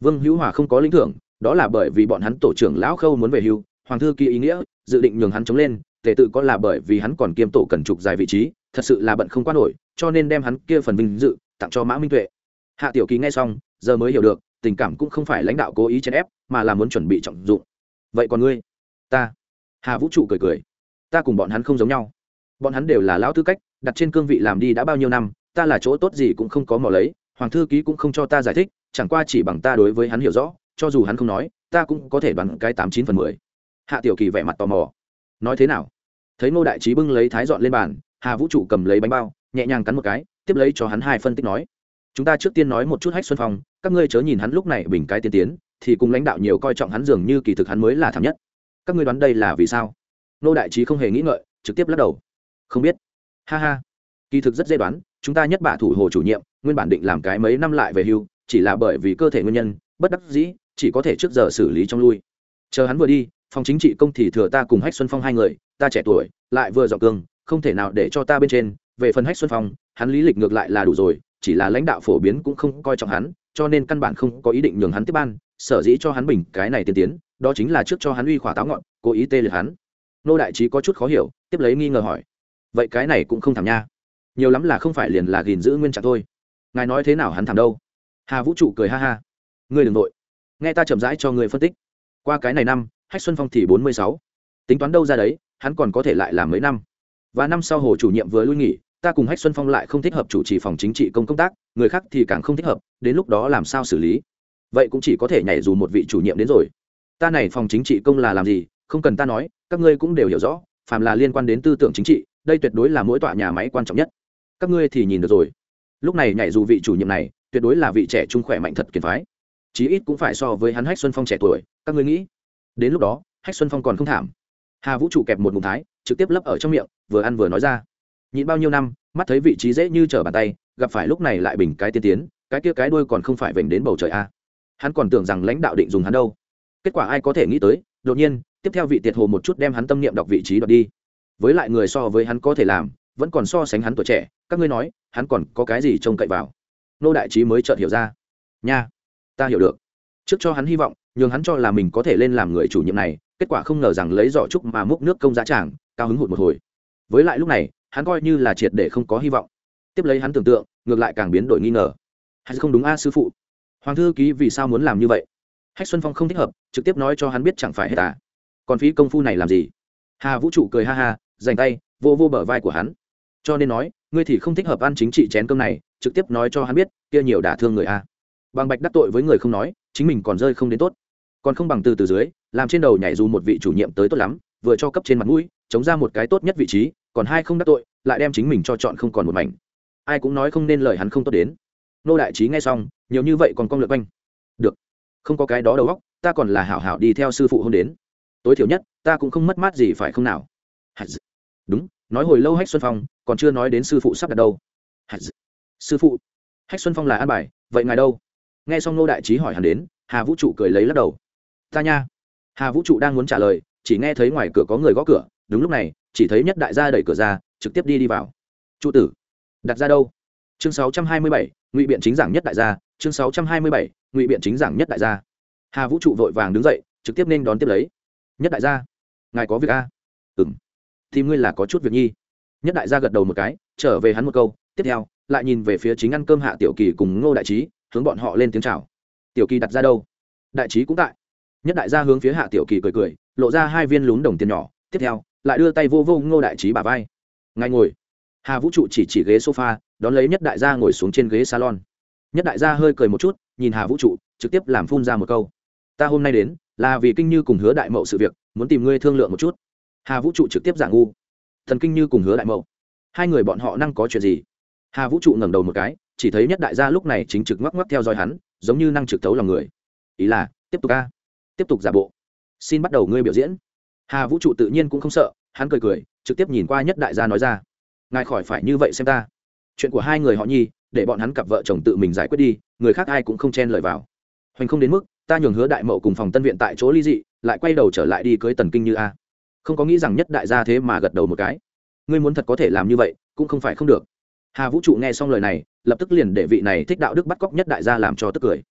Vương hữu hòa không có lĩnh thưởng, đó là bởi vì bọn hắn tổ trưởng lão khâu muốn về hưu, hoàng thư ký ý nghĩa, dự định nhường hắn chống lên tề tự có là bởi vì hắn còn kiêm tổ cần trục dài vị trí, thật sự là bận không quan nổi, cho nên đem hắn kia phần vinh dự tặng cho mã minh tuệ. Hạ tiểu kỳ nghe xong, giờ mới hiểu được, tình cảm cũng không phải lãnh đạo cố ý chèn ép, mà là muốn chuẩn bị trọng dụng. Vậy còn ngươi? Ta. Hà vũ trụ cười cười. Ta cùng bọn hắn không giống nhau. Bọn hắn đều là lão tư cách, đặt trên cương vị làm đi đã bao nhiêu năm, ta là chỗ tốt gì cũng không có mò lấy, hoàng thư ký cũng không cho ta giải thích, chẳng qua chỉ bằng ta đối với hắn hiểu rõ, cho dù hắn không nói, ta cũng có thể bằng cái tám chín phần mười. Hạ tiểu kỳ vẻ mặt tò mò nói thế nào? Thấy ngô đại trí bưng lấy thái dọn lên bàn, hà vũ trụ cầm lấy bánh bao, nhẹ nhàng cắn một cái, tiếp lấy cho hắn hai phân tích nói. Chúng ta trước tiên nói một chút hách xuân phong, các ngươi chớ nhìn hắn lúc này bình cái tiên tiến, thì cùng lãnh đạo nhiều coi trọng hắn dường như kỳ thực hắn mới là thảm nhất. Các ngươi đoán đây là vì sao? Nô đại trí không hề nghĩ ngợi, trực tiếp lắc đầu. Không biết. Ha ha. Kỳ thực rất dễ đoán, chúng ta nhất bả thủ hồ chủ nhiệm, nguyên bản định làm cái mấy năm lại về hưu, chỉ là bởi vì cơ thể nguyên nhân, bất đắc dĩ, chỉ có thể trước giờ xử lý trong lui. Chờ hắn vừa đi phòng chính trị công thì thừa ta cùng hách xuân phong hai người, ta trẻ tuổi, lại vừa dọn cương, không thể nào để cho ta bên trên. Về phần hách xuân phong, hắn lý lịch ngược lại là đủ rồi, chỉ là lãnh đạo phổ biến cũng không coi trọng hắn, cho nên căn bản không có ý định nhường hắn tiếp ban, sở dĩ cho hắn bình cái này tiên tiến, đó chính là trước cho hắn uy khỏa táo ngọn, cố ý tê liệt hắn. Nô đại trí có chút khó hiểu, tiếp lấy nghi ngờ hỏi, vậy cái này cũng không thảm nha. Nhiều lắm là không phải liền là gìn giữ nguyên trạng thôi. Ngài nói thế nào hắn thảm đâu? Hà vũ trụ cười ha ha, ngươi đ ừ n g nội nghe ta chậm rãi cho người phân tích. Qua cái này năm hách xuân phong thì bốn mươi sáu. Tính toán đâu ra đấy, hắn còn có thể lại làm mấy năm. Và năm sau hồ chủ nhiệm vừa lui nghỉ, ta cùng hách xuân phong lại không thích hợp chủ trì phòng chính trị công công tác, người khác thì càng không thích hợp, đến lúc đó làm sao xử lý? Vậy cũng chỉ có thể nhảy dù một vị chủ nhiệm đến rồi. Ta này phòng chính trị công là làm gì, không cần ta nói, các ngươi cũng đều hiểu rõ, phàm là liên quan đến tư tưởng chính trị, đây tuyệt đối là mỗi tọa nhà máy quan trọng nhất. Các ngươi thì nhìn được rồi. Lúc này nhảy dù vị chủ nhiệm này, tuyệt đối là vị trẻ trung khỏe mạnh thật kiệt phái. Chí ít cũng phải so với hắn hách xuân phong trẻ tuổi, các ngươi nghĩ? Đến lúc đó, hách xuân phong còn không thảm. Hà vũ trụ kẹp một mùng thái, trực tiếp lấp ở trong miệng, vừa ăn vừa nói ra. Nhịn bao nhiêu năm, mắt thấy vị trí dễ như trở bàn tay, gặp phải lúc này lại bình cái tiên tiến, cái kia cái đuôi còn không phải vểnh đến bầu trời a. Hắn còn tưởng rằng lãnh đạo định dùng hắn đâu. Kết quả ai có thể nghĩ tới, đột nhiên, tiếp theo vị tiệt hồ một chút đem hắn tâm niệm đọc vị trí đoạt đi. Với lại người so với hắn có thể làm, vẫn còn so sánh hắn tuổi trẻ, các ngươi nói, hắn còn có cái gì trông cậy vào? Nô đại trí mới chợt hiểu ra. Nha, ta hiểu được trước cho hắn hy vọng, nhường hắn cho là mình có thể lên làm người chủ nhiệm này, kết quả không ngờ rằng lấy giỏ trúc mà múc nước công giá tràng, cao hứng hụt một hồi. Với lại lúc này, hắn coi như là triệt để không có hy vọng. Tiếp lấy hắn tưởng tượng, ngược lại càng biến đổi nghi ngờ. Hay không đúng a, sư phụ? Hoàng thư ký vì sao muốn làm như vậy? Hách xuân phong không thích hợp, trực tiếp nói cho hắn biết chẳng phải hết à. Còn phí công phu này làm gì? Hà vũ trụ cười ha ha dành tay, vô vô bờ vai của hắn. Cho nên nói, ngươi thì không thích hợp ăn chính trị chén cơm này, trực tiếp nói cho hắn biết, kia nhiều đả thương người a. Bằng bạch đắc tội với người không nói chính mình còn rơi không đến tốt. Còn không bằng từ từ dưới, làm trên đầu nhảy dù một vị chủ nhiệm tới tốt lắm, vừa cho cấp trên mặt mũi, chống ra một cái tốt nhất vị trí, còn hai không đắc tội, lại đem chính mình cho chọn không còn một mảnh. Ai cũng nói không nên lời hắn không tốt đến. Nô đại trí nghe xong, nhiều như vậy còn con lượt quanh. Được, không có cái đó đầu óc, ta còn là hảo hảo đi theo sư phụ hôn đến. Tối thiểu nhất, ta cũng không mất mát gì phải không nào? Đúng, nói hồi lâu hách xuân phong, còn chưa nói đến sư phụ sắp đặt đâu. Sư phụ, hách xuân phong là an bài, vậy ngài đâu? Nghe xong nô đại trí hỏi hắn đến hà vũ trụ cười lấy lắc đầu. Ta nha. Hà vũ trụ đang muốn trả lời chỉ nghe thấy ngoài cửa có người gõ cửa đúng lúc này chỉ thấy nhất đại gia đẩy cửa ra trực tiếp đi đi vào. Trụ tử đặt ra đâu? Chương 627, ngụy biện chính giảng nhất đại gia chương 627, ngụy biện chính giảng nhất đại gia. Hà vũ trụ vội vàng đứng dậy trực tiếp nên đón tiếp lấy. Nhất đại gia ngài có việc a? Ừ m thì ngươi là có chút việc nhi. Nhất đại gia gật đầu một cái trở về hắn một câu tiếp theo lại nhìn về phía chính ăn cơm hạ tiểu kỳ cùng ngô đại trí hướng bọn họ lên tiếng chào. Tiểu kỳ đặt ra đâu? Đại trí cũng tại. Nhất đại gia hướng phía hạ tiểu kỳ cười cười, lộ ra hai viên lún đồng tiền nhỏ. Tiếp theo, lại đưa tay vô vô ngô đại trí bà vai. Ngay ngồi. Hà vũ trụ chỉ chỉ ghế sofa, đón lấy nhất đại gia ngồi xuống trên ghế salon. Nhất đại gia hơi cười một chút, nhìn hà vũ trụ, trực tiếp làm phun ra một câu. Ta hôm nay đến, là vì kinh như cùng hứa đại mậu sự việc, muốn tìm ngươi thương lượng một chút. Hà vũ trụ trực tiếp giả ngu. Thần kinh như cùng hứa đại mậu. Hai người bọn họ năng có chuyện gì? Hà vũ trụ ngẩng đầu một cái chỉ thấy nhất đại gia lúc này chính trực ngoắc ngoắc theo dõi hắn, giống như năng trực thấu lòng người. Ý là, tiếp tục ca, tiếp tục giả bộ. Xin bắt đầu ngươi biểu diễn. Hà vũ trụ tự nhiên cũng không sợ, hắn cười cười, trực tiếp nhìn qua nhất đại gia nói ra. Ngài khỏi phải như vậy xem ta. Chuyện của hai người họ nhi, để bọn hắn cặp vợ chồng tự mình giải quyết đi, người khác ai cũng không chen lời vào. Hoành không đến mức, ta nhường hứa đại mậu cùng phòng tân viện tại chỗ ly dị, lại quay đầu trở lại đi cưới tần kinh như a. Không có nghĩ rằng nhất đại gia thế mà gật đầu một cái. Ngươi muốn thật có thể làm như vậy, cũng không phải không được. Hà vũ trụ nghe xong lời này lập tức liền để vị này thích đạo đức bắt cóc nhất đại gia làm cho tức cười.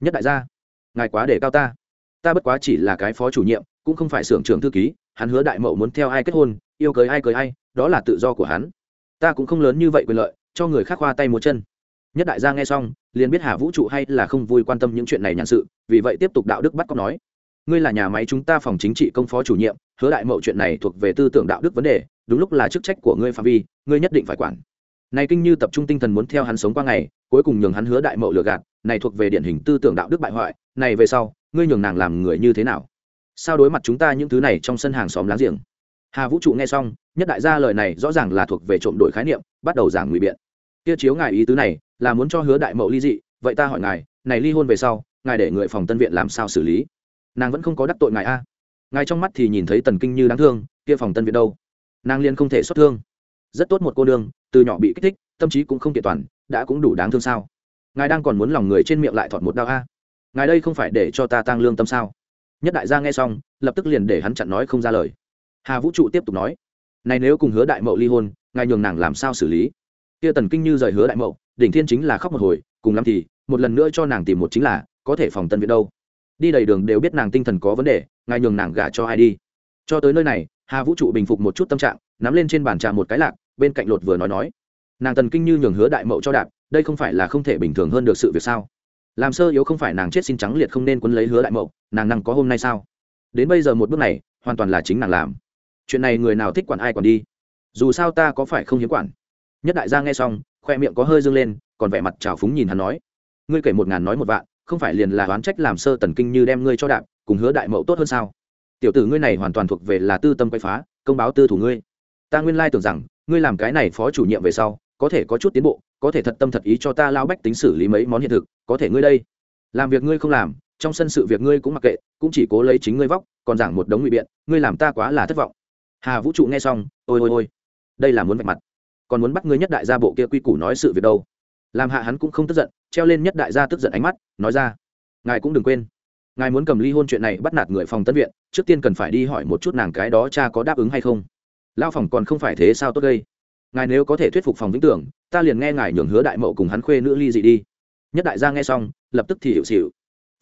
Nhất đại gia, ngài quá để cao ta. Ta bất quá chỉ là cái phó chủ nhiệm, cũng không phải xưởng trưởng thư ký, hắn hứa đại mậu muốn theo ai kết hôn, yêu cưới ai cưới ai, đó là tự do của hắn. Ta cũng không lớn như vậy quyền lợi, cho người khác khoa tay một chân. Nhất đại gia nghe xong, liền biết hà vũ trụ hay là không vui quan tâm những chuyện này nhàn sự, vì vậy tiếp tục đạo đức bắt cóc nói. Ngươi là nhà máy chúng ta phòng chính trị công phó chủ nhiệm, hứa đại mậu chuyện này thuộc về tư tưởng đạo đức vấn đề, đúng lúc là chức trách của ngươi phạm vi, ngươi nhất định phải quản này kinh như tập trung tinh thần muốn theo hắn sống qua ngày, cuối cùng nhường hắn hứa đại mậu lừa gạt, này thuộc về điển hình tư tưởng đạo đức bại hoại, này về sau, ngươi nhường nàng làm người như thế nào? Sao đối mặt chúng ta những thứ này trong sân hàng xóm láng giềng? Hà vũ trụ nghe xong, nhất đại gia lời này rõ ràng là thuộc về trộm đổi khái niệm, bắt đầu giảng ngụy biện. Kia chiếu ngài ý tứ này, là muốn cho hứa đại mậu ly dị, vậy ta hỏi ngài, này ly hôn về sau, ngài để người phòng tân viện làm sao xử lý? Nàng vẫn không có đắc tội ngài a. Ngài trong mắt thì nhìn thấy tần kinh như đáng thương, kia phòng tân viện đâu? Nàng liên không thể xuất thương rất tốt một cô đương từ nhỏ bị kích thích, tâm trí cũng không kiện toàn, đã cũng đủ đáng thương sao? Ngài đang còn muốn lòng người trên miệng lại thọt một đau a. Ngài đây không phải để cho ta tăng lương tâm sao? Nhất đại gia nghe xong, lập tức liền để hắn chặn nói không ra lời. Hà vũ trụ tiếp tục nói, này nếu cùng hứa đại mậu ly hôn, ngài nhường nàng làm sao xử lý? Kia tần kinh như rời hứa đại mậu, đỉnh thiên chính là khóc một hồi, cùng lắm thì, một lần nữa cho nàng tìm một chính là, có thể phòng tân viện đâu. Đi đầy đường đều biết nàng tinh thần có vấn đề, ngài nhường nàng gả cho ai đi? Cho tới nơi này hà vũ trụ bình phục một chút tâm trạng, nắm lên trên bàn trà một cái lạc, bên cạnh lột vừa nói nói. Nàng tần kinh như nhường hứa đại mậu cho đạp, đây không phải là không thể bình thường hơn được sự việc sao? Làm sơ yếu không phải nàng chết xin trắng liệt không nên quấn lấy hứa đại mậu, nàng năng có hôm nay sao? Đến bây giờ một bước này, hoàn toàn là chính nàng làm. Chuyện này người nào thích quản ai còn đi? Dù sao ta có phải không hiếm quản? Nhất đại gia nghe xong, khoe miệng có hơi dâng lên, còn vẻ mặt trào phúng nhìn hắn nói. Ngươi kể một ngàn nói một vạn, không phải liền là oán trách làm sơ tần kinh như đem ngươi cho đạp, cùng hứa đại mậu tốt hơn sao? Tiểu tử ngươi này hoàn toàn thuộc về là tư tâm quay phá, công báo tư thủ ngươi. Ta nguyên lai tưởng rằng, ngươi làm cái này phó chủ nhiệm về sau, có thể có chút tiến bộ, có thể thật tâm thật ý cho ta lao bách tính xử lý mấy món hiện thực, có thể ngươi đây. Làm việc ngươi không làm, trong sân sự việc ngươi cũng mặc kệ, cũng chỉ cố lấy chính ngươi vóc, còn giảng một đống ngụy biện, ngươi làm ta quá là thất vọng. Hà vũ trụ nghe xong, ôi ôi ôi, đây là muốn vạch mặt. Còn muốn bắt ngươi nhất đại gia bộ kia quy củ nói sự việc đâu? Làm hạ hắn cũng không tức giận, treo lên nhất đại gia tức giận ánh mắt, nói ra, ngài cũng đừng quên ngài muốn cầm ly hôn chuyện này bắt nạt người phòng tân viện, trước tiên cần phải đi hỏi một chút nàng cái đó cha có đáp ứng hay không. Lao phòng còn không phải thế sao tốt đây ngài nếu có thể thuyết phục phòng vĩnh tưởng, ta liền nghe ngài nhường hứa đại mậu cùng hắn khuê nữ ly dị đi. Nhất đại gia nghe xong, lập tức thì hiệu xịu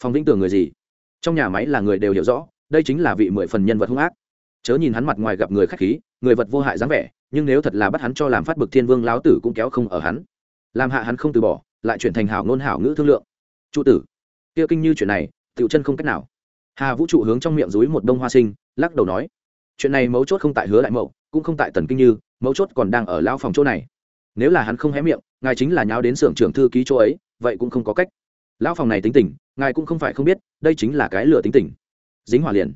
phòng vĩnh tưởng người gì? Trong nhà máy là người đều hiểu rõ, đây chính là vị mười phần nhân vật hung ác. Chớ nhìn hắn mặt ngoài gặp người khách khí, người vật vô hại dáng vẻ, nhưng nếu thật là bắt hắn cho làm phát bực thiên vương láo tử cũng kéo không ở hắn. Làm hạ hắn không từ bỏ, lại chuyển thành hảo ngôn hảo ngữ thương lượng. Trụ tử, kia kinh như chuyện này tựu chân không cách nào. Hà vũ trụ hướng trong miệng dúi một đông hoa sinh, lắc đầu nói, chuyện này mấu chốt không tại hứa đại mậu, cũng không tại tần kinh như, mấu chốt còn đang ở lao phòng chỗ này. Nếu là hắn không hé miệng, ngài chính là nháo đến xưởng trưởng thư ký chỗ ấy, vậy cũng không có cách. Lão phòng này tính tình, ngài cũng không phải không biết, đây chính là cái lửa tính tình. Dính hỏa liền.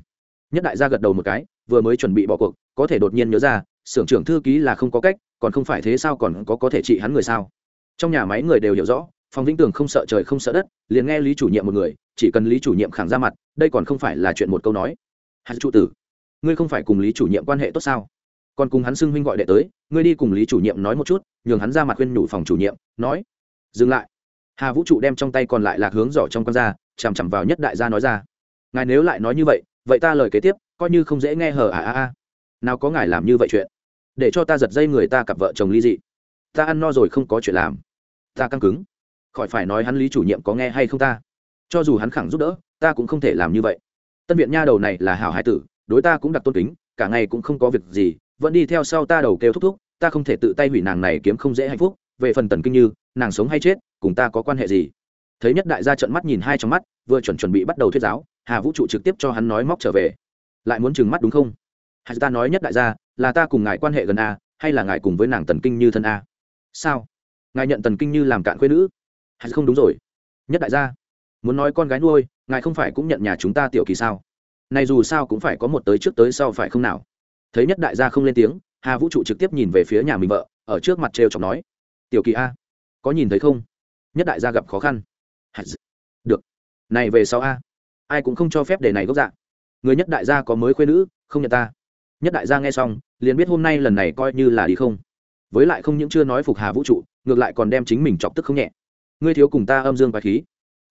Nhất đại gia gật đầu một cái, vừa mới chuẩn bị bỏ cuộc, có thể đột nhiên nhớ ra, xưởng trưởng thư ký là không có cách, còn không phải thế sao còn có có thể trị hắn người sao? Trong nhà máy người đều hiểu rõ phòng vĩnh tường không sợ trời không sợ đất, liền nghe lý chủ nhiệm một người, chỉ cần lý chủ nhiệm khẳng ra mặt, đây còn không phải là chuyện một câu nói. Hạt trụ tử, ngươi không phải cùng lý chủ nhiệm quan hệ tốt sao? Còn cùng hắn xưng huynh gọi đệ tới, ngươi đi cùng lý chủ nhiệm nói một chút, nhường hắn ra mặt khuyên nhủ phòng chủ nhiệm, nói, dừng lại. Hà vũ trụ đem trong tay còn lại lạc hướng giỏ trong con da, chằm chằm vào nhất đại gia nói ra, ngài nếu lại nói như vậy vậy ta lời kế tiếp, coi như không dễ nghe hờ à à à. Nào có ngài làm như vậy chuyện? Để cho ta giật dây người ta cặp vợ chồng ly dị. Ta ăn no rồi không có chuyện làm. Ta căng cứng khỏi phải nói hắn lý chủ nhiệm có nghe hay không ta? Cho dù hắn khẳng giúp đỡ, ta cũng không thể làm như vậy. Tân viện nha đầu này là hảo hải tử, đối ta cũng đặc tôn kính, cả ngày cũng không có việc gì, vẫn đi theo sau ta đầu kêu thúc thúc, ta không thể tự tay hủy nàng này kiếm không dễ hạnh phúc, về phần tần kinh như, nàng sống hay chết, cùng ta có quan hệ gì? Thấy nhất đại gia trận mắt nhìn hai trong mắt, vừa chuẩn chuẩn bị bắt đầu thuyết giáo, hà vũ trụ trực tiếp cho hắn nói móc trở về. Lại muốn trừng mắt đúng không? Hay ta nói nhất đại gia, là ta cùng ngài quan hệ gần a, hay là ngài cùng với nàng tần kinh như thân a? Sao? Ngài nhận tần kinh như làm cạn quê nữ? Hay không đúng rồi. Nhất đại gia, muốn nói con gái nuôi, ngài không phải cũng nhận nhà chúng ta tiểu kỳ sao? Này dù sao cũng phải có một tới trước tới sau phải không nào? Thấy nhất đại gia không lên tiếng, hà vũ trụ trực tiếp nhìn về phía nhà mình vợ, ở trước mặt trêu chọc nói, tiểu kỳ a, có nhìn thấy không? Nhất đại gia gặp khó khăn. Được. Này về sau a, ai cũng không cho phép để này gốc dạ. Người nhất đại gia có mới khuê nữ, không nhận ta. Nhất đại gia nghe xong, liền biết hôm nay lần này coi như là đi không. Với lại không những chưa nói phục hà vũ trụ, ngược lại còn đem chính mình chọc tức không nhẹ ngươi thiếu cùng ta âm dương bài khí.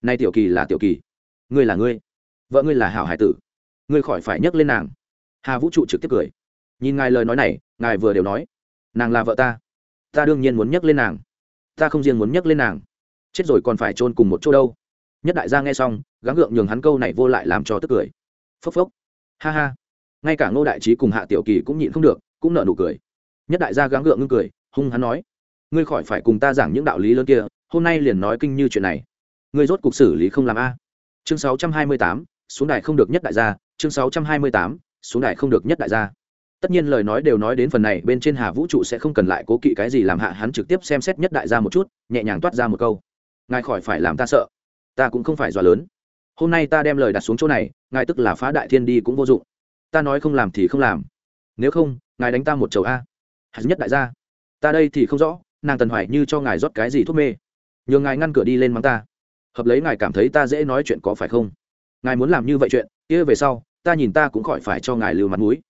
Nay tiểu kỳ là tiểu kỳ. Ngươi là ngươi. Vợ ngươi là hảo hải tử. Ngươi khỏi phải nhấc lên nàng. Hà vũ trụ trực tiếp cười. Nhìn ngài lời nói này, ngài vừa đều nói, nàng là vợ ta. Ta đương nhiên muốn nhấc lên nàng. Ta không riêng muốn nhấc lên nàng. Chết rồi còn phải chôn cùng một chỗ đâu. Nhất đại gia nghe xong, gắng gượng nhường hắn câu này vô lại làm cho tức cười. Phốc phốc. Ha ha. Ngay cả ngô đại trí cùng hạ tiểu kỳ cũng nhịn không được, cũng nợ nụ cười. Nhất đại gia gắng gượng ngưng cười, hung hắn nói, ngươi khỏi phải cùng ta giảng những đạo lý lớn kia hôm nay liền nói kinh như chuyện này. Ngươi rốt cuộc xử lý không làm a. Chương 628, xuống đài không được nhất đại gia. Chương 628, xuống đài không được nhất đại gia. Tất nhiên lời nói đều nói đến phần này bên trên hà vũ trụ sẽ không cần lại cố kỵ cái gì làm hạ hắn trực tiếp xem xét nhất đại gia một chút nhẹ nhàng toát ra một câu. Ngài khỏi phải làm ta sợ. Ta cũng không phải dọa lớn. Hôm nay ta đem lời đặt xuống chỗ này ngài tức là phá đại thiên đi cũng vô dụng. Ta nói không làm thì không làm. Nếu không ngài đánh ta một chầu a. Hạt nhất đại gia ta đây thì không rõ nàng tần hoài như cho ngài rót cái gì thuốc mê nhường ngài ngăn cửa đi lên mắng ta. Hợp lấy ngài cảm thấy ta dễ nói chuyện có phải không? Ngài muốn làm như vậy chuyện, kia về sau, ta nhìn ta cũng khỏi phải cho ngài lưu mặt mũi.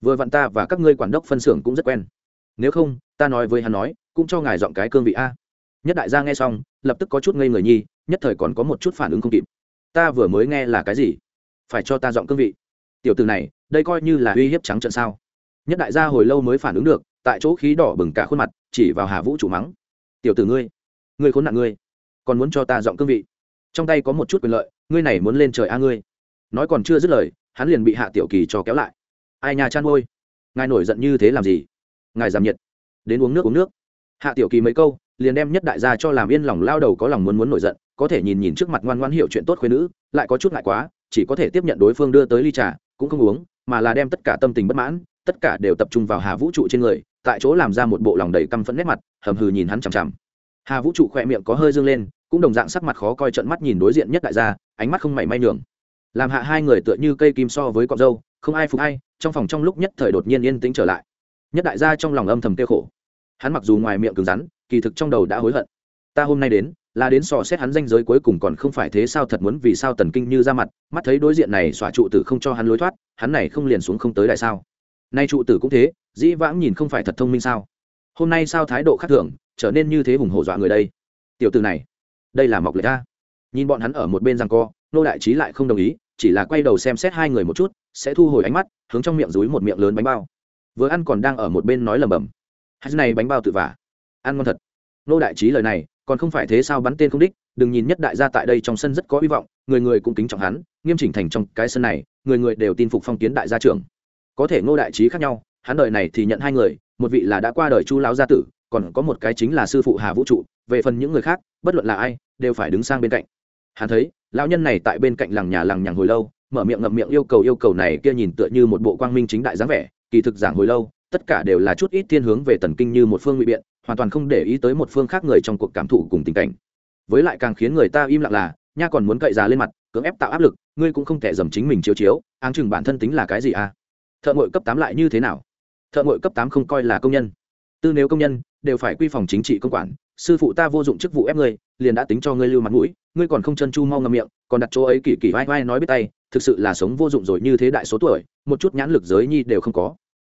Vừa vặn ta và các ngươi quản đốc phân xưởng cũng rất quen. Nếu không, ta nói với hắn nói, cũng cho ngài dọn cái cương vị a. Nhất đại gia nghe xong, lập tức có chút ngây người nhi, nhất thời còn có một chút phản ứng không kịp. Ta vừa mới nghe là cái gì? Phải cho ta dọn cương vị. Tiểu từ này, đây coi như là uy hiếp trắng trận sao? Nhất đại gia hồi lâu mới phản ứng được, tại chỗ khí đỏ bừng cả khuôn mặt, chỉ vào hà vũ chủ mắng. Tiểu tử ngươi ngươi khốn nạn ngươi, còn muốn cho ta dọn cương vị. Trong tay có một chút quyền lợi, ngươi này muốn lên trời a ngươi. Nói còn chưa dứt lời, hắn liền bị hạ tiểu kỳ cho kéo lại. Ai nhà chăn ngôi ngài nổi giận như thế làm gì? Ngài giảm nhiệt. Đến uống nước uống nước. Hạ tiểu kỳ mấy câu, liền đem nhất đại gia cho làm yên lòng, lao đầu có lòng muốn muốn nổi giận, có thể nhìn nhìn trước mặt ngoan ngoan hiểu chuyện tốt khuyên nữ, lại có chút ngại quá, chỉ có thể tiếp nhận đối phương đưa tới ly trà, cũng không uống, mà là đem tất cả tâm tình bất mãn, tất cả đều tập trung vào hà vũ trụ trên người, tại chỗ làm ra một bộ lòng đầy căm phẫn nét mặt, hầm hừ nhìn hắn chằm chằm hà vũ trụ khỏe miệng có hơi dương lên, cũng đồng dạng sắc mặt khó coi trận mắt nhìn đối diện nhất đại gia, ánh mắt không mảy may nhường. Làm hạ hai người tựa như cây kim so với cọc dâu, không ai phục hay trong phòng trong lúc nhất thời đột nhiên yên tĩnh trở lại. Nhất đại gia trong lòng âm thầm tiêu khổ. Hắn mặc dù ngoài miệng cứng rắn, kỳ thực trong đầu đã hối hận. Ta hôm nay đến, là đến sò xét hắn danh giới cuối cùng còn không phải thế sao thật muốn vì sao tần kinh như ra mặt, mắt thấy đối diện này xóa trụ tử không cho hắn lối thoát, hắn này không liền xuống không tới đại sao. Nay trụ tử cũng thế, dĩ vãng nhìn không phải thật thông minh sao. Hôm nay sao thái độ khác thường trở nên như thế hùng hổ dọa người đây. Tiểu tử này, đây là mọc lệ ta. Nhìn bọn hắn ở một bên rằng co, nô đại trí lại không đồng ý, chỉ là quay đầu xem xét hai người một chút, sẽ thu hồi ánh mắt, hướng trong miệng dúi một miệng lớn bánh bao. Vừa ăn còn đang ở một bên nói lầm bầm hai này bánh bao tự vả. Ăn ngon thật. Nô đại trí lời này, còn không phải thế sao bắn tên không đích, đừng nhìn nhất đại gia tại đây trong sân rất có hy vọng, người người cũng kính trọng hắn, nghiêm chỉnh thành trong cái sân này, người người đều tin phục phong kiến đại gia trưởng. Có thể ngô đại trí khác nhau, hắn đời này thì nhận hai người, một vị là đã qua đời chu lão gia tử còn có một cái chính là sư phụ hà vũ trụ, về phần những người khác, bất luận là ai, đều phải đứng sang bên cạnh. Hắn thấy, lão nhân này tại bên cạnh làng nhà làng nhằng hồi lâu, mở miệng ngậm miệng yêu cầu yêu cầu này kia nhìn tựa như một bộ quang minh chính đại dáng vẻ, kỳ thực giảng hồi lâu, tất cả đều là chút ít thiên hướng về tần kinh như một phương ngụy biện, hoàn toàn không để ý tới một phương khác người trong cuộc cảm thụ cùng tình cảnh. Với lại càng khiến người ta im lặng là, nha còn muốn cậy già lên mặt, cưỡng ép tạo áp lực, ngươi cũng không thể dầm chính mình chiếu chiếu, áng chừng bản thân tính là cái gì à? Thợ ngội cấp tám lại như thế nào? Thợ ngội cấp tám không coi là công nhân tư nếu công nhân, đều phải quy phòng chính trị công quản, sư phụ ta vô dụng chức vụ ép ngươi, liền đã tính cho ngươi lưu mặt mũi, ngươi còn không chân chu mau ngậm miệng, còn đặt chỗ ấy kỳ kỳ vai vai nói biết tay, thực sự là sống vô dụng rồi như thế đại số tuổi, một chút nhãn lực giới nhi đều không có.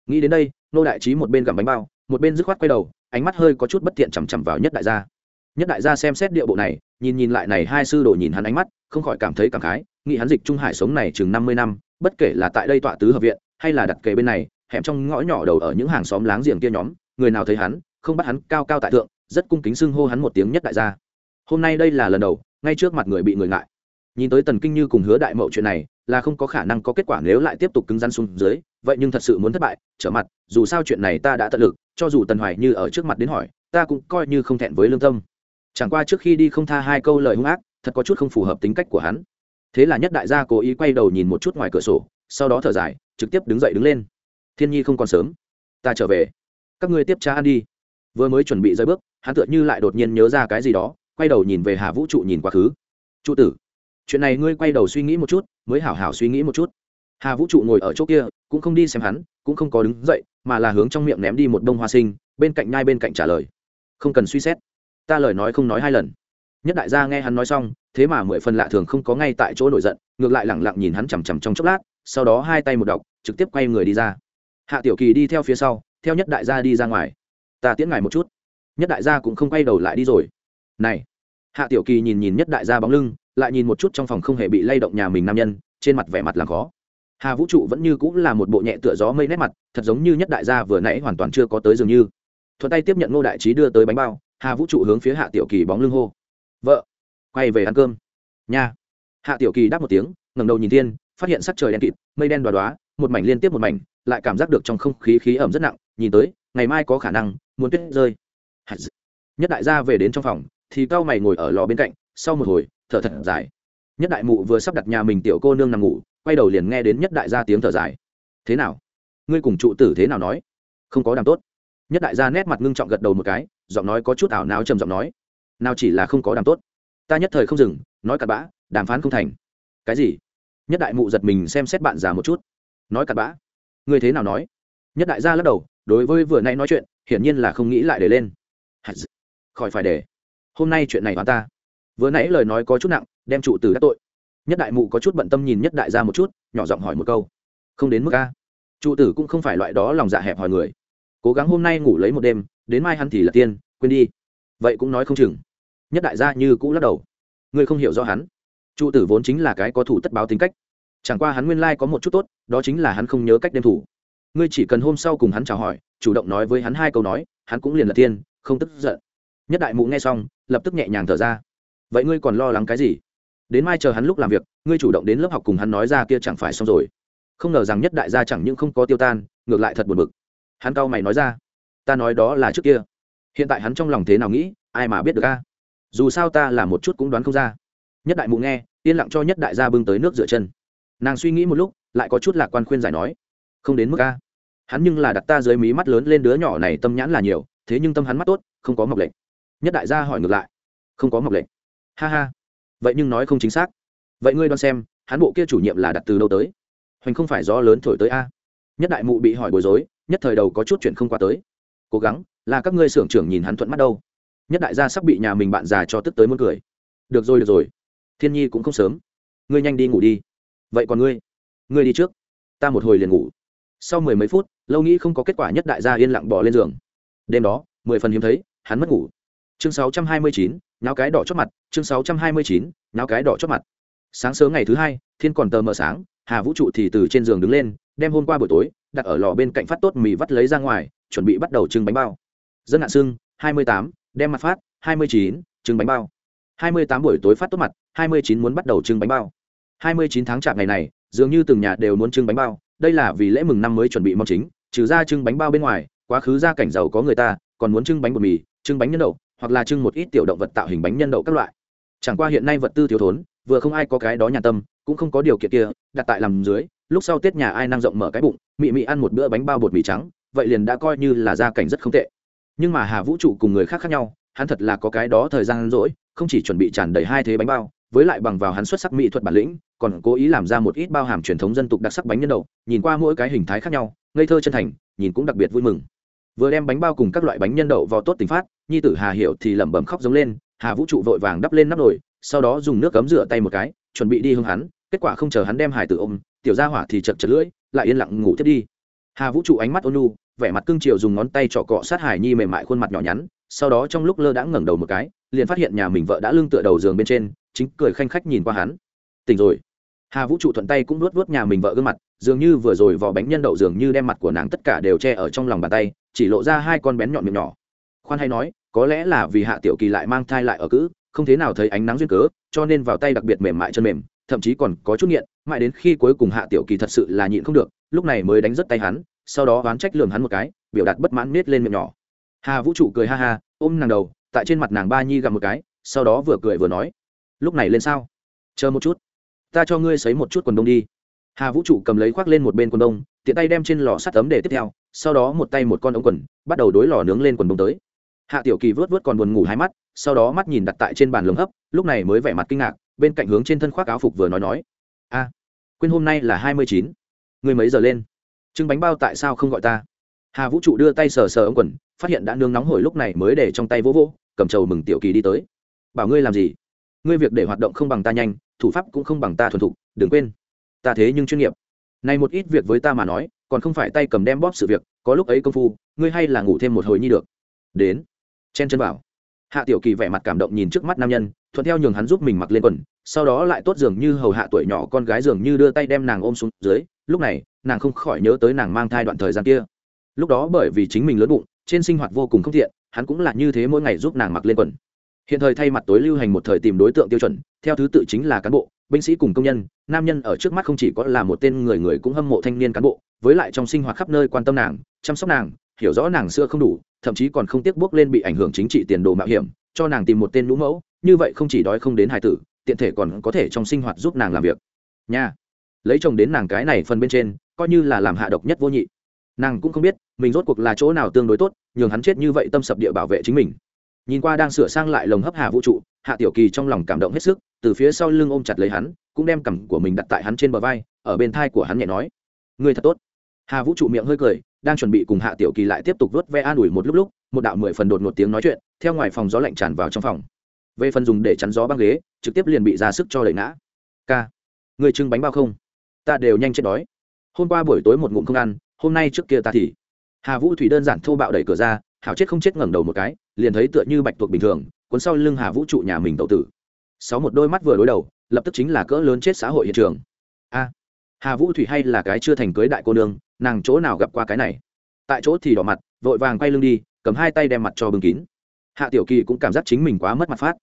Nghĩ đến đây, nô đại trí một bên gặm bánh bao, một bên dứt khoát quay đầu, ánh mắt hơi có chút bất tiện chằm chằm vào nhất đại gia. Nhất đại gia xem xét địa bộ này, nhìn nhìn lại này hai sư đồ nhìn hắn ánh mắt, không khỏi cảm thấy cảm khái, nghĩ hắn dịch trung hải sống này chừng năm mươi năm, bất kể là tại đây tọa tứ hợp viện, hay là đặt kề bên này, hẻm trong ngõ nhỏ đầu ở những hàng xóm láng giềng kia nhóm người nào thấy hắn, không bắt hắn, cao cao tại thượng, rất cung kính xưng hô hắn một tiếng nhất đại gia. Hôm nay đây là lần đầu, ngay trước mặt người bị người ngại. Nhìn tới tần kinh như cùng hứa đại mậu chuyện này, là không có khả năng có kết quả nếu lại tiếp tục cứng rắn xuống dưới, vậy nhưng thật sự muốn thất bại, trở mặt, dù sao chuyện này ta đã tận lực, cho dù tần hoài như ở trước mặt đến hỏi, ta cũng coi như không thẹn với lương tâm. Chẳng qua trước khi đi không tha hai câu lời hung ác, thật có chút không phù hợp tính cách của hắn. Thế là nhất đại gia cố ý quay đầu nhìn một chút ngoài cửa sổ, sau đó thở dài, trực tiếp đứng dậy đứng lên. Thiên nhi không còn sớm. Ta trở về các ngươi tiếp cha ăn đi. Vừa mới chuẩn bị rơi bước, hắn tựa như lại đột nhiên nhớ ra cái gì đó, quay đầu nhìn về hà vũ trụ nhìn quá khứ. Trụ tử, chuyện này ngươi quay đầu suy nghĩ một chút, mới hảo hảo suy nghĩ một chút. Hà vũ trụ ngồi ở chỗ kia, cũng không đi xem hắn, cũng không có đứng dậy, mà là hướng trong miệng ném đi một bông hoa sinh, bên cạnh nhai bên cạnh trả lời. Không cần suy xét, ta lời nói không nói hai lần. Nhất đại gia nghe hắn nói xong, thế mà mười phần lạ thường không có ngay tại chỗ nổi giận, ngược lại lẳng lặng nhìn hắn chằm chằm trong chốc lát, sau đó hai tay một đọc, trực tiếp quay người đi ra. Hạ tiểu kỳ đi theo phía sau theo nhất đại gia đi ra ngoài. Ta tiễn ngài một chút. Nhất đại gia cũng không quay đầu lại đi rồi. Này, hạ tiểu kỳ nhìn nhìn nhất đại gia bóng lưng, lại nhìn một chút trong phòng không hề bị lay động nhà mình nam nhân, trên mặt vẻ mặt làm khó. Hà vũ trụ vẫn như cũng là một bộ nhẹ tựa gió mây nét mặt, thật giống như nhất đại gia vừa nãy hoàn toàn chưa có tới dường như. Thuận tay tiếp nhận ngô đại trí đưa tới bánh bao, hà vũ trụ hướng phía hạ tiểu kỳ bóng lưng hô. Vợ, quay về ăn cơm. Nha. Hạ tiểu kỳ đáp một tiếng, ngẩng đầu nhìn thiên, phát hiện sắc trời đen kịt, mây đen đoá đoá một mảnh liên tiếp một mảnh, lại cảm giác được trong không khí khí ẩm rất nặng nhìn tới, ngày mai có khả năng muốn tuyết rơi. Nhất đại gia về đến trong phòng, thì cao mày ngồi ở lò bên cạnh, sau một hồi, thở thật dài. Nhất đại mụ vừa sắp đặt nhà mình tiểu cô nương nằm ngủ, quay đầu liền nghe đến nhất đại gia tiếng thở dài. Thế nào? Ngươi cùng trụ tử thế nào nói? Không có đàm tốt. Nhất đại gia nét mặt ngưng trọng gật đầu một cái, giọng nói có chút ảo não trầm giọng nói. Nào chỉ là không có đàm tốt. Ta nhất thời không dừng, nói cặn bã, đàm phán không thành. Cái gì? Nhất đại mụ giật mình xem xét bạn già một chút. Nói cặn bã. Ngươi thế nào nói? Nhất đại gia lắc đầu đối với vừa nãy nói chuyện, hiển nhiên là không nghĩ lại để lên. Khỏi phải để. Hôm nay chuyện này hoàn ta. Vừa nãy lời nói có chút nặng, đem trụ từ các tội. Nhất đại mụ có chút bận tâm nhìn nhất đại gia một chút, nhỏ giọng hỏi một câu. Không đến mức a. Trụ tử cũng không phải loại đó lòng dạ hẹp hỏi người. Cố gắng hôm nay ngủ lấy một đêm, đến mai hắn thì là tiên, quên đi. Vậy cũng nói không chừng. Nhất đại gia như cũ lắc đầu. Ngươi không hiểu rõ hắn. Trụ tử vốn chính là cái có thủ tất báo tính cách. Chẳng qua hắn nguyên lai có một chút tốt, đó chính là hắn không nhớ cách đêm thủ ngươi chỉ cần hôm sau cùng hắn chào hỏi, chủ động nói với hắn hai câu nói, hắn cũng liền là tiên, không tức giận. Nhất đại mụ nghe xong, lập tức nhẹ nhàng thở ra. Vậy ngươi còn lo lắng cái gì? Đến mai chờ hắn lúc làm việc, ngươi chủ động đến lớp học cùng hắn nói ra kia chẳng phải xong rồi. Không ngờ rằng nhất đại gia chẳng những không có tiêu tan, ngược lại thật buồn bực. Hắn cau mày nói ra, ta nói đó là trước kia. Hiện tại hắn trong lòng thế nào nghĩ, ai mà biết được a? Dù sao ta là một chút cũng đoán không ra. Nhất đại mụ nghe, yên lặng cho nhất đại gia bưng tới nước rửa chân. Nàng suy nghĩ một lúc, lại có chút lạc quan khuyên giải nói, không đến mức a hắn nhưng là đặt ta dưới mí mắt lớn lên đứa nhỏ này tâm nhãn là nhiều, thế nhưng tâm hắn mắt tốt, không có mọc lệnh nhất đại gia hỏi ngược lại. Không có mọc lệnh ha ha. Vậy nhưng nói không chính xác. Vậy ngươi đoán xem, hắn bộ kia chủ nhiệm là đặt từ đâu tới? Hoành không phải gió lớn thổi tới a? Nhất đại mụ bị hỏi bối rối, nhất thời đầu có chút chuyện không qua tới. Cố gắng, là các ngươi xưởng trưởng nhìn hắn thuận mắt đâu. Nhất đại gia sắp bị nhà mình bạn già cho tức tới muốn cười. Được rồi được rồi. Thiên nhi cũng không sớm. Ngươi nhanh đi ngủ đi. Vậy còn ngươi? Ngươi đi trước. Ta một hồi liền ngủ sau mười mấy phút, lâu nghĩ không có kết quả nhất đại gia yên lặng bỏ lên giường. Đêm đó, mười phần hiếm thấy, hắn mất ngủ. Chương sáu trăm hai mươi chín nháo cái đỏ chót mặt, chương sáu trăm hai mươi chín nháo cái đỏ chót mặt. Sáng sớm ngày thứ hai, thiên còn tờ mờ sáng, hà vũ trụ thì từ trên giường đứng lên, đem hôm qua buổi tối, đặt ở lò bên cạnh phát tốt mì vắt lấy ra ngoài, chuẩn bị bắt đầu trưng bánh bao. Dân hạ sưng, hai mươi tám, đem mặt phát, hai mươi chín, trưng bánh bao. Hai mươi tám buổi tối phát tốt mặt, hai mươi chín muốn bắt đầu trưng bánh bao. Hai mươi chín tháng chạp ngày này, dường như từng nhà đều muốn trưng bánh bao đây là vì lễ mừng năm mới chuẩn bị mong chính, trừ ra trưng bánh bao bên ngoài, quá khứ gia cảnh giàu có người ta, còn muốn trưng bánh bột mì, trưng bánh nhân đậu, hoặc là trưng một ít tiểu động vật tạo hình bánh nhân đậu các loại. Chẳng qua hiện nay vật tư thiếu thốn, vừa không ai có cái đó nhà tâm, cũng không có điều kiện kia, đặt tại làm dưới, lúc sau tết nhà ai năng rộng mở cái bụng, mị mị ăn một bữa bánh bao bột mì trắng, vậy liền đã coi như là gia cảnh rất không tệ. Nhưng mà hà vũ trụ cùng người khác khác nhau, hắn thật là có cái đó thời gian rỗi, không chỉ chuẩn bị tràn đầy hai thế bánh bao với lại bằng vào hắn xuất sắc mỹ thuật bản lĩnh, còn cố ý làm ra một ít bao hàm truyền thống dân tục đặc sắc bánh nhân đậu, nhìn qua mỗi cái hình thái khác nhau, ngây thơ chân thành, nhìn cũng đặc biệt vui mừng. Vừa đem bánh bao cùng các loại bánh nhân đậu vào tốt tình phát, nhi tử hà hiểu thì lẩm bẩm khóc giống lên, hà vũ trụ vội vàng đắp lên nắp nồi, sau đó dùng nước cấm rửa tay một cái, chuẩn bị đi hướng hắn, kết quả không chờ hắn đem hải tử ôm, tiểu gia hỏa thì chật chật lưỡi, lại yên lặng ngủ tiếp đi. Hà vũ trụ ánh mắt ôn nu vẻ mặt cương triều dùng ngón tay trọ cọ sát hải nhi mềm mại khuôn mặt nhỏ nhắn, sau đó trong lúc lơ đãng ngẩng đầu một cái, liền phát hiện nhà mình vợ đã lưng tựa đầu giường bên trên chính cười khanh khách nhìn qua hắn. Tỉnh rồi. Hà vũ trụ thuận tay cũng nuốt nuốt nhà mình vợ gương mặt, dường như vừa rồi vò bánh nhân đậu dường như đem mặt của nàng tất cả đều che ở trong lòng bàn tay, chỉ lộ ra hai con bén nhọn miệng nhỏ. Khoan hay nói, có lẽ là vì hạ tiểu kỳ lại mang thai lại ở cữ, không thế nào thấy ánh nắng duyên cớ, cho nên vào tay đặc biệt mềm mại chân mềm, thậm chí còn có chút nghiện, mãi đến khi cuối cùng hạ tiểu kỳ thật sự là nhịn không được, lúc này mới đánh rất tay hắn, sau đó oán trách lường hắn một cái, biểu đạt bất mãn nết lên miệng nhỏ. Hà vũ trụ cười ha ha, ôm nàng đầu, tại trên mặt nàng ba nhi gặp một cái, sau đó vừa cười vừa nói lúc này lên sao? Chờ một chút. Ta cho ngươi xấy một chút quần đông đi. Hà vũ trụ cầm lấy khoác lên một bên quần đông, tiện tay đem trên lò sắt ấm để tiếp theo, sau đó một tay một con ống quần, bắt đầu đối lò nướng lên quần đông tới. Hạ tiểu kỳ vớt vớt còn buồn ngủ hai mắt, sau đó mắt nhìn đặt tại trên bàn lồng hấp, lúc này mới vẻ mặt kinh ngạc, bên cạnh hướng trên thân khoác áo phục vừa nói nói. A, quên hôm nay là hai mươi chín. Người mấy giờ lên? Trưng bánh bao tại sao không gọi ta? Hà vũ trụ đưa tay sờ sờ ống quần, phát hiện đã nướng nóng hổi lúc này mới để trong tay vỗ vỗ, cầm trầu mừng tiểu kỳ đi tới. Bảo ngươi làm gì? Ngươi việc để hoạt động không bằng ta nhanh, thủ pháp cũng không bằng ta thuần thục, đừng quên. Ta thế nhưng chuyên nghiệp. Này một ít việc với ta mà nói, còn không phải tay cầm đem bóp sự việc, có lúc ấy công phu, ngươi hay là ngủ thêm một hồi nhi được. Đến. Chen chân bảo. Hạ tiểu kỳ vẻ mặt cảm động nhìn trước mắt nam nhân, thuận theo nhường hắn giúp mình mặc lên quần, sau đó lại tốt dường như hầu hạ tuổi nhỏ con gái dường như đưa tay đem nàng ôm xuống dưới. Lúc này, nàng không khỏi nhớ tới nàng mang thai đoạn thời gian kia. Lúc đó bởi vì chính mình lớn bụng, trên sinh hoạt vô cùng không thiện hắn cũng là như thế mỗi ngày giúp nàng mặc lên quần hiện thời thay mặt tối lưu hành một thời tìm đối tượng tiêu chuẩn, theo thứ tự chính là cán bộ, binh sĩ cùng công nhân. Nam nhân ở trước mắt không chỉ có là một tên người người cũng hâm mộ thanh niên cán bộ, với lại trong sinh hoạt khắp nơi quan tâm nàng, chăm sóc nàng, hiểu rõ nàng xưa không đủ, thậm chí còn không tiếc bước lên bị ảnh hưởng chính trị tiền đồ mạo hiểm, cho nàng tìm một tên lũ mẫu. Như vậy không chỉ đói không đến hài tử, tiện thể còn có thể trong sinh hoạt giúp nàng làm việc. Nha. Lấy chồng đến nàng cái này phần bên trên, coi như là làm hạ độc nhất vô nhị. Nàng cũng không biết, mình rốt cuộc là chỗ nào tương đối tốt, nhường hắn chết như vậy tâm sập địa bảo vệ chính mình nhìn qua đang sửa sang lại lồng hấp hà vũ trụ, hạ tiểu kỳ trong lòng cảm động hết sức, từ phía sau lưng ôm chặt lấy hắn, cũng đem cằm của mình đặt tại hắn trên bờ vai, ở bên thai của hắn nhẹ nói người thật tốt. Hà vũ trụ miệng hơi cười, đang chuẩn bị cùng hạ tiểu kỳ lại tiếp tục vớt ve an ủi một lúc lúc, một đạo mười phần đột một tiếng nói chuyện, theo ngoài phòng gió lạnh tràn vào trong phòng. Về phần dùng để chắn gió băng ghế, trực tiếp liền bị ra sức cho đẩy ngã. K người trưng bánh bao không? Ta đều nhanh chết đói. Hôm qua buổi tối một ngụm không ăn, hôm nay trước kia ta thì. Hà vũ thủy đơn giản thô bạo đẩy cửa ra hảo chết không chết ngẩng đầu một cái, liền thấy tựa như bạch tuộc bình thường, cuốn sau lưng hà vũ trụ nhà mình tậu tử. Sáu một đôi mắt vừa đối đầu, lập tức chính là cỡ lớn chết xã hội hiện trường. A, hà vũ thủy hay là cái chưa thành cưới đại cô nương, nàng chỗ nào gặp qua cái này? Tại chỗ thì đỏ mặt, vội vàng quay lưng đi, cầm hai tay đem mặt cho bưng kín. Hạ tiểu kỳ cũng cảm giác chính mình quá mất mặt phát.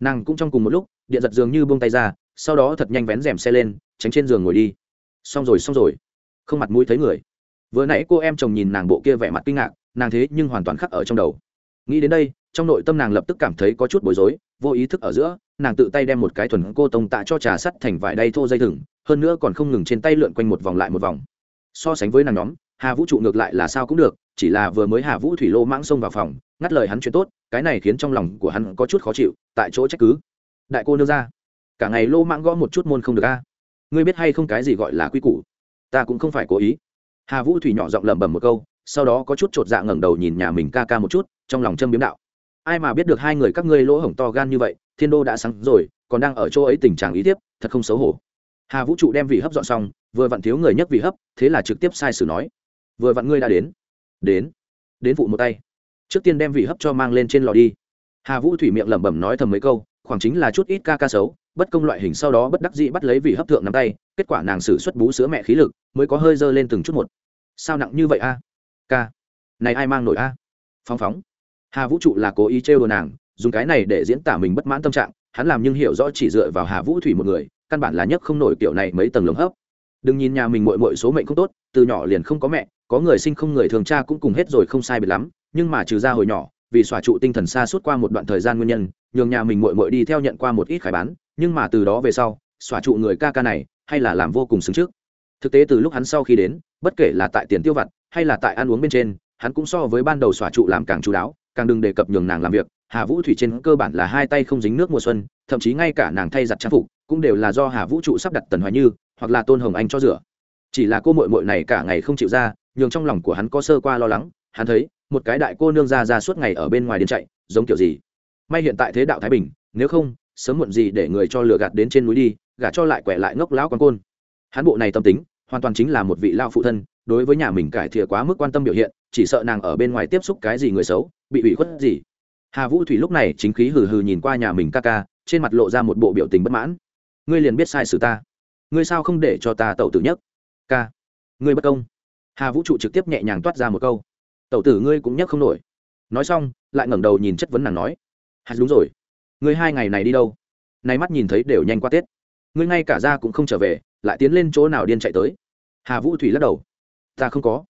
Nàng cũng trong cùng một lúc, điện giật dường như buông tay ra, sau đó thật nhanh vén rèm xe lên, tránh trên giường ngồi đi. Xong rồi xong rồi. Không mặt mũi thấy người. Vừa nãy cô em chồng nhìn nàng bộ kia vẻ mặt kinh ngạc nàng thế nhưng hoàn toàn khắc ở trong đầu. Nghĩ đến đây, trong nội tâm nàng lập tức cảm thấy có chút bối rối, vô ý thức ở giữa, nàng tự tay đem một cái thuần cô tông tạ cho trà sắt thành vải đay thô dây thừng, hơn nữa còn không ngừng trên tay lượn quanh một vòng lại một vòng. So sánh với nàng nhóm, hà vũ trụ ngược lại là sao cũng được, chỉ là vừa mới hà vũ thủy lô mãng xông vào phòng, ngắt lời hắn chuyện tốt, cái này khiến trong lòng của hắn có chút khó chịu, tại chỗ trách cứ. Đại cô nêu ra, cả ngày lô mãng gõ một chút môn không được a. Ngươi biết hay không cái gì gọi là quy củ? Ta cũng không phải cố ý. Hà vũ thủy nhỏ giọng lẩm bẩm một câu sau đó có chút chột dạ ngẩng đầu nhìn nhà mình ca ca một chút, trong lòng châm biếm đạo. Ai mà biết được hai người các ngươi lỗ hổng to gan như vậy, thiên đô đã sáng rồi, còn đang ở chỗ ấy tình trạng ý tiếp, thật không xấu hổ. Hà vũ trụ đem vị hấp dọn xong, vừa vặn thiếu người nhất vị hấp, thế là trực tiếp sai sử nói. Vừa vặn ngươi đã đến. Đến. Đến vụ một tay. Trước tiên đem vị hấp cho mang lên trên lò đi. Hà vũ thủy miệng lẩm bẩm nói thầm mấy câu, khoảng chính là chút ít ca ca xấu, bất công loại hình sau đó bất đắc dĩ bắt lấy vị hấp thượng nắm tay, kết quả nàng xử xuất bú sữa mẹ khí lực, mới có hơi dơ lên từng chút một. Sao nặng như vậy a? Ca. Này ai mang nổi a? Phóng phóng. Hà vũ trụ là cố ý trêu đồ nàng, dùng cái này để diễn tả mình bất mãn tâm trạng, hắn làm nhưng hiểu rõ chỉ dựa vào hà vũ thủy một người, căn bản là nhất không nổi kiểu này mấy tầng lồng hấp. Đừng nhìn nhà mình mội mội số mệnh không tốt, từ nhỏ liền không có mẹ, có người sinh không người thường cha cũng cùng hết rồi không sai biệt lắm, nhưng mà trừ ra hồi nhỏ, vì xòa trụ tinh thần xa suốt qua một đoạn thời gian nguyên nhân, nhường nhà mình mội mội đi theo nhận qua một ít khải bán, nhưng mà từ đó về sau, xòa trụ người ca ca này, hay là làm vô cùng xứng trước. Thực tế từ lúc hắn sau khi đến bất kể là tại tiền tiêu vặt hay là tại ăn uống bên trên, hắn cũng so với ban đầu xòa trụ làm càng chú đáo, càng đừng đề cập nhường nàng làm việc. Hà vũ thủy trên cơ bản là hai tay không dính nước mùa xuân, thậm chí ngay cả nàng thay giặt trang phục cũng đều là do hà vũ trụ sắp đặt tần hoài như hoặc là tôn hồng anh cho rửa. Chỉ là cô mội mội này cả ngày không chịu ra, nhường trong lòng của hắn có sơ qua lo lắng, hắn thấy, một cái đại cô nương ra ra suốt ngày ở bên ngoài đến chạy, giống kiểu gì? May hiện tại thế đạo thái bình, nếu không, sớm muộn gì để người cho lừa gạt đến trên núi đi, gả cho lại quẻ lại ngốc lão con côn. Hắn bộ này tâm tính hoàn toàn chính là một vị lao phụ thân, đối với nhà mình cải thiện quá mức quan tâm biểu hiện, chỉ sợ nàng ở bên ngoài tiếp xúc cái gì người xấu, bị ủy khuất gì. Hà vũ thủy lúc này chính khí hừ hừ nhìn qua nhà mình ca ca, trên mặt lộ ra một bộ biểu tình bất mãn. Ngươi liền biết sai sự ta. Ngươi sao không để cho ta tẩu tử nhất ca. Ngươi bất công. Hà vũ trụ trực tiếp nhẹ nhàng toát ra một câu. Tẩu tử ngươi cũng nhắc không nổi. Nói xong, lại ngẩng đầu nhìn chất vấn nàng nói. Hà, đúng rồi. Ngươi hai ngày này đi đâu? Nay mắt nhìn thấy đều nhanh qua tết. Ngươi ngay cả ra cũng không trở về lại tiến lên chỗ nào điên chạy tới. Hà vũ thủy lắc đầu. Ta không có.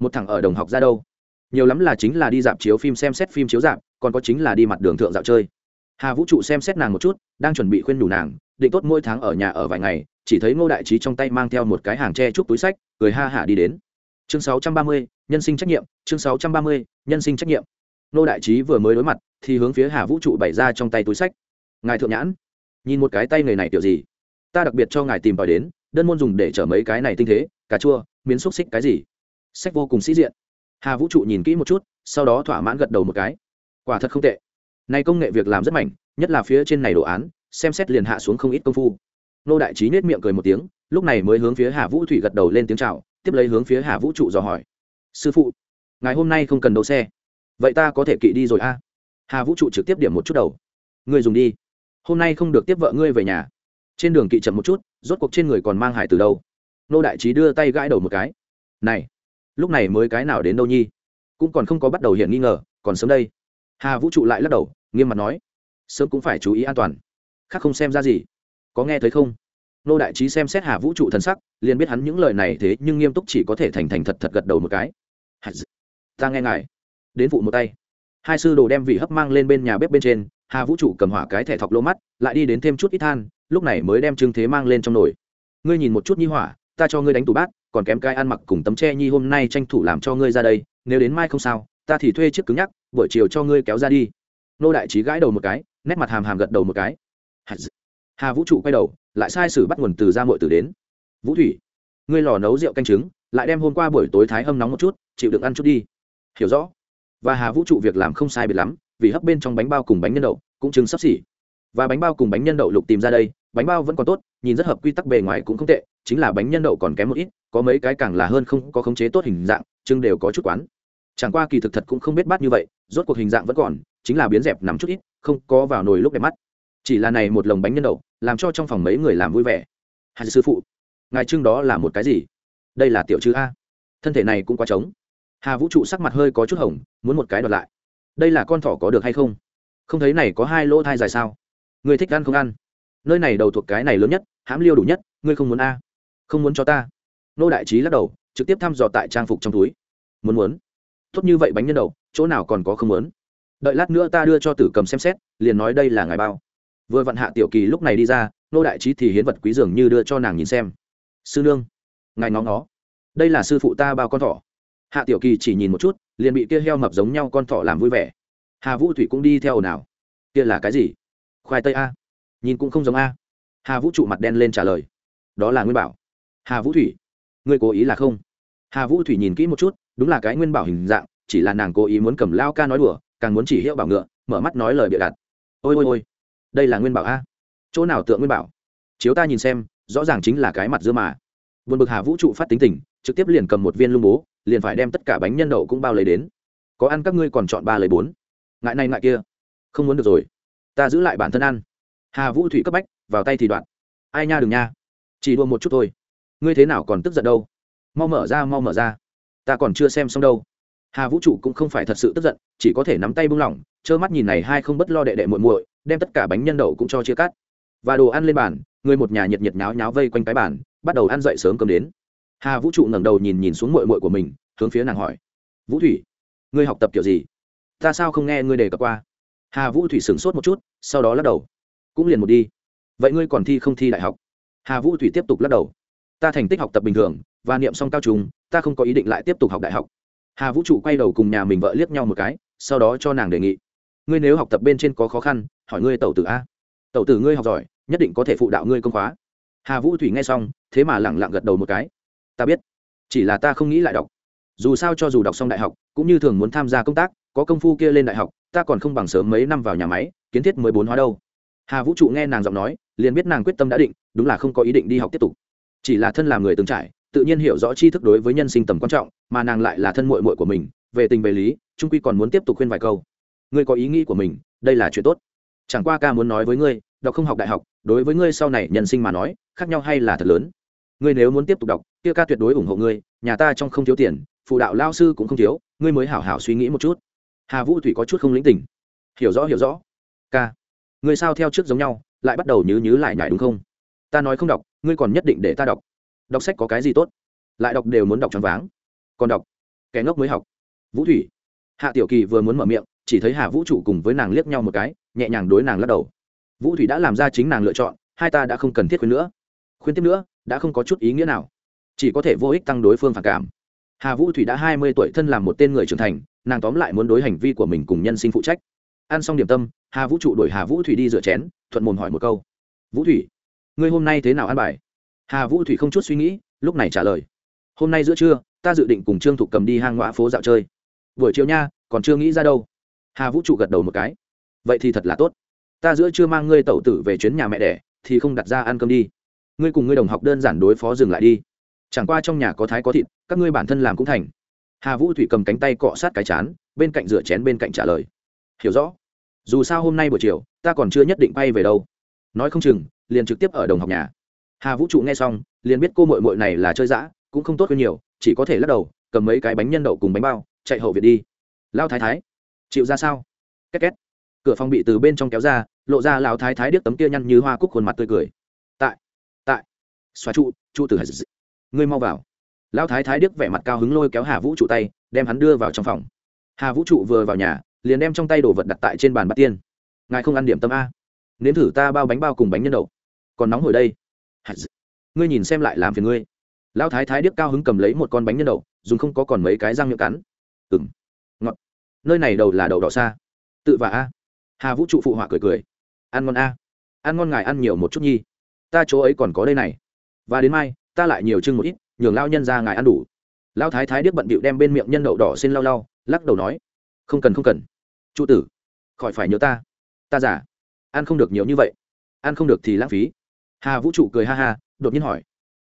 Một thằng ở đồng học ra đâu? Nhiều lắm là chính là đi dạp chiếu phim xem xét phim chiếu dạp còn có chính là đi mặt đường thượng dạo chơi. Hà vũ trụ xem xét nàng một chút đang chuẩn bị khuyên đủ nàng định tốt mỗi tháng ở nhà ở vài ngày chỉ thấy ngô đại trí trong tay mang theo một cái hàng tre trúc túi sách cười ha hả đi đến. Chương 630, nhân sinh trách nhiệm chương 630, nhân sinh trách nhiệm. Ngô đại trí vừa mới đối mặt thì hướng phía hà vũ trụ bày ra trong tay túi sách. Ngài thượng nhãn nhìn một cái tay người này kiểu gì? Ta đặc biệt cho ngài tìm tòi đến, đơn môn dùng để chở mấy cái này tinh thế, cà chua, miến xúc xích cái gì? Sách vô cùng sĩ diện. Hà vũ trụ nhìn kỹ một chút, sau đó thỏa mãn gật đầu một cái. Quả thật không tệ. Này công nghệ việc làm rất mạnh, nhất là phía trên này đồ án, xem xét liền hạ xuống không ít công phu. Nô đại trí nết miệng cười một tiếng, lúc này mới hướng phía hà vũ thủy gật đầu lên tiếng chào, tiếp lấy hướng phía hà vũ trụ dò hỏi. Sư phụ ngày hôm nay không cần đậu xe. Vậy ta có thể kỵ đi rồi a? Hà vũ trụ trực tiếp điểm một chút đầu. Ngươi dùng đi. Hôm nay không được tiếp vợ ngươi về nhà trên đường kỵ chậm một chút, rốt cuộc trên người còn mang hải từ đâu? Nô đại trí đưa tay gãi đầu một cái. Này, lúc này mới cái nào đến đâu nhi? Cũng còn không có bắt đầu hiện nghi ngờ, còn sớm đây. Hà vũ trụ lại lắc đầu, nghiêm mặt nói. Sớm cũng phải chú ý an toàn. Khác không xem ra gì. Có nghe thấy không? Nô đại trí xem xét hà vũ trụ thần sắc, liền biết hắn những lời này thế nhưng nghiêm túc chỉ có thể thành thành thật thật gật đầu một cái. Ta nghe ngài. Đến vụ một tay. Hai sư đồ đem vị hấp mang lên bên nhà bếp bên trên hà vũ trụ cầm hỏa cái thẻ thọc lỗ mắt, lại đi đến thêm chút ít than, lúc này mới đem trương thế mang lên trong nồi. Ngươi nhìn một chút nhi hỏa, ta cho ngươi đánh tủ bát, còn kém cái ăn mặc cùng tấm tre nhi hôm nay tranh thủ làm cho ngươi ra đây, nếu đến mai không sao, ta thì thuê chiếc cứng nhắc, buổi chiều cho ngươi kéo ra đi. Nô đại trí gãi đầu một cái, nét mặt hàm hàm gật đầu một cái. Hà vũ trụ quay đầu, lại sai sử bắt nguồn từ ra mội từ đến. Vũ thủy, ngươi lò nấu rượu canh trứng, lại đem hôm qua buổi tối thái hâm nóng một chút, chịu được ăn chút đi. Hiểu rõ. Và hà vũ trụ việc làm không sai biệt lắm vì hấp bên trong bánh bao cùng bánh nhân đậu cũng chừng sắp xỉ. Và bánh bao cùng bánh nhân đậu lục tìm ra đây, bánh bao vẫn còn tốt, nhìn rất hợp quy tắc bề ngoài cũng không tệ, chính là bánh nhân đậu còn kém một ít, có mấy cái càng là hơn không, có khống chế tốt hình dạng chưng đều có chút quán. Chẳng qua kỳ thực thật cũng không biết bát như vậy, rốt cuộc hình dạng vẫn còn, chính là biến dẹp nằm chút ít, không có vào nồi lúc đẹp mắt. Chỉ là này một lồng bánh nhân đậu, làm cho trong phòng mấy người làm vui vẻ. Hai sư phụ, ngài trưng đó là một cái gì? Đây là tiểu chữ a. Thân thể này cũng quá trống. Hà vũ trụ sắc mặt hơi có chút hồng, muốn một cái đoạt lại đây là con thỏ có được hay không? Không thấy này có hai lỗ thai dài sao? Người thích ăn không ăn? Nơi này đầu thuộc cái này lớn nhất hãm liêu đủ nhất ngươi không muốn a? Không muốn cho ta. Nô đại trí lắc đầu trực tiếp thăm dò tại trang phục trong túi. Muốn muốn. Tốt như vậy bánh nhân đầu, chỗ nào còn có không muốn? Đợi lát nữa ta đưa cho tử cầm xem xét liền nói đây là ngài bao. Vừa vặn hạ tiểu kỳ lúc này đi ra nô đại trí thì hiến vật quý dường như đưa cho nàng nhìn xem. Sư nương. Ngài ngó ngó. Đây là sư phụ ta bao con thỏ hạ tiểu kỳ chỉ nhìn một chút, liền bị kia heo mập giống nhau con thỏ làm vui vẻ. Hà vũ thủy cũng đi theo nào kia là cái gì? Khoai tây a. Nhìn cũng không giống a. Hà vũ trụ mặt đen lên trả lời. Đó là nguyên bảo. Hà vũ thủy, ngươi cố ý là không? Hà vũ thủy nhìn kỹ một chút, đúng là cái nguyên bảo hình dạng, chỉ là nàng cố ý muốn cầm lao ca nói đùa, càng muốn chỉ hiệu bảo ngựa, mở mắt nói lời bịa đặt. Ôi ôi ôi, đây là nguyên bảo a. Chỗ nào tượng nguyên bảo? Chiếu ta nhìn xem, rõ ràng chính là cái mặt dưa mà. Vượt bực hà vũ trụ phát tính tình, trực tiếp liền cầm một viên lung bố liền phải đem tất cả bánh nhân đậu cũng bao lấy đến. Có ăn các ngươi còn chọn ba lấy bốn. Ngại này ngại kia. Không muốn được rồi. Ta giữ lại bản thân ăn. Hà vũ thủy cấp bách, vào tay thì đoạn. Ai nha đừng nha. Chỉ đua một chút thôi. Ngươi thế nào còn tức giận đâu? Mau mở ra, mau mở ra. Ta còn chưa xem xong đâu. Hà vũ trụ cũng không phải thật sự tức giận, chỉ có thể nắm tay buông lỏng, trơ mắt nhìn này hai không bất lo đệ đệ muội muội, đem tất cả bánh nhân đậu cũng cho chia cắt. Và đồ ăn lên bàn, người một nhà nhiệt nhiệt nháo nháo vây quanh cái bàn, bắt đầu ăn dậy sớm cơm đến hà vũ trụ ngẩng đầu nhìn nhìn xuống muội muội của mình, hướng phía nàng hỏi. Vũ thủy, ngươi học tập kiểu gì? Ta sao không nghe ngươi đề cập qua? Hà vũ thủy sửng sốt một chút, sau đó lắc đầu. Cũng liền một đi. Vậy ngươi còn thi không thi đại học? Hà vũ thủy tiếp tục lắc đầu. Ta thành tích học tập bình thường, và niệm xong cao trùng ta không có ý định lại tiếp tục học đại học. Hà vũ trụ quay đầu cùng nhà mình vợ liếc nhau một cái, sau đó cho nàng đề nghị. Ngươi nếu học tập bên trên có khó khăn, hỏi ngươi tẩu tử a. Tẩu tử ngươi học giỏi, nhất định có thể phụ đạo ngươi công khóa. Hà vũ thủy nghe xong, thế mà lẳng lặng gật đầu một cái ta biết. Chỉ là ta không nghĩ lại đọc. Dù sao cho dù đọc xong đại học, cũng như thường muốn tham gia công tác, có công phu kia lên đại học, ta còn không bằng sớm mấy năm vào nhà máy, kiến thiết mới bốn hóa đâu. Hà vũ trụ nghe nàng giọng nói, liền biết nàng quyết tâm đã định, đúng là không có ý định đi học tiếp tục. Chỉ là thân làm người từng trải, tự nhiên hiểu rõ tri thức đối với nhân sinh tầm quan trọng, mà nàng lại là thân mội mội của mình, về tình về lý trung quy còn muốn tiếp tục khuyên vài câu. Ngươi có ý nghĩ của mình, đây là chuyện tốt. Chẳng qua ca muốn nói với ngươi, đọc không học đại học, đối với ngươi sau này nhân sinh mà nói, khác nhau hay là thật lớn. Ngươi nếu muốn tiếp tục đọc kia ca tuyệt đối ủng hộ ngươi, nhà ta trong không thiếu tiền, phụ đạo lao sư cũng không thiếu, ngươi mới hảo hảo suy nghĩ một chút. Hà vũ thủy có chút không lĩnh tình. Hiểu rõ hiểu rõ. Ca, ngươi sao theo trước giống nhau, lại bắt đầu nhứ nhứ lại nhải đúng không? Ta nói không đọc, ngươi còn nhất định để ta đọc. Đọc sách có cái gì tốt? Lại đọc đều muốn đọc choáng váng. Còn đọc, kẻ ngốc mới học. Vũ thủy, hạ tiểu kỳ vừa muốn mở miệng, chỉ thấy hà vũ trụ cùng với nàng liếc nhau một cái, nhẹ nhàng đối nàng lắc đầu. Vũ thủy đã làm ra chính nàng lựa chọn, hai ta đã không cần thiết khuyên nữa. Khuyên tiếp nữa, đã không có chút ý nghĩa nào chỉ có thể vô ích tăng đối phương phản cảm. Hà vũ thủy đã hai mươi tuổi thân làm một tên người trưởng thành, nàng tóm lại muốn đối hành vi của mình cùng nhân sinh phụ trách. Ăn xong điểm tâm, hà vũ trụ đuổi hà vũ thủy đi rửa chén, thuận mồm hỏi một câu. Vũ thủy, ngươi hôm nay thế nào ăn bài? Hà vũ thủy không chút suy nghĩ, lúc này trả lời. Hôm nay giữa trưa, ta dự định cùng trương thục cầm đi hang ngõ phố dạo chơi. Buổi chiều nha, còn chưa nghĩ ra đâu. Hà vũ trụ gật đầu một cái. Vậy thì thật là tốt. Ta giữa trưa mang ngươi tẩu tử về chuyến nhà mẹ đẻ, thì không đặt ra ăn cơm đi. Ngươi cùng ngươi đồng học đơn giản đối phó dừng lại đi chẳng qua trong nhà có thái có thịt, các ngươi bản thân làm cũng thành. Hà vũ thủy cầm cánh tay cọ sát cái chán, bên cạnh rửa chén bên cạnh trả lời. Hiểu rõ. Dù sao hôm nay buổi chiều, ta còn chưa nhất định bay về đâu. Nói không chừng, liền trực tiếp ở đồng học nhà. Hà vũ trụ nghe xong, liền biết cô mội mội này là chơi dã, cũng không tốt hơn nhiều, chỉ có thể lắc đầu, cầm mấy cái bánh nhân đậu cùng bánh bao, chạy hậu viện đi. Lao thái thái, chịu ra sao? Két két. Cửa phòng bị từ bên trong kéo ra, lộ ra lão thái thái điếc tấm kia nhăn như hoa cúc khuôn mặt tươi cười. Tại tại. Xóa trụ trụ từ ngươi mau vào. Lão thái thái điếc vẻ mặt cao hứng lôi kéo hà vũ trụ tay, đem hắn đưa vào trong phòng. Hà vũ trụ vừa vào nhà, liền đem trong tay đồ vật đặt tại trên bàn bát tiên. Ngài không ăn điểm tâm a. Nếm thử ta bao bánh bao cùng bánh nhân đậu. Còn nóng hồi đây. Ngươi nhìn xem lại làm phiền ngươi. Lão thái thái điếc cao hứng cầm lấy một con bánh nhân đậu, dùng không có còn mấy cái răng miệng cắn. Ừng ngọt. Nơi này đầu là đậu đỏ xa. Tự và a. Hà vũ trụ phụ họa cười cười. Ăn ngon a. Ăn ngon ngài ăn nhiều một chút nhi. Ta chỗ ấy còn có đây này. Và đến mai ta lại nhiều chưng một ít, nhường lao nhân ra ngài ăn đủ. Lao thái thái điếc bận bịu đem bên miệng nhân đậu đỏ xin lau lau, lắc đầu nói, không cần không cần. Trụ tử, khỏi phải nhớ ta. Ta giả ăn không được nhiều như vậy. Ăn không được thì lãng phí. Hà vũ trụ cười ha ha, đột nhiên hỏi,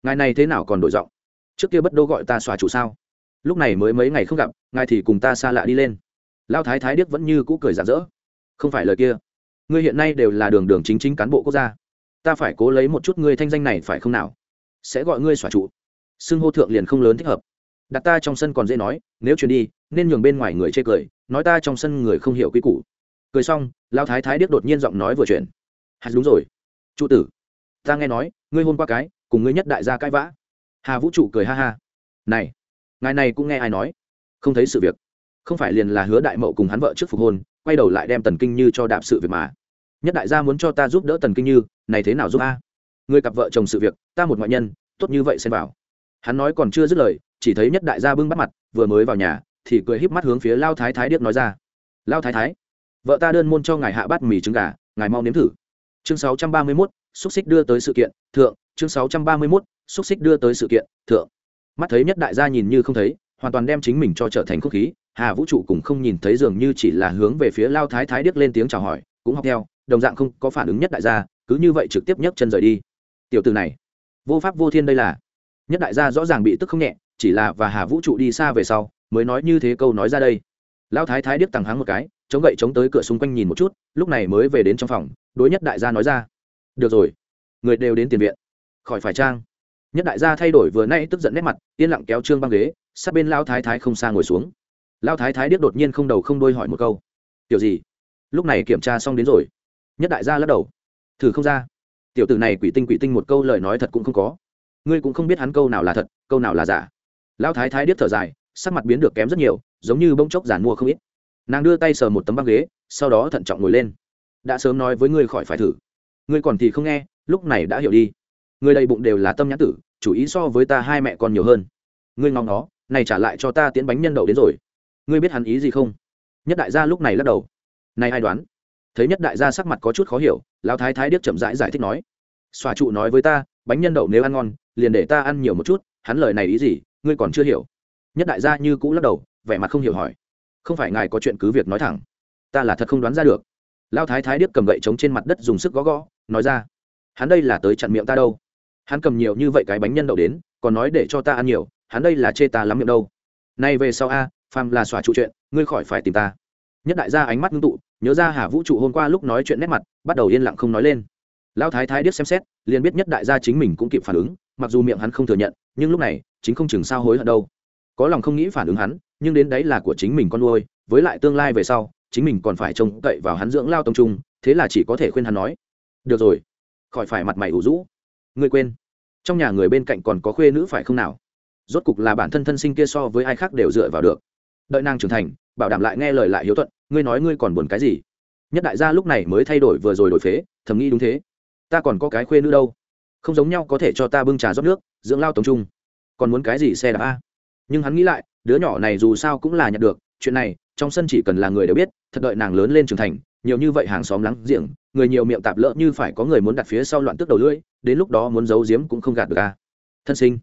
ngài này thế nào còn đổi giọng? Trước kia bất đô gọi ta xòa chủ sao? Lúc này mới mấy ngày không gặp, ngài thì cùng ta xa lạ đi lên. Lao thái thái điếc vẫn như cũ cười rạng rỡ. Không phải lời kia. Ngươi hiện nay đều là đường đường chính chính cán bộ quốc gia. Ta phải cố lấy một chút ngươi thanh danh này phải không nào? Sẽ gọi ngươi xóa trụ. Xưng hô thượng liền không lớn thích hợp. Đặt ta trong sân còn dễ nói, nếu chuyển đi, nên nhường bên ngoài người chê cười, nói ta trong sân người không hiểu quy củ. Cười xong lao thái thái điếc đột nhiên giọng nói vừa chuyển. Hạt đúng rồi. Trụ tử, ta nghe nói, ngươi hôn qua cái, cùng ngươi nhất đại gia cãi vã. Hà vũ trụ cười ha ha. Này, ngài này cũng nghe ai nói? Không thấy sự việc. Không phải liền là hứa đại mậu cùng hắn vợ trước phục hôn, quay đầu lại đem tần kinh như cho đạp sự việc mà. Nhất đại gia muốn cho ta giúp đỡ tần kinh như, này thế nào giúp a? Người cặp vợ chồng sự việc ta một ngoại nhân tốt như vậy xem vào. Hắn nói còn chưa dứt lời chỉ thấy nhất đại gia bưng bắt mặt vừa mới vào nhà thì cười híp mắt hướng phía lao thái thái điếc nói ra. Lao thái thái vợ ta đơn môn cho ngài hạ bát mì trứng gà ngài mau nếm thử. Chương 631, xúc xích đưa tới sự kiện thượng. Chương 631, xúc xích đưa tới sự kiện thượng. Mắt thấy nhất đại gia nhìn như không thấy hoàn toàn đem chính mình cho trở thành không khí hà vũ trụ cũng không nhìn thấy dường như chỉ là hướng về phía lao thái thái điếc lên tiếng chào hỏi cũng học theo đồng dạng không có phản ứng nhất đại gia cứ như vậy trực tiếp nhấc chân rời đi tiểu từ này. Vô pháp vô thiên đây là. Nhất đại gia rõ ràng bị tức không nhẹ, chỉ là và hà vũ trụ đi xa về sau, mới nói như thế câu nói ra đây. Lao thái thái điếc tằng hắng một cái, chống gậy chống tới cửa xung quanh nhìn một chút, lúc này mới về đến trong phòng, đối nhất đại gia nói ra. Được rồi, người đều đến tiền viện. Khỏi phải trang. Nhất đại gia thay đổi vừa nay tức giận nét mặt, yên lặng kéo trương băng ghế, sát bên lao thái thái không xa ngồi xuống. Lao thái thái điếc đột nhiên không đầu không đôi hỏi một câu. Tiểu gì? Lúc này kiểm tra xong đến rồi. Nhất đại gia lắc đầu. Thử không ra tiểu tử này quỷ tinh quỷ tinh một câu lời nói thật cũng không có. Ngươi cũng không biết hắn câu nào là thật, câu nào là giả. Lão thái thái điếc thở dài, sắc mặt biến được kém rất nhiều, giống như bông chốc giản mua không ít. Nàng đưa tay sờ một tấm băng ghế, sau đó thận trọng ngồi lên. Đã sớm nói với ngươi khỏi phải thử. Ngươi còn thì không nghe, lúc này đã hiểu đi. Ngươi đầy bụng đều là tâm nhãn tử, chủ ý so với ta hai mẹ còn nhiều hơn. Ngươi ngóng nó này trả lại cho ta tiến bánh nhân đậu đến rồi. Ngươi biết hắn ý gì không? Nhất đại gia lúc này lắc đầu. Này ai đoán? Thấy nhất đại gia sắc mặt có chút khó hiểu lão thái thái điếc chậm rãi giải, giải thích nói xòa trụ nói với ta bánh nhân đậu nếu ăn ngon liền để ta ăn nhiều một chút hắn lời này ý gì ngươi còn chưa hiểu. Nhất đại gia như cũ lắc đầu vẻ mặt không hiểu hỏi không phải ngài có chuyện cứ việc nói thẳng ta là thật không đoán ra được. Lao thái thái điếc cầm gậy trống trên mặt đất dùng sức gõ gõ nói ra hắn đây là tới chặn miệng ta đâu. Hắn cầm nhiều như vậy cái bánh nhân đậu đến còn nói để cho ta ăn nhiều hắn đây là chê ta lắm miệng đâu. Nay về sau a phàm là xòa trụ chuyện ngươi khỏi phải tìm ta nhất đại gia ánh mắt ngưng tụ, nhớ ra hà vũ trụ hôm qua lúc nói chuyện nét mặt, bắt đầu yên lặng không nói lên. Lão thái thái điếc xem xét, liền biết nhất đại gia chính mình cũng kịp phản ứng, mặc dù miệng hắn không thừa nhận, nhưng lúc này, chính không chừng sao hối hận đâu. Có lòng không nghĩ phản ứng hắn, nhưng đến đấy là của chính mình con nuôi, với lại tương lai về sau, chính mình còn phải trông cậy vào hắn dưỡng lao tông trung, thế là chỉ có thể khuyên hắn nói, được rồi, khỏi phải mặt mày ủ rũ. Ngươi quên, trong nhà người bên cạnh còn có khuê nữ phải không nào? Rốt cục là bản thân thân sinh kia so với ai khác đều dựa vào được. Đợi nàng trưởng thành, bảo đảm lại nghe lời lại hiếu thuận ngươi nói ngươi còn buồn cái gì? Nhất đại gia lúc này mới thay đổi vừa rồi đổi phế, thầm nghĩ đúng thế. Ta còn có cái khuê nữ đâu? Không giống nhau có thể cho ta bưng trà rót nước, dưỡng lao tống trung. Còn muốn cái gì xe đạp a? Nhưng hắn nghĩ lại, đứa nhỏ này dù sao cũng là nhận được, chuyện này, trong sân chỉ cần là người đều biết, thật đợi nàng lớn lên trưởng thành, nhiều như vậy hàng xóm lắng giềng, người nhiều miệng tạp lỡ như phải có người muốn đặt phía sau loạn tức đầu lưỡi, đến lúc đó muốn giấu giếm cũng không gạt được a. Thân sinh,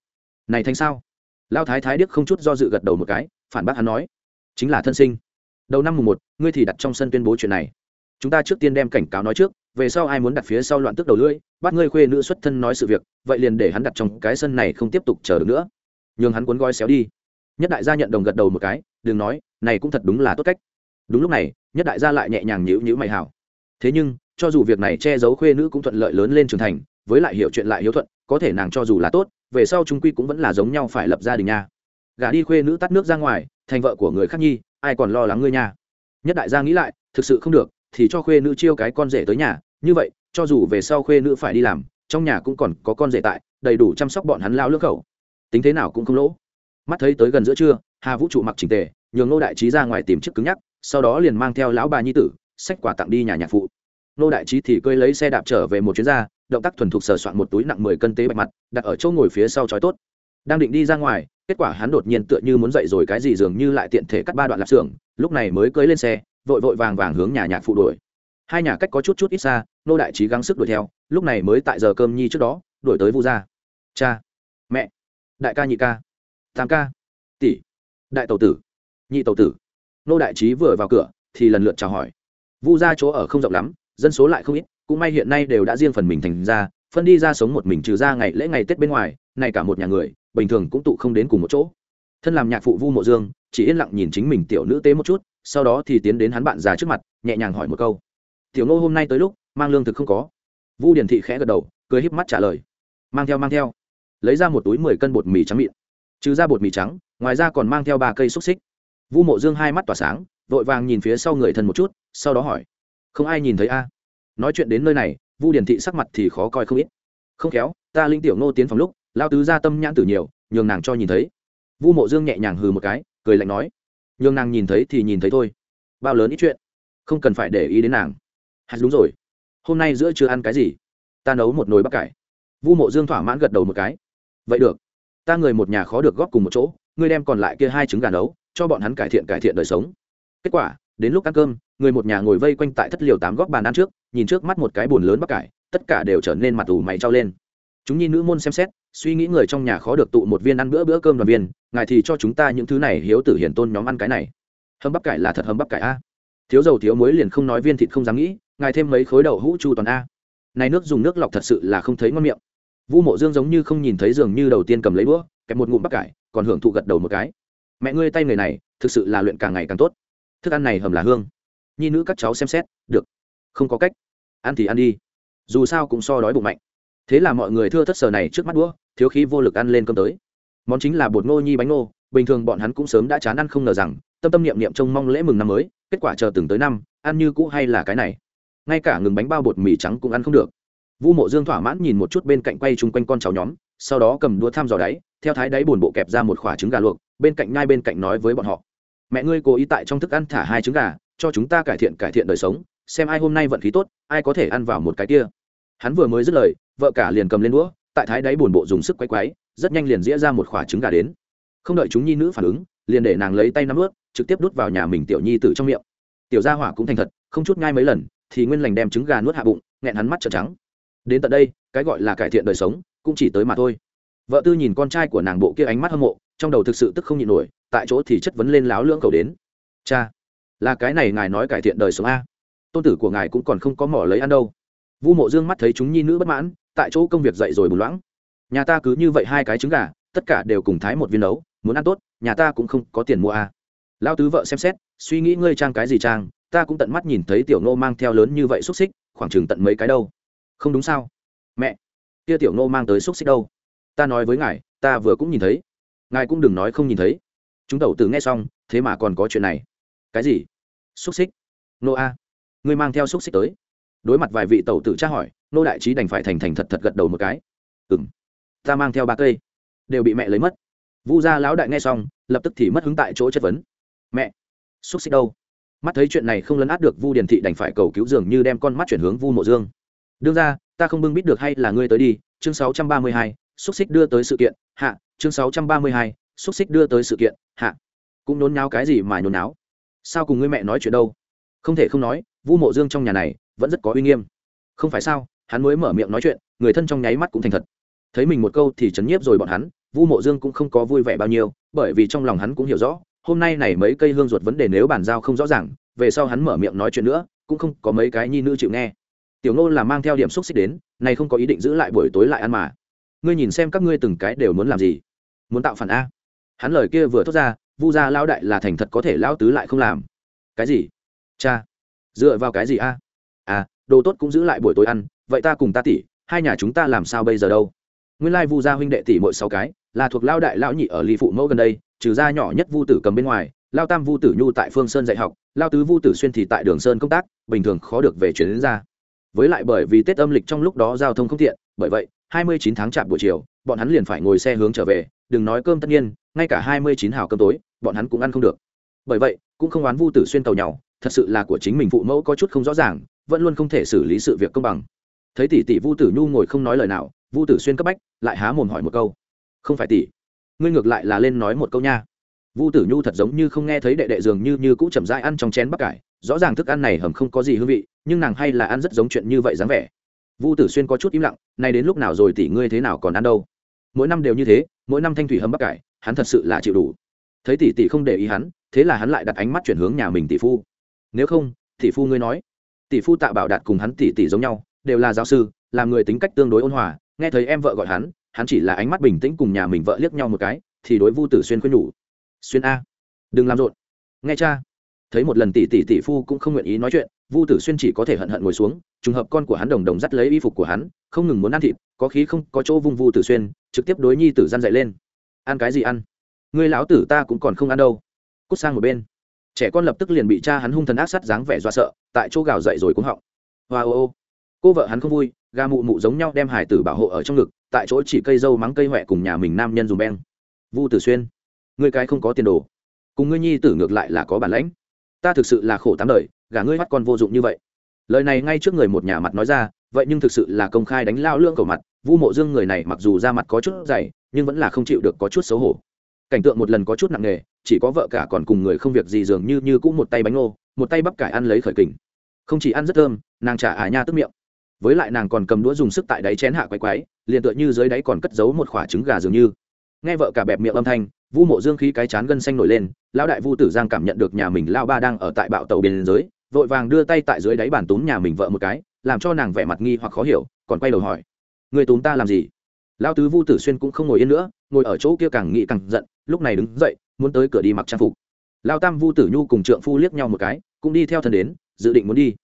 này thành sao? Lao thái thái điếc không chút do dự gật đầu một cái, phản bác hắn nói, chính là thân sinh đầu năm mùng một, ngươi thì đặt trong sân tuyên bố chuyện này. Chúng ta trước tiên đem cảnh cáo nói trước, về sau ai muốn đặt phía sau loạn tức đầu lưỡi, bắt ngươi khuê nữ xuất thân nói sự việc, vậy liền để hắn đặt trong cái sân này không tiếp tục chờ được nữa. Nhường hắn cuốn gói xéo đi. Nhất đại gia nhận đồng gật đầu một cái, đừng nói, này cũng thật đúng là tốt cách. Đúng lúc này, nhất đại gia lại nhẹ nhàng nhữ nhữ mày hảo. Thế nhưng, cho dù việc này che giấu khuê nữ cũng thuận lợi lớn lên trưởng thành, với lại hiểu chuyện lại hiếu thuận, có thể nàng cho dù là tốt, về sau trung quy cũng vẫn là giống nhau phải lập gia đình nha. Gả đi khuê nữ tắt nước ra ngoài, thành vợ của người khác nhi ai còn lo lắng ngươi nha? Nhất đại gia nghĩ lại, thực sự không được, thì cho khuê nữ chiêu cái con rể tới nhà. Như vậy, cho dù về sau khuê nữ phải đi làm, trong nhà cũng còn có con rể tại, đầy đủ chăm sóc bọn hắn lao lưỡng khẩu. Tính thế nào cũng không lỗ. Mắt thấy tới gần giữa trưa, hà vũ trụ mặc trình tề, nhường nô đại trí ra ngoài tìm chiếc cứng nhắc, sau đó liền mang theo lão bà nhi tử, xách quà tặng đi nhà nhạc phụ. Nô đại trí thì cơi lấy xe đạp trở về một chuyến ra, động tác thuần thục sờ soạn một túi nặng mười cân tế bạch mặt, đặt ở chỗ ngồi phía sau trói tốt đang định đi ra ngoài, kết quả hắn đột nhiên tựa như muốn dậy rồi cái gì dường như lại tiện thể cắt ba đoạn lạp xưởng, lúc này mới cưới lên xe, vội vội vàng vàng hướng nhà nhạc phụ đuổi. Hai nhà cách có chút chút ít xa, nô đại trí gắng sức đuổi theo, lúc này mới tại giờ cơm nhi trước đó, đuổi tới vu gia. Cha, mẹ, đại ca nhị ca, tam ca, tỷ, đại tàu tử, nhị tàu tử. Nô đại trí vừa vào cửa, thì lần lượt chào hỏi. Vu gia chỗ ở không rộng lắm, dân số lại không ít, cũng may hiện nay đều đã riêng phần mình thành ra phân đi ra sống một mình trừ ra ngày lễ ngày tết bên ngoài này cả một nhà người bình thường cũng tụ không đến cùng một chỗ. Thân làm nhạc phụ vu mộ dương, chỉ yên lặng nhìn chính mình tiểu nữ tế một chút, sau đó thì tiến đến hắn bạn già trước mặt, nhẹ nhàng hỏi một câu. Tiểu nô hôm nay tới lúc, mang lương thực không có? Vu điển thị khẽ gật đầu, cười híp mắt trả lời. Mang theo mang theo. Lấy ra một túi mười cân bột mì trắng mịn. Trừ ra bột mì trắng, ngoài ra còn mang theo ba cây xúc xích. Vu mộ dương hai mắt tỏa sáng, vội vàng nhìn phía sau người thân một chút, sau đó hỏi. Không ai nhìn thấy a? Nói chuyện đến nơi này, vu điển thị sắc mặt thì khó coi không ít. Không khéo, ta linh tiểu nô tiến phòng lúc lao tứ ra tâm nhãn tử nhiều, nhường nàng cho nhìn thấy. Vu mộ dương nhẹ nhàng hừ một cái, cười lạnh nói, nhường nàng nhìn thấy thì nhìn thấy thôi. Bao lớn ít chuyện, không cần phải để ý đến nàng. Hạt đúng rồi. Hôm nay giữa chưa ăn cái gì? Ta nấu một nồi bắp cải. Vu mộ dương thỏa mãn gật đầu một cái. Vậy được. Ta người một nhà khó được góp cùng một chỗ, ngươi đem còn lại kia hai trứng gà nấu, cho bọn hắn cải thiện cải thiện đời sống. Kết quả, đến lúc ăn cơm, người một nhà ngồi vây quanh tại thất liều tám góc bàn ăn trước, nhìn trước mắt một cái bồn lớn bắp cải, tất cả đều trở nên mặt ủ mày trao lên. Chúng nhi nữ môn xem xét suy nghĩ người trong nhà khó được tụ một viên ăn bữa bữa cơm đoàn viên, ngài thì cho chúng ta những thứ này hiếu tử hiển tôn nhóm ăn cái này. Hầm bắp cải là thật hầm bắp cải a. Thiếu dầu thiếu muối liền không nói viên thịt không dám nghĩ, ngài thêm mấy khối đậu hũ chu toàn a. Này nước dùng nước lọc thật sự là không thấy ngon miệng. Vu mộ dương giống như không nhìn thấy dường như đầu tiên cầm lấy đũa, kẹp một ngụm bắp cải, còn hưởng thụ gật đầu một cái. Mẹ ngươi tay người này, thực sự là luyện càng ngày càng tốt. Thức ăn này hầm là hương. Nhi nữ các cháu xem xét, được. Không có cách. Ăn thì ăn đi. Dù sao cũng so đói bụng mạnh. Thế là mọi người thưa thất sờ này trước mắt đũa thiếu khí vô lực ăn lên cơm tới. Món chính là bột ngô nhi bánh ngô, bình thường bọn hắn cũng sớm đã chán ăn không ngờ rằng, tâm tâm niệm niệm trông mong lễ mừng năm mới, kết quả chờ từng tới năm, ăn như cũ hay là cái này. Ngay cả ngừng bánh bao bột mì trắng cũng ăn không được. Vu mộ dương thỏa mãn nhìn một chút bên cạnh quay chung quanh con cháu nhóm, sau đó cầm đũa tham dò đáy, theo thái đáy bồn bộ kẹp ra một khoả trứng gà luộc, bên cạnh ngai bên cạnh nói với bọn họ. Mẹ ngươi cố ý tại trong thức ăn thả hai trứng gà, cho chúng ta cải thiện cải thiện đời sống, xem ai hôm nay vận khí tốt, ai có thể ăn vào một cái kia. Hắn vừa mới dứt lời, vợ cả liền cầm lên đũa tại thái đáy buồn bộ dùng sức quay quái, rất nhanh liền dĩa ra một khoả trứng gà đến. Không đợi chúng nhi nữ phản ứng, liền để nàng lấy tay nắm ướt, trực tiếp đút vào nhà mình tiểu nhi tử trong miệng. Tiểu gia hỏa cũng thành thật, không chút ngay mấy lần, thì nguyên lành đem trứng gà nuốt hạ bụng, nghẹn hắn mắt trợn trắng. Đến tận đây, cái gọi là cải thiện đời sống, cũng chỉ tới mà thôi. Vợ tư nhìn con trai của nàng bộ kia ánh mắt hâm mộ, trong đầu thực sự tức không nhịn nổi, tại chỗ thì chất vấn lên láo lưỡng cầu đến. Cha, là cái này ngài nói cải thiện đời sống a? Tôn tử của ngài cũng còn không có mỏ lấy ăn đâu. Vu mộ dương mắt thấy chúng nhi nữ bất mãn tại chỗ công việc dậy rồi bùn loãng. Nhà ta cứ như vậy hai cái trứng gà, tất cả đều cùng thái một viên nấu, muốn ăn tốt, nhà ta cũng không có tiền mua a. Lao tứ vợ xem xét, suy nghĩ ngươi trang cái gì trang, ta cũng tận mắt nhìn thấy tiểu nô mang theo lớn như vậy xúc xích, khoảng chừng tận mấy cái đâu. Không đúng sao? Mẹ, kia tiểu nô mang tới xúc xích đâu? Ta nói với ngài, ta vừa cũng nhìn thấy. Ngài cũng đừng nói không nhìn thấy. Chúng tẩu tử nghe xong, thế mà còn có chuyện này. Cái gì? Xúc xích? Nô a, ngươi mang theo xúc xích tới. Đối mặt vài vị tẩu tử tra hỏi nô đại trí đành phải thành thành thật thật gật đầu một cái. Ừ m ta mang theo ba cây. Đều bị mẹ lấy mất. Vu gia lão đại nghe xong, lập tức thì mất hứng tại chỗ chất vấn. Mẹ, xúc xích đâu? Mắt thấy chuyện này không lấn át được vu điền thị đành phải cầu cứu dường như đem con mắt chuyển hướng vu mộ dương. Đương ra ta không bưng bít được hay là ngươi tới đi? Chương sáu trăm ba mươi hai, xúc xích đưa tới sự kiện. Hạ, chương sáu trăm ba mươi hai, xúc xích đưa tới sự kiện. Hạ. Cũng nôn náo cái gì mà nôn náo sao cùng ngươi mẹ nói chuyện đâu? Không thể không nói, vu mộ dương trong nhà này vẫn rất có uy nghiêm. Không phải sao? Hắn mới mở miệng nói chuyện, người thân trong nháy mắt cũng thành thật. Thấy mình một câu thì chấn nhiếp rồi bọn hắn, vu mộ dương cũng không có vui vẻ bao nhiêu, bởi vì trong lòng hắn cũng hiểu rõ, hôm nay này mấy cây hương ruột vấn đề nếu bàn giao không rõ ràng, về sau hắn mở miệng nói chuyện nữa, cũng không có mấy cái nhi nữ chịu nghe. Tiểu ngô là mang theo điểm xúc xích đến, này không có ý định giữ lại buổi tối lại ăn mà. Ngươi nhìn xem các ngươi từng cái đều muốn làm gì? Muốn tạo phản a. Hắn lời kia vừa thốt ra, vu gia lao đại là thành thật có thể lao tứ lại không làm. Cái gì? Cha, dựa vào cái gì a? À đồ tốt cũng giữ lại buổi tối ăn vậy ta cùng ta tỷ, hai nhà chúng ta làm sao bây giờ đâu? Nguyên lai vu gia huynh đệ tỷ mỗi sáu cái, là thuộc lao đại lão nhị ở ly phụ mẫu gần đây, trừ gia nhỏ nhất vu tử cầm bên ngoài lao tam vu tử nhu tại phương sơn dạy học lao tứ vu tử xuyên thì tại đường sơn công tác, bình thường khó được về chuyển đến ra với lại bởi vì tết âm lịch trong lúc đó giao thông không tiện, bởi vậy, hai mươi chín tháng chạp buổi chiều, bọn hắn liền phải ngồi xe hướng trở về, đừng nói cơm tất nhiên, ngay cả hai mươi chín hào cơm tối, bọn hắn cũng ăn không được. Bởi vậy, cũng không oán vu tử xuyên tàu nhau thật sự là của chính mình phụ mẫu có chút không rõ ràng, vẫn luôn không thể xử lý sự việc công bằng thấy tỷ tỷ vu tử nhu ngồi không nói lời nào, vu tử xuyên cấp bách, lại há mồm hỏi một câu. Không phải tỷ, ngươi ngược lại là lên nói một câu nha. Vu tử nhu thật giống như không nghe thấy đệ đệ dường như như cũ chậm rãi ăn trong chén bắp cải, rõ ràng thức ăn này hầm không có gì hương vị, nhưng nàng hay là ăn rất giống chuyện như vậy dáng vẻ. Vu tử xuyên có chút im lặng nay đến lúc nào rồi tỷ ngươi thế nào còn ăn đâu? Mỗi năm đều như thế, mỗi năm thanh thủy hầm bắp cải, hắn thật sự là chịu đủ. Thấy tỷ tỷ không để ý hắn, thế là hắn lại đặt ánh mắt chuyển hướng nhà mình tỷ phu. Nếu không, tỷ phu ngươi nói. Tỷ phu tạ bảo đạt cùng hắn tỷ tỷ giống nhau đều là giáo sư, làm người tính cách tương đối ôn hòa. Nghe thấy em vợ gọi hắn hắn chỉ là ánh mắt bình tĩnh cùng nhà mình vợ liếc nhau một cái, thì đối vu tử xuyên khuyên nhủ. Xuyên a, đừng làm rộn. Nghe cha. Thấy một lần tỷ tỷ tỷ phu cũng không nguyện ý nói chuyện, vu tử xuyên chỉ có thể hận hận ngồi xuống, trùng hợp con của hắn đồng đồng dắt lấy y phục của hắn, không ngừng muốn ăn thịt, có khí không, có chỗ vung vu tử xuyên, trực tiếp đối nhi tử gian dậy lên. Ăn cái gì ăn? Người lão tử ta cũng còn không ăn đâu. Cút sang một bên. Trẻ con lập tức liền bị cha hắn hung thần ác sát dáng vẻ dọa sợ, tại chỗ gào dậy rồi cũng họng. Hoa ô ô cô vợ hắn không vui ga mụ mụ giống nhau đem hải tử bảo hộ ở trong ngực, tại chỗ chỉ cây dâu mắng cây huệ cùng nhà mình nam nhân dùng beng. Vu tử xuyên người cái không có tiền đồ. Cùng ngươi nhi tử ngược lại là có bản lãnh. Ta thực sự là khổ tám đời, gả ngươi mắt con vô dụng như vậy. Lời này ngay trước người một nhà mặt nói ra, vậy nhưng thực sự là công khai đánh lao lương cầu mặt. Vu mộ dương người này mặc dù ra mặt có chút dày, nhưng vẫn là không chịu được có chút xấu hổ. Cảnh tượng một lần có chút nặng nề, chỉ có vợ cả còn cùng người không việc gì dường như như cũng một tay bánh ngô, một tay bắp cải ăn lấy khởi kình. Không chỉ ăn rất thơm, nàng trả ả nha tức miệng với lại nàng còn cầm đũa dùng sức tại đáy chén hạ quay quái, liền tựa như dưới đáy còn cất giấu một khoả trứng gà dường như. Nghe vợ cả bẹp miệng âm thanh, vu mộ dương khí cái chán gân xanh nổi lên, lão đại vu tử giang cảm nhận được nhà mình lao ba đang ở tại bạo tàu biên giới, vội vàng đưa tay tại dưới đáy bàn túm nhà mình vợ một cái, làm cho nàng vẻ mặt nghi hoặc khó hiểu, còn quay đầu hỏi, người túm ta làm gì? Lao tứ vu tử xuyên cũng không ngồi yên nữa, ngồi ở chỗ kia càng nghĩ càng giận, lúc này đứng dậy, muốn tới cửa đi mặc trang phục. Lao tam vu tử nhu cùng trượng phu liếc nhau một cái, cũng đi theo thần đến, dự định muốn đi.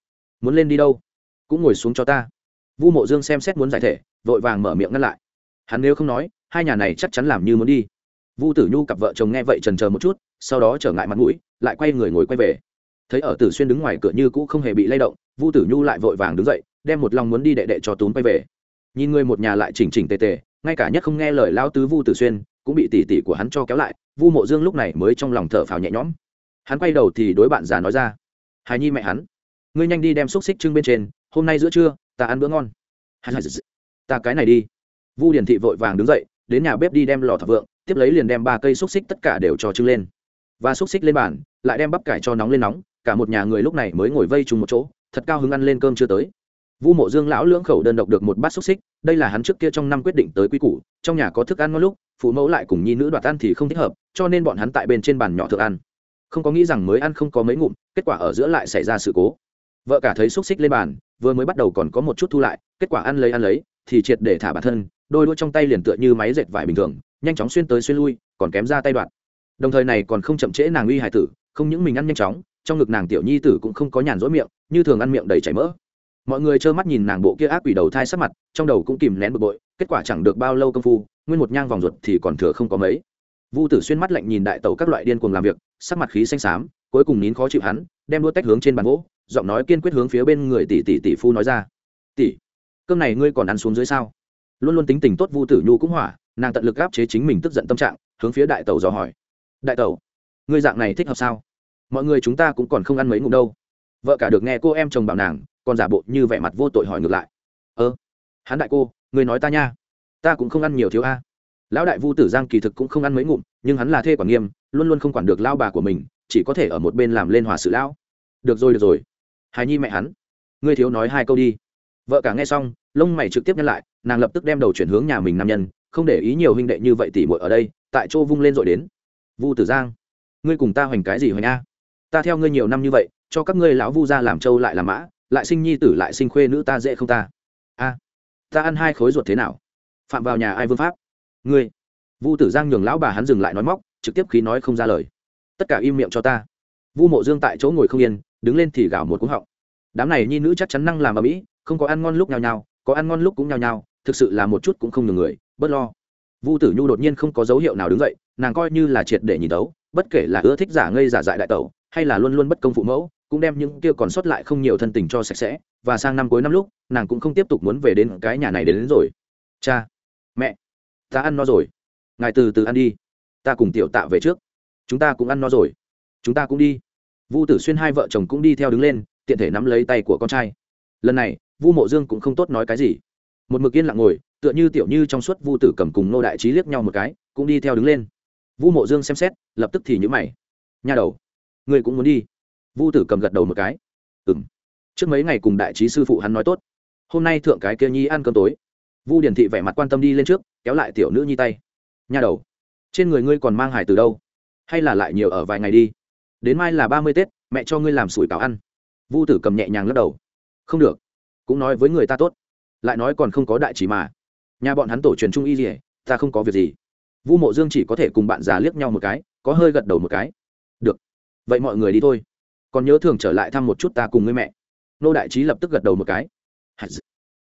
Muốn lên đi đâu? Cũng ngồi xuống cho ta. Vu mộ dương xem xét muốn giải thể, vội vàng mở miệng ngăn lại. Hắn nếu không nói, hai nhà này chắc chắn làm như muốn đi. Vu tử nhu cặp vợ chồng nghe vậy trần chờ một chút, sau đó trở ngại mặt mũi, lại quay người ngồi quay về. Thấy ở tử xuyên đứng ngoài cửa như cũ không hề bị lay động, vu tử nhu lại vội vàng đứng dậy, đem một lòng muốn đi đệ đệ cho túm quay về. Nhìn người một nhà lại chỉnh chỉnh tề tề, ngay cả nhất không nghe lời lao tứ vu tử xuyên, cũng bị tỉ tỉ của hắn cho kéo lại, vu mộ dương lúc này mới trong lòng thở phào nhẹ nhõm. Hắn quay đầu thì đối bạn già nói ra, hài nhi mẹ hắn, ngươi nhanh đi đem xúc xích trưng bên trên hôm nay giữa trưa, ta ăn bữa ngon. Ta cái này đi. Vu điển thị vội vàng đứng dậy, đến nhà bếp đi đem lò thập vượng, tiếp lấy liền đem ba cây xúc xích tất cả đều cho trưng lên. Và xúc xích lên bàn, lại đem bắp cải cho nóng lên nóng, cả một nhà người lúc này mới ngồi vây chung một chỗ, thật cao hứng ăn lên cơm chưa tới. Vu mộ dương lão lưỡng khẩu đơn độc được một bát xúc xích, đây là hắn trước kia trong năm quyết định tới quy củ, trong nhà có thức ăn ngon lúc, phụ mẫu lại cùng nhi nữ đoạt ăn thì không thích hợp, cho nên bọn hắn tại bên trên bàn nhỏ thượng ăn. Không có nghĩ rằng mới ăn không có mấy ngụm, kết quả ở giữa lại xảy ra sự cố. Vợ cả thấy xúc xích lên bàn vừa mới bắt đầu còn có một chút thu lại, kết quả ăn lấy ăn lấy, thì triệt để thả bản thân, đôi đũa trong tay liền tựa như máy dệt vải bình thường, nhanh chóng xuyên tới xuyên lui, còn kém ra tay đoạn. Đồng thời này còn không chậm trễ nàng uy hải tử, không những mình ăn nhanh chóng, trong ngực nàng tiểu nhi tử cũng không có nhàn rỗi miệng, như thường ăn miệng đầy chảy mỡ. Mọi người trơ mắt nhìn nàng bộ kia ác quỷ đầu thai sắc mặt, trong đầu cũng kìm nén bực bội, kết quả chẳng được bao lâu công phu, nguyên một nhang vòng ruột thì còn thừa không có mấy. Vu tử xuyên mắt lạnh nhìn đại tẩu các loại điên cuồng làm việc, sắc mặt khí xanh xám, cuối cùng nín khó chịu hắn, đem đua tách hướng trên bàn gỗ giọng nói kiên quyết hướng phía bên người tỷ tỷ tỷ phu nói ra. Tỷ, cơm này ngươi còn ăn xuống dưới sao? Luôn luôn tính tình tốt vu tử nhu cũng hỏa, nàng tận lực áp chế chính mình tức giận tâm trạng, hướng phía đại tẩu dò hỏi. Đại tẩu, ngươi dạng này thích hợp sao? Mọi người chúng ta cũng còn không ăn mấy ngụm đâu. Vợ cả được nghe cô em chồng bảo nàng, còn giả bộ như vẻ mặt vô tội hỏi ngược lại. Ơ, hắn đại cô, ngươi nói ta nha. Ta cũng không ăn nhiều thiếu a. Lão đại vu tử giang kỳ thực cũng không ăn mấy ngụm, nhưng hắn là thê quản nghiêm, luôn luôn không quản được lao bà của mình, chỉ có thể ở một bên làm lên hòa sự lão. Được rồi được rồi hài nhi mẹ hắn. Ngươi thiếu nói hai câu đi. Vợ cả nghe xong, lông mày trực tiếp nhắc lại, nàng lập tức đem đầu chuyển hướng nhà mình nam nhân, không để ý nhiều huynh đệ như vậy tỉ muội ở đây, tại chỗ vung lên rồi đến. Vu tử giang, ngươi cùng ta hoành cái gì hoành a? Ta theo ngươi nhiều năm như vậy, cho các ngươi lão vu ra làm trâu lại làm mã, lại sinh nhi tử lại sinh khuê nữ ta dễ không ta? A, ta ăn hai khối ruột thế nào? Phạm vào nhà ai vương pháp? Ngươi. Vu tử giang nhường lão bà hắn dừng lại nói móc, trực tiếp khí nói không ra lời. Tất cả im miệng cho ta. Vu mộ dương tại chỗ ngồi không yên đứng lên thì gào một cúng họng. Đám này nhi nữ chắc chắn năng làm ở mỹ không có ăn ngon lúc nhào nhào có ăn ngon lúc cũng nhào nhào thực sự là một chút cũng không được người bớt lo. Vu tử nhu đột nhiên không có dấu hiệu nào đứng dậy nàng coi như là triệt để nhìn đấu bất kể là ưa thích giả ngây giả dại đại tẩu hay là luôn luôn bất công phụ mẫu cũng đem những kia còn sót lại không nhiều thân tình cho sạch sẽ và sang năm cuối năm lúc nàng cũng không tiếp tục muốn về đến cái nhà này đến, đến rồi. Cha mẹ ta ăn no rồi. Ngài từ từ ăn đi. Ta cùng tiểu tạ về trước. Chúng ta cũng ăn no rồi. Chúng ta cũng đi vu tử xuyên hai vợ chồng cũng đi theo đứng lên, tiện thể nắm lấy tay của con trai. Lần này, vu mộ dương cũng không tốt nói cái gì. Một mực yên lặng ngồi, tựa như tiểu như trong suốt vu tử cầm cùng nô đại trí liếc nhau một cái, cũng đi theo đứng lên. Vu mộ dương xem xét, lập tức thì nhữ mày. Nhà đầu, ngươi cũng muốn đi? Vu tử cầm gật đầu một cái. Ừ m trước mấy ngày cùng đại trí sư phụ hắn nói tốt. Hôm nay thượng cái kia nhi ăn cơm tối. Vu điển thị vẻ mặt quan tâm đi lên trước, kéo lại tiểu nữ nhi tay. Nhà đầu, trên người ngươi còn mang hải từ đâu? Hay là lại nhiều ở vài ngày đi? Đến mai là ba mươi tết mẹ cho ngươi làm sủi cảo ăn vu tử cầm nhẹ nhàng lắc đầu không được cũng nói với người ta tốt lại nói còn không có đại trí mà nhà bọn hắn tổ truyền trung y gì ta không có việc gì vu mộ dương chỉ có thể cùng bạn già liếc nhau một cái có hơi gật đầu một cái được vậy mọi người đi thôi còn nhớ thường trở lại thăm một chút ta cùng ngươi mẹ nô đại trí lập tức gật đầu một cái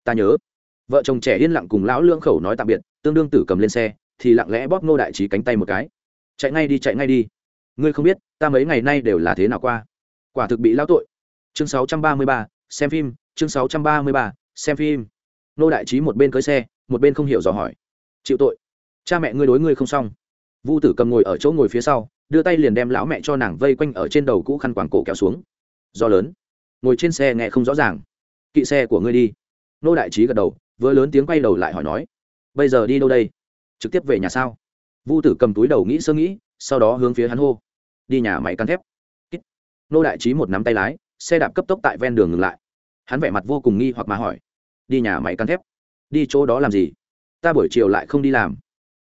ta nhớ vợ chồng trẻ yên lặng cùng lão lương khẩu nói tạm biệt tương đương tử cầm lên xe thì lặng lẽ bóp nô đại trí cánh tay một cái chạy ngay đi chạy ngay đi ngươi không biết ta mấy ngày nay đều là thế nào qua. Quả thực bị lao tội. Chương 633, xem phim chương 633, xem phim. Nô đại trí một bên cưới xe một bên không hiểu dò hỏi. Chịu tội. Cha mẹ ngươi đối ngươi không xong. Vu tử cầm ngồi ở chỗ ngồi phía sau đưa tay liền đem lão mẹ cho nàng vây quanh ở trên đầu cũ khăn quàng cổ kéo xuống. Do lớn. Ngồi trên xe nghe không rõ ràng. Kỵ xe của ngươi đi. Nô đại trí gật đầu vừa lớn tiếng quay đầu lại hỏi nói. Bây giờ đi đâu đây? Trực tiếp về nhà sao? Vu tử cầm túi đầu nghĩ sơ nghĩ sau đó hướng phía hắn hô đi nhà máy cắn thép. Nô đại trí một nắm tay lái, xe đạp cấp tốc tại ven đường ngừng lại. Hắn vẻ mặt vô cùng nghi hoặc mà hỏi, đi nhà máy cắn thép? Đi chỗ đó làm gì? Ta buổi chiều lại không đi làm.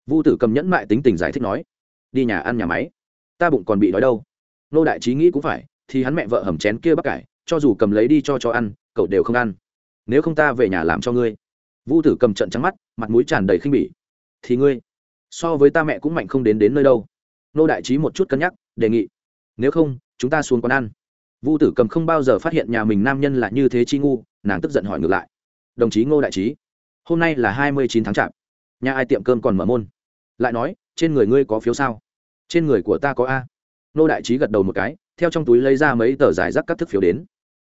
Vu tử cầm nhẫn mại tính tình giải thích nói, đi nhà ăn nhà máy. Ta bụng còn bị đói đâu. Nô đại trí nghĩ cũng phải, thì hắn mẹ vợ hầm chén kia bắp cải, cho dù cầm lấy đi cho cho ăn, cậu đều không ăn. Nếu không ta về nhà làm cho ngươi. Vu tử cầm trận trắng mắt, mặt mũi tràn đầy khinh bỉ. Thì ngươi, so với ta mẹ cũng mạnh không đến đến nơi đâu. Nô đại trí một chút cân nhắc đề nghị. Nếu không, chúng ta xuống quán ăn. Vu tử cầm không bao giờ phát hiện nhà mình nam nhân là như thế chi ngu, nàng tức giận hỏi ngược lại. Đồng chí ngô đại trí, hôm nay là hai mươi chín tháng chạp. Nhà ai tiệm cơm còn mở môn? Lại nói, trên người ngươi có phiếu sao? Trên người của ta có a. Ngô đại trí gật đầu một cái, theo trong túi lấy ra mấy tờ giải rác các thức phiếu đến.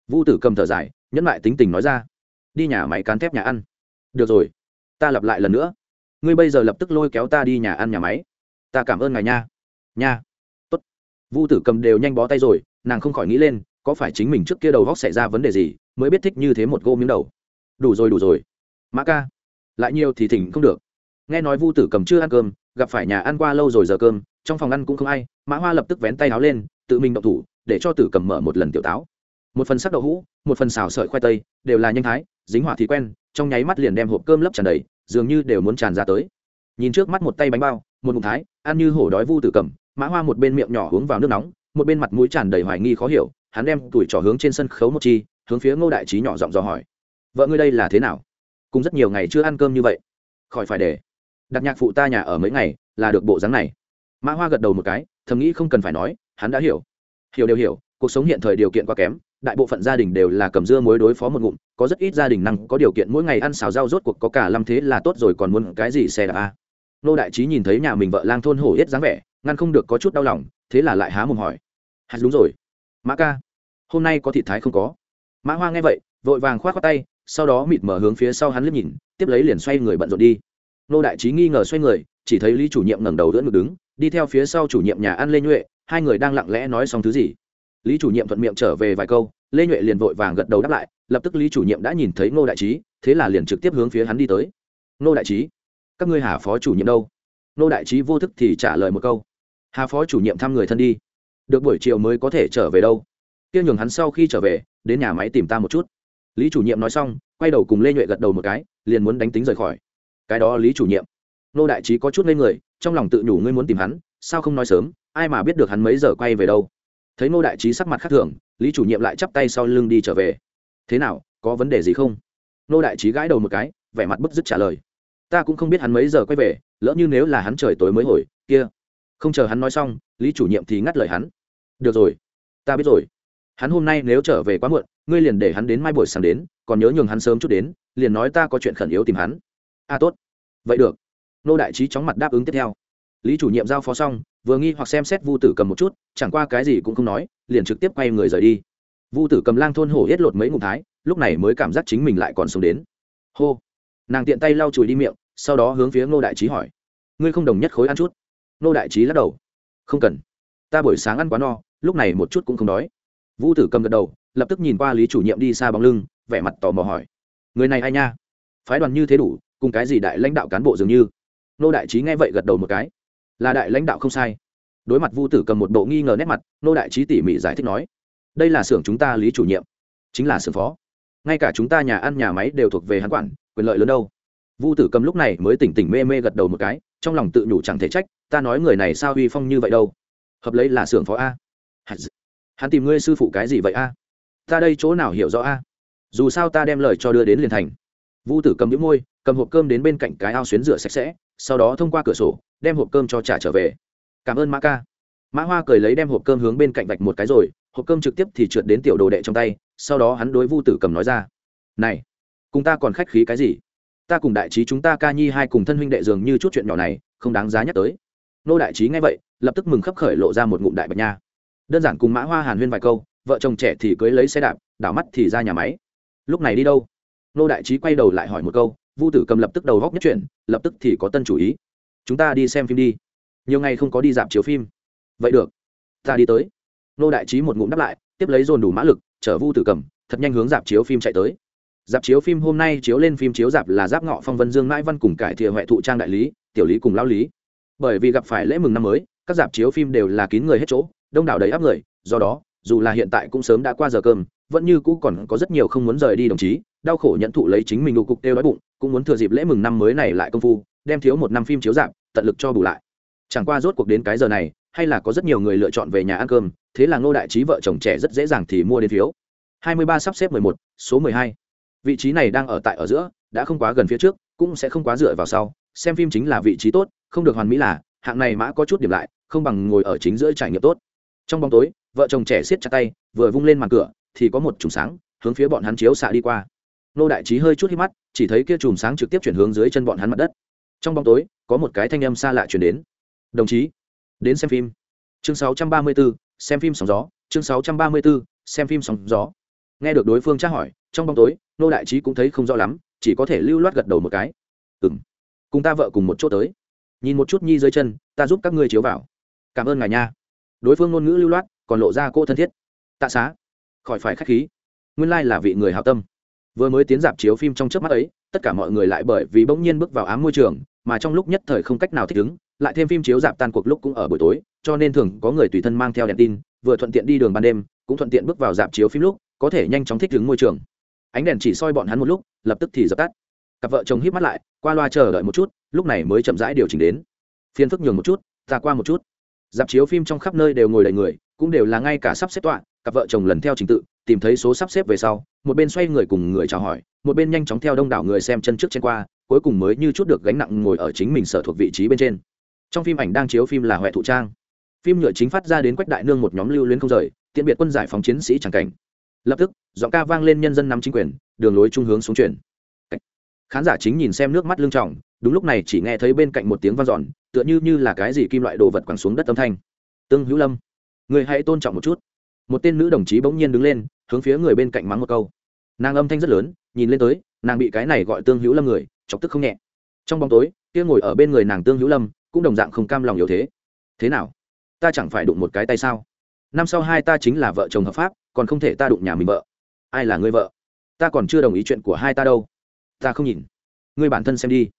Vu tử cầm thở giải nhẫn lại tính tình nói ra. Đi nhà máy cán thép nhà ăn. Được rồi, ta lặp lại lần nữa. Ngươi bây giờ lập tức lôi kéo ta đi nhà ăn nhà máy. Ta cảm ơn ngài nha. Nha vu tử cầm đều nhanh bó tay rồi, nàng không khỏi nghĩ lên, có phải chính mình trước kia đầu góc xảy ra vấn đề gì, mới biết thích như thế một gô miếng đầu. Đủ rồi đủ rồi. Mã ca, lại nhiều thì thỉnh không được. Nghe nói vu tử cầm chưa ăn cơm, gặp phải nhà ăn qua lâu rồi giờ cơm, trong phòng ăn cũng không ai, mã hoa lập tức vén tay áo lên, tự mình động thủ, để cho tử cầm mở một lần tiểu táo. Một phần sắc đậu hũ, một phần xào sợi khoai tây, đều là nhanh thái, dính hỏa thì quen, trong nháy mắt liền đem hộp cơm lấp tràn đầy, dường như đều muốn tràn ra tới. Nhìn trước mắt một tay bánh bao, một ngụm thái, ăn như hổ đói vu tử cầm mã hoa một bên miệng nhỏ uống vào nước nóng, một bên mặt mũi tràn đầy hoài nghi khó hiểu, hắn đem tuổi trỏ hướng trên sân khấu một chi, hướng phía ngô đại trí nhỏ giọng dò hỏi. Vợ ngươi đây là thế nào? Cùng rất nhiều ngày chưa ăn cơm như vậy. Khỏi phải để. Đặt nhạc phụ ta nhà ở mấy ngày, là được bộ dáng này. Mã hoa gật đầu một cái, thầm nghĩ không cần phải nói, hắn đã hiểu. Hiểu đều hiểu, cuộc sống hiện thời điều kiện quá kém, đại bộ phận gia đình đều là cầm dưa muối đối phó một ngụm, có rất ít gia đình năng có điều kiện mỗi ngày ăn xào rau rốt cuộc có cả lâm thế là tốt rồi còn muốn cái gì xe đạp a? Nô đại trí nhìn thấy nhà mình vợ lang thôn hổ yết dáng vẻ, ngăn không được có chút đau lòng, thế là lại há mồm hỏi. Hạt đúng rồi. Mã ca, hôm nay có thịt thái không có? Mã hoa nghe vậy, vội vàng k h o á t khoác tay, sau đó mịt mở hướng phía sau hắn liếc nhìn, tiếp lấy liền xoay người bận rộn đi. Nô đại trí nghi ngờ xoay người, chỉ thấy lý chủ nhiệm ngẩng đầu đỡ ngực đứng, đi theo phía sau chủ nhiệm nhà ăn lê nhuệ, hai người đang lặng lẽ nói xong thứ gì. Lý chủ nhiệm thuận miệng trở về vài câu, lê nhuệ liền vội vàng gật đầu đáp lại, lập tức lý chủ nhiệm đã nhìn thấy ngô đại trí thế là liền trực tiếp hướng phía hắn đi tới. Ngô đại trí các ngươi hà phó chủ nhiệm đâu? Nô đại trí vô thức thì trả lời một câu. Hà phó chủ nhiệm thăm người thân đi. Được buổi chiều mới có thể trở về đâu. Kia nhường hắn sau khi trở về, đến nhà máy tìm ta một chút. Lý chủ nhiệm nói xong, quay đầu cùng lê nhuệ gật đầu một cái, liền muốn đánh tính rời khỏi. Cái đó lý chủ nhiệm. Nô đại trí có chút lên người, trong lòng tự nhủ ngươi muốn tìm hắn, sao không nói sớm, ai mà biết được hắn mấy giờ quay về đâu. Thấy nô đại trí sắc mặt khác thường, lý chủ nhiệm lại chắp tay sau lưng đi trở về. Thế nào, có vấn đề gì không? Nô đại trí gãi đầu một cái, vẻ mặt bức dứt trả lời ta cũng không biết hắn mấy giờ quay về lỡ như nếu là hắn trời tối mới hồi kia. Không chờ hắn nói xong lý chủ nhiệm thì ngắt lời hắn. Được rồi ta biết rồi. Hắn hôm nay nếu trở về quá muộn ngươi liền để hắn đến mai buổi sáng đến còn nhớ nhường hắn sớm chút đến liền nói ta có chuyện khẩn yếu tìm hắn. A à, tốt. Vậy được. Nô đại trí chóng mặt đáp ứng tiếp theo. Lý chủ nhiệm giao phó xong vừa nghi hoặc xem xét vu tử cầm một chút chẳng qua cái gì cũng không nói liền trực tiếp quay người rời đi. Vu tử cầm lang thôn hổ hết lột mấy ngụm thái lúc này mới cảm giác chính mình lại còn sống đến. Hô. Nàng tiện tay lau chùi đi miệng sau đó hướng phía ngô đại trí hỏi, ngươi không đồng nhất khối ăn chút? Ngô đại trí lắc đầu, không cần, ta buổi sáng ăn quá no, lúc này một chút cũng không đói. Vu tử cầm gật đầu, lập tức nhìn qua lý chủ nhiệm đi xa bóng lưng, vẻ mặt tò mò hỏi, người này ai nha? Phái đoàn như thế đủ, cùng cái gì đại lãnh đạo cán bộ dường như? Nô đại trí nghe vậy gật đầu một cái, là đại lãnh đạo không sai. Đối mặt vu tử cầm một bộ nghi ngờ nét mặt nô đại trí tỉ mỉ giải thích nói, đây là xưởng chúng ta lý chủ nhiệm, chính là xưởng phó. Ngay cả chúng ta nhà ăn nhà máy đều thuộc về hắn quản, quyền lợi lớn đâu vu tử cầm lúc này mới tỉnh tỉnh mê mê gật đầu một cái, trong lòng tự nhủ chẳng thể trách, ta nói người này sao uy phong như vậy đâu? Hợp lấy là xưởng phó a. Hắn tìm ngươi sư phụ cái gì vậy a? Ta đây chỗ nào hiểu rõ a? Dù sao ta đem lời cho đưa đến liền thành. Vu tử cầm những môi, cầm hộp cơm đến bên cạnh cái ao xuyến rửa sạch sẽ, sau đó thông qua cửa sổ, đem hộp cơm cho trả trở về. Cảm ơn mã ca. Mã hoa cười lấy đem hộp cơm hướng bên cạnh vạch một cái rồi, hộp cơm trực tiếp thì trượt đến tiểu đồ đệ trong tay, sau đó hắn đối vu tử cầm nói ra, này, cùng ta còn khách khí cái gì? Ta cùng đại trí chúng ta ca nhi hai cùng thân huynh đệ dường như chút chuyện nhỏ này, không đáng giá nhắc tới. Nô đại trí nghe vậy, lập tức mừng khấp khởi lộ ra một ngụm đại bạch nha. Đơn giản cùng mã hoa hàn huyên vài câu, vợ chồng trẻ thì cưới lấy xe đạp, đảo mắt thì ra nhà máy. Lúc này đi đâu? Nô đại trí quay đầu lại hỏi một câu, vu tử cầm lập tức đầu góc nhất chuyển, lập tức thì có tân chủ ý. Chúng ta đi xem phim đi. Nhiều ngày không có đi dạp chiếu phim. Vậy được. Ta đi tới. Nô đại trí một ngụm đáp lại, tiếp lấy dồn đủ mã lực, chở vu tử cầm, thật nhanh hướng dạp chiếu phim chạy tới dạp chiếu phim hôm nay chiếu lên phim chiếu dạp là giáp ngọ phong vân dương mãi văn cùng cải thiện huệ thụ trang đại lý tiểu lý cùng lao lý. Bởi vì gặp phải lễ mừng năm mới các dạp chiếu phim đều là kín người hết chỗ đông đảo đầy áp người do đó dù là hiện tại cũng sớm đã qua giờ cơm vẫn như cũ còn có rất nhiều không muốn rời đi đồng chí đau khổ nhận thụ lấy chính mình đủ cục têu đói bụng cũng muốn thừa dịp lễ mừng năm mới này lại công phu đem thiếu một năm phim chiếu dạp tận lực cho bù lại. Chẳng qua rốt cuộc đến cái giờ này hay là có rất nhiều người lựa chọn về nhà ăn cơm thế là ngô đại trí vợ chồng trẻ rất dễ dàng thì mua đến phiếu. 23 sắp xếp 11, số 12 vị trí này đang ở tại ở giữa đã không quá gần phía trước cũng sẽ không quá dựa vào sau. Xem phim chính là vị trí tốt không được hoàn mỹ là hạng này mã có chút điểm lại không bằng ngồi ở chính giữa trải nghiệm tốt. Trong bóng tối vợ chồng trẻ siết chặt tay vừa vung lên màn cửa thì có một chùm sáng hướng phía bọn hắn chiếu xạ đi qua. Nô đại trí hơi chút hít mắt chỉ thấy kia chùm sáng trực tiếp chuyển hướng dưới chân bọn hắn mặt đất. Trong bóng tối có một cái thanh âm xa lạ chuyển đến. Đồng chí đến xem phim. Chương 634, xem phim sóng gió. Chương 634, xem phim sóng gió. Nghe được đối phương tra hỏi trong bóng tối nô đại trí cũng thấy không rõ lắm, chỉ có thể lưu loát gật đầu một cái. Ừ m cùng ta vợ cùng một chỗ tới. Nhìn một chút nhi dưới chân, ta giúp các ngươi chiếu vào. Cảm ơn ngài nha. Đối phương ngôn ngữ lưu loát, còn lộ ra cô thân thiết. Tạ xá, khỏi phải k h á c h khí. Nguyên lai là vị người hào tâm. Vừa mới tiến dạp chiếu phim trong trước mắt ấy, tất cả mọi người lại bởi vì bỗng nhiên bước vào ám môi trường, mà trong lúc nhất thời không cách nào thích ứng, lại thêm phim chiếu dạp tan cuộc lúc cũng ở buổi tối, cho nên thường có người tùy thân mang theo đèn tin, vừa thuận tiện đi đường ban đêm, cũng thuận tiện bước vào dạp chiếu phim lúc, có thể nhanh chóng thích ứng môi trường ánh đèn chỉ soi bọn hắn một lúc, lập tức thì dập tắt. Cặp vợ chồng hít mắt lại, qua loa chờ đợi một chút, lúc này mới chậm rãi điều chỉnh đến. Phiên phức nhường một chút, ta qua một chút. Dạp chiếu phim trong khắp nơi đều ngồi đầy người, cũng đều là ngay cả sắp xếp tọa, cặp vợ chồng lần theo trình tự, tìm thấy số sắp xếp về sau, một bên xoay người cùng người chào hỏi, một bên nhanh chóng theo đông đảo người xem chân trước trên qua, cuối cùng mới như chút được gánh nặng ngồi ở chính mình sở thuộc vị trí bên trên. Trong phim ảnh đang chiếu phim là huệ thụ trang. Phim nhựa chính phát ra đến quách đại nương một nhóm lưu luyến không rời tiện biệt quân giải phóng chiến sĩ c cảnh lập tức, giọng ca vang lên nhân dân nắm chính quyền, đường lối trung hướng xuống chuyển. Khán giả chính nhìn xem nước mắt lưng trọng đúng lúc này chỉ nghe thấy bên cạnh một tiếng vang dọn, tựa như như là cái gì kim loại đồ vật quẳng xuống đất âm thanh. Tương hữu lâm, người hãy tôn trọng một chút. Một tên nữ đồng chí bỗng nhiên đứng lên, hướng phía người bên cạnh mắng một câu. Nàng âm thanh rất lớn, nhìn lên tới, nàng bị cái này gọi tương hữu lâm người, chọc tức không nhẹ. Trong bóng tối, kia ngồi ở bên người nàng tương hữu lâm, cũng đồng dạng không cam lòng yếu thế. Thế nào? Ta chẳng phải đụng một cái tay sao? Năm sau hai ta chính là vợ chồng hợp pháp còn không thể ta đụng nhà mình vợ. Ai là người vợ? Ta còn chưa đồng ý chuyện của hai ta đâu. Ta không nhìn. Ngươi bản thân xem đi.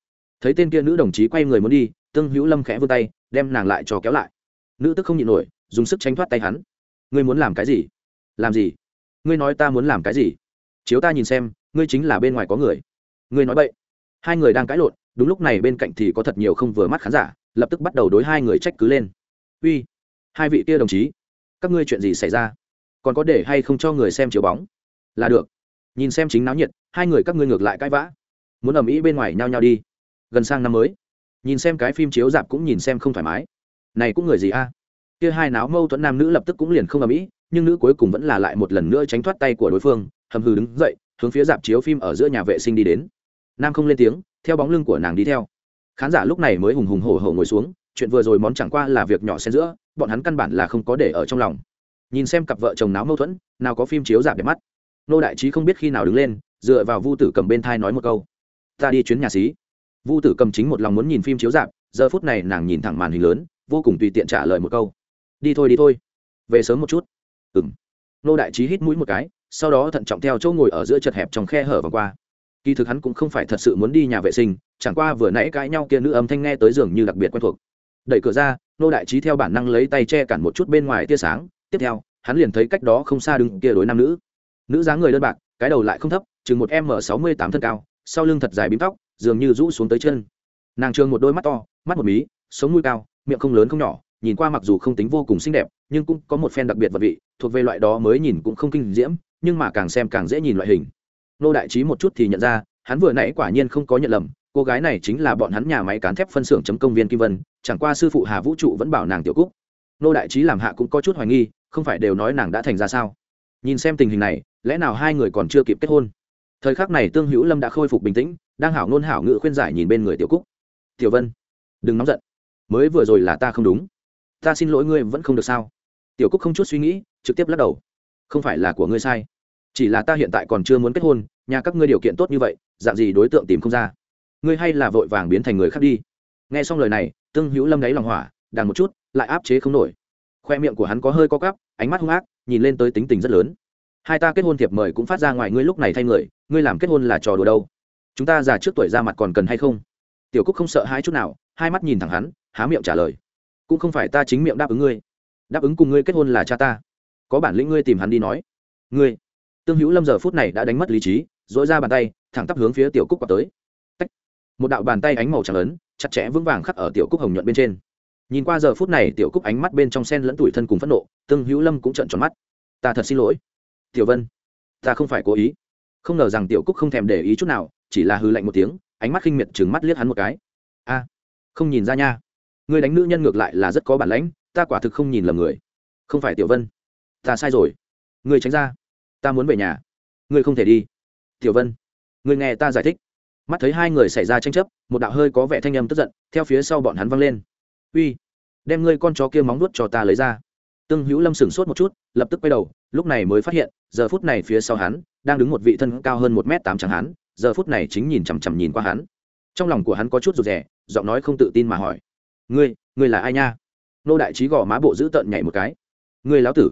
Thấy tên kia nữ đồng chí quay người muốn đi, tương hữu lâm khẽ vươn tay, đem nàng lại cho kéo lại. Nữ tức không nhịn nổi, dùng sức tránh thoát tay hắn. Ngươi muốn làm cái gì? Làm gì? Ngươi nói ta muốn làm cái gì? Chiếu ta nhìn xem, ngươi chính là bên ngoài có người. Ngươi nói vậy hai người đang cãi lộn, đúng lúc này bên cạnh thì có thật nhiều không vừa mắt khán giả, lập tức bắt đầu đối hai người trách cứ lên. Uy, hai vị kia đồng chí, các ngươi chuyện gì xảy ra? Còn có để hay không cho người xem chiếu bóng? Là được. Nhìn xem chính náo nhiệt, hai người các ngươi ngược lại cãi vã. Muốn ầm ĩ bên ngoài nhao nhao đi. Gần sang năm mới. Nhìn xem cái phim chiếu dạp cũng nhìn xem không thoải mái. Này cũng người gì a? Kia hai náo mâu thuẫn nam nữ lập tức cũng liền không ầm ĩ, nhưng nữ cuối cùng vẫn là lại một lần nữa tránh thoát tay của đối phương, hầm hừ đứng dậy, hướng phía dạp chiếu phim ở giữa nhà vệ sinh đi đến. Nam không lên tiếng, theo bóng lưng của nàng đi theo. Khán giả lúc này mới hùng hùng hổ hổ ngồi xuống, chuyện vừa rồi món chẳng qua là việc nhỏ xen giữa, bọn hắn căn bản là không có để ở trong lòng nhìn xem cặp vợ chồng náo mâu thuẫn nào có phim chiếu giảm đẹp mắt. Nô đại trí không biết khi nào đứng lên dựa vào vu tử cầm bên thai nói một câu. Ta đi chuyến nhà xí. Vu tử cầm chính một lòng muốn nhìn phim chiếu giảm, giờ phút này nàng nhìn thẳng màn hình lớn vô cùng tùy tiện trả lời một câu. Đi thôi đi thôi. Về sớm một chút. Ừng nô đại trí hít mũi một cái sau đó thận trọng theo chỗ ngồi ở giữa chật hẹp trong khe hở vòng qua. Kỳ thực hắn cũng không phải thật sự muốn đi nhà vệ sinh chẳng qua vừa nãy cãi nhau kia nữ âm thanh nghe tới giường như đặc biệt quen thuộc. Đẩy cửa ra nô đại trí theo bản năng lấy tay che cản một chút bên ngoài tia sáng tiếp theo, hắn liền thấy cách đó không xa đứng kia đối nam nữ. Nữ dáng người đơn bạc, cái đầu lại không thấp, chừng một m sáu mươi tám thân cao, sau lưng thật dài bím tóc, dường như rũ xuống tới chân. Nàng trường một đôi mắt to, mắt một mí, sống mũi cao, miệng không lớn không nhỏ, nhìn qua mặc dù không tính vô cùng xinh đẹp, nhưng cũng có một phen đặc biệt vật vị, thuộc về loại đó mới nhìn cũng không kinh diễm, nhưng mà càng xem càng dễ nhìn loại hình. Nô đại trí một chút thì nhận ra, hắn vừa nãy quả nhiên không có nhận lầm, cô gái này chính là bọn hắn nhà máy cán thép phân xưởng chấm công viên kim vân, chẳng qua sư phụ hà vũ trụ vẫn bảo nàng tiểu cúc. Nô đại trí làm hạ cũng có chút hoài nghi không phải đều nói nàng đã thành ra sao? Nhìn xem tình hình này, lẽ nào hai người còn chưa kịp kết hôn? Thời khắc này tương hữu lâm đã khôi phục bình tĩnh, đang hảo ngôn hảo ngự khuyên giải nhìn bên người tiểu cúc. Tiểu vân, đừng nóng giận. Mới vừa rồi là ta không đúng. Ta xin lỗi ngươi vẫn không được sao? Tiểu cúc không chút suy nghĩ, trực tiếp lắc đầu. Không phải là của ngươi sai. Chỉ là ta hiện tại còn chưa muốn kết hôn, nhà các ngươi điều kiện tốt như vậy, dạng gì đối tượng tìm không ra. Ngươi hay là vội vàng biến thành người khác đi. Nghe xong lời này, tương hữu lâm đáy lòng hỏa đàn một chút, lại áp chế không nổi khoe miệng của hắn có hơi co cắp ánh mắt hung ác, nhìn lên tới tính tình rất lớn. Hai ta kết hôn thiệp mời cũng phát ra ngoài ngươi lúc này thay người, ngươi làm kết hôn là trò đùa đâu? Chúng ta già trước tuổi ra mặt còn cần hay không? Tiểu cúc không sợ hai chút nào, hai mắt nhìn thẳng hắn, há miệng trả lời. Cũng không phải ta chính miệng đáp ứng ngươi. Đáp ứng cùng ngươi kết hôn là cha ta. Có bản lĩnh ngươi tìm hắn đi nói. Ngươi. Tương hữu lâm giờ phút này đã đánh mất lý trí dỗi ra bàn tay, thẳng tắp hướng phía tiểu cúc vào tới. Tách. một đạo bàn tay ánh màu trắng lớn chặt chẽ vững vàng khắc ở tiểu cúc hồng nhuận bên trên nhìn qua giờ phút này tiểu cúc ánh mắt bên trong sen lẫn tủi thân cùng phẫn nộ, tương hữu lâm cũng trợn tròn mắt. Ta thật xin lỗi. Tiểu vân, ta không phải cố ý. Không ngờ rằng tiểu cúc không thèm để ý chút nào, chỉ là hư lạnh một tiếng, ánh mắt khinh miệt chừng mắt liếc hắn một cái. A, không nhìn ra nha. Người đánh nữ nhân ngược lại là rất có bản lãnh, ta quả thực không nhìn lầm người. Không phải tiểu vân. Ta sai rồi. Người tránh ra. Ta muốn về nhà. Người không thể đi. Tiểu vân, người nghe ta giải thích. Mắt thấy hai người xảy ra tranh chấp, một đạo hơi có vẻ thanh âm tức giận, theo phía sau bọn hắn văng lên uy, đem ngươi con chó kia móng nuốt cho ta lấy ra. Tương hữu lâm sửng sốt một chút, lập tức quay đầu, lúc này mới phát hiện, giờ phút này phía sau hắn, đang đứng một vị thân cao hơn một m tám chẳng hắn, giờ phút này chính nhìn chằm chằm nhìn qua hắn. Trong lòng của hắn có chút rụt rè, giọng nói không tự tin mà hỏi, ngươi ngươi là ai nha? Nô đại trí gò má bộ dữ tợn nhảy một cái, ngươi láo tử.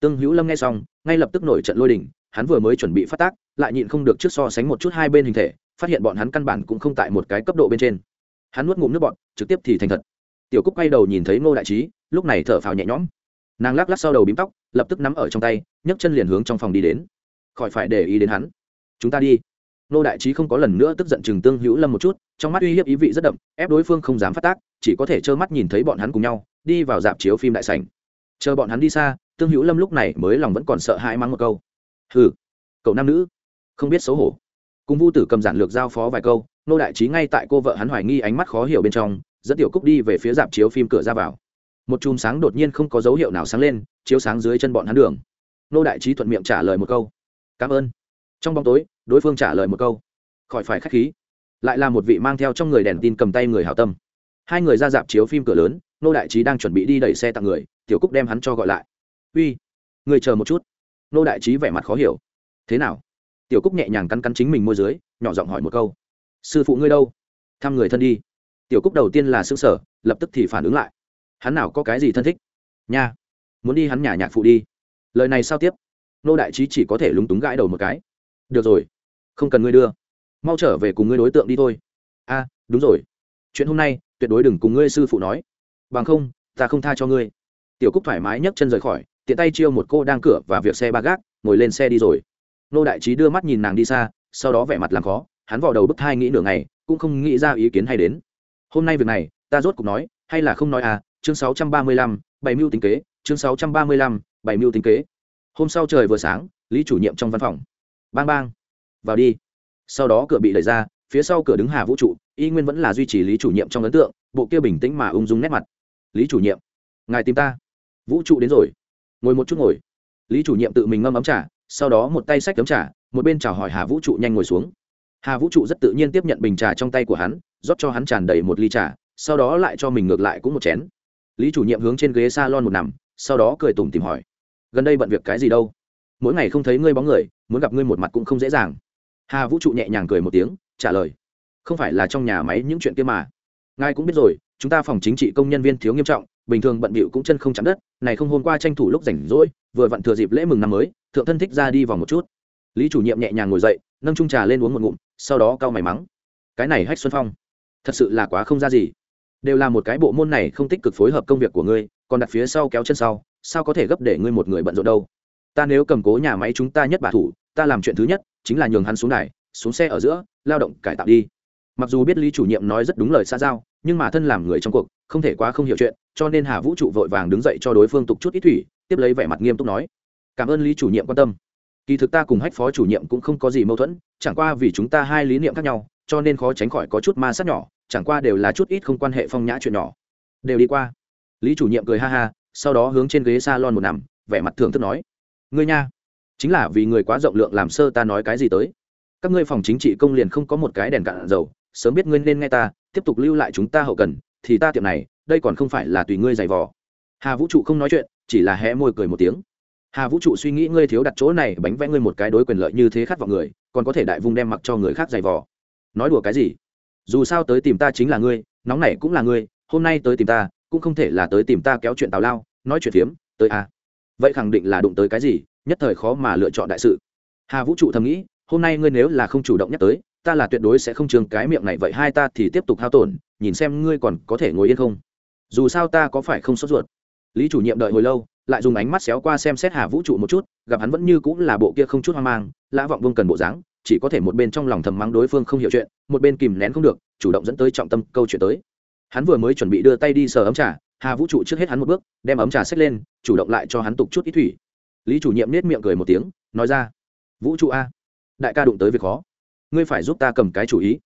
Tương hữu lâm nghe xong, ngay lập tức nổi trận lôi đình, hắn vừa mới chuẩn bị phát tác, lại nhịn không được trước so sánh một chút hai bên hình thể, phát hiện bọn hắn căn bản cũng không tại một cái cấp độ bên trên. Hắn nuốt ngụm nước bọn trực tiếp thì thành thật tiểu cúc quay đầu nhìn thấy ngô đại trí, lúc này thở phào nhẹ nhõm. Nàng lắc lắc sau đầu bím tóc, lập tức nắm ở trong tay, nhấc chân liền hướng trong phòng đi đến. Khỏi phải để ý đến hắn. Chúng ta đi. Nô đại trí không có lần nữa tức giận chừng tương hữu lâm một chút, trong mắt uy hiếp ý vị rất đậm, ép đối phương không dám phát tác, chỉ có thể trơ mắt nhìn thấy bọn hắn cùng nhau, đi vào dạp chiếu phim đại sảnh. Chờ bọn hắn đi xa, tương hữu lâm lúc này mới lòng vẫn còn sợ hãi mắng một câu. Hừ, cậu nam nữ, không biết xấu hổ. Cùng vu tử cầm giản lược giao phó vài câu nô đại trí ngay tại cô vợ hắn hoài nghi ánh mắt khó hiểu bên trong dẫn tiểu cúc đi về phía dạp chiếu phim cửa ra vào. Một chùm sáng đột nhiên không có dấu hiệu nào sáng lên, chiếu sáng dưới chân bọn hắn đường. Nô đại trí thuận miệng trả lời một câu. Cảm ơn. Trong bóng tối, đối phương trả lời một câu. Khỏi phải k h á c h khí. Lại là một vị mang theo trong người đèn tin cầm tay người hảo tâm. Hai người ra dạp chiếu phim cửa lớn, nô đại trí đang chuẩn bị đi đẩy xe tặng người, tiểu cúc đem hắn cho gọi lại. Uy, người chờ một chút. Nô đại trí vẻ mặt khó hiểu. Thế nào? Tiểu cúc nhẹ nhàng cắn cắn chính mình môi dưới, nhỏ giọng hỏi một câu. Sư phụ ngươi đâu? Thăm người thân đi tiểu cúc đầu tiên là xương sở lập tức thì phản ứng lại. Hắn nào có cái gì thân thích? Nha, muốn đi hắn nhà nhạc phụ đi. Lời này sao tiếp? Nô đại trí chỉ có thể lúng túng gãi đầu một cái. Được rồi, không cần ngươi đưa. Mau trở về cùng ngươi đối tượng đi thôi. A, đúng rồi. Chuyện hôm nay, tuyệt đối đừng cùng ngươi sư phụ nói. Bằng không, ta không tha cho ngươi. Tiểu cúc thoải mái nhấc chân rời khỏi, tiện tay chiêu một cô đang cửa và việc xe ba gác, ngồi lên xe đi rồi. Nô đại trí đưa mắt nhìn nàng đi xa, sau đó vẻ mặt làm khó, hắn vào đầu bức thai nghĩ nửa ngày, cũng không nghĩ ra ý kiến hay đến hôm nay việc này, ta rốt cuộc nói, hay là không nói à chương sáu trăm ba mươi lăm, bảy mưu tính kế, chương sáu trăm ba mươi lăm, bảy mưu tính kế. Hôm sau trời vừa sáng, lý chủ nhiệm trong văn phòng. Bang bang. Vào đi. Sau đó cửa bị đẩy ra, phía sau cửa đứng hà vũ trụ, y nguyên vẫn là duy trì lý chủ nhiệm trong ấn tượng, bộ kia bình tĩnh mà ung dung nét mặt. Lý chủ nhiệm, ngài tìm ta. Vũ trụ đến rồi. Ngồi một chút ngồi. Lý chủ nhiệm tự mình ngâm ấm trà, sau đó một tay xách ấm trà, một bên chào hỏi hà vũ trụ nhanh ngồi xuống hà vũ trụ rất tự nhiên tiếp nhận bình trà trong tay của hắn, rót cho hắn tràn đầy một ly trà, sau đó lại cho mình ngược lại cũng một chén. Lý chủ nhiệm hướng trên ghế s a lon một nằm, sau đó cười tủm tìm hỏi, gần đây bận việc cái gì đâu? Mỗi ngày không thấy ngươi bóng người, muốn gặp ngươi một mặt cũng không dễ dàng. Hà vũ trụ nhẹ nhàng cười một tiếng, trả lời, không phải là trong nhà máy những chuyện kia mà. Ngài cũng biết rồi, chúng ta phòng chính trị công nhân viên thiếu nghiêm trọng, bình thường bận bịu cũng chân không chạm đất, này không hôm qua tranh thủ lúc rảnh rỗi, vừa vặn thừa dịp lễ mừng năm mới, thượng thân thích ra đi vòng một chút lý chủ nhiệm nhẹ nhàng ngồi dậy, nâng trung trà lên uống một ngụm, sau đó cau mày mắng. Cái này hách xuân phong, thật sự là quá không ra gì. Đều là một cái bộ môn này không tích cực phối hợp công việc của ngươi, còn đặt phía sau kéo chân sau, sao có thể gấp để ngươi một người bận rộn đâu? Ta nếu cầm cố nhà máy chúng ta nhất bà thủ, ta làm chuyện thứ nhất, chính là nhường hắn xuống đài, xuống xe ở giữa, lao động cải tạo đi. Mặc dù biết lý chủ nhiệm nói rất đúng lời xa giao, nhưng mà thân làm người trong cuộc, không thể quá không hiểu chuyện, cho nên hà vũ trụ vội vàng đứng dậy cho đối phương tục chút ít thủy, tiếp lấy vẻ mặt nghiêm túc nói. Cảm ơn lý chủ nhiệm quan tâm kỳ thực ta cùng hách phó chủ nhiệm cũng không có gì mâu thuẫn, chẳng qua vì chúng ta hai lý niệm khác nhau, cho nên khó tránh khỏi có chút ma sát nhỏ, chẳng qua đều là chút ít không quan hệ phong nhã chuyện nhỏ. Đều đi qua. Lý chủ nhiệm cười ha ha, sau đó hướng trên ghế s a lon một nằm, vẻ mặt thường thức nói, ngươi nha, chính là vì người quá rộng lượng làm sơ ta nói cái gì tới? Các ngươi phòng chính trị công liền không có một cái đèn cạn dầu, sớm biết ngươi nên nghe ta, tiếp tục lưu lại chúng ta hậu cần, thì ta tiệm này, đây còn không phải là tùy ngươi giày vò. Hà vũ trụ không nói chuyện, chỉ là hé môi cười một tiếng hà vũ trụ suy nghĩ ngươi thiếu đặt chỗ này, bánh vẽ ngươi một cái đối quyền lợi như thế khát vọng người, còn có thể đại vung đem mặc cho người khác giày vò. Nói đùa cái gì? Dù sao tới tìm ta chính là ngươi, nóng này cũng là ngươi, hôm nay tới tìm ta, cũng không thể là tới tìm ta kéo chuyện tào lao, nói chuyện phiếm, tới à. vậy khẳng định là đụng tới cái gì, nhất thời khó mà lựa chọn đại sự. Hà vũ trụ thầm nghĩ, hôm nay ngươi nếu là không chủ động nhắc tới, ta là tuyệt đối sẽ không trường cái miệng này, vậy hai ta thì tiếp tục hao tổn, nhìn xem ngươi còn có thể ngồi yên không? Dù sao ta có phải không sốt ruột? Lý chủ nhiệm đợi hồi lâu lại dùng ánh mắt xéo qua xem xét hà vũ trụ một chút, gặp hắn vẫn như cũng là bộ kia không chút hoang mang, lã vọng vương cần bộ dáng, chỉ có thể một bên trong lòng thầm mắng đối phương không hiểu chuyện, một bên kìm nén không được, chủ động dẫn tới trọng tâm câu chuyện tới. Hắn vừa mới chuẩn bị đưa tay đi sờ ấm trà, hà vũ trụ trước hết hắn một bước, đem ấm trà xách lên, chủ động lại cho hắn tục chút ít thủy. Lý chủ nhiệm nết miệng cười một tiếng, nói ra, vũ trụ a, đại ca đụng tới việc khó, ngươi phải giúp ta cầm cái chủ ý.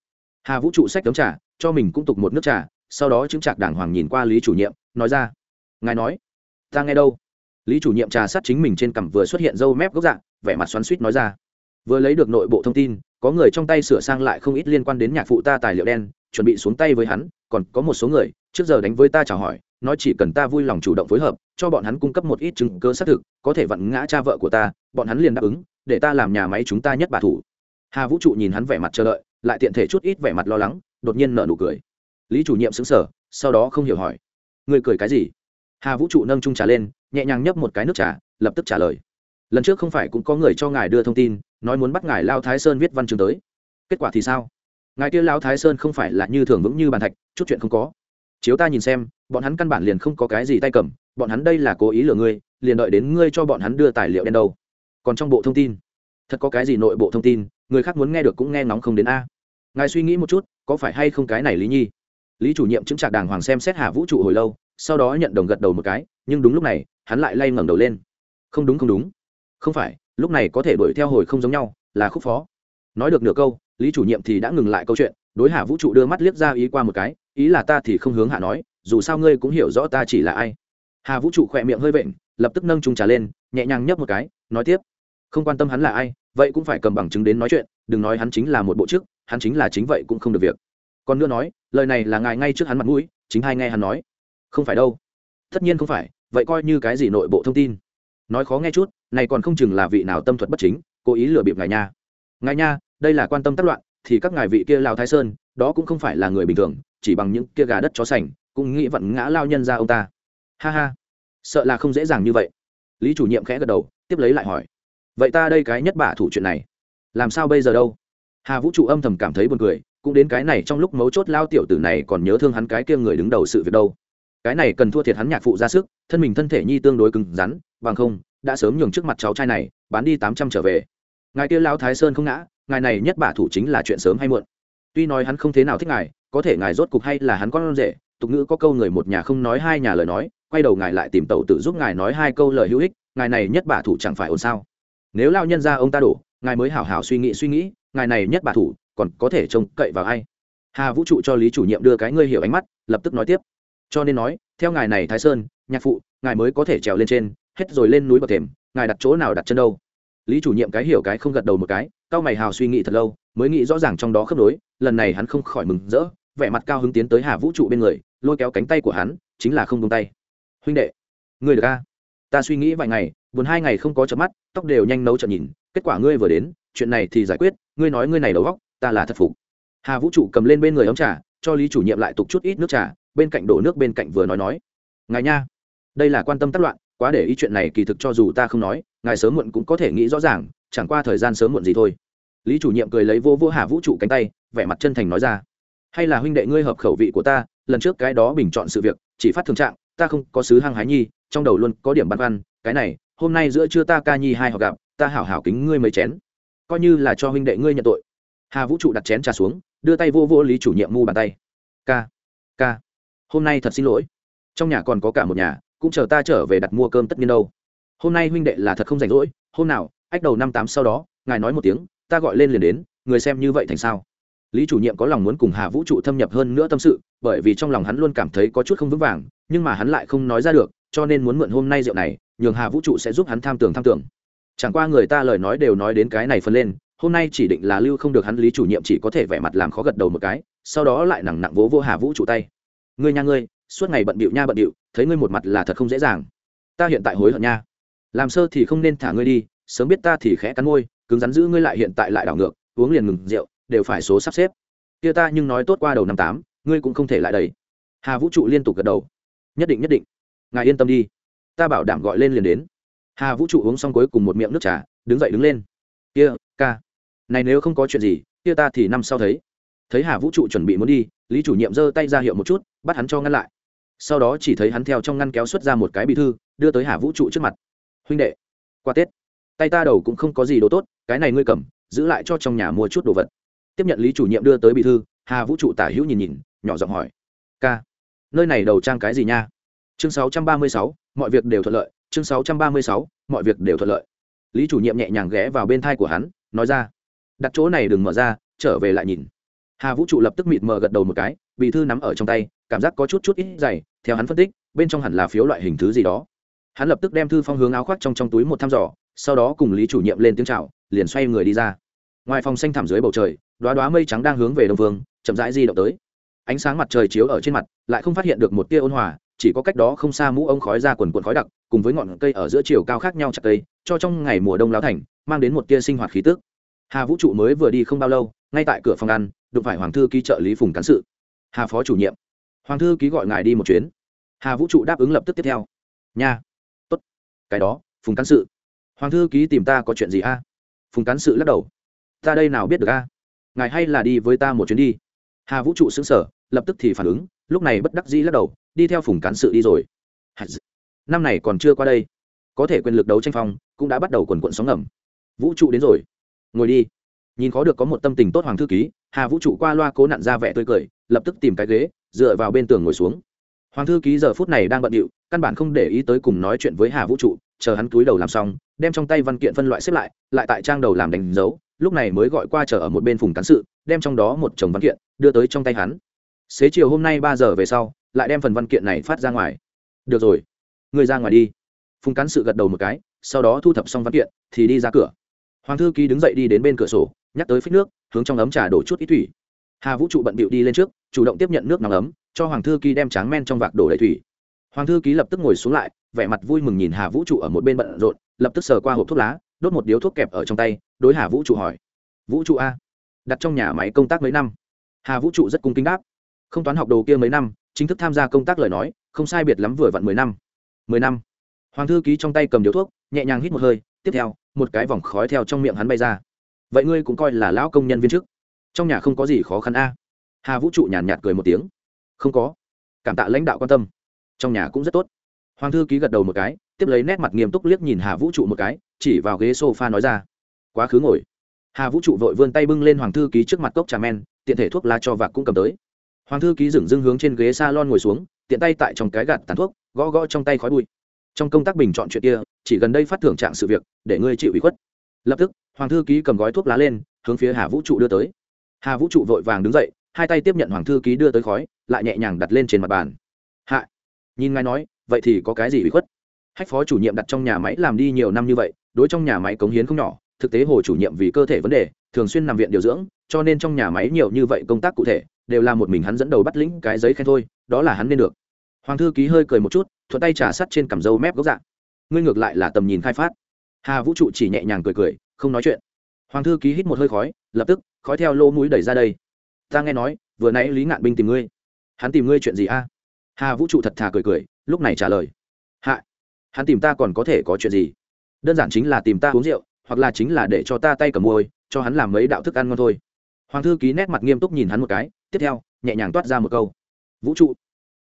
Hà vũ trụ xách ấm trà, cho mình cũng tục một nước trà, sau đó chứng trạc đàng hoàng nhìn qua lý chủ nhiệm, nói ra, ngài nói, ta nghe đâu? Lý chủ nhiệm trà sát chính mình trên cằm vừa xuất hiện râu mép gốc dạng, vẻ mặt xoắn suýt nói ra. Vừa lấy được nội bộ thông tin, có người trong tay sửa sang lại không ít liên quan đến nhạc phụ ta tài liệu đen, chuẩn bị xuống tay với hắn, còn có một số người, trước giờ đánh với ta chào hỏi, nói chỉ cần ta vui lòng chủ động phối hợp, cho bọn hắn cung cấp một ít chứng cơ xác thực, có thể vặn ngã cha vợ của ta, bọn hắn liền đáp ứng, để ta làm nhà máy chúng ta nhất bà thủ. Hà vũ trụ nhìn hắn vẻ mặt chờ đợi, lại tiện thể chút ít vẻ mặt lo lắng, đột nhiên nở nụ cười. Lý chủ nhiệm xứng sở sau đó không hiểu hỏi. Người cười cái gì? Hà vũ trụ nâng trung trà lên, nhẹ nhàng nhấp một cái nước trà, lập tức trả lời. Lần trước không phải cũng có người cho ngài đưa thông tin, nói muốn bắt ngài lao thái sơn viết văn chương tới. Kết quả thì sao? Ngài kia lao thái sơn không phải là như thường vững như bàn thạch, chút chuyện không có. Chiếu ta nhìn xem, bọn hắn căn bản liền không có cái gì tay cầm, bọn hắn đây là cố ý lừa ngươi, liền đợi đến ngươi cho bọn hắn đưa tài liệu đen đâu. Còn trong bộ thông tin? Thật có cái gì nội bộ thông tin, người khác muốn nghe được cũng nghe ngóng không đến a. Ngài suy nghĩ một chút, có phải hay không cái này lý nhi? Lý chủ nhiệm chứng trạc đàng hoàng xem xét hà vũ trụ hồi lâu sau đó nhận đồng gật đầu một cái, nhưng đúng lúc này, hắn lại lay ngẩng đầu lên. Không đúng không đúng. Không phải, lúc này có thể đuổi theo hồi không giống nhau, là khúc phó. Nói được nửa câu, lý chủ nhiệm thì đã ngừng lại câu chuyện, đối hạ vũ trụ đưa mắt liếc ra ý qua một cái, ý là ta thì không hướng hạ nói, dù sao ngươi cũng hiểu rõ ta chỉ là ai. Hà vũ trụ khỏe miệng hơi vện, lập tức nâng trung trà lên, nhẹ nhàng nhấp một cái, nói tiếp. Không quan tâm hắn là ai, vậy cũng phải cầm bằng chứng đến nói chuyện, đừng nói hắn chính là một bộ chức, hắn chính là chính vậy cũng không được việc. Còn nữa nói, lời này là ngài ngay trước hắn mặt mũi, chính hai nghe hắn nói không phải đâu. Tất nhiên không phải, vậy coi như cái gì nội bộ thông tin. Nói khó nghe chút, này còn không chừng là vị nào tâm thuật bất chính, cố ý lừa bịp ngài nha. Ngài nha, đây là quan tâm tác loạn, thì các ngài vị kia lao thái sơn, đó cũng không phải là người bình thường, chỉ bằng những kia gà đất chó sành, cũng nghĩ vặn ngã lao nhân ra ông ta. Ha ha. Sợ là không dễ dàng như vậy. Lý chủ nhiệm khẽ gật đầu, tiếp lấy lại hỏi. Vậy ta đây cái nhất bả thủ chuyện này, làm sao bây giờ đâu? Hà vũ trụ âm thầm cảm thấy buồn cười, cũng đến cái này trong lúc mấu chốt lao tiểu tử này còn nhớ thương hắn cái kia người đứng đầu sự việc đâu cái này cần thua thiệt hắn nhạc phụ ra sức, thân mình thân thể nhi tương đối cứng rắn, bằng không, đã sớm nhường trước mặt cháu trai này, bán đi tám trăm trở về. Ngài kia lao thái sơn không ngã, ngài này nhất bả thủ chính là chuyện sớm hay muộn. Tuy nói hắn không thế nào thích ngài, có thể ngài rốt cục hay là hắn con rể, tục ngữ có câu người một nhà không nói hai nhà lời nói, quay đầu ngài lại tìm tàu tự giúp ngài nói hai câu lời hữu ích, ngài này nhất bả thủ chẳng phải ổn sao? Nếu lao nhân ra ông ta đổ, ngài mới hảo hảo suy nghĩ suy nghĩ, ngài này nhất bả thủ, còn có thể trông cậy vào ai? Hà vũ trụ cho lý chủ nhiệm đưa cái ngươi hiểu ánh mắt, lập tức nói tiếp cho nên nói, theo ngài này thái sơn, nhạc phụ, ngài mới có thể trèo lên trên, hết rồi lên núi bậc thềm, ngài đặt chỗ nào đặt chân đâu? Lý chủ nhiệm cái hiểu cái không gật đầu một cái, cao mày hào suy nghĩ thật lâu, mới nghĩ rõ ràng trong đó khớp nối, lần này hắn không khỏi mừng rỡ, vẻ mặt cao hứng tiến tới hà vũ trụ bên người, lôi kéo cánh tay của hắn, chính là không tung tay. Huynh đệ người được a? Ta suy nghĩ vài ngày, buồn hai ngày không có chợp mắt, tóc đều nhanh nấu chợt nhìn, kết quả ngươi vừa đến, chuyện này thì giải quyết, ngươi nói ngươi này đầu góc ta là thật phục. Hà vũ trụ cầm lên bên người ống trà, cho lý chủ nhiệm lại tục chút ít nước trà bên cạnh đổ nước bên cạnh vừa nói nói. Ngài nha, đây là quan tâm tác loạn, quá để ý chuyện này kỳ thực cho dù ta không nói, ngài sớm muộn cũng có thể nghĩ rõ ràng, chẳng qua thời gian sớm muộn gì thôi. Lý chủ nhiệm cười lấy vô vô hà vũ trụ cánh tay, vẻ mặt chân thành nói ra. Hay là huynh đệ ngươi hợp khẩu vị của ta, lần trước cái đó bình chọn sự việc, chỉ phát thường trạng, ta không có sứ hăng hái nhi, trong đầu luôn có điểm băn khoăn, cái này, hôm nay giữa trưa ta ca nhi hai họ gặp, ta hảo hảo kính ngươi mấy chén. Coi như là cho huynh đệ ngươi nhận tội. Hà vũ trụ đặt chén trà xuống, đưa tay vô vô lý chủ nhiệm mu bàn tay. Ca ca hôm nay thật xin lỗi. Trong nhà còn có cả một nhà, cũng chờ ta trở về đặt mua cơm tất nhiên đâu. Hôm nay huynh đệ là thật không rảnh rỗi, hôm nào, ách đầu năm tám sau đó, ngài nói một tiếng, ta gọi lên liền đến, người xem như vậy thành sao? Lý chủ nhiệm có lòng muốn cùng hà vũ trụ thâm nhập hơn nữa tâm sự, bởi vì trong lòng hắn luôn cảm thấy có chút không vững vàng, nhưng mà hắn lại không nói ra được, cho nên muốn mượn hôm nay rượu này, nhường hà vũ trụ sẽ giúp hắn tham tưởng tham tưởng. Chẳng qua người ta lời nói đều nói đến cái này phân lên, hôm nay chỉ định là lưu không được hắn, lý chủ nhiệm chỉ có thể vẻ mặt làm khó gật đầu một cái, sau đó lại nặng nặng vỗ vô hà vũ trụ tay ngươi nha ngươi, suốt ngày bận bịu nha bận bịu, thấy ngươi một mặt là thật không dễ dàng. Ta hiện tại hối hận nha. Làm sơ thì không nên thả ngươi đi, sớm biết ta thì khẽ cắn môi, cứng rắn giữ ngươi lại hiện tại lại đảo ngược, uống liền ngừng rượu, đều phải số sắp xếp. Kia ta nhưng nói tốt qua đầu năm tám, ngươi cũng không thể lại đầy hà vũ trụ liên tục gật đầu. Nhất định nhất định. Ngài yên tâm đi. Ta bảo đảm gọi lên liền đến. Hà vũ trụ uống xong cuối cùng một miệng nước trà, đứng dậy đứng lên. Kia, ca. Này nếu không có chuyện gì, kia ta thì năm sau thấy thấy hà vũ trụ chuẩn bị muốn đi lý chủ nhiệm giơ tay ra hiệu một chút bắt hắn cho ngăn lại sau đó chỉ thấy hắn theo trong ngăn kéo xuất ra một cái bí thư đưa tới hà vũ trụ trước mặt huynh đệ qua tết tay ta đầu cũng không có gì đồ tốt cái này ngươi cầm giữ lại cho trong nhà mua chút đồ vật tiếp nhận lý chủ nhiệm đưa tới bí thư hà vũ trụ tả hữu nhìn nhìn nhỏ giọng hỏi ca nơi này đầu trang cái gì nha? Chương 636, mọi việc đều thuận lợi. Chương 636, mọi việc đều thuận lợi. Lý chủ nhiệm nhẹ nhàng ghé vào bên thai của hắn nói ra đặt chỗ này đừng mở ra trở về lại nhìn hà vũ trụ lập tức mịt mờ gật đầu một cái bị thư nắm ở trong tay cảm giác có chút chút ít dày theo hắn phân tích bên trong hẳn là phiếu loại hình thứ gì đó hắn lập tức đem thư phong hướng áo khoác trong trong túi một thăm dò sau đó cùng lý chủ nhiệm lên tiếng chào, liền xoay người đi ra ngoài phòng xanh thảm dưới bầu trời đoá đoá mây trắng đang hướng về đông vương chậm rãi di động tới ánh sáng mặt trời chiếu ở trên mặt lại không phát hiện được một tia ôn hòa chỉ có cách đó không xa mũ ông khói ra quần quần khói đặc cùng với ngọn cây ở giữa chiều cao khác nhau chặt cây cho trong ngày mùa đông lao thành mang đến một tia sinh hoạt khí tức hà vũ trụ mới vừa đi không bao lâu ngay tại cửa phòng ăn đụng phải hoàng thư ký trợ lý phùng cán sự. Hà phó chủ nhiệm, hoàng thư ký gọi ngài đi một chuyến. Hà vũ trụ đáp ứng lập tức tiếp theo. Nha, tốt, cái đó, phùng cán sự. Hoàng thư ký tìm ta có chuyện gì a? Phùng cán sự lắc đầu. Ta đây nào biết được a? Ngài hay là đi với ta một chuyến đi. Hà vũ trụ xứng sở lập tức thì phản ứng, lúc này bất đắc dĩ lắc đầu, đi theo phùng cán sự đi rồi. Năm này còn chưa qua đây. Có thể quyền lực đấu tranh phong cũng đã bắt đầu quần quận sóng ngầm. Vũ trụ đến rồi. Ngồi đi. Nhìn khó được có một tâm tình tốt hoàng thư ký hà vũ trụ qua loa cố nặn ra vẻ tươi cười, lập tức tìm cái ghế, dựa vào bên tường ngồi xuống. Hoàng thư ký giờ phút này đang bận điệu, căn bản không để ý tới cùng nói chuyện với hà vũ trụ, chờ hắn túi đầu làm xong, đem trong tay văn kiện phân loại xếp lại lại tại trang đầu làm đánh dấu, lúc này mới gọi qua chờ ở một bên phùng cán sự, đem trong đó một chồng văn kiện, đưa tới trong tay hắn. Xế chiều hôm nay ba giờ về sau, lại đem phần văn kiện này phát ra ngoài. Được rồi, người ra ngoài đi. Phùng cán sự gật đầu một cái, sau đó thu thập xong văn kiện, thì đi ra cửa. Hoàng thư ký đứng dậy đi đến bên cửa sổ nhắc tới phích nước, hướng trong ấm trà đổ chút ít thủy. Hà vũ trụ bận bịu đi lên trước, chủ động tiếp nhận nước nóng ấm, cho hoàng thư ký đem tráng men trong vạc đổ đầy thủy. Hoàng thư ký lập tức ngồi xuống lại, vẻ mặt vui mừng nhìn hà vũ trụ ở một bên bận rộn, lập tức sờ qua hộp thuốc lá, đốt một điếu thuốc kẹp ở trong tay, đối hà vũ trụ hỏi, vũ trụ a, đặt trong nhà máy công tác mấy năm? Hà vũ trụ rất cung kính đáp, không toán học đồ kia mấy năm, chính thức tham gia công tác lời nói, không sai biệt lắm vừa vặn mười năm. Mười năm? Hoàng thư ký trong tay cầm điếu thuốc, nhẹ nhàng hít một hơi, tiếp theo, một cái vòng khói theo trong miệng hắn bay ra vậy ngươi cũng coi là lão công nhân viên chức. Trong nhà không có gì khó khăn a? Hà vũ trụ nhàn nhạt, nhạt cười một tiếng. Không có. Cảm tạ lãnh đạo quan tâm. Trong nhà cũng rất tốt. Hoàng thư ký gật đầu một cái tiếp lấy nét mặt nghiêm túc liếc nhìn hà vũ trụ một cái chỉ vào ghế s o f a nói ra. Quá khứ ngồi. Hà vũ trụ vội vươn tay bưng lên hoàng thư ký trước mặt cốc trà men tiện thể thuốc lá cho vạc cũng cầm tới. Hoàng thư ký dừng dưng hướng trên ghế s a lon ngồi xuống tiện tay tại trong cái gạt tàn thuốc gõ gõ trong tay khói bụi. Trong công tác bình chọn chuyện kia chỉ gần đây phát thưởng trạng sự việc để ngươi chịu ý khuất. Lập tức hoàng thư ký cầm gói thuốc lá lên, hướng phía hà vũ trụ đưa tới. Hà vũ trụ vội vàng đứng dậy, hai tay tiếp nhận hoàng thư ký đưa tới khói, lại nhẹ nhàng đặt lên trên mặt bàn. Hạ, nhìn ngài nói, vậy thì có cái gì bị khuất? Hách phó chủ nhiệm đặt trong nhà máy làm đi nhiều năm như vậy, đối trong nhà máy cống hiến không nhỏ, thực tế hồ chủ nhiệm vì cơ thể vấn đề, thường xuyên nằm viện điều dưỡng, cho nên trong nhà máy nhiều như vậy công tác cụ thể, đều là một mình hắn dẫn đầu bắt lĩnh cái giấy khen thôi, đó là hắn nên được. Hoàng thư ký hơi cười một chút, thuận tay trà sắt trên cằm râu mép gốc dạng ngươi ngược lại là tầm nhìn khai phát. Hà vũ trụ chỉ nhẹ nhàng cười cười không nói chuyện. Hoàng thư ký hít một hơi khói, lập tức, khói theo lỗ mũi đẩy ra đây. Ta nghe nói, vừa nãy lý ngạn binh tìm ngươi. Hắn tìm ngươi chuyện gì a? Hà vũ trụ thật thà cười cười, lúc này trả lời. Hạ, hắn tìm ta còn có thể có chuyện gì? Đơn giản chính là tìm ta uống rượu, hoặc là chính là để cho ta tay cầm môi, cho hắn làm mấy đạo thức ăn ngon thôi. Hoàng thư ký nét mặt nghiêm túc nhìn hắn một cái, tiếp theo, nhẹ nhàng toát ra một câu. Vũ trụ,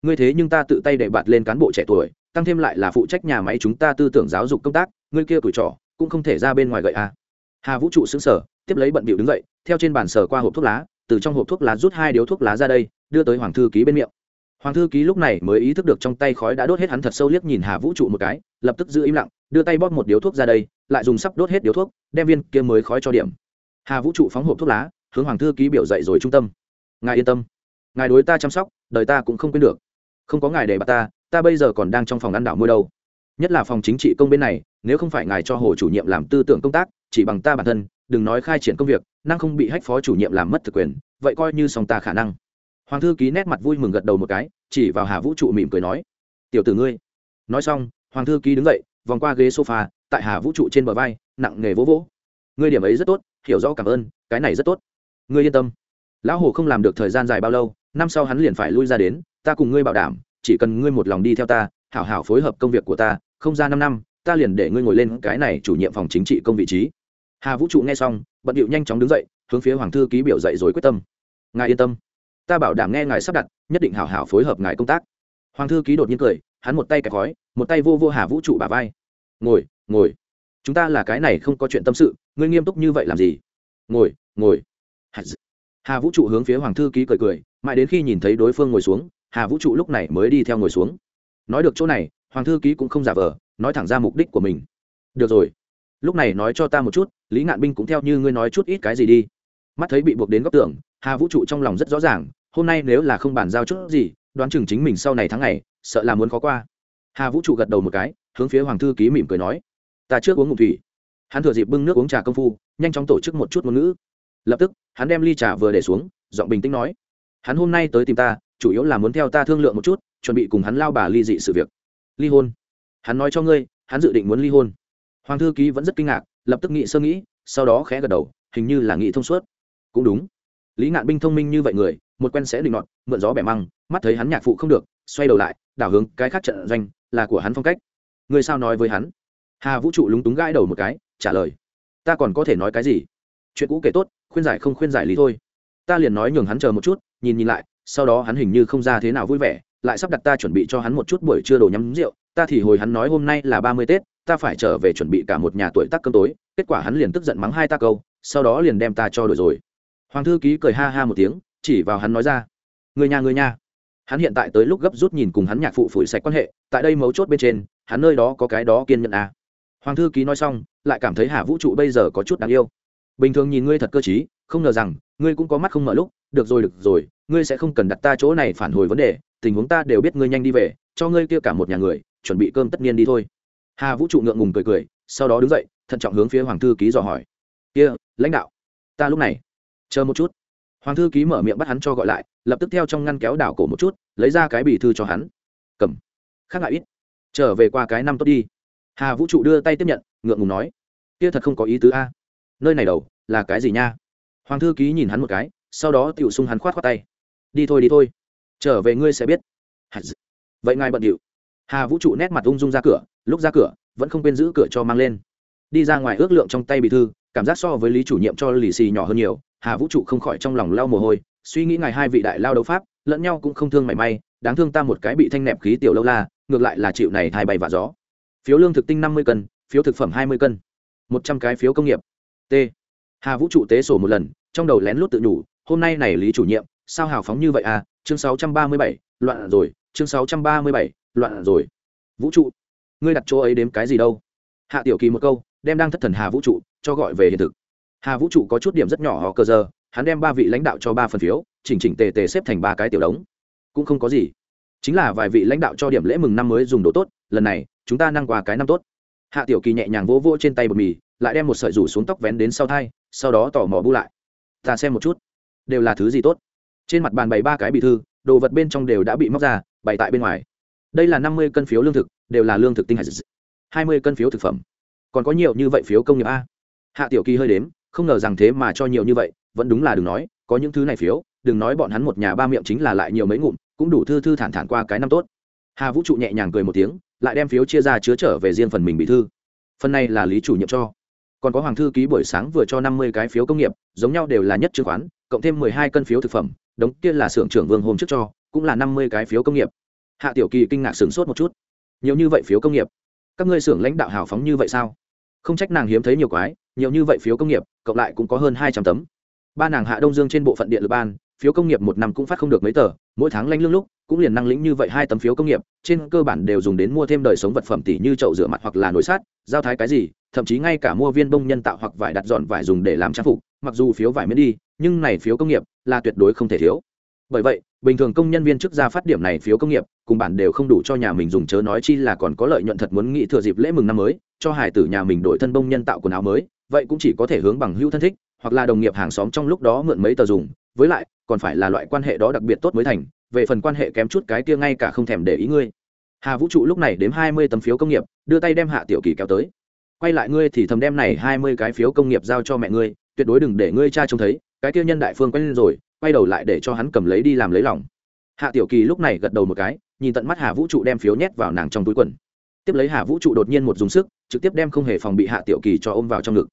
ngươi thế nhưng ta tự tay để bạt lên cán bộ trẻ tuổi, tăng thêm lại là phụ trách nhà máy chúng ta tư tưởng giáo dục công tác, ngươi kia tuổi trọ, cũng không thể ra bên ngoài gậy à hà vũ trụ xứng sở, tiếp lấy bận bịu đứng dậy, theo trên bàn sở qua hộp thuốc lá, từ trong hộp thuốc lá rút hai điếu thuốc lá ra đây, đưa tới hoàng thư ký bên miệng. Hoàng thư ký lúc này mới ý thức được trong tay khói đã đốt hết hắn thật sâu liếc nhìn hà vũ trụ một cái, lập tức giữ im lặng, đưa tay bóp một điếu thuốc ra đây, lại dùng sắp đốt hết điếu thuốc, đem viên kia mới khói cho điểm. Hà vũ trụ phóng hộp thuốc lá, hướng hoàng thư ký biểu dậy rồi trung tâm. Ngài yên tâm, ngài đối ta chăm sóc, đời ta cũng không quên được. Không có ngài để bà ta ta bây giờ còn đang trong phòng ăn đảo mua đâu. Nhất là phòng chính trị công bên này nếu không phải ngài cho hồ chủ nhiệm làm tư tưởng công tác, chỉ bằng ta bản thân, đừng nói khai triển công việc, năng không bị hách phó chủ nhiệm làm mất thực quyền, vậy coi như song ta khả năng. Hoàng thư ký nét mặt vui mừng gật đầu một cái, chỉ vào hà vũ trụ mỉm cười nói, tiểu tử ngươi. Nói xong, hoàng thư ký đứng dậy, vòng qua ghế sofa, tại hà vũ trụ trên bờ vai, nặng nghề vỗ vỗ. Ngươi điểm ấy rất tốt, hiểu rõ cảm ơn, cái này rất tốt. Ngươi yên tâm. Lão hồ không làm được thời gian dài bao lâu, năm sau hắn liền phải lui ra đến, ta cùng ngươi bảo đảm, chỉ cần ngươi một lòng đi theo ta, hảo hảo phối hợp công việc của ta, không ra năm năm ta liền để ngươi ngồi lên cái này chủ nhiệm phòng chính trị công vị trí. Hà vũ trụ nghe xong, bận điệu nhanh chóng đứng dậy, hướng phía hoàng thư ký biểu dậy rồi quyết tâm. Ngài yên tâm. Ta bảo đảm nghe ngài sắp đặt, nhất định hảo hảo phối hợp ngài công tác. Hoàng thư ký đột nhiên cười, hắn một tay kẹp khói, một tay vô vô hà vũ trụ bà vai. Ngồi ngồi. Chúng ta là cái này không có chuyện tâm sự, ngươi nghiêm túc như vậy làm gì? Ngồi ngồi. Hà vũ trụ hướng phía hoàng thư ký cười cười, mãi đến khi nhìn thấy đối phương ngồi xuống, hà vũ trụ lúc này mới đi theo ngồi xuống. Nói được chỗ này, hoàng thư ký cũng không giả vờ nói thẳng ra mục đích của mình. Được rồi. Lúc này nói cho ta một chút, lý ngạn binh cũng theo như ngươi nói chút ít cái gì đi. Mắt thấy bị buộc đến góc tường, hà vũ trụ trong lòng rất rõ ràng, hôm nay nếu là không bàn giao chút gì, đoán chừng chính mình sau này tháng ngày, sợ là muốn khó qua. Hà vũ trụ gật đầu một cái, hướng phía hoàng thư ký mỉm cười nói, ta trước uống ngụm thủy. Hắn thừa dịp bưng nước uống trà công phu, nhanh chóng tổ chức một chút ngôn ngữ. Lập tức, hắn đem ly trà vừa để xuống, giọng bình tĩnh nói, hắn hôm nay tới tìm ta, chủ yếu là muốn theo ta thương lượng một chút, chuẩn bị cùng hắn lao bà ly dị sự việc. Ly hôn hắn nói cho ngươi, hắn dự định muốn ly hôn. Hoàng thư ký vẫn rất kinh ngạc, lập tức nghĩ sơ nghĩ, sau đó khẽ gật đầu, hình như là nghĩ thông suốt. Cũng đúng. Lý ngạn binh thông minh như vậy người, một quen sẽ định nọt, mượn gió bẻ măng, mắt thấy hắn nhạc phụ không được, xoay đầu lại, đảo hướng cái khác trận doanh, là của hắn phong cách. Người sao nói với hắn? Hà vũ trụ lúng túng gãi đầu một cái, trả lời. Ta còn có thể nói cái gì? Chuyện cũ kể tốt, khuyên giải không khuyên giải lý thôi. Ta liền nói nhường hắn chờ một chút, nhìn nhìn lại, sau đó hắn hình như không ra thế nào vui vẻ, lại sắp đặt ta chuẩn bị cho hắn một chút buổi trưa đồ nhắm rượu ta thì hồi hắn nói hôm nay là ba mươi tết, ta phải trở về chuẩn bị cả một nhà tuổi tác cơm tối, kết quả hắn liền tức giận mắng hai ta câu, sau đó liền đem ta cho đổi rồi. Hoàng thư ký cười ha ha một tiếng, chỉ vào hắn nói ra người nhà người nhà hắn hiện tại tới lúc gấp rút nhìn cùng hắn nhạc phụ phủi sạch quan hệ, tại đây mấu chốt bên trên, hắn nơi đó có cái đó kiên nhẫn à. hoàng thư ký nói xong, lại cảm thấy hà vũ trụ bây giờ có chút đáng yêu. Bình thường nhìn ngươi thật cơ t không ngờ rằng, ngươi cũng có mắt không mở lúc, được rồi được rồi, ngươi sẽ không cần đặt ta chỗ này phản hồi vấn đề, tình huống ta đều biết ngươi nhanh đi về, cho ngươi kia cả một nhà người chuẩn bị cơm tất nhiên đi thôi. Hà vũ trụ ngượng ngùng cười cười, sau đó đứng dậy, thận trọng hướng phía hoàng thư ký dò hỏi. Kia, lãnh đạo, ta lúc này, chờ một chút. Hoàng thư ký mở miệng bắt hắn cho gọi lại, lập tức theo trong ngăn kéo đảo cổ một chút, lấy ra cái bì thư cho hắn. Cầm. Khác ngại ít, trở về qua cái năm tốt đi. Hà vũ trụ đưa tay tiếp nhận, ngượng ngùng nói. Kia thật không có ý tứ a. Nơi này đầu, là cái gì nha? Hoàng thư ký nhìn hắn một cái, sau đó tiểu sung hắn khoát khoát tay. Đi thôi đi thôi. Trở về ngươi sẽ biết. Vậy ngài bận điệu hà vũ trụ nét mặt ung dung ra cửa, lúc ra cửa, vẫn không quên giữ cửa cho mang lên. Đi ra ngoài ước lượng trong tay bị thư, cảm giác so với lý chủ nhiệm cho lì xì nhỏ hơn nhiều, hà vũ trụ không khỏi trong lòng lau mồ hôi, suy nghĩ ngài hai vị đại lao đấu pháp, lẫn nhau cũng không thương mảy may, đáng thương ta một cái bị thanh nẹp khí tiểu lâu la, ngược lại là chịu này thai bay và gió. Phiếu lương thực tinh năm mươi cân, phiếu thực phẩm hai mươi cân. Một trăm cái phiếu công nghiệp. T. Hà vũ trụ tế sổ một lần, trong đầu lén lút tự nhủ, hôm nay này lý chủ nhiệm, sao hào phóng như vậy à chương sáu trăm ba mươi bảy, loạn rồi, chương sáu trăm ba mươi bảy loạn rồi. Vũ trụ, ngươi đặt chỗ ấy đếm cái gì đâu? Hạ tiểu kỳ một câu, đem đang thất thần hà vũ trụ cho gọi về hiện thực. Hà vũ trụ có chút điểm rất nhỏ họ cơ giờ, hắn đem ba vị lãnh đạo cho ba phần phiếu, chỉnh chỉnh tề tề xếp thành ba cái tiểu đống. Cũng không có gì. Chính là vài vị lãnh đạo cho điểm lễ mừng năm mới dùng đồ tốt, lần này, chúng ta năng qua cái năm tốt. Hạ tiểu kỳ nhẹ nhàng vỗ vỗ trên tay bột mì, lại đem một sợi rủ xuống tóc vén đến sau thai, sau đó tỏ mò bu lại. Ta xem một chút, đều là thứ gì tốt. Trên mặt bàn bày ba cái bị thư, đồ vật bên trong đều đã bị móc ra, bày tại bên ngoài đây là năm mươi cân phiếu lương thực, đều là lương thực tinh hạch hai mươi cân phiếu thực phẩm. Còn có nhiều như vậy phiếu công nghiệp a. Hạ tiểu kỳ hơi đếm, không ngờ rằng thế mà cho nhiều như vậy, vẫn đúng là đừng nói, có những thứ này phiếu, đừng nói bọn hắn một nhà ba miệng chính là lại nhiều mấy ngụm, cũng đủ thư thư thản thản qua cái năm tốt. Hà vũ trụ nhẹ nhàng cười một tiếng, lại đem phiếu chia ra chứa trở về riêng phần mình bị thư. Phần này là lý chủ nhiệm cho. Còn có hoàng thư ký buổi sáng vừa cho năm mươi cái phiếu công nghiệp, giống nhau đều là nhất chứng khoán, cộng thêm mười hai cân phiếu thực phẩm, đống kia là xưởng trưởng vương hôm trước cho, cũng là năm mươi cái phiếu công nghiệp hạ tiểu kỳ kinh ngạc sửng sốt một chút. Nhiều như vậy phiếu công nghiệp, các ngươi xưởng lãnh đạo hào phóng như vậy sao? Không trách nàng hiếm thấy nhiều quái, nhiều như vậy phiếu công nghiệp, cộng lại cũng có hơn hai trăm tấm. Ba nàng hạ đông dương trên bộ phận điện lực ban, phiếu công nghiệp một năm cũng phát không được mấy tờ, mỗi tháng lanh lương lúc, cũng liền năng lĩnh như vậy hai tấm phiếu công nghiệp, trên cơ bản đều dùng đến mua thêm đời sống vật phẩm tỷ như chậu rửa mặt hoặc là nồi sát giao thái cái gì, thậm chí ngay cả mua viên bông nhân tạo hoặc vải đặt dọn vải dùng để làm trang phục, mặc dù phiếu vải miễn đi, nhưng này phiếu công nghiệp là tuyệt đối không thể thiếu bởi vậy, bình thường công nhân viên chức ra phát điểm này phiếu công nghiệp, cùng bản đều không đủ cho nhà mình dùng chớ nói chi là còn có lợi nhuận thật muốn nghĩ thừa dịp lễ mừng năm mới, cho hải tử nhà mình đổi thân bông nhân tạo quần áo mới, vậy cũng chỉ có thể hướng bằng hữu thân thích, hoặc là đồng nghiệp hàng xóm trong lúc đó mượn mấy tờ dùng. Với lại, còn phải là loại quan hệ đó đặc biệt tốt mới thành, về phần quan hệ kém chút cái kia ngay cả không thèm để ý ngươi. Hà vũ trụ lúc này đếm hai mươi tấm phiếu công nghiệp, đưa tay đem hạ tiểu kỳ kéo tới. Quay lại ngươi thì thầm đem này hai mươi cái phiếu công nghiệp giao cho mẹ ngươi, tuyệt đối đừng để ngươi cha trông thấy, cái kia nhân đại phương quen lên rồi quay đầu lại để cho hắn cầm lấy đi làm lấy lòng. Hạ tiểu kỳ lúc này gật đầu một cái, nhìn tận mắt hà vũ trụ đem phiếu nhét vào nàng trong túi quần. Tiếp lấy hà vũ trụ đột nhiên một dùng sức, trực tiếp đem không hề phòng bị hạ tiểu kỳ cho ôm vào trong ngực.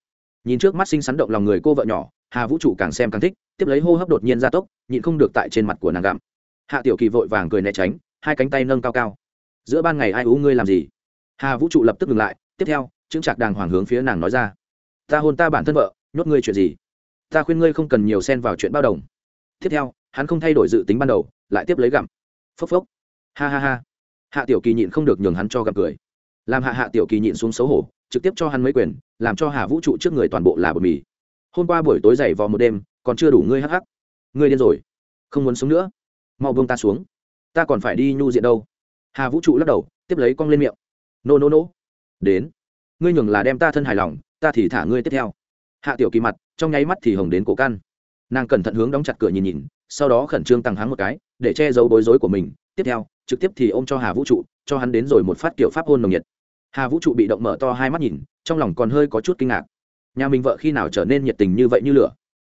Nhìn trước mắt xinh xắn động lòng người cô vợ nhỏ, hà vũ trụ càng xem càng thích, tiếp lấy hô hấp đột nhiên gia tốc, nhịn không được tại trên mặt của nàng gặm. Hạ tiểu kỳ vội vàng cười né tránh, hai cánh tay nâng cao cao. Giữa ban ngày ai ú ngươi làm gì? Hà vũ trụ lập tức ngừng lại, tiếp theo, chững trạc đàng hoàng hướng phía nàng nói ra. Ta hôn ta bản thân vợ, nhốt ngươi chuyện gì? Ta khuyên ngươi không cần nhiều xen vào chuyện bao đồng tiếp theo, hắn không thay đổi dự tính ban đầu, lại tiếp lấy gặm. Phốc phốc. Ha ha ha. Hạ tiểu kỳ nhịn không được nhường hắn cho gặp cười. Làm hạ hạ tiểu kỳ nhịn xuống xấu hổ, trực tiếp cho hắn mấy quyền, làm cho hà vũ trụ trước người toàn bộ là bột mì. Hôm qua buổi tối dày vò một đêm, còn chưa đủ ngươi hắc hắc. Ngươi điên rồi. Không muốn sống nữa. Mau vương ta xuống. Ta còn phải đi nhu diện đâu. Hà vũ trụ lắc đầu, tiếp lấy cong lên miệng. Nô nô nô đến. Ngươi nhường là đem ta thân hài lòng, ta thì thả ngươi tiếp theo. Hạ tiểu kỳ mặt, trong nháy mắt thì hồng đến cổ căn nàng cẩn thận hướng đóng chặt cửa nhìn nhìn, sau đó khẩn trương tăng hắn một cái, để che giấu bối rối của mình. Tiếp theo, trực tiếp thì ô m cho hà vũ trụ, cho hắn đến rồi một phát kiểu pháp hôn nồng nhiệt. Hà vũ trụ bị động mở to hai mắt nhìn, trong lòng còn hơi có chút kinh ngạc. Nhà mình vợ khi nào trở nên nhiệt tình như vậy như lửa?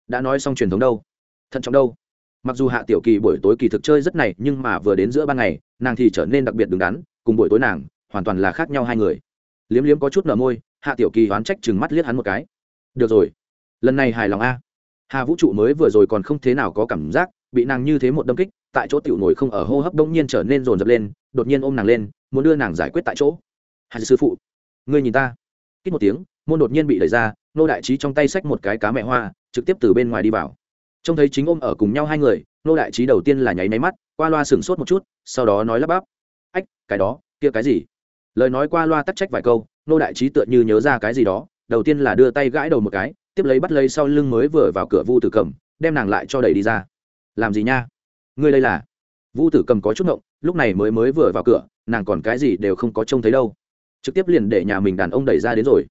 Đã nói xong truyền thống đâu? Thận trọng đâu? Mặc dù hạ tiểu kỳ buổi tối kỳ thực chơi rất này, nhưng mà vừa đến giữa ban ngày, nàng thì trở nên đặc biệt đứng đắn, cùng buổi tối nàng, hoàn toàn là khác nhau hai người. Liếm liếm có chút nở môi, hạ tiểu kỳ oán trách chừng mắt liếc hắn một cái. Được rồi. Lần này hài lòng a hà vũ trụ mới vừa rồi còn không thế nào có cảm giác, bị nàng như thế một đâm kích, tại chỗ tiểu ngồi không ở hô hấp đông nhiên trở nên rồn rập lên, đột nhiên ôm nàng lên, muốn đưa nàng giải quyết tại chỗ. Hà sư phụ, ngươi nhìn ta. Kích một tiếng, môn đột nhiên bị đẩy ra, nô đại trí trong tay xách một cái cá mẹ hoa, trực tiếp từ bên ngoài đi vào. Trông thấy chính ôm ở cùng nhau hai người, nô đại trí đầu tiên là nháy máy mắt, qua loa sửng sốt một chút, sau đó nói lắp bắp. Ách, cái đó, kia cái gì? Lời nói qua loa tắc trách vài câu, nô đại trí tựa như nhớ ra cái gì đó, đầu tiên là đưa tay gãi đầu một cái tiếp lấy bắt lấy sau lưng mới vừa vào cửa vu tử cầm, đem nàng lại cho đẩy đi ra. Làm gì nha? Ngươi đây là? Vu tử cầm có chút ngộng, lúc này mới mới vừa vào cửa, nàng còn cái gì đều không có trông thấy đâu. Trực tiếp liền để nhà mình đàn ông đẩy ra đến rồi.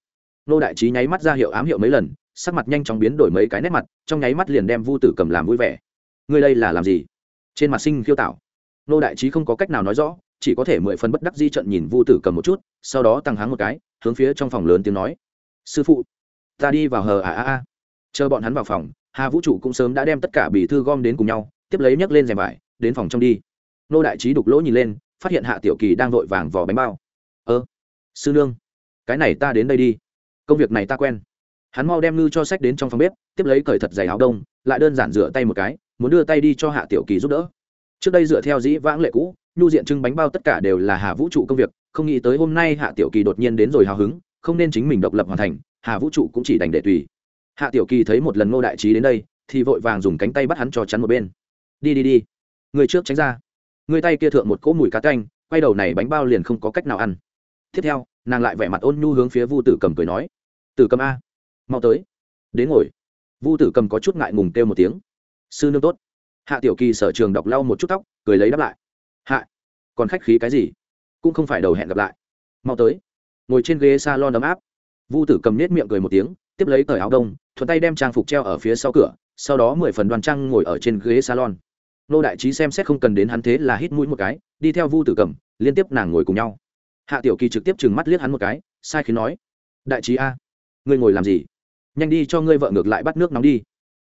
Nô đại trí nháy mắt ra hiệu ám hiệu mấy lần, sắc mặt nhanh chóng biến đổi mấy cái nét mặt, trong nháy mắt liền đem vu tử cầm làm vui vẻ. Ngươi đây là làm gì? Trên mặt sinh khiêu tạo nô đại trí không có cách nào nói rõ, chỉ có thể mười phần bất đắc di trận nhìn vu tử cầm một chút, sau đó tăng háng một cái, hướng phía trong phòng lớn tiếng nói. Sư phụ ta đi vào hờ à à à. Chờ bọn hắn vào phòng, hà vũ trụ cũng sớm đã đem tất cả bì thư gom đến cùng nhau, tiếp lấy nhấc lên rèm vải, đến phòng trong đi. Nô đại trí đục lỗ nhìn lên, phát hiện hạ tiểu kỳ đang vội vàng vò bánh bao. Ơ, sư nương, cái này ta đến đây đi. Công việc này ta quen. Hắn mau đem ngư cho sách đến trong phòng bếp, tiếp lấy cởi thật giày áo đông, lại đơn giản rửa tay một cái, muốn đưa tay đi cho hạ tiểu kỳ giúp đỡ. Trước đây dựa theo dĩ vãng lệ cũ, nhu diện trưng bánh bao tất cả đều là hà vũ trụ công việc, không nghĩ tới hôm nay hạ tiểu kỳ đột nhiên đến rồi hào hứng, không nên chính mình độc lập hoàn thành hà vũ trụ cũng chỉ đành để tùy. Hạ tiểu kỳ thấy một lần ngô đại trí đến đây, thì vội vàng dùng cánh tay bắt hắn cho chắn một bên. Đi đi đi. Người trước tránh ra. Người tay kia thượng một cỗ mùi cá canh quay đầu này bánh bao liền không có cách nào ăn. Tiếp theo, nàng lại vẻ mặt ôn nhu hướng phía vu tử cầm cười nói, tử cầm a, mau tới. Đến ngồi. Vu tử cầm có chút ngại ngùng kêu một tiếng, sư nương tốt. Hạ tiểu kỳ sở trường đọc lau một chút tóc, cười lấy đáp lại, hạ, còn khách khí cái gì? Cũng không phải đầu hẹn gặp lại. Mau tới. Ngồi trên ghế s a lon ấm áp vu tử cầm nết miệng cười một tiếng, tiếp lấy cởi áo đông, thuận tay đem trang phục treo ở phía sau cửa, sau đó mười phần đoàn trang ngồi ở trên ghế salon. Nô đại trí xem xét không cần đến hắn thế là hít mũi một cái, đi theo vu tử cầm, liên tiếp nàng ngồi cùng nhau. Hạ tiểu kỳ trực tiếp trừng mắt liếc hắn một cái, sai khiến nói, đại trí a, ngươi ngồi làm gì? Nhanh đi cho ngươi vợ ngược lại bắt nước nóng đi.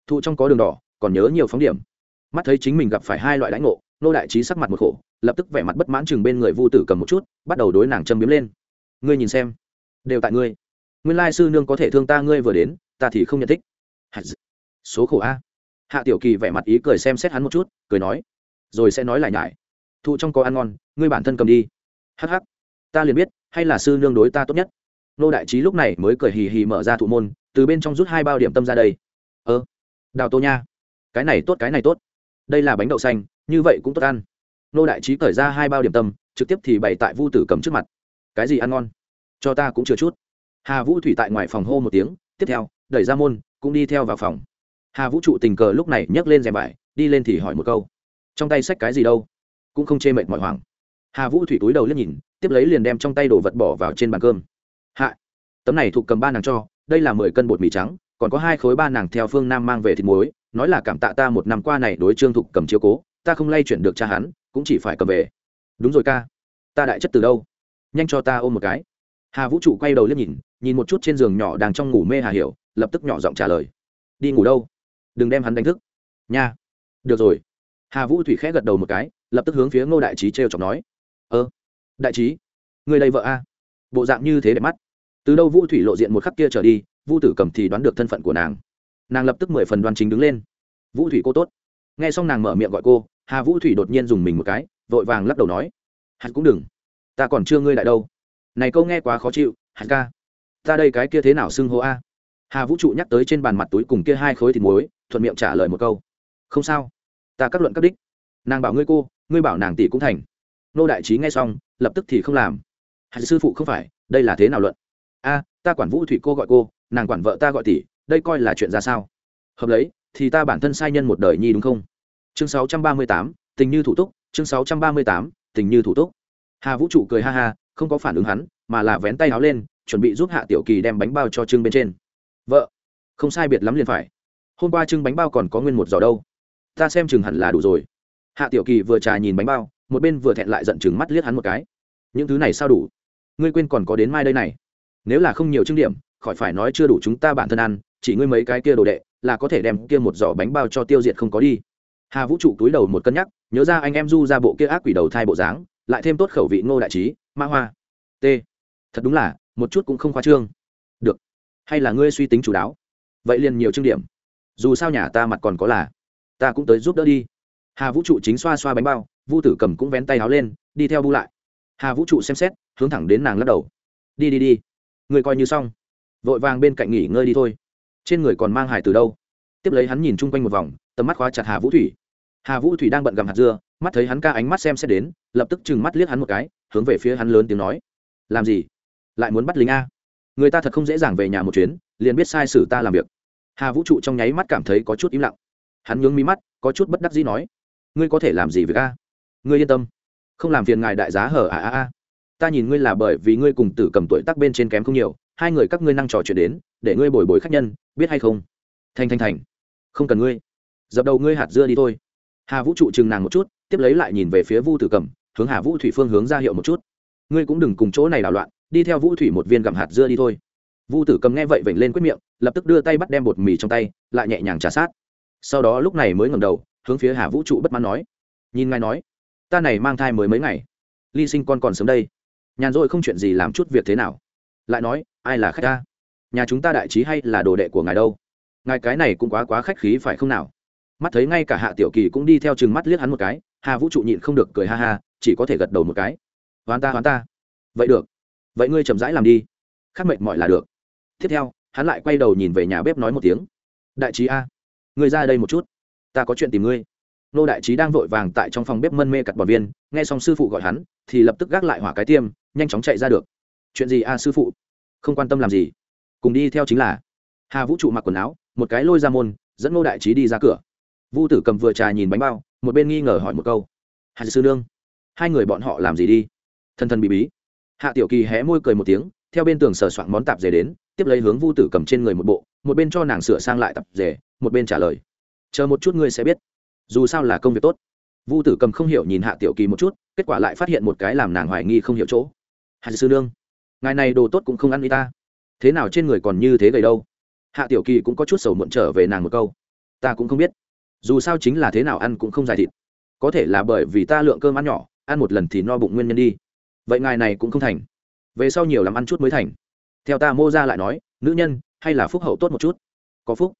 Thụ trong có đường đỏ, còn nhớ nhiều phóng điểm. Mắt thấy chính mình gặp phải hai loại đánh ngộ, nô đại trí sắc mặt một khổ, lập tức vẻ mặt bất mãn chừng bên người vu tử cầm một chút, bắt đầu đối nàng châm biếm lên. Ngươi nhìn xem, đều tại ngươi nguyên lai sư nương có thể thương ta ngươi vừa đến, ta thì không nhận thích. Số khổ a. Hạ tiểu kỳ vẻ mặt ý cười xem xét hắn một chút, cười nói, rồi sẽ nói lại nhải. Thụ trong có ăn ngon, ngươi bản thân cầm đi. Hh ta liền biết, hay là sư nương đối ta tốt nhất. Nô đại trí lúc này mới cười hì hì mở ra thụ môn, từ bên trong rút hai bao điểm tâm ra đây. Ơ, đào tô nha. Cái này tốt, cái này tốt. Đây là bánh đậu xanh, như vậy cũng tốt ăn. Nô đại trí cởi ra hai bao điểm tâm, trực tiếp thì bày tại vu tử cầm trước mặt. Cái gì ăn ngon? Cho ta cũng chưa chút hà vũ thủy tại ngoài phòng hô một tiếng tiếp theo đẩy ra môn cũng đi theo vào phòng. Hà vũ trụ tình cờ lúc này nhấc lên rèm bài, đi lên thì hỏi một câu. Trong tay sách cái gì đâu? Cũng không chê mệt mỏi hoảng. Hà vũ thủy túi đầu liếc nhìn tiếp lấy liền đem trong tay đồ vật bỏ vào trên bàn cơm. Hạ. Tấm này thuộc cầm ba nàng cho đây là mười cân bột mì trắng còn có hai khối ba nàng theo phương nam mang về thịt muối nói là cảm tạ ta một năm qua này đối trương thục cầm chiếu cố ta không lay chuyển được cha hắn cũng chỉ phải cầm về. Đúng rồi ca. Ta đại chất từ đâu? Nhanh cho ta ôm một cái. Hà vũ trụ quay đầu liếc nhìn nhìn một chút trên giường nhỏ đang trong ngủ mê hà hiểu, lập tức nhỏ giọng trả lời. Đi ngủ đâu? Đừng đem hắn đánh thức. Nha. Được rồi. Hà vũ thủy khẽ gật đầu một cái, lập tức hướng phía ngô đại trí t r e o chọc nói. Ơ, đại trí, người đây vợ a? Bộ dạng như thế đẹp mắt. Từ đâu vũ thủy lộ diện một khắc kia trở đi, vũ tử cầm thì đoán được thân phận của nàng. Nàng lập tức mười phần đoan chính đứng lên. Vũ thủy cô tốt. N g h e xong nàng mở miệng gọi cô, hà vũ thủy đột nhiên dùng mình một cái, vội vàng lắc đầu nói. Hắn cũng đừng. Ta còn chưa ngươi lại đâu. Này câu nghe quá khó chịu hắn ca ta đây cái kia thế nào xưng hô a? Hà vũ trụ nhắc tới trên bàn mặt túi cùng kia hai khối thịt muối thuận miệng trả lời một câu. Không sao. Ta cắt luận các đích. Nàng bảo ngươi cô ngươi bảo nàng tỷ cũng thành. Nô đại trí nghe xong lập tức thì không làm. Hạt sư phụ không phải đây là thế nào luận? A ta quản vũ thủy cô gọi cô nàng quản vợ ta gọi tỷ đây coi là chuyện ra sao? Hợp lấy thì ta bản thân sai nhân một đời nhi đúng không? Chương 638, tình như thủ túc chương 638, tình như thủ túc. Hà vũ trụ cười ha ha không có phản ứng hắn mà là vén tay áo lên chuẩn bị giúp hạ tiểu kỳ đem bánh bao cho trưng bên trên. Vợ, không sai biệt lắm liền phải. Hôm qua trưng bánh bao còn có nguyên một giò đâu. Ta xem chừng hẳn là đủ rồi. Hạ tiểu kỳ vừa trà nhìn bánh bao, một bên vừa thẹn lại giận chừng mắt liếc hắn một cái. Những thứ này sao đủ? Ngươi quên còn có đến mai đây này. Nếu là không nhiều trưng điểm, khỏi phải nói chưa đủ chúng ta bản thân ăn, chỉ ngươi mấy cái kia đồ đệ, là có thể đem kia một giỏ bánh bao cho tiêu diệt không có đi. Hà vũ trụ túi đầu một cân nhắc, nhớ ra anh em du ra bộ kia ác quỷ đầu thai bộ dáng, lại thêm tốt khẩu vị ngô đại trí mã hoa. T. Thật đúng là một chút cũng không khoa trương. Được. Hay là ngươi suy tính chủ đáo? Vậy liền nhiều chương điểm. Dù sao nhà ta mặt còn có là, ta cũng tới giúp đỡ đi. Hà vũ trụ chính xoa xoa bánh bao, vu tử cầm cũng vén tay áo lên, đi theo bu lại. Hà vũ trụ xem xét, hướng thẳng đến nàng lắc đầu. Đi đi đi. Người coi như xong. Vội vàng bên cạnh nghỉ ngơi đi thôi. Trên người còn mang hải từ đâu? Tiếp lấy hắn nhìn chung quanh một vòng, tầm mắt khóa chặt hà vũ thủy. Hà vũ thủy đang bận gặm hạt dưa, mắt thấy hắn ca ánh mắt xem xét đến, lập tức chừng mắt liếc hắn một cái, hướng về phía hắn lớn tiếng nói. Làm gì? Lại muốn bắt lính a. Người ta thật không dễ dàng về nhà một chuyến, liền biết sai sử ta làm việc. Hà vũ trụ trong nháy mắt cảm thấy có chút im lặng. Hắn nhướng mi mắt, có chút bất đắc dĩ nói, ngươi có thể làm gì với a? Ngươi yên tâm, không làm phiền ngài đại giá hở à à à ta nhìn ngươi là bởi vì ngươi cùng tử cầm tuổi tác bên trên kém không nhiều, hai người các ngươi năng trò chuyện đến, để ngươi bồi bồi khách nhân, biết hay không? Thành thành thành. Không cần ngươi. Dập đầu ngươi hạt dưa đi thôi. Hà vũ trụ chừng nàng một chút, tiếp lấy lại nhìn về phía vu tử cầm, hướng hà vũ thủy phương hướng ra hiệu một chút. Ngươi cũng đừng cùng chỗ này đảo loạn đi theo vũ thủy một viên gặm hạt dưa đi thôi vu tử cầm nghe vậy vểnh lên quyết miệng lập tức đưa tay bắt đem bột mì trong tay lại nhẹ nhàng trả sát sau đó lúc này mới ngầm đầu hướng phía hà vũ trụ bất mãn nói nhìn ngài nói ta này mang thai mới mấy ngày ly sinh con còn sớm đây nhàn rỗi không chuyện gì làm chút việc thế nào lại nói ai là khách ta nhà chúng ta đại trí hay là đồ đệ của ngài đâu ngài cái này cũng quá quá khách khí phải không nào mắt thấy ngay cả hạ tiểu kỳ cũng đi theo chừng mắt liếc hắn một cái hà vũ trụ nhịn không được cười ha ha chỉ có thể gật đầu một cái hoán ta hoán ta vậy được vậy ngươi chậm rãi làm đi. Khắc mệnh mọi là được. Tiếp theo, hắn lại quay đầu nhìn về nhà bếp nói một tiếng. Đại trí a, ngươi ra đây một chút, ta có chuyện tìm ngươi. Nô đại trí đang vội vàng tại trong phòng bếp mân mê cặt bọt viên, nghe xong sư phụ gọi hắn, thì lập tức gác lại hỏa cái tiêm, nhanh chóng chạy ra được. Chuyện gì a sư phụ? Không quan tâm làm gì. Cùng đi theo chính là. Hà vũ trụ mặc quần áo, một cái lôi ra môn, dẫn nô đại trí đi ra cửa. Vu tử cầm vừa trà nhìn bánh bao, một bên nghi ngờ hỏi một câu. Hà sư nương, hai người bọn họ làm gì đi? Thân thân bị bí hạ tiểu kỳ hé môi cười một tiếng, theo bên tường sờ soạn món tạp dề đến, tiếp lấy hướng vu tử cầm trên người một bộ, một bên cho nàng sửa sang lại tạp dề, một bên trả lời. Chờ một chút ngươi sẽ biết. Dù sao là công việc tốt. Vu tử cầm không hiểu nhìn hạ tiểu kỳ một chút, kết quả lại phát hiện một cái làm nàng hoài nghi không hiểu chỗ. Hạ sư nương, ngài này đồ tốt cũng không ăn y ta. Thế nào trên người còn như thế gầy đâu? Hạ tiểu kỳ cũng có chút sầu muộn trở về nàng một câu. Ta cũng không biết. Dù sao chính là thế nào ăn cũng không dài thịt. Có thể là bởi vì ta lượng cơm ăn nhỏ, ăn một lần thì no bụng nguyên nhân đi vậy ngài này cũng không thành. Về sau nhiều làm ăn chút mới thành. Theo ta mô ra lại nói, nữ nhân, hay là phúc hậu tốt một chút. Có phúc.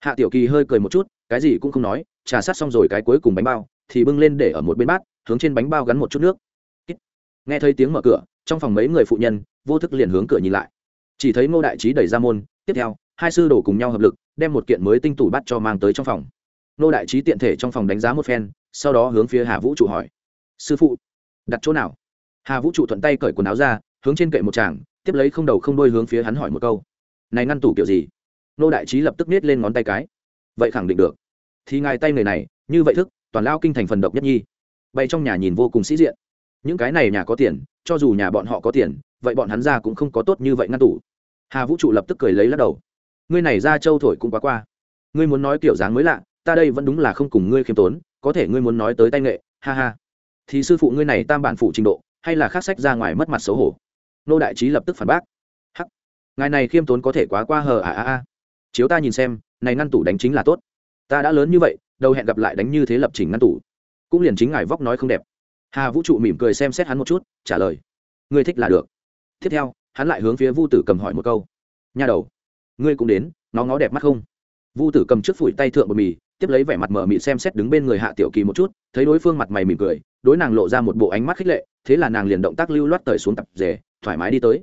Hạ tiểu kỳ hơi cười một chút, cái gì cũng không nói, trà sát xong rồi cái cuối cùng bánh bao, thì bưng lên để ở một bên bát, hướng trên bánh bao gắn một chút nước. Nghe thấy tiếng mở cửa, trong phòng mấy người phụ nhân, vô thức liền hướng cửa nhìn lại. Chỉ thấy ngô đại trí đẩy ra môn, tiếp theo, hai sư đổ cùng nhau hợp lực, đem một kiện mới tinh tủ bắt cho mang tới trong phòng. Ngô đại trí tiện thể trong phòng đánh giá một phen, sau đó hướng phía hà vũ trụ hỏi. Sư phụ, đặt chỗ nào? Hà vũ trụ thuận tay cởi quần áo ra, hướng trên kệ một chàng tiếp lấy không đầu không đôi hướng phía hắn hỏi một câu. Này ngăn tủ kiểu gì? Nô đại trí lập tức nết lên ngón tay cái. Vậy khẳng định được. Thì ngài tay người này, như vậy thức, toàn lao kinh thành phần độc nhất nhi. Bay trong nhà nhìn vô cùng sĩ diện. Những cái này nhà có tiền, cho dù nhà bọn họ có tiền, vậy bọn hắn ra cũng không có tốt như vậy ngăn tủ. Hà vũ trụ lập tức cười lấy lắc đầu. Ngươi này ra châu thổi cũng quá qua. Ngươi muốn nói kiểu dáng mới lạ, ta đây vẫn đúng là không cùng ngươi khiêm tốn, có thể ngươi muốn nói tới tay nghệ, ha ha. Thì sư phụ ngươi này tam bản phụ trình độ hay là khác sách ra ngoài mất mặt xấu hổ? Nô đại trí lập tức phản bác. Hắc, ngài này khiêm tốn có thể quá qua hờ à à à. Chiếu ta nhìn xem, này ngăn tủ đánh chính là tốt. Ta đã lớn như vậy, đâu hẹn gặp lại đánh như thế lập trình ngăn tủ. Cũng liền chính ngài vóc nói không đẹp. Hà vũ trụ mỉm cười xem xét hắn một chút, trả lời. Ngươi thích là được. Tiếp theo, hắn lại hướng phía vu tử cầm hỏi một câu. Nhà đầu, ngươi cũng đến, nó ngó đẹp mắt không? Vu tử cầm trước phủi tay thượng bột mì, tiếp lấy vẻ mặt mở mị xem xét đứng bên người hạ tiểu kỳ một chút, thấy đối phương mặt mày mỉm cười, đối nàng lộ ra một bộ ánh mắt khích lệ thế là nàng liền động tác lưu loát tời xuống tập rể, thoải mái đi tới.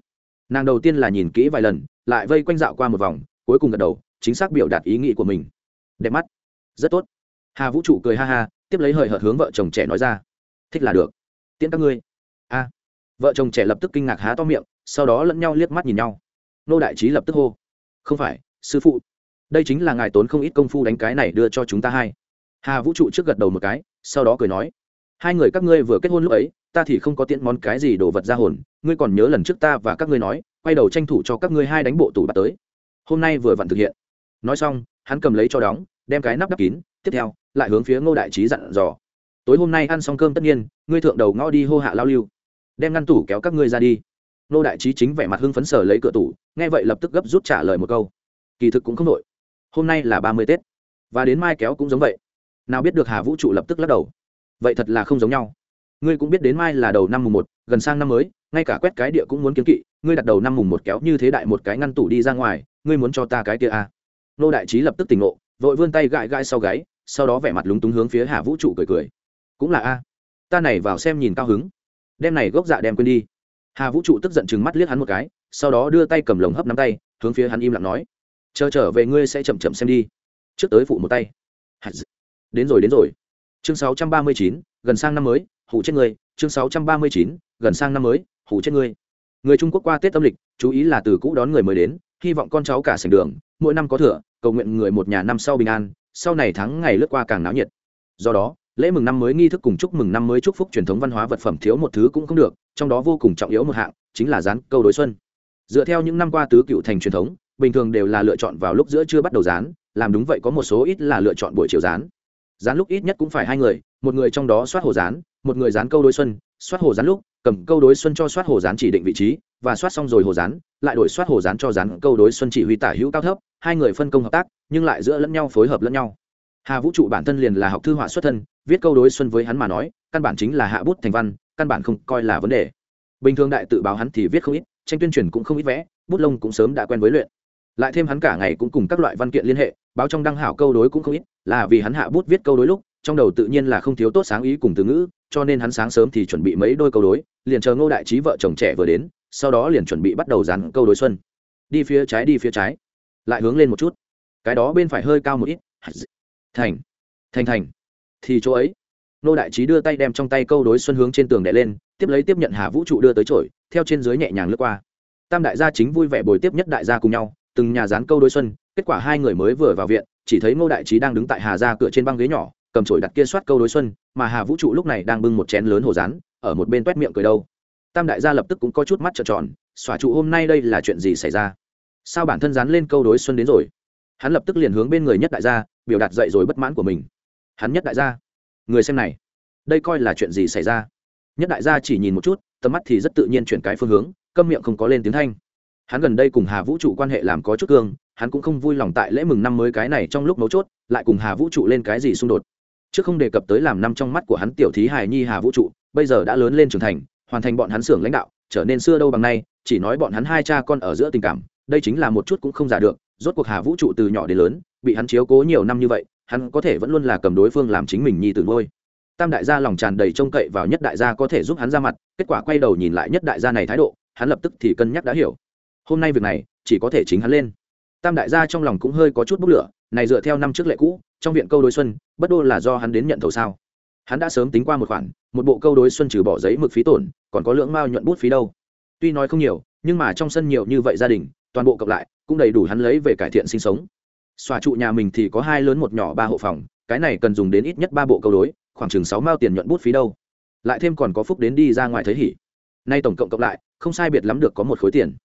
Nàng đầu tiên là nhìn kỹ vài lần, lại vây quanh dạo qua một vòng, cuối cùng gật đầu, chính xác biểu đạt ý nghĩ của mình. Đẹp mắt. Rất tốt. Hà vũ trụ cười ha ha, tiếp lấy hời hợt hướng vợ chồng trẻ nói ra. Thích là được. Tiễn các ngươi. A. Vợ chồng trẻ lập tức kinh ngạc há to miệng, sau đó lẫn nhau liếc mắt nhìn nhau. Nô đại trí lập tức hô. Không phải, sư phụ. Đây chính là ngài tốn không ít công phu đánh cái này đưa cho chúng ta hai. Hà vũ trụ trước gật đầu một cái, sau đó cười nói. Hai người các ngươi vừa kết hôn lúc ấy ta thì không có tiện món cái gì đồ vật ra hồn, ngươi còn nhớ lần trước ta và các ngươi nói, quay đầu tranh thủ cho các ngươi hai đánh bộ tủ bắt tới. Hôm nay vừa vặn thực hiện. Nói xong, hắn cầm lấy cho đóng, đem cái nắp đắp kín, tiếp theo, lại hướng phía ngô đại trí dặn dò. Tối hôm nay ăn xong cơm tất nhiên, ngươi thượng đầu ngõ đi hô hạ lao lưu. Đem ngăn tủ kéo các ngươi ra đi. Ngô đại trí chính vẻ mặt hưng phấn sở lấy cửa tủ, nghe vậy lập tức gấp rút trả lời một câu. Kỳ thực cũng không nội hôm nay là ba mươi tết. Và đến mai kéo cũng giống vậy. Nào biết được hà vũ trụ lập tức lắc đầu. Vậy thật là không giống nhau ngươi cũng biết đến mai là đầu năm mùng một, gần sang năm mới, ngay cả quét cái địa cũng muốn kiếm kỵ, ngươi đặt đầu năm mùng một kéo như thế đại một cái ngăn tủ đi ra ngoài, ngươi muốn cho ta cái kia à. nô đại trí lập tức tỉnh ngộ, vội vươn tay gãi gãi sau gáy, sau đó vẻ mặt lúng túng hướng phía hà vũ trụ cười cười. Cũng là a. Ta này vào xem nhìn cao hứng. Đem này gốc dạ đem quên đi. Hà vũ trụ tức giận chừng mắt liếc hắn một cái, sau đó đưa tay cầm lồng hấp nắm tay, hướng phía hắn im lặng nói. Chờ trở về ngươi sẽ chậm chậm xem đi. Trước tới phụ một tay. Đến rồi đến rồi. Chương sáu trăm ba mươi chín gần sang năm mới, hủ chết người, chương sáu trăm ba mươi chín, gần sang năm mới, hủ chết người. Người trung quốc qua tết âm lịch, chú ý là từ cũ đón người mới đến, hy vọng con cháu cả sành đường, mỗi năm có thừa cầu nguyện người một nhà năm sau bình an, sau này tháng ngày lướt qua càng náo nhiệt. Do đó, lễ mừng năm mới nghi thức cùng chúc mừng năm mới chúc phúc truyền thống văn hóa vật phẩm thiếu một thứ cũng không được, trong đó vô cùng trọng yếu một hạng, chính là dán câu đối xuân. Dựa theo những năm qua tứ cựu thành truyền thống, bình thường đều là lựa chọn vào lúc giữa chưa bắt đầu dán, làm đúng vậy có một số ít là lựa chọn buổi chiều dán dán lúc ít nhất cũng phải hai người, một người trong đó soát hồ dán một người dán câu đối xuân, soát hồ dán lúc, cầm câu đối xuân cho soát hồ dán chỉ định vị trí, và soát xong rồi hồ dán lại đổi soát hồ dán cho dán câu đối xuân chỉ huy tả hữu cao thấp, hai người phân công hợp tác, nhưng lại giữa lẫn nhau phối hợp lẫn nhau. Hà vũ trụ bản thân liền là học thư họa xuất thân, viết câu đối xuân với hắn mà nói, căn bản chính là hạ bút thành văn, căn bản không coi là vấn đề. Bình thường đại tự báo hắn thì viết không ít, tranh tuyên truyền cũng không ít vẽ, bút lông cũng sớm đã quen với luyện lại thêm hắn cả ngày cũng cùng các loại văn kiện liên hệ báo trong đăng hảo câu đối cũng không ít là vì hắn hạ bút viết câu đối lúc trong đầu tự nhiên là không thiếu tốt sáng ý cùng từ ngữ cho nên hắn sáng sớm thì chuẩn bị mấy đôi câu đối liền chờ ngô đại trí vợ chồng trẻ vừa đến sau đó liền chuẩn bị bắt đầu dàn câu đối xuân. Đi phía trái đi phía trái. Lại hướng lên một chút. Cái đó bên phải hơi cao một ít. Thành. Thành thành. Thì chỗ ấy Ngô đại trí đưa tay đem trong tay câu đối xuân hướng trên tường đè lên tiếp lấy tiếp nhận hà vũ trụ đưa tới trổi, theo trên dưới nhẹ nhàng lướt qua. Tam đại gia chính vui vẻ bồi tiếp nhất đại gia cùng nhau từng nhà dán câu đối xuân, kết quả hai người mới vừa vào viện, chỉ thấy ngô đại trí đang đứng tại hà gia cửa trên băng ghế nhỏ, cầm chổi đặt kia soát câu đối xuân, mà hà vũ trụ lúc này đang bưng một chén lớn hồ rán, ở một bên toét miệng cười đâu. Tam đại gia lập tức cũng có chút mắt trợn tròn, xòa trụ, hôm nay đây là chuyện gì xảy ra? Sao bản thân dán lên câu đối xuân đến rồi? Hắn lập tức liền hướng bên người nhất đại gia, biểu đạt dậy rồi bất mãn của mình. Hắn nhất đại gia, người xem này, đây coi là chuyện gì xảy ra? Nhất đại gia chỉ nhìn một chút, tầm mắt thì rất tự nhiên chuyển cái phương hướng, câm miệng không có lên tiếng thanh hắn gần đây cùng hà vũ trụ quan hệ làm có chút cương, hắn cũng không vui lòng tại lễ mừng năm mới cái này trong lúc mấu chốt, lại cùng hà vũ trụ lên cái gì xung đột. Chứ không đề cập tới làm năm trong mắt của hắn tiểu thí hài nhi hà vũ trụ, bây giờ đã lớn lên trưởng thành, hoàn thành bọn hắn xưởng lãnh đạo, trở nên xưa đâu bằng nay, chỉ nói bọn hắn hai cha con ở giữa tình cảm, đây chính là một chút cũng không giả được, rốt cuộc hà vũ trụ từ nhỏ đến lớn, bị hắn chiếu cố nhiều năm như vậy, hắn có thể vẫn luôn là cầm đối phương làm chính mình nhi từ ngôi tam đại gia lòng tràn đầy trông cậy vào nhất đại gia có thể giúp hắn ra mặt, kết quả quay đầu nhìn lại nhất đại gia này thái độ, hắn lập tức thì cân nhắc đã hiểu hôm nay việc này, chỉ có thể chính hắn lên. Tam đại gia trong lòng cũng hơi có chút bốc lửa, này dựa theo năm trước lệ cũ, trong viện câu đối xuân, bất đô là do hắn đến nhận thầu sao? Hắn đã sớm tính qua một khoản, một bộ câu đối xuân trừ bỏ giấy mực phí tổn, còn có lượng mao nhuận bút phí đâu. Tuy nói không nhiều, nhưng mà trong sân nhiều như vậy gia đình, toàn bộ cộng lại, cũng đầy đủ hắn lấy về cải thiện sinh sống. Xòa trụ nhà mình thì có hai lớn một nhỏ ba hộ phòng, cái này cần dùng đến ít nhất ba bộ câu đối, khoảng chừng sáu mao tiền nhuận bút phí đâu. Lại thêm còn có phúc đến đi ra ngoài thấy hỉ. Nay tổng cộng cộng lại, không sai biệt lắm được có một khối tiền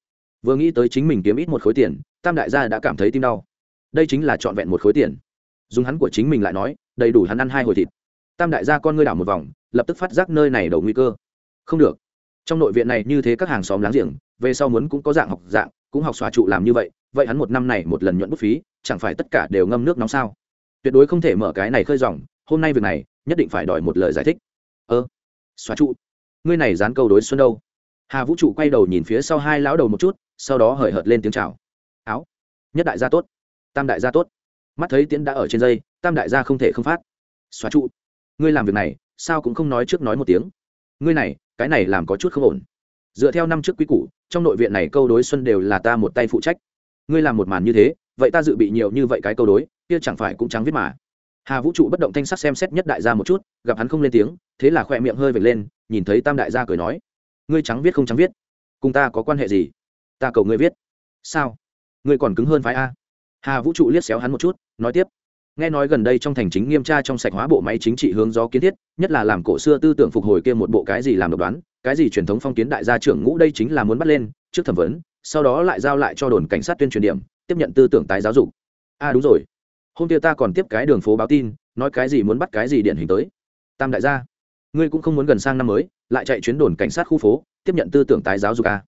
vừa nghĩ tới chính mình kiếm ít một khối tiền, tam đại gia đã cảm thấy tim đau. Đây chính là trọn vẹn một khối tiền. Dùng hắn của chính mình lại nói, đầy đủ hắn ăn hai hồi thịt. Tam đại gia con ngươi đảo một vòng, lập tức phát giác nơi này đầu nguy cơ. Không được. Trong nội viện này như thế các hàng xóm láng giềng, về sau muốn cũng có dạng học dạng, cũng học xòa trụ làm như vậy vậy hắn một năm này một lần nhuận bút phí, chẳng phải tất cả đều ngâm nước nóng sao? Tuyệt đối không thể mở cái này khơi dòng, hôm nay việc này, nhất định phải đòi một lời giải thích. Ơ xóa trụ. Ngươi này dán câu đối xuân đâu? Hà vũ trụ quay đầu nhìn phía sau hai lão đầu một chút sau đó hời hợt lên tiếng chào. Áo, nhất đại gia tốt, tam đại gia tốt. Mắt thấy tiễn đã ở trên dây, tam đại gia không thể không phát. Xóa trụ, ngươi làm việc này, sao cũng không nói trước nói một tiếng. Ngươi này, cái này làm có chút không ổn. Dựa theo năm trước quý củ, trong nội viện này câu đối xuân đều là ta một tay phụ trách. Ngươi làm một màn như thế, vậy ta dự bị nhiều như vậy cái câu đối, kia chẳng phải cũng trắng viết mà. Hà vũ trụ bất động thanh sắc xem xét nhất đại gia một chút, gặp hắn không lên tiếng, thế là khỏe miệng hơi vệt lên, nhìn thấy tam đại gia cười nói, ngươi trắng viết không trắng viết, cùng ta có quan hệ gì? Ta cầu ngươi viết. Sao? Ngươi còn cứng hơn phái a. Hà vũ trụ liếc xéo hắn một chút, nói tiếp. Nghe nói gần đây trong thành chính nghiêm tra trong sạch hóa bộ máy chính trị hướng gió kiến thiết, nhất là làm cổ xưa tư tưởng phục hồi kia một bộ cái gì làm độc đoán, cái gì truyền thống phong kiến đại gia trưởng ngũ đây chính là muốn bắt lên, trước thẩm vấn, sau đó lại giao lại cho đồn cảnh sát tuyên truyền điểm, tiếp nhận tư tưởng tái giáo dục. A à đúng rồi. Hôm kia ta còn tiếp cái đường phố báo tin, nói cái gì muốn bắt cái gì điển hình tới. Tam đại gia, ngươi cũng không muốn gần sang năm mới, lại chạy chuyến đồn cảnh sát khu phố, tiếp nhận tư tưởng tái giáo dục a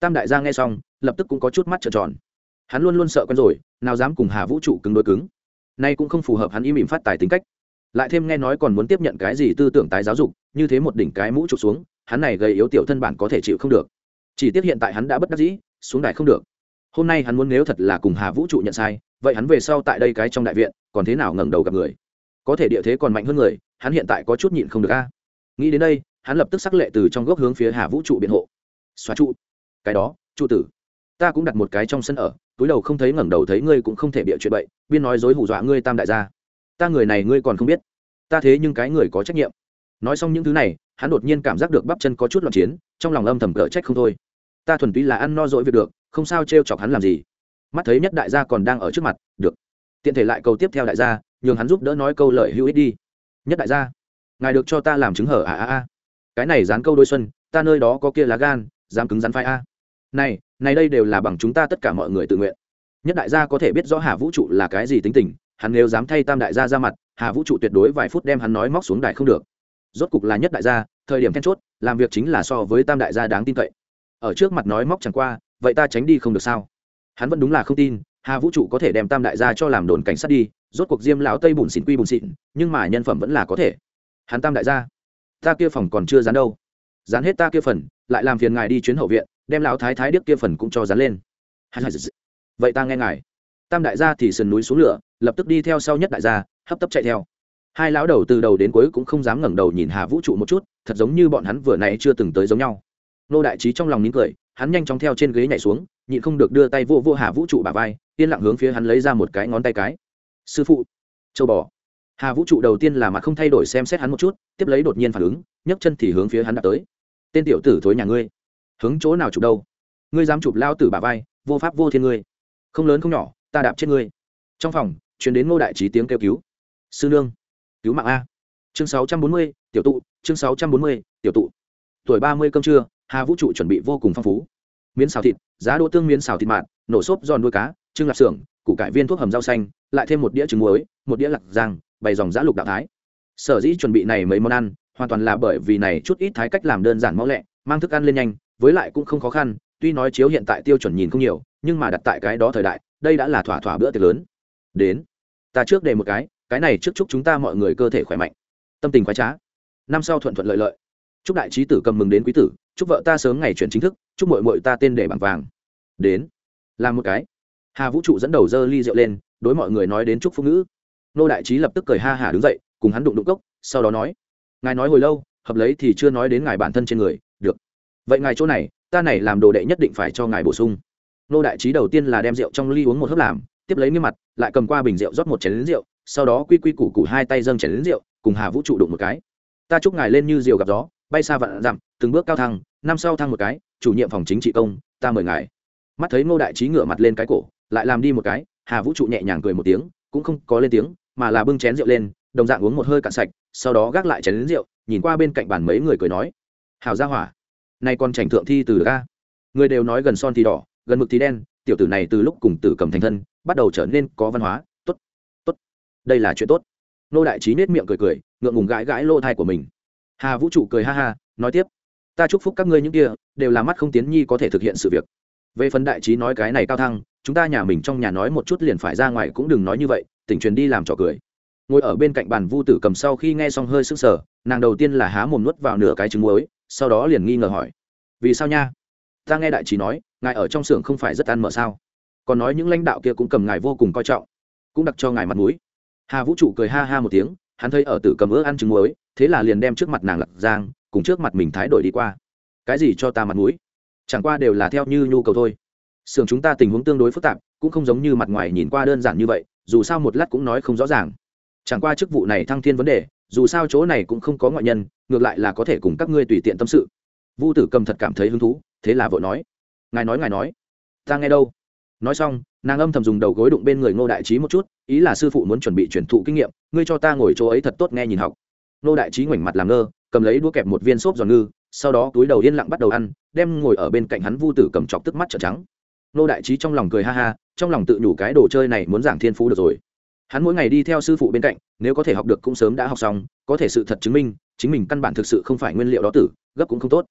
tam đại gia nghe xong, lập tức cũng có chút mắt trợn tròn. Hắn luôn luôn sợ quen rồi, nào dám cùng hà vũ trụ cứng đối cứng. Nay cũng không phù hợp hắn im ỉm phát tài tính cách. Lại thêm nghe nói còn muốn tiếp nhận cái gì tư tưởng tái giáo dục, như thế một đỉnh cái mũ trục xuống, hắn này gây yếu tiểu thân bản có thể chịu không được. Chỉ tiếc hiện tại hắn đã bất đắc dĩ, xuống đài không được. Hôm nay hắn muốn nếu thật là cùng hà vũ trụ nhận sai, vậy hắn về sau tại đây cái trong đại viện, còn thế nào ngẩng đầu gặp người? Có thể địa thế còn mạnh hơn người, hắn hiện tại có chút nhịn không được a. Nghĩ đến đây, hắn lập tức sắc lệ từ trong gốc hướng phía hà vũ trụ biện hộ. Xóa trụ cái đó trụ tử, ta cũng đặt một cái trong sân ở, túi đầu không thấy ngẩng đầu thấy ngươi cũng không thể bịa chuyện bậy, biên nói dối hù dọa ngươi tam đại gia. Ta người này ngươi còn không biết. Ta thế nhưng cái người có trách nhiệm. Nói xong những thứ này, hắn đột nhiên cảm giác được bắp chân có chút loạn chiến, trong lòng âm thầm cỡ trách không thôi. Ta thuần túy là ăn no dỗi việc được, không sao t r e o chọc hắn làm gì. Mắt thấy nhất đại gia còn đang ở trước mặt, được. Tiện thể lại câu tiếp theo đại gia, nhường hắn giúp đỡ nói câu lợi hữu ích đi. Nhất đại gia, ngài được cho ta làm chứng hở à à à. Cái này dán câu đôi xuân, ta nơi đó có kia lá gan dám cứng rắn phai a. Này này đây đều là bằng chúng ta tất cả mọi người tự nguyện. Nhất đại gia có thể biết rõ hà vũ trụ là cái gì tính tình, hắn nếu dám thay tam đại gia ra mặt, hà vũ trụ tuyệt đối vài phút đem hắn nói móc xuống đài không được. Rốt cục là nhất đại gia, thời điểm then chốt, làm việc chính là so với tam đại gia đáng tin cậy. Ở trước mặt nói móc chẳng qua, vậy ta tránh đi không được sao? Hắn vẫn đúng là không tin, hà vũ trụ có thể đem tam đại gia cho làm đồn cảnh sát đi, rốt cuộc diêm lão tây bùn xịn quy bùn xịn, nhưng mà nhân phẩm vẫn là có thể. Hắn tam đại gia, ta kia phòng còn chưa dán đâu dán hết ta kia phần, lại làm phiền ngài đi chuyến hậu viện, đem lão thái thái điếc kia phần cũng cho dán lên. Vậy ta nghe ngài. Tam đại gia thì sườn núi xuống lửa, lập tức đi theo sau nhất đại gia, hấp tấp chạy theo. Hai lão đầu từ đầu đến cuối cũng không dám ngẩng đầu nhìn hà vũ trụ một chút, thật giống như bọn hắn vừa nãy chưa từng tới giống nhau. Nô đại trí trong lòng nín cười, hắn nhanh chóng theo trên ghế nhảy xuống, nhịn không được đưa tay vô vô hà vũ trụ bà vai, yên lặng hướng phía hắn lấy ra một cái ngón tay cái. Sư phụ, châu bò. Hà vũ trụ đầu tiên là mặt không thay đổi xem xét hắn một chút, tiếp lấy đột nhiên phản ứng, nhấc chân thì hướng phía hắn đã tới tên tiểu tử thối nhà ngươi. Hướng chỗ nào chụp đâu? Ngươi dám chụp lao tử bà vai, vô pháp vô thiên ngươi. Không lớn không nhỏ, ta đạp chết ngươi. Trong phòng chuyển đến ngô đại trí tiếng kêu cứu. Sư nương, cứu mạng a. Chương sáu trăm bốn mươi, tiểu tụ, chương sáu trăm bốn mươi, tiểu tụ. Tuổi ba mươi cơm trưa, hà vũ trụ chuẩn bị vô cùng phong phú. Miến xào thịt, giá đỗ tương miến xào thịt mạn nổ xốp giòn đuôi cá, trưng lạp xưởng, củ cải viên thuốc hầm rau xanh, lại thêm một đĩa trứng muối, một đĩa lạc giang, bày dòng giã lục đạo thái. Sở dĩ chuẩn bị này mấy món ăn hoàn toàn là bởi vì này chút ít thái cách làm đơn giản mau lẹ, mang thức ăn lên nhanh, với lại cũng không khó khăn, tuy nói chiếu hiện tại tiêu chuẩn nhìn không nhiều, nhưng mà đặt tại cái đó thời đại, đây đã là thỏa thỏa bữa tiệc lớn. Đến, ta trước đề một cái cái này trước chúc chúng ta mọi người cơ thể khỏe mạnh. Tâm tình khoái trá. Năm sau thuận thuận lợi lợi. Chúc đại trí tử cầm mừng đến quý tử, chúc vợ ta sớm ngày chuyển chính thức, chúc mội mội ta tên để bằng vàng. Đến, làm một cái. Hà vũ trụ dẫn đầu dơ ly rượu lên, đối mọi người nói đến chúc phụ nữ nô đại trí lập tức cười ha hả đứng dậy, cùng hắn đụng đụng cốc, sau đó nói ngài nói hồi lâu, hợp lấy thì chưa nói đến ngài bản thân trên người, được. Vậy ngài chỗ này, ta này làm đồ đệ nhất định phải cho ngài bổ sung. Nô đại trí đầu tiên là đem rượu trong ly uống một hớp làm, tiếp lấy nghiêm mặt, lại cầm qua bình rượu rót một chén lính rượu, sau đó quy quy củ củ hai tay dâng chén lính rượu, cùng hà vũ trụ đụng một cái. Ta chúc ngài lên như diều gặp gió, bay xa vạn dặm, từng bước cao thăng, năm sau thăng một cái, chủ nhiệm phòng chính trị công, ta mời ngài. Mắt thấy ngô đại trí ngửa mặt lên cái cổ, lại làm đi một cái, hà vũ trụ nhẹ nhàng cười một tiếng, cũng không có lên tiếng, mà là bưng chén rượu lên đồng dạng uống một hơi cạn sạch, sau đó gác lại chén lính rượu, nhìn qua bên cạnh bàn mấy người cười nói hào gia hỏa, nay còn trành thượng thi từ ga người đều nói gần son thì đỏ, gần mực thì đen, tiểu tử này từ lúc cùng tử cầm thành thân, bắt đầu trở nên có văn hóa, tốt tốt, đây là chuyện tốt. Nô đại trí nết miệng cười cười, ngượng ngùng gãi gãi lô thai của mình. Hà vũ trụ cười ha ha, nói tiếp, ta chúc phúc các ngươi những kia, đều là mắt không tiến nhi có thể thực hiện sự việc. Về phần đại trí nói cái này cao thăng, chúng ta nhà mình trong nhà nói một chút liền phải ra ngoài cũng đừng nói như vậy, tỉnh truyền đi làm trò cười ngồi ở bên cạnh bàn vu tử cầm sau khi nghe xong hơi sững sờ, nàng đầu tiên là há mồm nuốt vào nửa cái trứng muối, sau đó liền nghi ngờ hỏi, vì sao nha? Ta nghe đại trí nói, ngài ở trong xưởng không phải rất ăn mở sao? Còn nói những lãnh đạo kia cũng cầm ngài vô cùng coi trọng, cũng đặt cho ngài mặt mũi. Hà vũ trụ cười ha ha một tiếng, hắn thấy ở tử cầm ước ăn trứng muối, thế là liền đem trước mặt nàng lật giang, cùng trước mặt mình thái đổi đi qua. Cái gì cho ta mặt mũi? Chẳng qua đều là theo như nhu cầu thôi. Xưởng chúng ta tình huống tương đối phức tạp, cũng không giống như mặt ngoài nhìn qua đơn giản như vậy, dù sao một lát cũng nói không rõ ràng chẳng qua chức vụ này thăng thiên vấn đề, dù sao chỗ này cũng không có ngoại nhân, ngược lại là có thể cùng các ngươi tùy tiện tâm sự. Vu tử cầm thật cảm thấy hứng thú, thế là vội nói, ngài nói ngài nói, ta nghe đâu? Nói xong, nàng âm thầm dùng đầu gối đụng bên người ngô đại trí một chút, ý là sư phụ muốn chuẩn bị truyền thụ kinh nghiệm, ngươi cho ta ngồi chỗ ấy thật tốt nghe nhìn học. Ngô đại trí ngoảnh mặt làm ngơ, cầm lấy đũa kẹp một viên xốp giòn ngư, sau đó túi đầu yên lặng bắt đầu ăn, đem ngồi ở bên cạnh hắn vu tử cầm chọc tức mắt trợn trắng. Ngô đại trí trong lòng cười ha ha, trong lòng tự nhủ cái đồ chơi này muốn giảng thiên phú được rồi hắn mỗi ngày đi theo sư phụ bên cạnh, nếu có thể học được cũng sớm đã học xong, có thể sự thật chứng minh, chính mình căn bản thực sự không phải nguyên liệu đó tử, gấp cũng không tốt.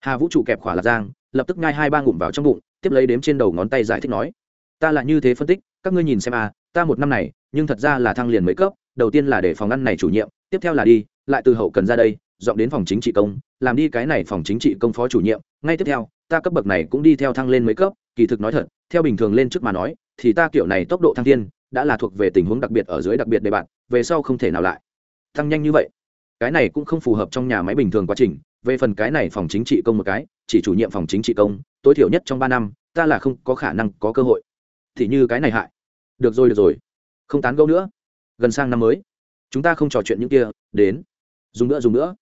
Hà vũ trụ kẹp khỏa lạc giang, lập tức ngai hai ba ngụm vào trong bụng, tiếp lấy đếm trên đầu ngón tay giải thích nói, ta là như thế phân tích, các ngươi nhìn xem à ta một năm này, nhưng thật ra là thăng liền mấy cấp, đầu tiên là để phòng ngăn này chủ nhiệm, tiếp theo là đi, lại từ hậu cần ra đây, dọn đến phòng chính trị công, làm đi cái này phòng chính trị công phó chủ nhiệm, ngay tiếp theo, ta cấp bậc này cũng đi theo thăng lên mấy cấp, kỳ thực nói thật, theo bình thường lên trước mà nói, thì ta kiểu này tốc độ thăng thiên đã là thuộc về tình huống đặc biệt ở dưới đặc biệt đề bạn, về sau không thể nào lại. Tăng nhanh như vậy, cái này cũng không phù hợp trong nhà máy bình thường quá trình, về phần cái này phòng chính trị công một cái, chỉ chủ nhiệm phòng chính trị công, tối thiểu nhất trong ba năm, ta là không có khả năng có cơ hội. Thì như cái này hại. Được rồi được rồi. Không tán gẫu nữa. Gần sang năm mới. Chúng ta không trò chuyện những kia, đến. Dùng nữa dùng nữa.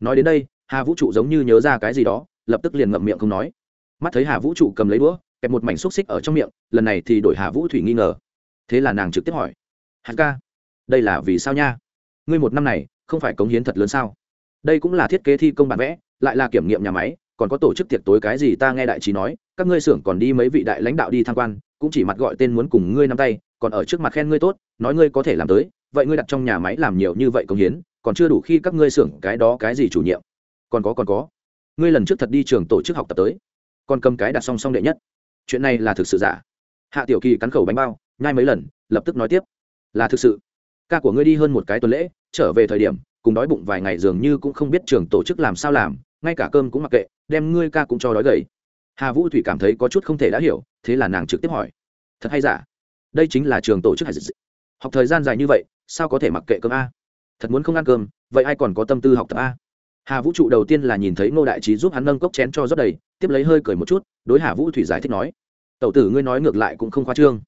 Nói đến đây, hà vũ trụ giống như nhớ ra cái gì đó, lập tức liền ngậm miệng không nói. Mắt thấy hà vũ trụ cầm lấy đũa, kẹp một mảnh xúc xích ở trong miệng, lần này thì đổi hà vũ thủy nghi ngờ thế là nàng trực tiếp hỏi hạt ca, đây là vì sao nha? Ngươi một năm này không phải cống hiến thật lớn sao? Đây cũng là thiết kế thi công bản vẽ, lại là kiểm nghiệm nhà máy, còn có tổ chức tiệc tối cái gì ta nghe đại trí nói, các ngươi xưởng còn đi mấy vị đại lãnh đạo đi tham quan, cũng chỉ mặt gọi tên muốn cùng ngươi nắm tay, còn ở trước mặt khen ngươi tốt, nói ngươi có thể làm tới, vậy ngươi đặt trong nhà máy làm nhiều như vậy công hiến, còn chưa đủ khi các ngươi xưởng cái đó cái gì chủ nhiệm? Còn có còn có, ngươi lần trước thật đi trường tổ chức học tập tới, còn cầm cái đặt song song đệ nhất. Chuyện này là thực sự giả. Hạ tiểu kỳ cắn khẩu bánh bao nhai mấy lần, lập tức nói tiếp. Là thực sự. Ca của ngươi đi hơn một cái tuần lễ, trở về thời điểm, cùng đói bụng vài ngày dường như cũng không biết trường tổ chức làm sao làm, ngay cả cơm cũng mặc kệ, đem ngươi ca cũng cho đói gầy. Hà vũ thủy cảm thấy có chút không thể đã hiểu, thế là nàng trực tiếp hỏi. Thật hay giả? Đây chính là trường tổ chức hay dịch học thời gian dài như vậy, sao có thể mặc kệ cơm a? Thật muốn không ăn cơm, vậy ai còn có tâm tư học tập a? Hà vũ trụ đầu tiên là nhìn thấy ngô đại trí giúp hắn nâng cốc chén cho rót đầy, tiếp lấy hơi cười một chút, đối hà vũ thủy giải thích nói. Tẩu tử ngươi nói ngược lại cũng không khoa trương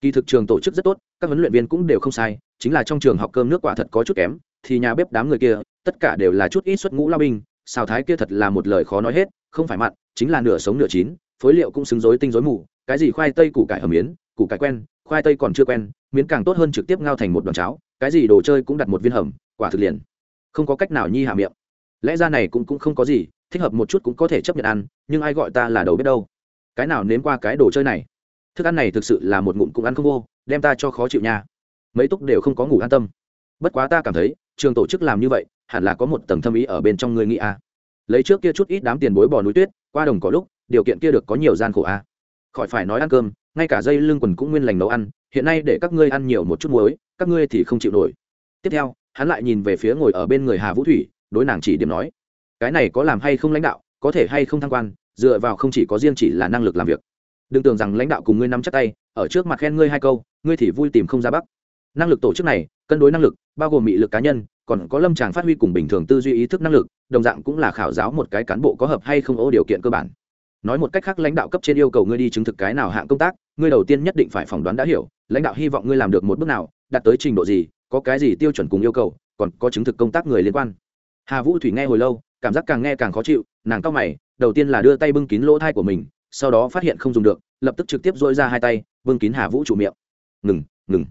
kỳ thực trường tổ chức rất tốt, các huấn luyện viên cũng đều không sai, chính là trong trường học cơm nước quả thật có chút kém, thì nhà bếp đám người kia, tất cả đều là chút ít xuất ngũ lao binh, xào thái kia thật là một lời khó nói hết, không phải mặn, chính là nửa sống nửa chín, phối liệu cũng xứng rối tinh rối mù, cái gì khoai tây củ cải hầm miến, củ cải quen, khoai tây còn chưa quen, miến càng tốt hơn trực tiếp ngao thành một đòn cháo, cái gì đồ chơi cũng đặt một viên hầm, quả thực liền. Không có cách nào nhi hạ miệng. Lẽ ra này cũng cũng không có gì, thích hợp một chút cũng có thể chấp nhận ăn, nhưng ai gọi ta là đầu biết đâu? Cái nào nếm qua cái đồ chơi này? Thức ăn này thực sự là một ngụm cũng ăn không vô, đem ta cho khó chịu nha. Mấy túc đều không có ngủ an tâm. Bất quá ta cảm thấy, trường tổ chức làm như vậy, hẳn là có một tầng thâm ý ở bên trong người nghĩ a lấy trước kia chút ít đám tiền bối bò núi tuyết, qua đồng có lúc, điều kiện kia được có nhiều gian khổ a khỏi phải nói ăn cơm, ngay cả dây lưng quần cũng nguyên lành nấu ăn, hiện nay để các ngươi ăn nhiều một chút muối, các ngươi thì không chịu nổi. Tiếp theo, hắn lại nhìn về phía ngồi ở bên người hà vũ thủy, đối nàng chỉ điểm nói, cái này có làm hay không lãnh đạo, có thể hay không thăng quan, dựa vào không chỉ có riêng chỉ là năng lực làm việc đừng tưởng rằng lãnh đạo cùng ngươi nắm chắc tay, ở trước mặt khen ngươi hai câu, ngươi thì vui tìm không ra bắc. Năng lực tổ chức này, cân đối năng lực, bao gồm mị lực cá nhân, còn có lâm tràng phát huy cùng bình thường tư duy ý thức năng lực, đồng dạng cũng là khảo giáo một cái cán bộ có hợp hay không ô điều kiện cơ bản. Nói một cách khác, lãnh đạo cấp trên yêu cầu ngươi đi chứng thực cái nào hạng công tác, ngươi đầu tiên nhất định phải phỏng đoán đã hiểu, lãnh đạo hy vọng ngươi làm được một bước nào, đạt tới trình độ gì, có cái gì tiêu chuẩn cùng yêu cầu, còn có chứng thực công tác người liên quan. Hà vũ thủy nghe hồi lâu, cảm giác càng nghe càng khó chịu, nàng cao mày, đầu tiên là đưa tay bưng kín lỗ thai của mình sau đó phát hiện không dùng được, lập tức trực tiếp dỗi ra hai tay, vương kín hà vũ trụ miệng. Ngừng ngừng,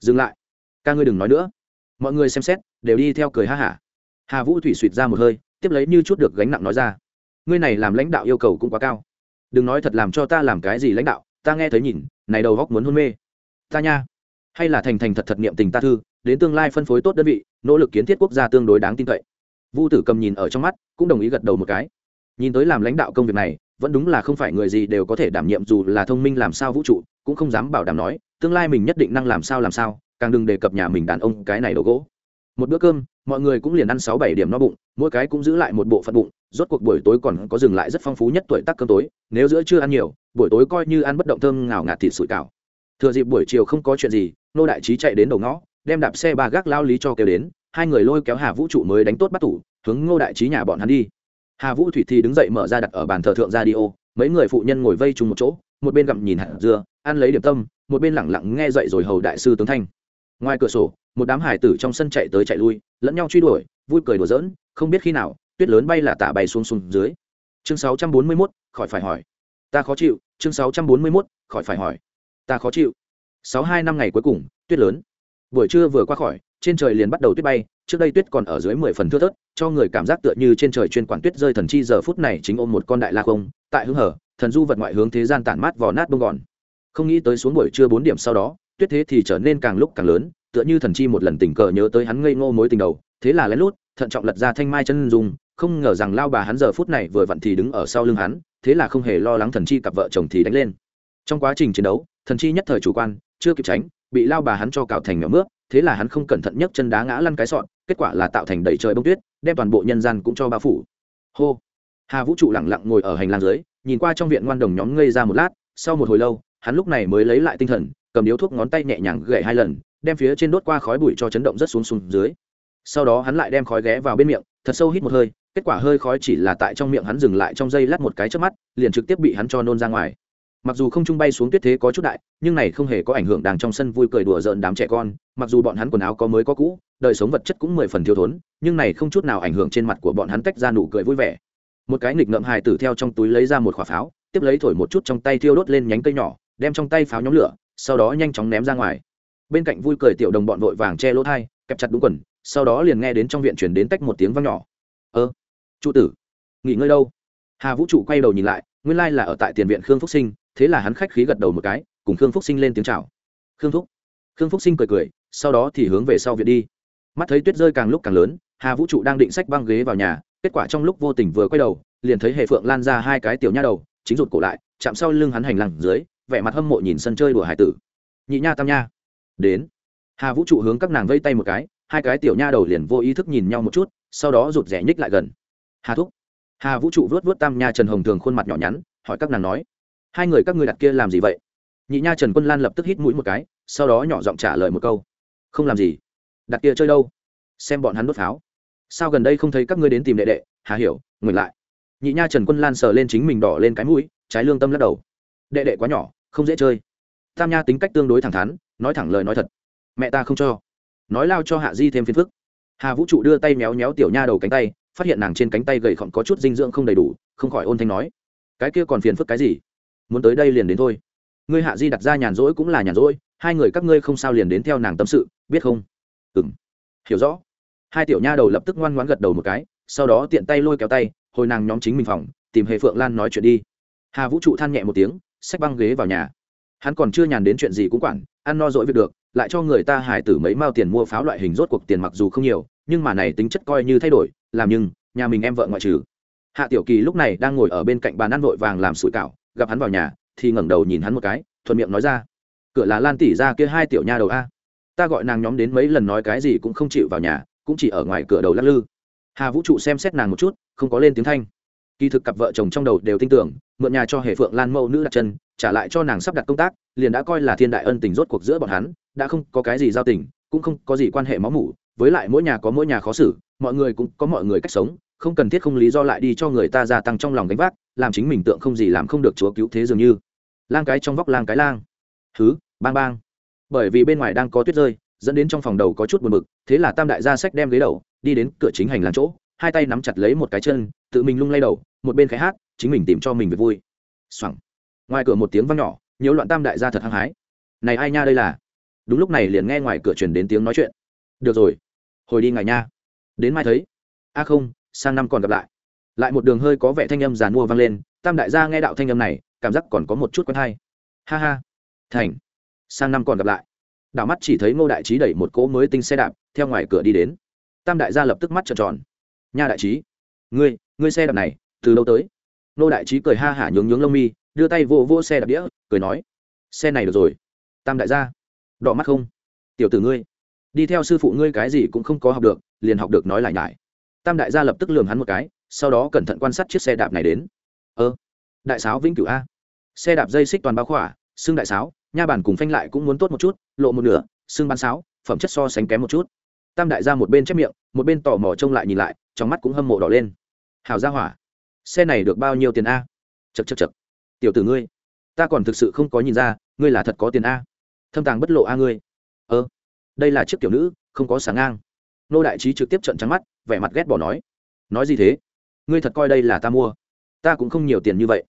dừng lại. Ca ngươi đừng nói nữa. Mọi người xem xét, đều đi theo cười ha hả. Hà vũ thủy suỵt ra một hơi, tiếp lấy như chút được gánh nặng nói ra. Ngươi này làm lãnh đạo yêu cầu cũng quá cao. Đừng nói thật làm cho ta làm cái gì lãnh đạo, ta nghe thấy nhìn, này đầu góc muốn hôn mê. Ta nha. Hay là thành thành thật thật niệm tình ta thư, đến tương lai phân phối tốt đơn vị, nỗ lực kiến thiết quốc gia tương đối đáng tin cậy. Vu tử cầm nhìn ở trong mắt, cũng đồng ý gật đầu một cái. Nhìn tới làm lãnh đạo công việc này vẫn đúng là không phải người gì đều có thể đảm nhiệm dù là thông minh làm sao vũ trụ, cũng không dám bảo đảm nói, tương lai mình nhất định năng làm sao làm sao, càng đừng đề cập nhà mình đàn ông cái này đồ gỗ. Một bữa cơm, mọi người cũng liền ăn sáu bảy điểm no bụng, mỗi cái cũng giữ lại một bộ phận bụng, rốt cuộc buổi tối còn có dừng lại rất phong phú nhất tuổi tác cơm tối, nếu giữa chưa ăn nhiều, buổi tối coi như ăn bất động thơm ngào ngạt thịt sủi cảo. Thừa dịp buổi chiều không có chuyện gì, nô đại trí chạy đến đầu ngõ, đem đạp xe ba gác lao lý cho kêu đến, hai người lôi kéo hà vũ trụ mới đánh tốt bắt tủ, hướng ngô đại trí nhà bọn hắn đi hà vũ thủy thì đứng dậy mở ra đặt ở bàn thờ thượng ra đi ô mấy người phụ nhân ngồi vây chung một chỗ một bên gặm nhìn hạt dưa ăn lấy điểm tâm một bên lẳng lặng nghe dậy rồi hầu đại sư tướng thanh. Ngoài cửa sổ một đám hải tử trong sân chạy tới chạy lui lẫn nhau truy đuổi vui cười đùa giỡn không biết khi nào tuyết lớn bay là tả bay xuống xuống dưới. Chương 641, khỏi phải hỏi. Ta khó chịu chương 641, khỏi phải hỏi. Ta khó chịu. Sáu hai năm ngày cuối cùng tuyết lớn. Buổi trưa vừa qua khỏi trên trời liền bắt đầu tuyết bay trước đây tuyết còn ở dưới mười phần thưa thớt, cho người cảm giác tựa như trên trời chuyên quản tuyết rơi thần chi giờ phút này chính ôm một con đại la không, tại hưng hở, thần du vật ngoại hướng thế gian tản mát vò nát bông gòn. Không nghĩ tới xuống buổi trưa bốn điểm sau đó, tuyết thế thì trở nên càng lúc càng lớn, tựa như thần chi một lần tình cờ nhớ tới hắn ngây ngô mối tình đầu, thế là lén lút, thận trọng lật ra thanh mai chân dùng không ngờ rằng lao bà hắn giờ phút này vừa vặn thì đứng ở sau lưng hắn, thế là không hề lo lắng thần chi cặp vợ chồng thì đánh lên. Trong quá trình chiến đấu, thần chi nhất thời chủ quan, chưa kịp tránh, bị lao bà hắn cho cào thành mèo mướp thế là hắn không cẩn thận nhấc chân đá ngã lăn cái sọn, kết quả là tạo thành đầy trời bông tuyết, đem toàn bộ nhân gian cũng cho bao phủ. Hô! Hà vũ trụ lẳng lặng ngồi ở hành lang dưới, nhìn qua trong viện ngoan đồng nhóm ngây ra một lát, sau một hồi lâu, hắn lúc này mới lấy lại tinh thần, cầm điếu thuốc ngón tay nhẹ nhàng gậy hai lần, đem phía trên đốt qua khói bụi cho chấn động rất xuống xuống dưới. Sau đó hắn lại đem khói ghé vào bên miệng, thật sâu hít một hơi, kết quả hơi khói chỉ là tại trong miệng hắn dừng lại trong dây lát một cái trước mắt, liền trực tiếp bị hắn cho nôn ra ngoài mặc dù không trung bay xuống tuyết thế có chút đại, nhưng này không hề có ảnh hưởng đang trong sân vui cười đùa giỡn đám trẻ con, mặc dù bọn hắn quần áo có mới có cũ, đời sống vật chất cũng mười phần thiếu thốn, nhưng này không chút nào ảnh hưởng trên mặt của bọn hắn tách ra nụ cười vui vẻ. Một cái nghịch ngợm hài tử theo trong túi lấy ra một quả pháo, tiếp lấy thổi một chút trong tay thiêu đốt lên nhánh cây nhỏ, đem trong tay pháo nhóm lửa, sau đó nhanh chóng ném ra ngoài. Bên cạnh vui cười tiểu đồng bọn vội vàng che lỗ thai, kẹp chặt đúng quần, sau đó liền nghe đến trong viện chuyển đến tách một tiếng vang nhỏ. Ơ trụ tử, nghỉ ngơi đâu? Hà vũ trụ quay đầu nhìn lại, nguyên lai là ở tại tiền viện khương phúc sinh thế là hắn khách khí gật đầu một cái, cùng khương phúc sinh lên tiếng chào. Khương thúc. Khương phúc sinh cười cười, sau đó thì hướng về sau viện đi. Mắt thấy tuyết rơi càng lúc càng lớn, hà vũ trụ đang định sách băng ghế vào nhà, kết quả trong lúc vô tình vừa quay đầu, liền thấy hệ phượng lan ra hai cái tiểu nha đầu, chính rụt cổ lại, chạm sau lưng hắn hành lang dưới, vẻ mặt hâm mộ nhìn sân chơi đùa hải tử. Nhị nha tam nha. Đến. Hà vũ trụ hướng các nàng vây tay một cái, hai cái tiểu nha đầu liền vô ý thức nhìn nhau một chút, sau đó rụt rẻ nhích lại gần. Hà thúc. Hà vũ trụ vớt vớt tam nha trần hồng thường khuôn mặt nhỏ nhắn, hỏi các nàng nói hai người các ngươi đặt kia làm gì vậy? Nhị nha trần quân lan lập tức hít mũi một cái, sau đó nhỏ giọng trả lời một câu. Không làm gì. Đặt kia chơi đâu? Xem bọn hắn đốt pháo. Sao gần đây không thấy các ngươi đến tìm đệ đệ? Hà hiểu, ngừng lại. Nhị nha trần quân lan sờ lên chính mình đỏ lên cái mũi, trái lương tâm lắc đầu. Đệ đệ quá nhỏ, không dễ chơi. Tam nha tính cách tương đối thẳng thắn, nói thẳng lời nói thật. Mẹ ta không cho. Nói lao cho hạ di thêm phiền phức. Hà vũ trụ đưa tay méo méo tiểu nha đầu cánh tay, phát hiện nàng trên cánh tay gầy khọn có chút dinh dưỡng không đầy đủ, không khỏi ôn thanh nói. Cái kia còn phiền phức cái gì? Muốn tới đây liền đến thôi. Ngươi hạ di đặt ra nhàn rỗi cũng là nhàn rỗi, hai người các ngươi không sao liền đến theo nàng tâm sự, biết không? Ừ m hiểu rõ. Hai tiểu nha đầu lập tức ngoan ngoãn gật đầu một cái, sau đó tiện tay lôi kéo tay, hồi nàng nhóm chính mình phòng, tìm hề phượng lan nói chuyện đi. Hà vũ trụ than nhẹ một tiếng, xách băng ghế vào nhà. Hắn còn chưa nhàn đến chuyện gì cũng quản, ăn no dỗi việc được, lại cho người ta hải tử mấy mao tiền mua pháo loại hình rốt cuộc tiền mặc dù không nhiều, nhưng mà này tính chất coi như thay đổi, làm nhưng, nhà mình em vợ ngoại trừ. Hạ tiểu kỳ lúc này đang ngồi ở bên cạnh bàn ăn vội vàng làm sủi cảo gặp hắn vào nhà, thì ngẩng đầu nhìn hắn một cái, thuận miệng nói ra, cửa là lan tỷ ra kia hai tiểu nha đầu a. Ta gọi nàng nhóm đến mấy lần nói cái gì cũng không chịu vào nhà, cũng chỉ ở ngoài cửa đầu lắc lư. Hà vũ trụ xem xét nàng một chút, không có lên tiếng thanh. Kỳ thực cặp vợ chồng trong đầu đều tin tưởng, mượn nhà cho hệ phượng lan mẫu nữ đặt chân, trả lại cho nàng sắp đặt công tác, liền đã coi là thiên đại ân tình rốt cuộc giữa bọn hắn, đã không có cái gì giao tình, cũng không có gì quan hệ máu mủ, với lại mỗi nhà có mỗi nhà khó xử, mọi người cũng có mọi người cách sống không cần thiết không lý do lại đi cho người ta gia tăng trong lòng gánh vác, làm chính mình tượng không gì làm không được chúa cứu thế dường như. Lang cái trong vóc lang cái lang. Thứ bang bang. Bởi vì bên ngoài đang có tuyết rơi, dẫn đến trong phòng đầu có chút buồn bực, thế là tam đại gia sách đem ghế đầu, đi đến cửa chính hành làm chỗ, hai tay nắm chặt lấy một cái chân, tự mình lung lay đầu, một bên khẽ hát, chính mình tìm cho mình về vui. Xoẳng ngoài cửa một tiếng vang nhỏ nhiều loạn tam đại gia thật hăng hái. Này ai nha đây là? Đúng lúc này liền nghe ngoài cửa truyền đến tiếng nói chuyện. Được rồi. Hồi đi ngài nha. Đến mai thấy. A không sang năm còn gặp lại. Lại một đường hơi có vẻ thanh âm giàn mua vang lên, tam đại gia nghe đạo thanh âm này, cảm giác còn có một chút quen hay. Ha ha. Thành. Sang năm còn gặp lại. Đảo mắt chỉ thấy ngô đại trí đẩy một cỗ mới tinh xe đạp, theo ngoài cửa đi đến. Tam đại gia lập tức mắt trợn tròn. Nha đại trí. Ngươi ngươi xe đạp này, từ lâu tới? Ngô đại trí cười ha hả nhướng nhướng lông mi, đưa tay vô vô xe đạp đĩa, cười nói. Xe này được rồi. Tam đại gia. Đỏ mắt không? Tiểu tử ngươi. Đi theo sư phụ ngươi cái gì cũng không có học được, liền học được nói lại nhải tam đại gia lập tức lường hắn một cái, sau đó cẩn thận quan sát chiếc xe đạp này đến. Ơ, đại sáo vĩnh cửu a. Xe đạp dây xích toàn bao khỏa, xương đại sáo, nha bản cùng phanh lại cũng muốn tốt một chút, lộ một nửa, xương bán sáo, phẩm chất so sánh kém một chút. Tam đại gia một bên chép miệng, một bên tò mò trông lại nhìn lại, trong mắt cũng hâm mộ đỏ lên. Hào gia hỏa, xe này được bao nhiêu tiền a? Chật chật chật tiểu tử ngươi, ta còn thực sự không có nhìn ra, ngươi là thật có tiền a. Thâm tàng bất lộ a ngươi. Ơ, đây là chiếc tiểu nữ, không có sáng ngang nô đại trí trực tiếp trận trắng mắt, vẻ mặt ghét bỏ nói nói gì thế? Ngươi thật coi đây là ta mua. Ta cũng không nhiều tiền như vậy.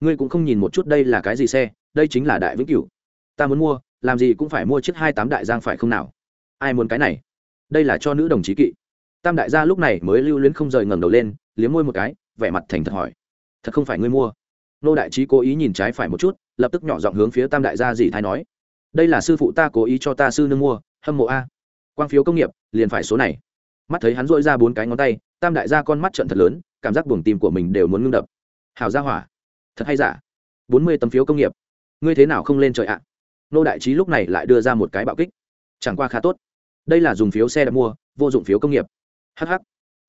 Ngươi cũng không nhìn một chút đây là cái gì xe, đây chính là đại vĩnh cửu. Ta muốn mua, làm gì cũng phải mua chiếc hai tám đại giang phải không nào? Ai muốn cái này? Đây là cho nữ đồng chí kỵ. Tam đại gia lúc này mới lưu luyến không rời ngẩng đầu lên, liếm môi một cái, vẻ mặt thành thật hỏi, thật không phải ngươi mua? Nô đại trí cố ý nhìn trái phải một chút, lập tức nhỏ giọng hướng phía tam đại gia dì thái nói, đây là sư phụ ta cố ý cho ta sư nương mua, hâm mộ a. Quang phiếu công nghiệp liền phải số này. Mắt thấy hắn dội ra bốn cái ngón tay, tam đại gia con mắt trận thật lớn, cảm giác buồng tim của mình đều muốn ngưng đập. Hào gia hỏa, thật hay giả? Bốn mươi tấm phiếu công nghiệp, ngươi thế nào không lên trời ạ? Nô đại trí lúc này lại đưa ra một cái bạo kích. Chẳng qua khá tốt. Đây là dùng phiếu xe đã mua, vô dụng phiếu công nghiệp. Hh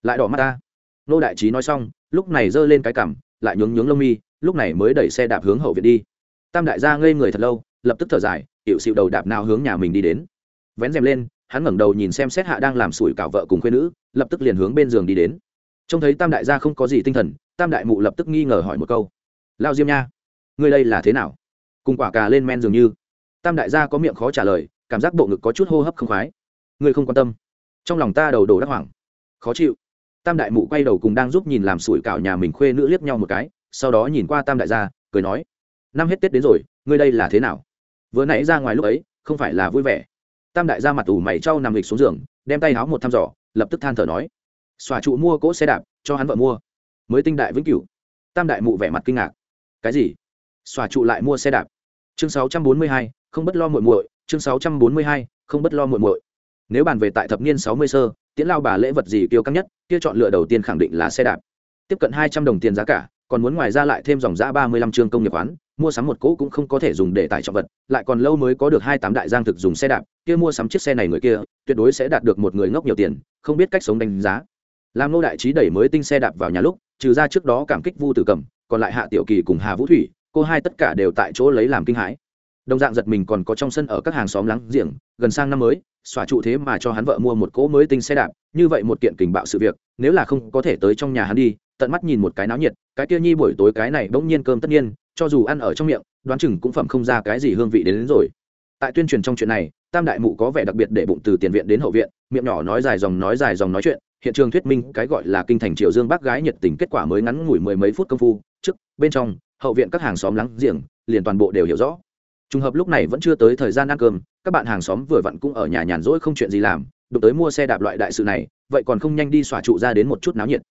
lại đỏ mắt ta. Nô đại trí nói xong, lúc này giơ lên cái cằm, lại nhướng nhướng lông mi, lúc này mới đẩy xe đạp hướng hậu viện đi. Tam đại gia ngây người thật lâu, lập tức thở dài hiệu xịu đầu đạp nào hướng nhà mình đi đến. Vén rèm lên hắn ngẩng đầu nhìn xem xét hạ đang làm sủi cảo vợ cùng quê nữ, lập tức liền hướng bên giường đi đến. Trông thấy tam đại gia không có gì tinh thần, tam đại mụ lập tức nghi ngờ hỏi một câu. Lao diêm nha, ngươi đây là thế nào? Cùng quả cà lên men dường như. Tam đại gia có miệng khó trả lời, cảm giác bộ ngực có chút hô hấp không khoái. Ngươi không quan tâm. Trong lòng ta đầu đổ đắc hoảng. Khó chịu. Tam đại mụ quay đầu cùng đang giúp nhìn làm sủi cảo nhà mình khuê nữ liếc nhau một cái, sau đó nhìn qua tam đại gia, cười nói, năm hết tết đến rồi, ngươi đây là thế nào? Vừa nãy ra ngoài lúc ấy, không phải là vui vẻ tam đại gia mặt ủ mày trao nằm lịch xuống giường, đem tay háo một thăm dò, lập tức than thở nói, xòa trụ mua cỗ xe đạp, cho hắn vợ mua. Mới tinh đại vĩnh cửu. Tam đại mụ vẻ mặt kinh ngạc. Cái gì? Xòa trụ lại mua xe đạp? Chương sáu trăm bốn mươi hai, không bất lo muội muội, chương sáu trăm bốn mươi hai, không bất lo muội muội. Nếu bàn về tại thập niên sáu mươi sơ, tiễn lao bà lễ vật gì kiêu căng nhất, kia chọn lựa đầu tiên khẳng định là xe đạp. Tiếp cận hai trăm đồng tiền giá cả, còn muốn ngoài ra lại thêm dòng giá ba mươi lăm chương công nghiệp khoán mua sắm một cỗ cũng không có thể dùng để tải trọng vật, lại còn lâu mới có được hai tám đại giang thực dùng xe đạp, kia mua sắm chiếc xe này người kia, tuyệt đối sẽ đạt được một người ngốc nhiều tiền, không biết cách sống đánh giá. Làm nô đại trí đẩy mới tinh xe đạp vào nhà lúc, trừ ra trước đó cảm kích vu tử cầm, còn lại hạ tiểu kỳ cùng hà vũ thủy, cô hai tất cả đều tại chỗ lấy làm kinh hãi. Đồng dạng giật mình còn có trong sân ở các hàng xóm láng giềng, gần sang năm mới xóa trụ thế mà cho hắn vợ mua một cỗ mới tinh xe đạp, như vậy một kiện kình bạo sự việc, nếu là không có thể tới trong nhà hắn đi, tận mắt nhìn một cái náo nhiệt, cái kia nhi buổi tối cái này bỗng nhiên cơm tất nhiên cho dù ăn ở trong miệng đoán chừng cũng phẩm không ra cái gì hương vị đến, đến rồi. Tại tuyên truyền trong chuyện này tam đại mụ có vẻ đặc biệt để bụng từ tiền viện đến hậu viện miệng nhỏ nói dài dòng nói dài dòng nói chuyện. Hiện trường thuyết minh cái gọi là kinh thành triều dương bác gái nhiệt tình kết quả mới ngắn ngủi mười mấy phút công phu. Trước bên trong hậu viện các hàng xóm lắng giềng liền toàn bộ đều hiểu rõ. Trùng hợp lúc này vẫn chưa tới thời gian ăn cơm các bạn hàng xóm vừa vặn cũng ở nhà nhàn rỗi không chuyện gì làm đụng tới mua xe đạp loại đại sự này vậy còn không nhanh đi xòa trụ ra đến một chút náo nhiệt.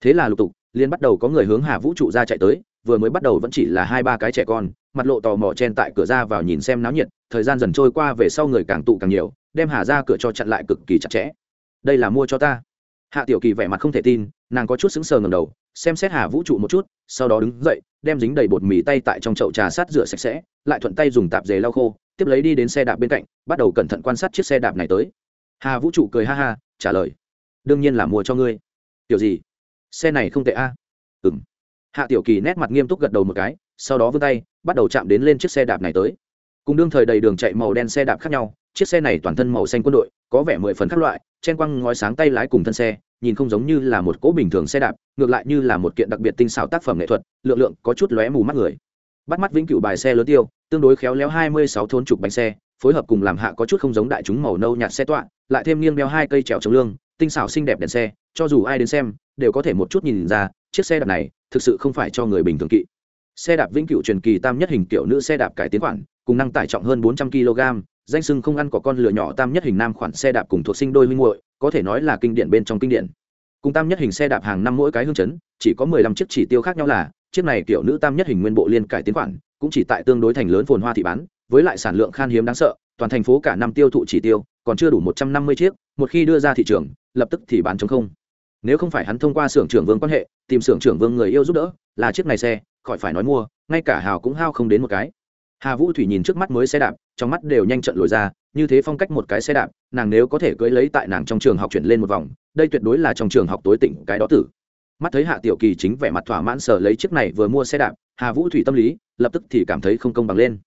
Thế là lục tục liên bắt đầu có người hướng hà vũ trụ ra chạy tới vừa mới bắt đầu vẫn chỉ là hai ba cái trẻ con, mặt lộ tò mò chen tại cửa ra vào nhìn xem náo nhiệt, thời gian dần trôi qua về sau người càng tụ càng nhiều, đem hà ra cửa cho chặn lại cực kỳ chặt chẽ. Đây là mua cho ta. Hạ tiểu kỳ vẻ mặt không thể tin, nàng có chút sững sờ ngầm đầu, xem xét hà vũ trụ một chút, sau đó đứng dậy, đem dính đầy bột mì tay tại trong chậu trà sát rửa sạch sẽ, lại thuận tay dùng tạp dề lau khô, tiếp lấy đi đến xe đạp bên cạnh, bắt đầu cẩn thận quan sát chiếc xe đạp này tới. Hà vũ trụ cười ha ha, trả lời, đương nhiên là mua cho ngươi. Kiểu gì? Xe này không tệ a. À? ừng hạ tiểu kỳ nét mặt nghiêm túc gật đầu một cái, sau đó vươn tay, bắt đầu chạm đến lên chiếc xe đạp này tới. Cùng đương thời đầy đường chạy màu đen xe đạp khác nhau, chiếc xe này toàn thân màu xanh quân đội, có vẻ mười phần các loại, chen quăng ngói sáng tay lái cùng thân xe, nhìn không giống như là một cỗ bình thường xe đạp, ngược lại như là một kiện đặc biệt tinh xảo tác phẩm nghệ thuật, lượng lượng có chút lóe mù mắt người. Bắt mắt vĩnh cửu bài xe lớn tiêu, tương đối khéo léo hai mươi sáu thôn chục bánh xe, phối hợp cùng làm hạ có chút không giống đại chúng màu nâu nhạt xe tọa, lại thêm nghiêng đeo hai cây trèo chống lương, tinh xảo xinh đẹp đèn xe, cho dù ai đến xem, đều có thể một chút nhìn ra chiếc xe đạp này thực sự không phải cho người bình thường kỵ. Xe đạp vĩnh cửu truyền kỳ tam nhất hình kiểu nữ xe đạp cải tiến khoản, cùng năng tải trọng hơn bốn trăm kg, danh sưng không ăn có con lửa nhỏ tam nhất hình nam khoản xe đạp cùng thuộc sinh đôi minh muội, có thể nói là kinh điển bên trong kinh điển. Cùng tam nhất hình xe đạp hàng năm mỗi cái hương chấn, chỉ có mười lăm chiếc chỉ tiêu khác nhau là, chiếc này kiểu nữ tam nhất hình nguyên bộ liên cải tiến khoản, cũng chỉ tại tương đối thành lớn phồn hoa thị bán, với lại sản lượng khan hiếm đáng sợ, toàn thành phố cả năm tiêu thụ chỉ tiêu, còn chưa đủ một trăm năm mươi chiếc, một khi đưa ra thị trường, lập tức thì bán chống không nếu không phải hắn thông qua xưởng trưởng vương quan hệ, tìm xưởng trưởng vương người yêu giúp đỡ, là chiếc này xe, khỏi phải nói mua, ngay cả hào cũng hao không đến một cái. Hà vũ thủy nhìn trước mắt mới xe đạp, trong mắt đều nhanh trận lồi ra, như thế phong cách một cái xe đạp, nàng nếu có thể cưới lấy tại nàng trong trường học chuyển lên một vòng, đây tuyệt đối là trong trường học tối tỉnh cái đó tử. Mắt thấy hạ tiểu kỳ chính vẻ mặt thỏa mãn sở lấy chiếc này vừa mua xe đạp, hà vũ thủy tâm lý, lập tức thì cảm thấy không công bằng lên.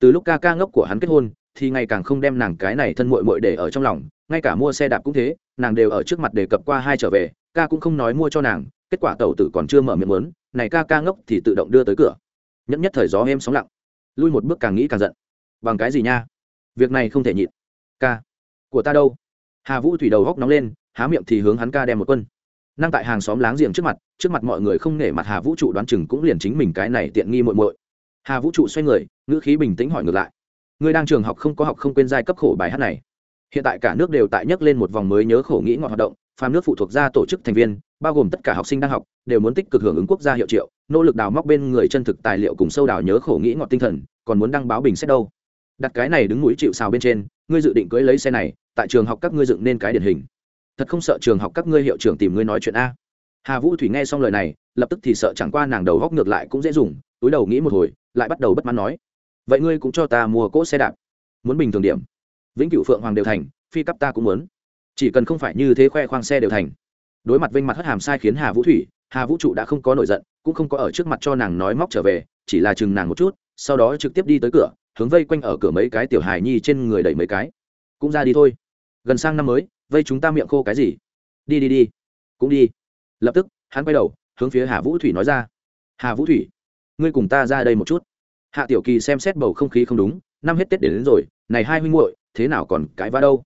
Từ lúc ca ca ngốc của hắn kết hôn, thì ngày càng không đem nàng cái này thân muội muội để ở trong lòng, ngay cả mua xe đạp cũng thế, nàng đều ở trước mặt đề cập qua hai trở về ca cũng không nói mua cho nàng, kết quả tàu tử còn chưa mở miệng lớn này ca ca ngốc thì tự động đưa tới cửa. Nhẫn nhất thời gió em sóng lặng. Lui một bước càng nghĩ càng giận. Bằng cái gì nha? Việc này không thể nhịn. Ca, của ta đâu? Hà vũ thủy đầu góc nóng lên, há miệng thì hướng hắn ca đem một quân. Năng tại hàng xóm láng giềng trước mặt trước mặt mọi người không nể mặt hà vũ trụ đoán chừng cũng liền chính mình cái này tiện nghi muội muội. Hà vũ trụ xoay người, ngữ khí bình tĩnh hỏi ngược lại. Ngươi đang trường học không có học không quên giai cấp khổ bài hát này. Hiện tại cả nước đều tại nhấc lên một vòng mới nhớ khổ nghĩ ngọt hoạt động phàm nước phụ thuộc ra tổ chức thành viên, bao gồm tất cả học sinh đang học, đều muốn tích cực hưởng ứng quốc gia hiệu triệu, nỗ lực đào móc bên người chân thực tài liệu cùng sâu đào nhớ khổ nghĩ ngọt tinh thần, còn muốn đăng báo bình xét đâu. Đặt cái này đứng mũi chịu xào bên trên, ngươi dự định cưới lấy xe này, tại trường học các ngươi dựng nên cái điển hình. Thật không sợ trường học các ngươi hiệu trưởng tìm ngươi nói chuyện a. Hà vũ thủy nghe xong lời này, lập tức thì sợ chẳng qua nàng đầu góc ngược lại cũng dễ dùng, túi đầu nghĩ một hồi, lại bắt đầu bất mãn nói. Vậy ngươi cũng cho ta mua cỗ xe đạp. Muốn bình thường điểm. Vĩnh cửu phượng hoàng đều thành, phi cấp ta cũng muốn chỉ cần không phải như thế khoe khoang xe đều thành. Đối mặt vinh mặt hất hàm sai khiến hà vũ thủy hà vũ trụ đã không có nổi giận cũng không có ở trước mặt cho nàng nói móc trở về chỉ là chừng nàng một chút sau đó trực tiếp đi tới cửa hướng vây quanh ở cửa mấy cái tiểu hài nhi trên người đẩy mấy cái. Cũng ra đi thôi. Gần sang năm mới vây chúng ta miệng khô cái gì? Đi đi đi. Cũng đi. Lập tức hắn quay đầu hướng phía hà vũ thủy nói ra. Hà vũ thủy ngươi cùng ta ra đây một chút. Hạ tiểu kỳ xem xét bầu không khí không đúng năm hết tết đến, đến rồi này hai huynh muội thế nào còn cãi vã đâu?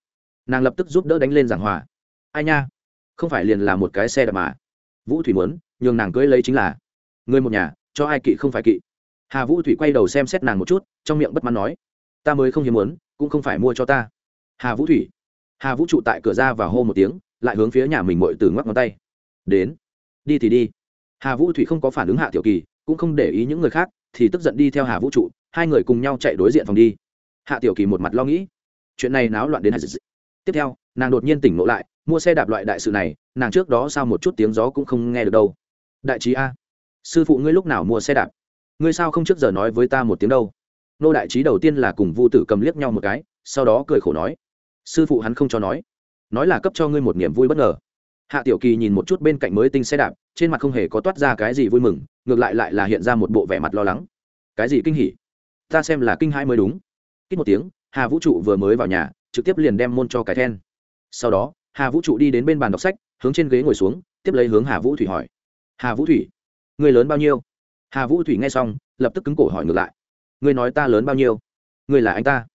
Nàng lập tức giúp đỡ đánh lên giảng hòa. Ai nha? Không phải liền là một cái xe đạp mà. Vũ thủy muốn, nhường nàng cưới lấy chính là. Người một nhà, cho ai kỵ không phải kỵ. Hà vũ thủy quay đầu xem xét nàng một chút, trong miệng bất mãn nói. Ta mới không hiếm muốn, cũng không phải mua cho ta. Hà vũ thủy. Hà vũ trụ tại cửa ra và hô một tiếng, lại hướng phía nhà mình mội từ ngoắc ngón tay. Đến. Đi thì đi. Hà vũ thủy không có phản ứng hạ tiểu kỳ, cũng không để ý những người khác, thì tức giận đi theo hà vũ trụ, hai người cùng nhau chạy đối diện phòng đi. Hạ tiểu kỳ một mặt lo nghĩ. Chuyện này náo loạn đến hà tiếp theo, nàng đột nhiên tỉnh ngộ lại, mua xe đạp loại đại sự này, nàng trước đó sao một chút tiếng gió cũng không nghe được đâu. Đại trí a, sư phụ ngươi lúc nào mua xe đạp? Ngươi sao không trước giờ nói với ta một tiếng đâu? Nô đại trí đầu tiên là cùng vu tử cầm liếc nhau một cái, sau đó cười khổ nói. Sư phụ hắn không cho nói. Nói là cấp cho ngươi một niềm vui bất ngờ. Hạ tiểu kỳ nhìn một chút bên cạnh mới tinh xe đạp, trên mặt không hề có toát ra cái gì vui mừng, ngược lại lại là hiện ra một bộ vẻ mặt lo lắng. Cái gì kinh hỉ? Ta xem là kinh hãi mới đúng. Kích một tiếng, hà vũ trụ vừa mới vào nhà trực tiếp liền đem môn cho cái then. Sau đó, hà vũ trụ đi đến bên bàn đọc sách, hướng trên ghế ngồi xuống, tiếp lấy hướng hà vũ thủy hỏi. Hà vũ thủy, người lớn bao nhiêu? Hà vũ thủy nghe xong, lập tức cứng cổ hỏi ngược lại. Người nói ta lớn bao nhiêu? Người là anh ta.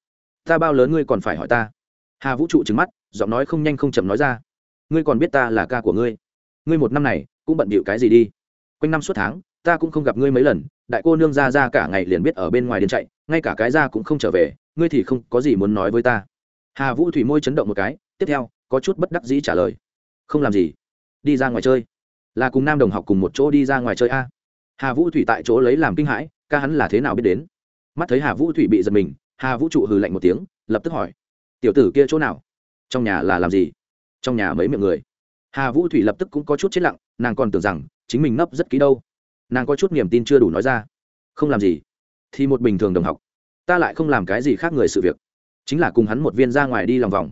Ta bao lớn ngươi còn phải hỏi ta. Hà vũ trụ trứng mắt, giọng nói không nhanh không chậm nói ra. Ngươi còn biết ta là ca của ngươi. Ngươi một năm này, cũng bận bịu cái gì đi? Quanh năm suốt tháng, ta cũng không gặp ngươi mấy lần, đại cô nương ra ra cả ngày liền biết ở bên ngoài điên chạy, ngay cả cái ra cũng không trở về, ngươi thì không có gì muốn nói với ta hà vũ thủy môi chấn động một cái tiếp theo có chút bất đắc dĩ trả lời không làm gì đi ra ngoài chơi là cùng nam đồng học cùng một chỗ đi ra ngoài chơi a hà vũ thủy tại chỗ lấy làm kinh hãi ca hắn là thế nào biết đến mắt thấy hà vũ thủy bị giật mình hà vũ trụ hừ lạnh một tiếng lập tức hỏi tiểu tử kia chỗ nào trong nhà là làm gì trong nhà mấy miệng người hà vũ thủy lập tức cũng có chút chết lặng nàng còn tưởng rằng chính mình nấp rất kỹ đâu nàng có chút niềm tin chưa đủ nói ra không làm gì thì một bình thường đồng học ta lại không làm cái gì khác người sự việc chính là cùng hắn một viên ra ngoài đi lòng vòng.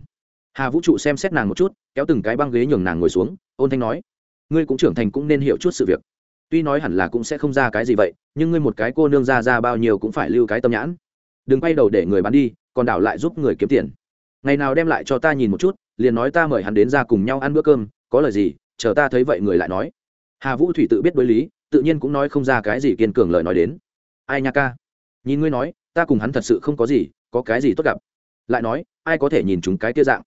Hà vũ trụ xem xét nàng một chút, kéo từng cái băng ghế nhường nàng ngồi xuống, ôn thanh nói, ngươi cũng trưởng thành cũng nên hiểu chút sự việc. Tuy nói hẳn là cũng sẽ không ra cái gì vậy, nhưng ngươi một cái cô nương ra ra bao nhiêu cũng phải lưu cái tâm nhãn. Đừng quay đầu để người bán đi, còn đảo lại giúp người kiếm tiền. Ngày nào đem lại cho ta nhìn một chút, liền nói ta mời hắn đến ra cùng nhau ăn bữa cơm, có lời gì, chờ ta thấy vậy người lại nói. Hà vũ thủy tự biết đối lý, tự nhiên cũng nói không ra cái gì kiên cường lời nói đến. Ai nha ca, nhìn ngươi nói, ta cùng hắn thật sự không có gì, có cái gì tốt gặp lại nói, ai có thể nhìn chúng cái tia dạng?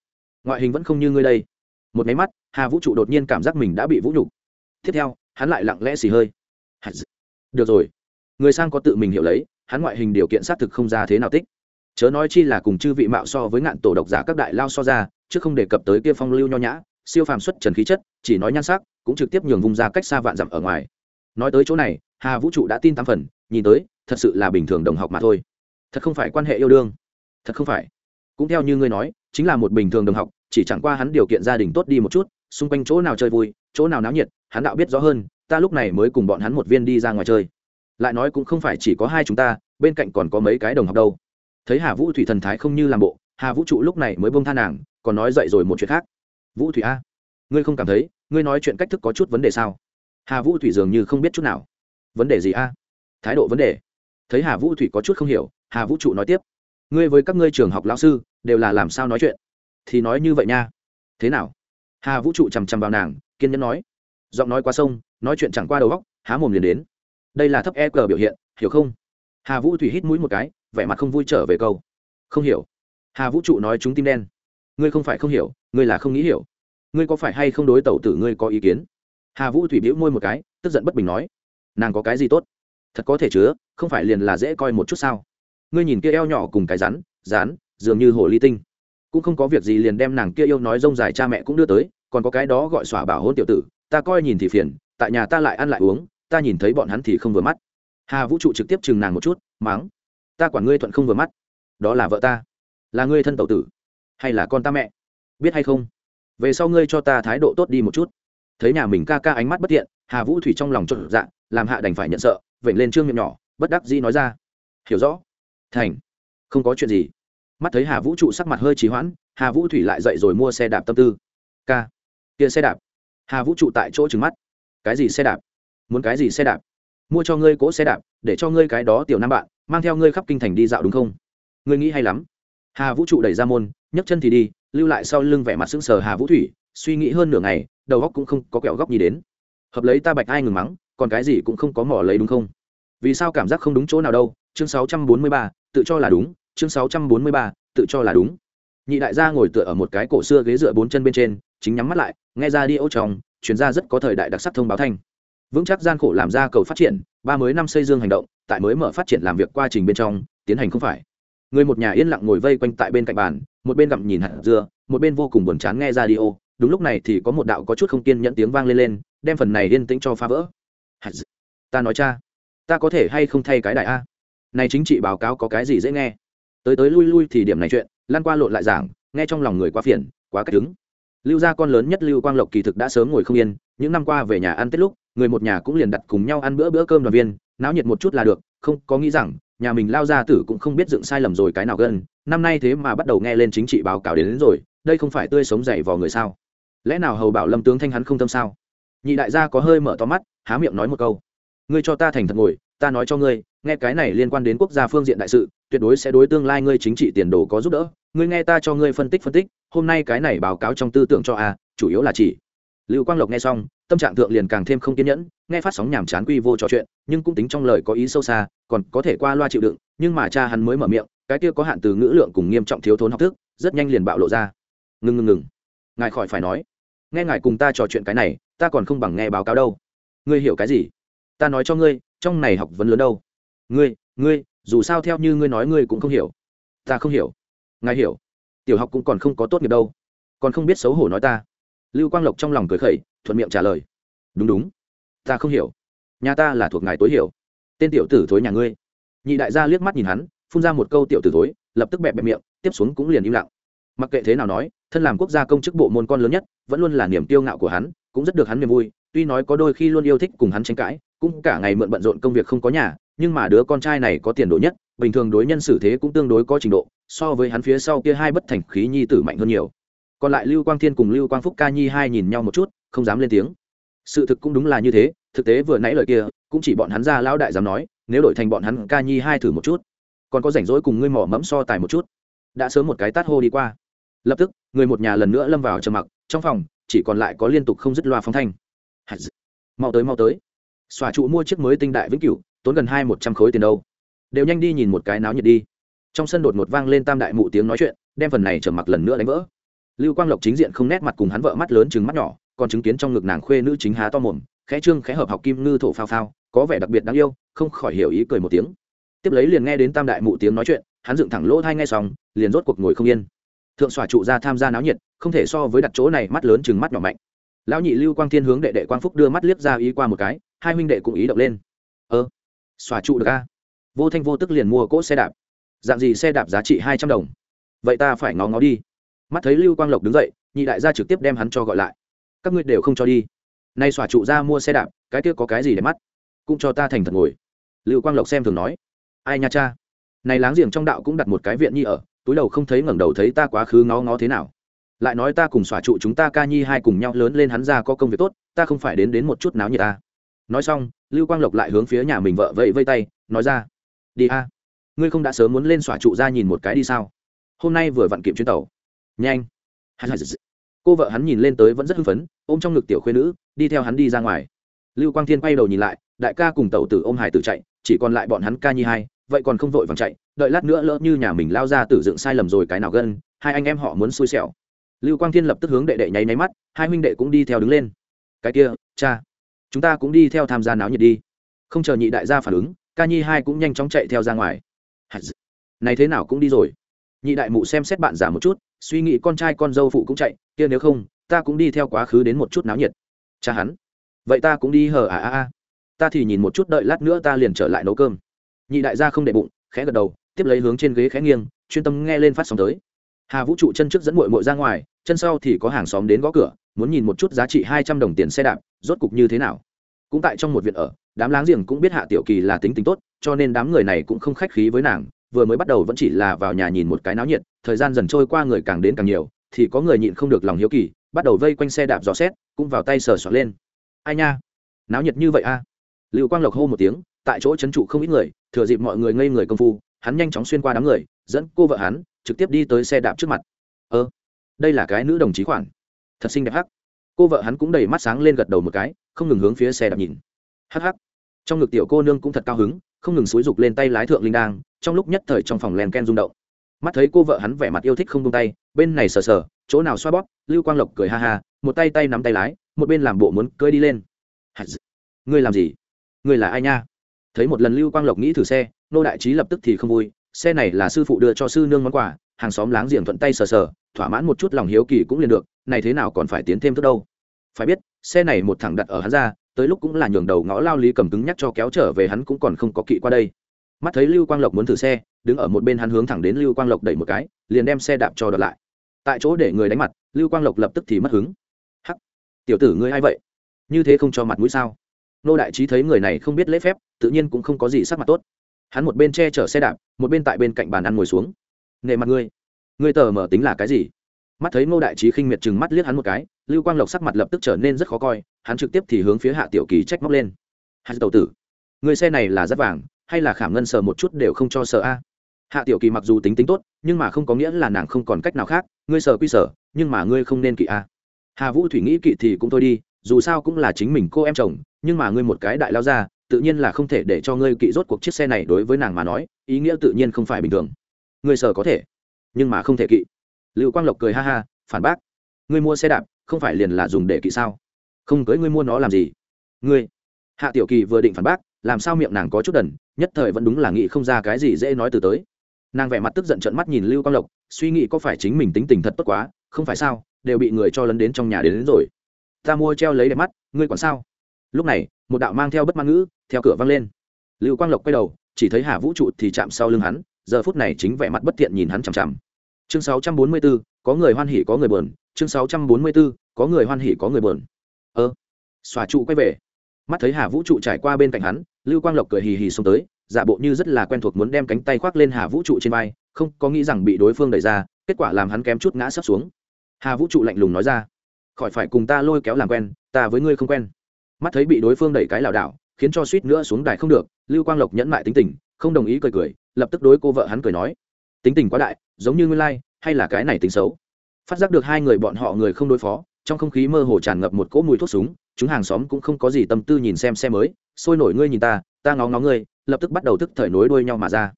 Ngoại hình vẫn không như ngươi đây. Một máy mắt, hà vũ trụ đột nhiên cảm giác mình đã bị vũ nhục. Tiếp theo, hắn lại lặng lẽ xì hơi. Được rồi. Người sang có tự mình hiểu lấy, hắn ngoại hình điều kiện xác thực không ra thế nào tích. Chớ nói chi là cùng chư vị mạo so với ngạn tổ độc giả các đại lao so ra, chứ không đề cập tới kia phong lưu nho nhã, siêu phàm xuất trần khí chất, chỉ nói nhan sắc, cũng trực tiếp nhường vùng ra cách xa vạn dặm ở ngoài. Nói tới chỗ này, hà vũ trụ đã tin tám phần, nhìn tới, thật sự là bình thường đồng học mà thôi. Thật không phải quan hệ yêu đương. Thật không phải cũng theo như ngươi nói, chính là một bình thường đồng học, chỉ chẳng qua hắn điều kiện gia đình tốt đi một chút, xung quanh chỗ nào chơi vui, chỗ nào náo nhiệt, hắn đạo biết rõ hơn, ta lúc này mới cùng bọn hắn một viên đi ra ngoài chơi. Lại nói cũng không phải chỉ có hai chúng ta, bên cạnh còn có mấy cái đồng học đâu. Thấy hà vũ thủy thần thái không như làm bộ, hà vũ trụ lúc này mới bông tha nàng, còn nói dậy rồi một chuyện khác. Vũ thủy a, ngươi không cảm thấy, ngươi nói chuyện cách thức có chút vấn đề sao? Hà vũ thủy dường như không biết chút nào. Vấn đề gì a? Thái độ vấn đề. Thấy hà vũ thủy có chút không hiểu, hà vũ trụ nói tiếp ngươi với các ngươi trường học lão sư, đều là làm sao nói chuyện? Thì nói như vậy nha. Thế nào? Hà vũ trụ chằm chằm vào nàng, kiên nhẫn nói. Giọng nói qua sông, nói chuyện chẳng qua đầu góc há mồm liền đến. Đây là thấp e cờ biểu hiện, hiểu không? Hà vũ thủy hít mũi một cái, vẻ mặt không vui trở về câu. Không hiểu. Hà vũ trụ nói chúng tim đen. Ngươi không phải không hiểu, ngươi là không nghĩ hiểu. Ngươi có phải hay không đối tẩu tử ngươi có ý kiến? Hà vũ thủy biễu môi một cái, tức giận bất bình nói. Nàng có cái gì tốt? Thật có thể chứa, không phải liền là dễ coi một chút sao? Ngươi nhìn kia eo nhỏ cùng cái rắn, rán, dường như hồ ly tinh. Cũng không có việc gì liền đem nàng kia yêu nói rông dài cha mẹ cũng đưa tới, còn có cái đó gọi xỏa bảo hôn tiểu tử, ta coi nhìn thì phiền, tại nhà ta lại ăn lại uống, ta nhìn thấy bọn hắn thì không vừa mắt. Hà vũ trụ trực tiếp chừng nàng một chút, mắng, ta quản ngươi thuận không vừa mắt. Đó là vợ ta. Là ngươi thân tẩu tử. Hay là con ta mẹ. Biết hay không? Về sau ngươi cho ta thái độ tốt đi một chút. Thấy nhà mình ca ca ánh mắt bất thiện, hà vũ thủy trong lòng trộn dạ làm hạ đành phải nhận sợ, vểnh lên trương miệng nhỏ, bất đắc dĩ nói ra. Hiểu rõ thành. Không có chuyện gì. Mắt thấy hà vũ trụ sắc mặt hơi trì hoãn, hà vũ thủy lại dậy rồi mua xe đạp tâm tư. K. Kia xe đạp. Hà vũ trụ tại chỗ trừng mắt. Cái gì xe đạp? Muốn cái gì xe đạp? Mua cho ngươi cỗ xe đạp, để cho ngươi cái đó tiểu nam bạn, mang theo ngươi khắp kinh thành đi dạo đúng không? Ngươi nghĩ hay lắm. Hà vũ trụ đẩy ra môn, nhấc chân thì đi, lưu lại sau lưng vẻ mặt sững sờ hà vũ thủy, suy nghĩ hơn nửa ngày, đầu góc cũng không có kẹo góc nhì đến. Hợp lấy ta bạch ai ngừng mắng, còn cái gì cũng không có mỏ lấy đúng không? Vì sao cảm giác không đúng chỗ nào đâu? Chương 643, tự cho là đúng chương 643, tự cho là đúng. Nhị đại gia ngồi tựa ở một cái cổ xưa ghế dựa bốn chân bên trên chính nhắm mắt lại nghe ra đi ô trong chuyên gia rất có thời đại đặc sắc thông báo thanh. Vững chắc gian khổ làm ra cầu phát triển ba mới năm xây dương hành động tại mới mở phát triển làm việc quá trình bên trong tiến hành không phải. Người một nhà yên lặng ngồi vây quanh tại bên cạnh bàn một bên gặm nhìn hạt dưa một bên vô cùng buồn chán nghe radio đúng lúc này thì có một đạo có chút không kiên nhẫn tiếng vang lên lên đem phần này yên tĩnh cho phá vỡ. Ta nói cha ta có thể hay không thay cái đại a? Này chính trị báo cáo có cái gì dễ nghe? Tới tới lui lui thì điểm này chuyện lan qua lộn lại giảng nghe trong lòng người quá phiền quá cách đứng. Lưu gia con lớn nhất lưu quang lộc kỳ thực đã sớm ngồi không yên những năm qua về nhà ăn tết lúc người một nhà cũng liền đặt cùng nhau ăn bữa bữa cơm đoàn viên náo nhiệt một chút là được không có nghĩ rằng nhà mình lao gia tử cũng không biết dựng sai lầm rồi cái nào gần năm nay thế mà bắt đầu nghe lên chính trị báo cáo đến, đến rồi đây không phải tươi sống dậy vào người sao? Lẽ nào hầu bảo lâm tướng thanh hắn không tâm sao? Nhị đại gia có hơi mở to mắt há miệng nói một câu. Ngươi cho ta thành thật ngồi ta nói cho ngươi, nghe cái này liên quan đến quốc gia phương diện đại sự, tuyệt đối sẽ đối tương lai ngươi chính trị tiền đồ có giúp đỡ. Ngươi nghe ta cho ngươi phân tích phân tích, hôm nay cái này báo cáo trong tư tưởng cho a chủ yếu là chỉ. Lưu quang lộc nghe xong, tâm trạng thượng liền càng thêm không kiên nhẫn, nghe phát sóng nhàm chán quy vô trò chuyện, nhưng cũng tính trong lời có ý sâu xa, còn có thể qua loa chịu đựng, nhưng mà cha hắn mới mở miệng, cái kia có hạn từ ngữ lượng cùng nghiêm trọng thiếu thốn học thức, rất nhanh liền bạo lộ ra. Ngừng ngừng ngừng. Ngài khỏi phải nói. Nghe ngài cùng ta trò chuyện cái này, ta còn không bằng nghe báo cáo đâu. Ngươi hiểu cái gì? Ta nói cho ngươi, trong này học vấn lớn đâu? Ngươi ngươi, dù sao theo như ngươi nói ngươi cũng không hiểu. Ta không hiểu. Ngài hiểu. Tiểu học cũng còn không có tốt nghiệp đâu. Còn không biết xấu hổ nói ta. Lưu quang lộc trong lòng cười khẩy, thuận miệng trả lời. Đúng đúng. Ta không hiểu. Nhà ta là thuộc ngài tối hiểu. Tên tiểu tử thối nhà ngươi. Nhị đại gia liếc mắt nhìn hắn, phun ra một câu tiểu tử thối, lập tức bẹp bẹp miệng, tiếp xuống cũng liền im lặng. Mặc kệ thế nào nói, thân làm quốc gia công chức bộ môn con lớn nhất, vẫn luôn là niềm tiêu ngạo của hắn, cũng rất được hắn niềm vui, tuy nói có đôi khi luôn yêu thích cùng hắn tranh cãi cũng cả ngày mượn bận rộn công việc không có nhà, nhưng mà đứa con trai này có tiền đồ nhất, bình thường đối nhân xử thế cũng tương đối có trình độ, so với hắn phía sau kia hai bất thành khí nhi tử mạnh hơn nhiều. Còn lại lưu quang thiên cùng lưu quang phúc ca nhi hai nhìn nhau một chút, không dám lên tiếng. Sự thực cũng đúng là như thế, thực tế vừa nãy lời kia, cũng chỉ bọn hắn ra lão đại dám nói, nếu đổi thành bọn hắn ca nhi hai thử một chút. Còn có rảnh rỗi cùng ngươi mỏ mẫm so tài một chút. Đã sớm một cái tát hô đi qua. Lập tức, người một nhà lần nữa lâm vào trầm mặc, trong phòng, chỉ còn lại có liên tục không dứt loa phóng thanh. Mau tới mau tới xòa trụ mua chiếc mới tinh đại vĩnh cửu, tốn gần hai một trăm khối tiền đâu. Đều nhanh đi nhìn một cái náo nhiệt đi. Trong sân đột ngột vang lên tam đại mụ tiếng nói chuyện, đem phần này trở mặc lần nữa đánh vỡ. Lưu quang lộc chính diện không nét mặt cùng hắn vợ mắt lớn chừng mắt nhỏ, còn chứng kiến trong ngực nàng khuê nữ chính há to mồm, khẽ trương khẽ hợp học kim ngư thổ phao phao, có vẻ đặc biệt đáng yêu, không khỏi hiểu ý cười một tiếng. Tiếp lấy liền nghe đến tam đại mụ tiếng nói chuyện, hắn dựng thẳng lỗ thai ngay xong, liền rốt cuộc ngồi không yên. Thượng xòa trụ ra tham gia náo nhiệt, không thể so với đặt chỗ này mắt lớn chừng mắt nhỏ mạnh. Lão nhị lưu quang thiên hướng đệ đệ quang phúc đưa mắt liếc ra ý qua một cái hai huynh đệ cũng ý động lên. Ơ, xòa trụ được a? Vô thanh vô tức liền mua cỗ xe đạp. Dạng gì xe đạp giá trị hai trăm đồng? Vậy ta phải ngó ngó đi. Mắt thấy lưu quang lộc đứng dậy, nhị đại gia trực tiếp đem hắn cho gọi lại. Các ngươi đều không cho đi. Nay xòa trụ ra mua xe đạp, cái kia có cái gì để mắt? Cũng cho ta thành thật ngồi. Lưu quang lộc xem thường nói. Ai nha cha? Này láng giềng trong đạo cũng đặt một cái viện nhi ở, túi đầu không thấy ngẩng đầu thấy ta quá khứ ngó ngó thế nào. Lại nói ta cùng xòa trụ chúng ta ca nhi hai cùng nhau lớn lên hắn ra có công việc tốt, ta không phải đến đến một chút náo như ta nói xong, lưu quang lộc lại hướng phía nhà mình vợ vẫy vây tay, nói ra, đi a, ngươi không đã sớm muốn lên xòa trụ ra nhìn một cái đi sao? Hôm nay vừa vặn kịp chuyến tàu. Nhanh. Cô vợ hắn nhìn lên tới vẫn rất hưng phấn, ôm trong ngực tiểu khuyên nữ, đi theo hắn đi ra ngoài. Lưu quang thiên quay đầu nhìn lại, đại ca cùng tàu tử ôm hải tử chạy, chỉ còn lại bọn hắn ca nhi hai, vậy còn không vội vàng chạy, đợi lát nữa lỡ như nhà mình lao ra tử dựng sai lầm rồi cái nào gân, hai anh em họ muốn xui xẻo. Lưu quang thiên lập tức hướng đệ đệ nháy nháy mắt, hai huynh đệ cũng đi theo đứng lên. Cái kia, cha chúng ta cũng đi theo tham gia náo nhiệt đi. Không chờ nhị đại gia phản ứng, ca nhi hai cũng nhanh chóng chạy theo ra ngoài. Này thế nào cũng đi rồi. Nhị đại mụ xem xét bạn giả một chút, suy nghĩ con trai con dâu phụ cũng chạy, kia nếu không, ta cũng đi theo quá khứ đến một chút náo nhiệt. Cha hắn, vậy ta cũng đi hờ à à à. Ta thì nhìn một chút đợi lát nữa ta liền trở lại nấu cơm. Nhị đại gia không để bụng, khẽ gật đầu, tiếp lấy hướng trên ghế khẽ nghiêng, chuyên tâm nghe lên phát sóng tới. Hà vũ trụ chân trước dẫn mội mội ra ngoài, chân sau thì có hàng xóm đến gõ cửa muốn nhìn một chút giá trị hai trăm đồng tiền xe đạp, rốt cục như thế nào. Cũng tại trong một viện ở, đám láng giềng cũng biết hạ tiểu kỳ là tính tính tốt, cho nên đám người này cũng không khách khí với nàng, vừa mới bắt đầu vẫn chỉ là vào nhà nhìn một cái náo nhiệt, thời gian dần trôi qua người càng đến càng nhiều, thì có người nhịn không được lòng hiếu kỳ, bắt đầu vây quanh xe đạp dò xét, cũng vào tay sờ soạt lên. Ai nha? Náo nhiệt như vậy a? Lưu quang lộc hô một tiếng, tại chỗ trấn trụ không ít người, thừa dịp mọi người ngây người công phu, hắn nhanh chóng xuyên qua đám người, dẫn cô vợ hắn, trực tiếp đi tới xe đạp trước mặt. Ơ, đây là cái nữ đồng chí khoản thật xinh đẹp hắc. Cô vợ hắn cũng đầy mắt sáng lên gật đầu một cái, không ngừng hướng phía xe đạp nhìn. Hắc hắc. Trong ngực tiểu cô nương cũng thật cao hứng, không ngừng xúi rục lên tay lái thượng linh đang trong lúc nhất thời trong phòng len ken rung động. Mắt thấy cô vợ hắn vẻ mặt yêu thích không tung tay, bên này sờ sờ, chỗ nào xoa bóp, lưu quang lộc cười ha ha, một tay tay nắm tay lái, một bên làm bộ muốn cưỡi đi lên. Ngươi làm gì? Ngươi là ai nha? Thấy một lần lưu quang lộc nghĩ thử xe, nô đại trí lập tức thì không vui, xe này là sư phụ đưa cho sư nương món quà, hàng xóm láng giềng thuận tay sờ sờ, thỏa mãn một chút lòng hiếu kỳ cũng liền được này thế nào còn phải tiến thêm thức đâu? Phải biết, xe này một thẳng đặt ở hắn ra, tới lúc cũng là nhường đầu ngõ lao lý cầm cứng nhắc cho kéo trở về hắn cũng còn không có kỵ qua đây. Mắt thấy lưu quang lộc muốn thử xe, đứng ở một bên hắn hướng thẳng đến lưu quang lộc đẩy một cái, liền đem xe đạp cho đợt lại. Tại chỗ để người đánh mặt, lưu quang lộc lập tức thì mất hứng. Hắc, tiểu tử ngươi a i vậy? Như thế không cho mặt mũi sao? Nô đại trí thấy người này không biết lễ phép, tự nhiên cũng không có gì sắc mặt tốt. Hắn một bên che chở xe đạp, một bên tại bên cạnh bàn ăn ngồi xuống. Nề mặt ngươi ngươi tờ mở tính là cái gì? Mắt thấy ngô đại trí khinh miệt chừng mắt liếc hắn một cái, lưu quang lộc sắc mặt lập tức trở nên rất khó coi, hắn trực tiếp thì hướng phía hạ tiểu kỳ trách móc lên. Hai tàu tử, người xe này là rất vàng, hay là khảm ngân sờ một chút đều không cho sợ a? Hạ tiểu kỳ mặc dù tính tính tốt, nhưng mà không có nghĩa là nàng không còn cách nào khác, ngươi sờ quy sở nhưng mà ngươi không nên kỵ a. Hà vũ thủy nghĩ kỵ thì cũng thôi đi, dù sao cũng là chính mình cô em chồng, nhưng mà ngươi một cái đại lao ra, tự nhiên là không thể để cho ngươi kỵ rốt cuộc chiếc xe này đối với nàng mà nói, ý nghĩa tự nhiên không phải bình thường. Ngươi sờ có thể, nhưng mà không thể kỵ lưu quang lộc cười ha ha phản bác ngươi mua xe đạp không phải liền là dùng để kỵ sao? Không cưới ngươi mua nó làm gì? Ngươi. Hạ tiểu kỳ vừa định phản bác làm sao miệng nàng có chút đần nhất thời vẫn đúng là nghĩ không ra cái gì dễ nói từ tới. Nàng vẻ mặt tức giận trận mắt nhìn lưu quang lộc suy nghĩ có phải chính mình tính tình thật tốt quá không phải sao đều bị người cho lấn đến trong nhà đến, đến rồi. Ta mua treo lấy đẹp mắt ngươi còn sao? Lúc này một đạo mang theo bất mang ngữ theo cửa văng lên. Lưu quang lộc quay đầu chỉ thấy hà vũ trụ thì chạm sau lưng hắn giờ phút này chính vẻ mặt bất thiện nhìn hắn chằm chằm chương 644, có người hoan hỉ có người buồn. Chương 644, có người hoan hỉ có người buồn. Ơ xòa trụ quay về. Mắt thấy hà vũ trụ trải qua bên cạnh hắn lưu quang lộc cười hì hì xông tới giả bộ như rất là quen thuộc muốn đem cánh tay khoác lên hà vũ trụ trên vai không có nghĩ rằng bị đối phương đẩy ra kết quả làm hắn kém chút ngã sấp xuống. Hà vũ trụ lạnh lùng nói ra khỏi phải cùng ta lôi kéo làm quen ta với ngươi không quen. Mắt thấy bị đối phương đẩy cái lảo đảo khiến cho suýt nữa xuống đài không được lưu quang lộc nhẫn mại tính tình không đồng ý cười cười lập tức đối cô vợ hắn cười nói tính tình quá đại giống như nguyên lai, hay là cái này tính xấu. Phát giác được hai người bọn họ người không đối phó, trong không khí mơ hồ tràn ngập một cỗ mùi thuốc súng, chúng hàng xóm cũng không có gì tâm tư nhìn xem xe mới, sôi nổi ngươi nhìn ta ta ngó ngó ngươi, lập tức bắt đầu thức thời nối đuôi nhau mà ra.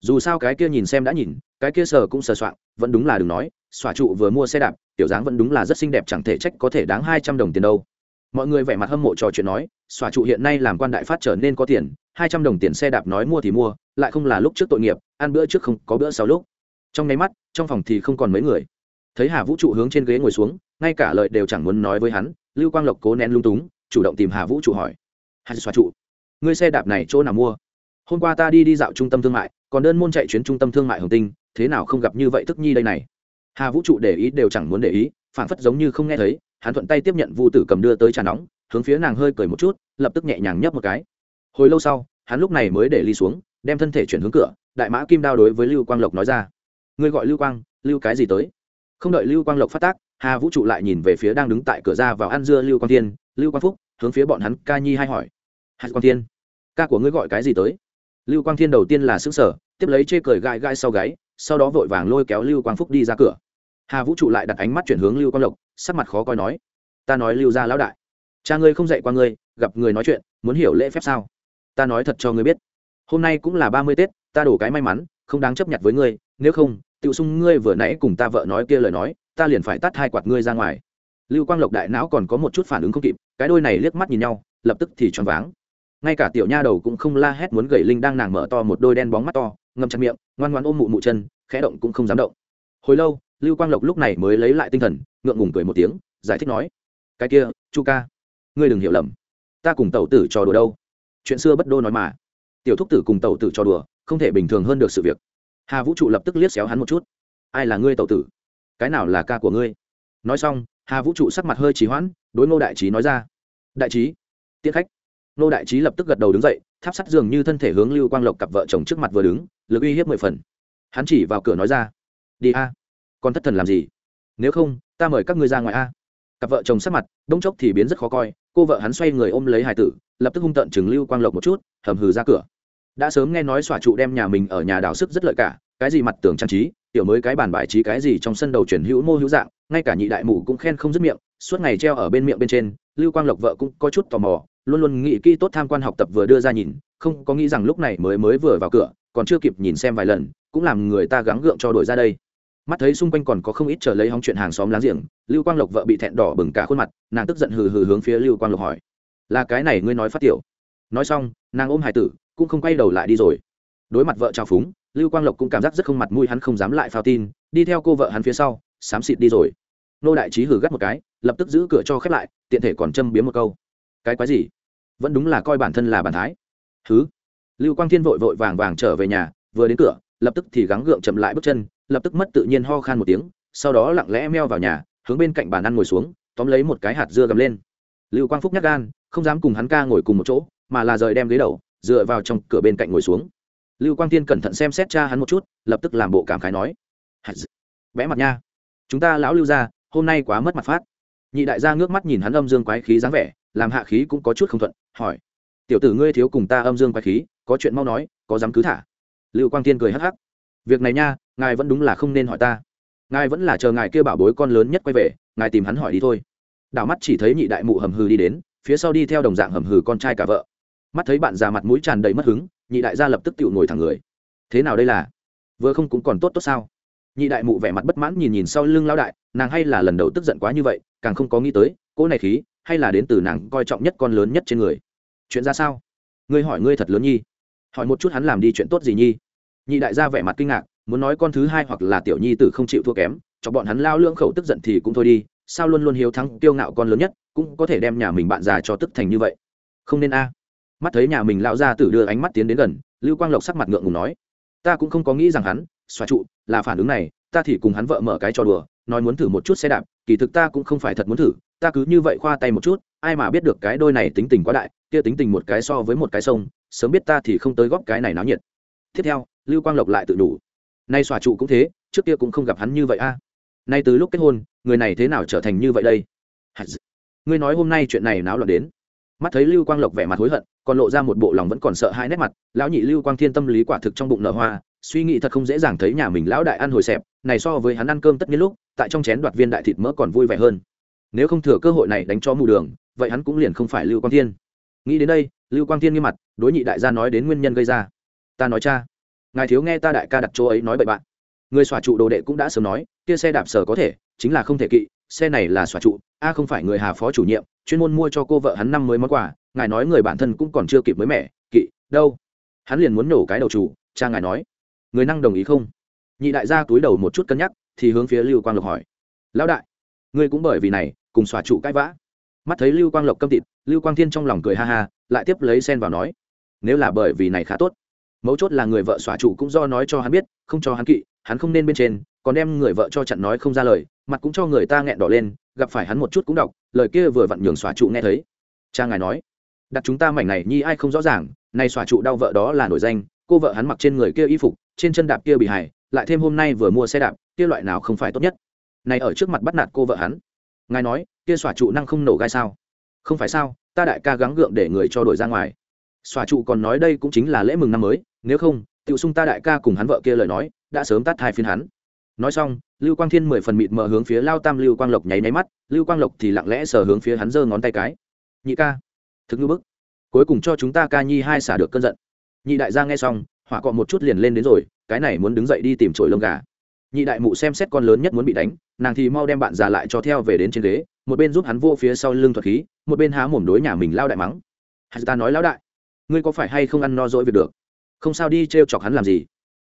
Dù sao cái kia nhìn xem đã nhìn, cái kia sờ cũng sờ soạn vẫn đúng là đừng nói, xòa trụ vừa mua xe đạp, tiểu dáng vẫn đúng là rất xinh đẹp chẳng thể trách có thể đáng hai trăm đồng tiền đâu. Mọi người vẻ mặt hâm mộ trò chuyện nói, xòa trụ hiện nay làm quan đại phát trở nên có tiền, hai trăm đồng tiền xe đạp nói mua thì mua, lại không là lúc trước tội nghiệp, ăn bữa trước không có bữa sau lúc trong nháy mắt, trong phòng thì không còn mấy người. Thấy hà vũ trụ hướng trên ghế ngồi xuống, ngay cả lời đều chẳng muốn nói với hắn, lưu quang lộc cố nén lung túng, chủ động tìm hà vũ trụ hỏi. Hà xoa trụ, ngươi xe đạp này chỗ nào mua? Hôm qua ta đi đi dạo trung tâm thương mại, còn đơn môn chạy chuyến trung tâm thương mại hồng tinh, thế nào không gặp như vậy tức nhi đây này? Hà vũ trụ để ý đều chẳng muốn để ý phản phất giống như không nghe thấy, hắn thuận tay tiếp nhận vu tử cầm đưa tới trà nóng, hướng phía nàng hơi cười một chút, lập tức nhẹ nhàng nhấp một cái. Hồi lâu sau, hắn lúc này mới để ly xuống, đem thân thể chuyển hướng cửa, đại mã kim đao đối với lưu quang lộc nói ra ngươi gọi lưu quang, lưu cái gì tới? Không đợi lưu quang lộc phát tác, hà vũ trụ lại nhìn về phía đang đứng tại cửa ra vào ăn dưa lưu quang thiên, lưu quang phúc, hướng phía bọn hắn ca nhi hay hỏi. Hạt quang thiên, ca của ngươi gọi cái gì tới? Lưu quang thiên đầu tiên là xứ sở tiếp lấy chê cười gai gai sau gáy, sau đó vội vàng lôi kéo lưu quang phúc đi ra cửa. Hà vũ trụ lại đặt ánh mắt chuyển hướng lưu quang lộc, sắc mặt khó coi nói, ta nói lưu ra lão đại, cha ngươi không dạy qua ngươi, gặp người nói chuyện, muốn hiểu lễ phép sao? Ta nói thật cho ngươi biết, hôm nay cũng là ba mươi tết, ta đổ cái may mắn, không đáng chấp nhận với ngươi nếu không tự sung ngươi vừa nãy cùng ta vợ nói kia lời nói, ta liền phải tắt hai quạt ngươi ra ngoài. Lưu quang lộc đại não còn có một chút phản ứng không kịp, cái đôi này liếc mắt nhìn nhau, lập tức thì choáng váng. Ngay cả tiểu nha đầu cũng không la hét muốn gầy linh đang nàng mở to một đôi đen bóng mắt to ngâm chặt miệng, ngoan ngoan ôm mụ mụ chân, khẽ động cũng không dám động. Hồi lâu, lưu quang lộc lúc này mới lấy lại tinh thần, ngượng ngùng cười một tiếng, giải thích nói, cái kia, chu ca, ngươi đừng hiểu lầm. Ta cùng tẩu tử trò đùa đâu? Chuyện xưa bất đô nói mà. Tiểu thúc tử cùng tẩu tử trò đùa, không thể bình thường hơn được sự việc hà vũ trụ lập tức liếc xéo hắn một chút. Ai là ngươi tậu tử? Cái nào là ca của ngươi? Nói xong, hà vũ trụ sắc mặt hơi trì hoãn, đối ngô đại trí nói ra. Đại trí tiết khách. Ngô đại trí lập tức gật đầu đứng dậy, tháp sắt dường như thân thể hướng lưu quang lộc cặp vợ chồng trước mặt vừa đứng, lực uy hiếp mười phần. Hắn chỉ vào cửa nói ra. Đi a. Con thất thần làm gì? Nếu không, ta mời các ngươi ra ngoài a. Cặp vợ chồng sắc mặt, đông chốc thì biến rất khó coi, cô vợ hắn xoay người ôm lấy hải tử, lập tức hung tợn chừng lưu quang lộc một chút, hầm hừ ra cửa đã sớm nghe nói xòa trụ đem nhà mình ở nhà đào sức rất lợi cả, cái gì mặt tường trang trí, tiểu mới cái bàn bài trí cái gì trong sân đầu chuyển hữu mô hữu dạng, ngay cả nhị đại mụ cũng khen không dứt miệng, suốt ngày treo ở bên miệng bên trên, lưu quang lộc vợ cũng có chút tò mò, luôn luôn nghĩ kỹ tốt tham quan học tập vừa đưa ra nhìn, không có nghĩ rằng lúc này mới mới vừa vào cửa, còn chưa kịp nhìn xem vài lần, cũng làm người ta gắng gượng cho đổi ra đây. Mắt thấy xung quanh còn có không ít chờ lấy hóng chuyện hàng xóm láng giềng, lưu quang lộc vợ bị thẹn đỏ bừng cả khuôn mặt, nàng tức giận hừ hừ hướng phía lưu quang lộc hỏi, là cái này ngươi nói phát tiểu? Nói xong, nàng ôm hải tử cũng không quay đầu lại đi rồi. Đối mặt vợ chào phúng, lưu quang lộc cũng cảm giác rất không mặt mũi, hắn không dám lại phao tin, đi theo cô vợ hắn phía sau, xám xịt đi rồi. Nô đại trí hử gắt một cái, lập tức giữ cửa cho khép lại, tiện thể còn châm biếm một câu. Cái quái gì? Vẫn đúng là coi bản thân là bản thái. Thứ lưu quang thiên vội vội vàng vàng trở về nhà, vừa đến cửa, lập tức thì gắng gượng chậm lại bước chân, lập tức mất tự nhiên ho khan một tiếng, sau đó lặng lẽ meo vào nhà, hướng bên cạnh bàn ăn ngồi xuống, tóm lấy một cái hạt dưa gầm lên. Lưu quang phúc nhắc gan, không dám cùng hắn ca ngồi cùng một chỗ, mà là rời đem ghế đầu dựa vào trong cửa bên cạnh ngồi xuống. Lưu quang thiên cẩn thận xem xét cha hắn một chút, lập tức làm bộ cảm khái nói vẽ mặt nha. Chúng ta lão lưu ra hôm nay quá mất mặt phát. Nhị đại gia ngước mắt nhìn hắn âm dương quái khí dáng vẻ, làm hạ khí cũng có chút không thuận, hỏi, tiểu tử ngươi thiếu cùng ta âm dương quái khí, có chuyện mau nói, có dám cứ thả? Lưu quang thiên cười hắc hắc, việc này nha, ngài vẫn đúng là không nên hỏi ta. Ngài vẫn là chờ ngài kêu bảo bối con lớn nhất quay về, ngài tìm hắn hỏi đi thôi. Đảo mắt chỉ thấy nhị đại mụ hầm hừ đi đến, phía sau đi theo đồng dạng hầm hừ con trai cả vợ mắt thấy bạn già mặt mũi tràn đầy mất hứng, nhị đại gia lập tức tự ngồi thẳng người. Thế nào đây là? Vừa không cũng còn tốt tốt sao? Nhị đại mụ vẻ mặt bất mãn nhìn nhìn sau lưng lao đại, nàng hay là lần đầu tức giận quá như vậy, càng không có nghĩ tới, cỗ này khí, hay là đến từ nàng coi trọng nhất con lớn nhất trên người. Chuyện ra sao? Ngươi hỏi ngươi thật lớn nhi. Hỏi một chút hắn làm đi chuyện tốt gì nhi. Nhị đại gia vẻ mặt kinh ngạc, muốn nói con thứ hai hoặc là tiểu nhi tử không chịu thua kém, cho bọn hắn lao lưỡng khẩu tức giận thì cũng thôi đi, sao luôn luôn hiếu thắng tiêu ngạo con lớn nhất, cũng có thể đem nhà mình bạn già cho tức thành như vậy. Không nên a mắt thấy nhà mình lão gia tử đưa ánh mắt tiến đến gần, lưu quang lộc sắc mặt ngượng ngùng nói, ta cũng không có nghĩ rằng hắn xóa trụ, là phản ứng này, ta thì cùng hắn vợ mở cái trò đùa, nói muốn thử một chút xe đạp, kỳ thực ta cũng không phải thật muốn thử, ta cứ như vậy khoa tay một chút, ai mà biết được cái đôi này tính tình quá đại, kia tính tình một cái so với một cái sông, sớm biết ta thì không tới góp cái này náo nhiệt. Tiếp theo, lưu quang lộc lại tự đủ, nay xòa trụ cũng thế, trước kia cũng không gặp hắn như vậy a. Nay từ lúc kết hôn, người này thế nào trở thành như vậy đây? Ngươi nói hôm nay chuyện này náo loạn đến mắt thấy lưu quang lộc vẻ mặt hối hận còn lộ ra một bộ lòng vẫn còn sợ hai nét mặt lão nhị lưu quang thiên tâm lý quả thực trong bụng nở hoa suy nghĩ thật không dễ dàng thấy nhà mình lão đại ăn hồi xẹp này so với hắn ăn cơm tất nhiên lúc tại trong chén đoạt viên đại thịt mỡ còn vui vẻ hơn nếu không thừa cơ hội này đánh cho mù đường vậy hắn cũng liền không phải lưu quang thiên nghĩ đến đây lưu quang thiên nghiêm mặt đối nhị đại gia nói đến nguyên nhân gây ra ta nói cha ngài thiếu nghe ta đại ca đặt chỗ ấy nói bậy bạn người xòa trụ đồ đệ cũng đã sớm nói kia xe đạp sở có thể chính là không thể kỵ xe này là xòa trụ, a không phải người hà phó chủ nhiệm, chuyên môn mua cho cô vợ hắn năm mới món quà, ngài nói người bản thân cũng còn chưa kịp mới mẻ, kỵ, đâu? Hắn liền muốn nổ cái đầu chủ, cha ngài nói. Người năng đồng ý không? Nhị đại gia túi đầu một chút cân nhắc, thì hướng phía lưu quang lộc hỏi. Lão đại, ngươi cũng bởi vì này, cùng xòa trụ cãi vã. Mắt thấy lưu quang lộc câm tịt, lưu quang thiên trong lòng cười ha ha, lại tiếp lấy sen vào nói. Nếu là bởi vì này khá tốt. Mấu chốt là người vợ xòa trụ cũng do nói cho hắn biết, không cho hắn kỵ, hắn không nên bên trên, còn đem người vợ cho chặn nói không ra lời mặt cũng cho người ta nghẹn đỏ lên, gặp phải hắn một chút cũng đọc, lời kia vừa vặn nhường xòa trụ nghe thấy. Cha ngài nói, đặt chúng ta mảnh này nhi ai không rõ ràng, nay xòa trụ đau vợ đó là nổi danh, cô vợ hắn mặc trên người kia y phục, trên chân đạp kia bị hài, lại thêm hôm nay vừa mua xe đạp, kia loại nào không phải tốt nhất? Này ở trước mặt bắt nạt cô vợ hắn. Ngài nói, kia xòa trụ năng không nổ gai sao? Không phải sao, ta đại ca gắng gượng để người cho đổi ra ngoài. Xòa trụ còn nói đây cũng chính là lễ mừng năm mới, nếu không tự xung ta đại ca cùng hắn vợ kia lời nói, đã sớm tắt hai phiên hắn nói xong, lưu quang thiên mười phần mịt mờ hướng phía lao tam lưu quang lộc nháy nháy mắt, lưu quang lộc thì lặng lẽ sờ hướng phía hắn giơ ngón tay cái. Nhị ca. Thực ngư bức. Cuối cùng cho chúng ta ca nhi hai xả được cơn giận. Nhị đại gia nghe xong, hỏa cọ một chút liền lên đến rồi, cái này muốn đứng dậy đi tìm trổi lông gà. Nhị đại mụ xem xét con lớn nhất muốn bị đánh, nàng thì mau đem bạn già lại cho theo về đến trên ghế, một bên giúp hắn vô phía sau lưng thuật khí, một bên há mồm đối nhà mình lao đại mắng. Hắn ta nói lão đại, ngươi có phải hay không ăn no dỗi việc được? Không sao đi t r e o chọc hắn làm gì?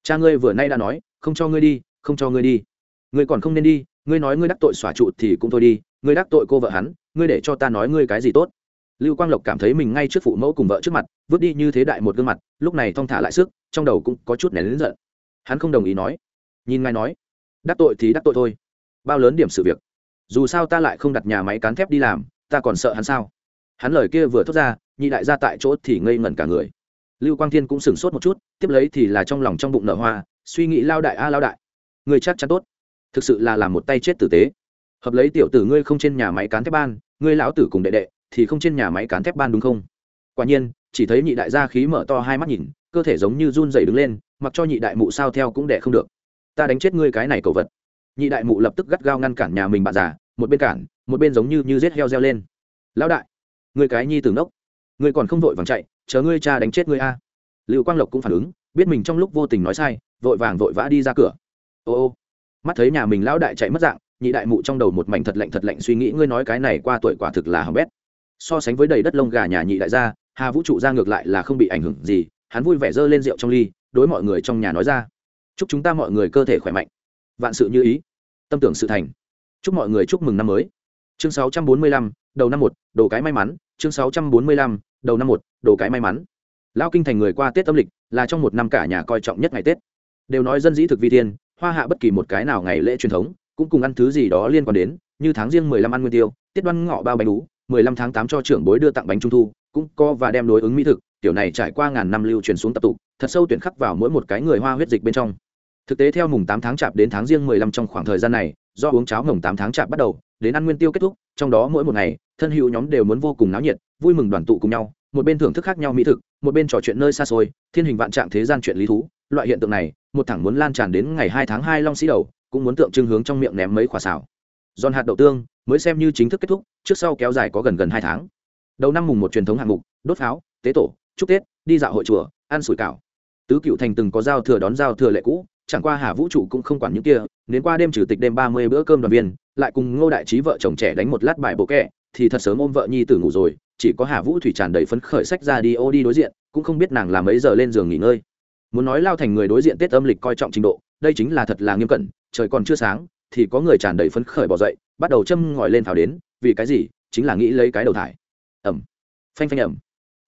Cha ngươi vừa nay đã nói, không cho ngươi đi không cho ngươi đi. Ngươi còn không nên đi, ngươi nói ngươi đắc tội xỏa trụ thì cũng thôi đi, ngươi đắc tội cô vợ hắn, ngươi để cho ta nói ngươi cái gì tốt. Lưu quang lộc cảm thấy mình ngay trước phụ mẫu cùng vợ trước mặt, vứt đi như thế đại một gương mặt, lúc này thong thả lại sức, trong đầu cũng có chút nén lớn giận. Hắn không đồng ý nói. Nhìn ngài nói, đắc tội thì đắc tội thôi. Bao lớn điểm sự việc. Dù sao ta lại không đặt nhà máy cán thép đi làm, ta còn sợ hắn sao? Hắn lời kia vừa thốt ra, nhị đại ra tại chỗ thì ngây ngẩn cả người. Lưu quang thiên cũng sửng sốt một chút, tiếp lấy thì là trong lòng trong bụng nở hoa, suy nghĩ lao đại a, lao đại. Ngươi chắc chắn tốt. Thực sự là làm một tay chết tử tế. Hợp lấy tiểu tử ngươi không trên nhà máy cán thép ban ngươi lão tử cùng đệ đệ thì không trên nhà máy cán thép ban đúng không? Quả nhiên chỉ thấy nhị đại gia khí mở to hai mắt nhìn cơ thể giống như run dày đứng lên mặc cho nhị đại mụ sao theo cũng đẻ không được. Ta đánh chết ngươi cái này cầu vật. Nhị đại mụ lập tức gắt gao ngăn cản nhà mình bạn già một bên cản một bên giống như như rết heo reo lên. Lão đại người cái nhi tử nốc, người còn không vội vàng chạy chờ ngươi cha đánh chết ngươi a. Lưu quang lộc cũng phản ứng biết mình trong lúc vô tình nói sai vội vàng vội vã đi ra cửa ô ô mắt thấy nhà mình lão đại chạy mất dạng nhị đại mụ trong đầu một mảnh thật lạnh thật lạnh suy nghĩ ngươi nói cái này qua tuổi quả thực là hỏng bét so sánh với đầy đất lông gà nhà nhị đại gia hà vũ trụ ra ngược lại là không bị ảnh hưởng gì hắn vui vẻ dơ lên rượu trong ly đối mọi người trong nhà nói ra chúc chúng ta mọi người cơ thể khỏe mạnh vạn sự như ý tâm tưởng sự thành chúc mọi người chúc mừng năm mới chương 645, đầu năm một đồ cái may mắn chương 645, đầu năm một đồ cái may mắn lao kinh thành người qua tết âm lịch là trong một năm cả nhà coi trọng nhất ngày tết đều nói dân dĩ thực vi thiên hoa hạ bất kỳ một cái nào ngày lễ truyền thống, cũng cùng ăn thứ gì đó liên quan đến, như tháng riêng mười lăm ăn nguyên tiêu, tiết đoan ngọ bao bánh đú mười lăm tháng tám cho trưởng bối đưa tặng bánh trung thu, cũng co và đem đối ứng mỹ thực, kiểu này trải qua ngàn năm lưu truyền xuống tập tụ thật sâu tuyển khắc vào mỗi một cái người hoa huyết dịch bên trong. Thực tế theo mùng tám tháng chạp đến tháng riêng mười lăm trong khoảng thời gian này, do uống cháo mùng tám tháng chạp bắt đầu, đến ăn nguyên tiêu kết thúc, trong đó mỗi một ngày, thân hữu nhóm đều muốn vô cùng náo nhiệt, vui mừng đoàn tụ cùng nhau một bên thưởng thức khác nhau mỹ thực, một bên trò chuyện nơi xa xôi, thiên hình vạn trạng thế gian chuyện lý thú, loại hiện tượng này, một thẳng muốn lan tràn đến ngày hai tháng hai long sĩ đầu, cũng muốn tượng trưng hướng trong miệng ném mấy quả xào. Giòn hạt đậu tương, mới xem như chính thức kết thúc, trước sau kéo dài có gần gần hai tháng. Đầu năm mùng một truyền thống hạng mục, đốt pháo, tế tổ, chúc tết, đi dạo hội chùa, ăn sủi cảo. Tứ cựu thành từng có giao thừa đón giao thừa lệ cũ, chẳng qua hà vũ trụ cũng không quản những kia đến qua đêm chủ tịch đêm ba mươi bữa cơm đoàn viên, lại cùng ngô đại trí vợ chồng trẻ đánh một lát bài bộ kẹ, thì thật sớm ôm vợ nhi tử ngủ rồi chỉ có hà vũ thủy tràn đầy phấn khởi sách ra đi ô đi đối diện, cũng không biết nàng làm mấy giờ lên giường nghỉ ngơi. Muốn nói lao thành người đối diện tết âm lịch coi trọng trình độ, đây chính là thật là nghiêm cẩn, trời còn chưa sáng, thì có người tràn đầy phấn khởi bỏ dậy, bắt đầu châm ngòi lên pháo đến, vì cái gì? Chính là nghĩ lấy cái đầu thải. Ẩm. Phanh phanh ẩm.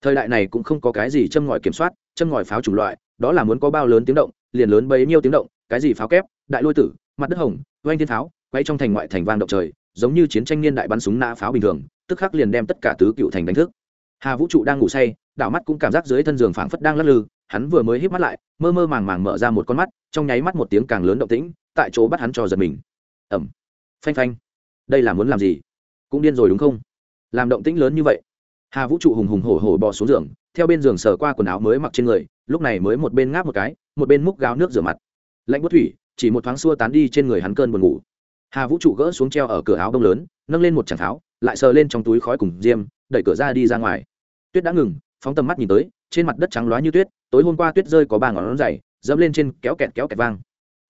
Thời đại này cũng không có cái gì châm ngòi kiểm soát, châm ngòi pháo chủng loại, đó là muốn có bao lớn tiếng động, liền lớn bấy nhiêu tiếng động, cái gì pháo kép, đại lôi tử, mặt đất hồng, oanh thiên pháo, quay trong thành ngoại thành vang động trời, giống như chiến tranh niên đại bắn súng nã pháo bình thường tức khắc liền đem tất cả tứ cựu thành đánh thức. Hà vũ trụ đang ngủ say, đảo mắt cũng cảm giác dưới thân giường phảng phất đang lắc lư, hắn vừa mới hít mắt lại, mơ mơ màng màng mở ra một con mắt, trong nháy mắt một tiếng càng lớn động tĩnh, tại chỗ bắt hắn cho giật mình. Ẩm phanh phanh. Đây là muốn làm gì? Cũng điên rồi đúng không? Làm động tĩnh lớn như vậy. Hà vũ trụ hùng hùng hổ hổ bò xuống giường, theo bên giường sờ qua quần áo mới mặc trên người, lúc này mới một bên ngáp một cái, một bên múc gáo nước rửa mặt. Lạnh bút thủy, chỉ một thoáng xua tán đi trên người hắn cơn buồn ngủ hà vũ trụ gỡ xuống treo ở cửa áo đông lớn, nâng lên một tràng tháo lại sờ lên trong túi khói cùng diêm, đẩy cửa ra đi ra ngoài. Tuyết đã ngừng, phóng tầm mắt nhìn tới, trên mặt đất trắng loá như tuyết, tối hôm qua tuyết rơi có ba ngón dày, dẫm lên trên kéo kẹt kéo kẹt vang.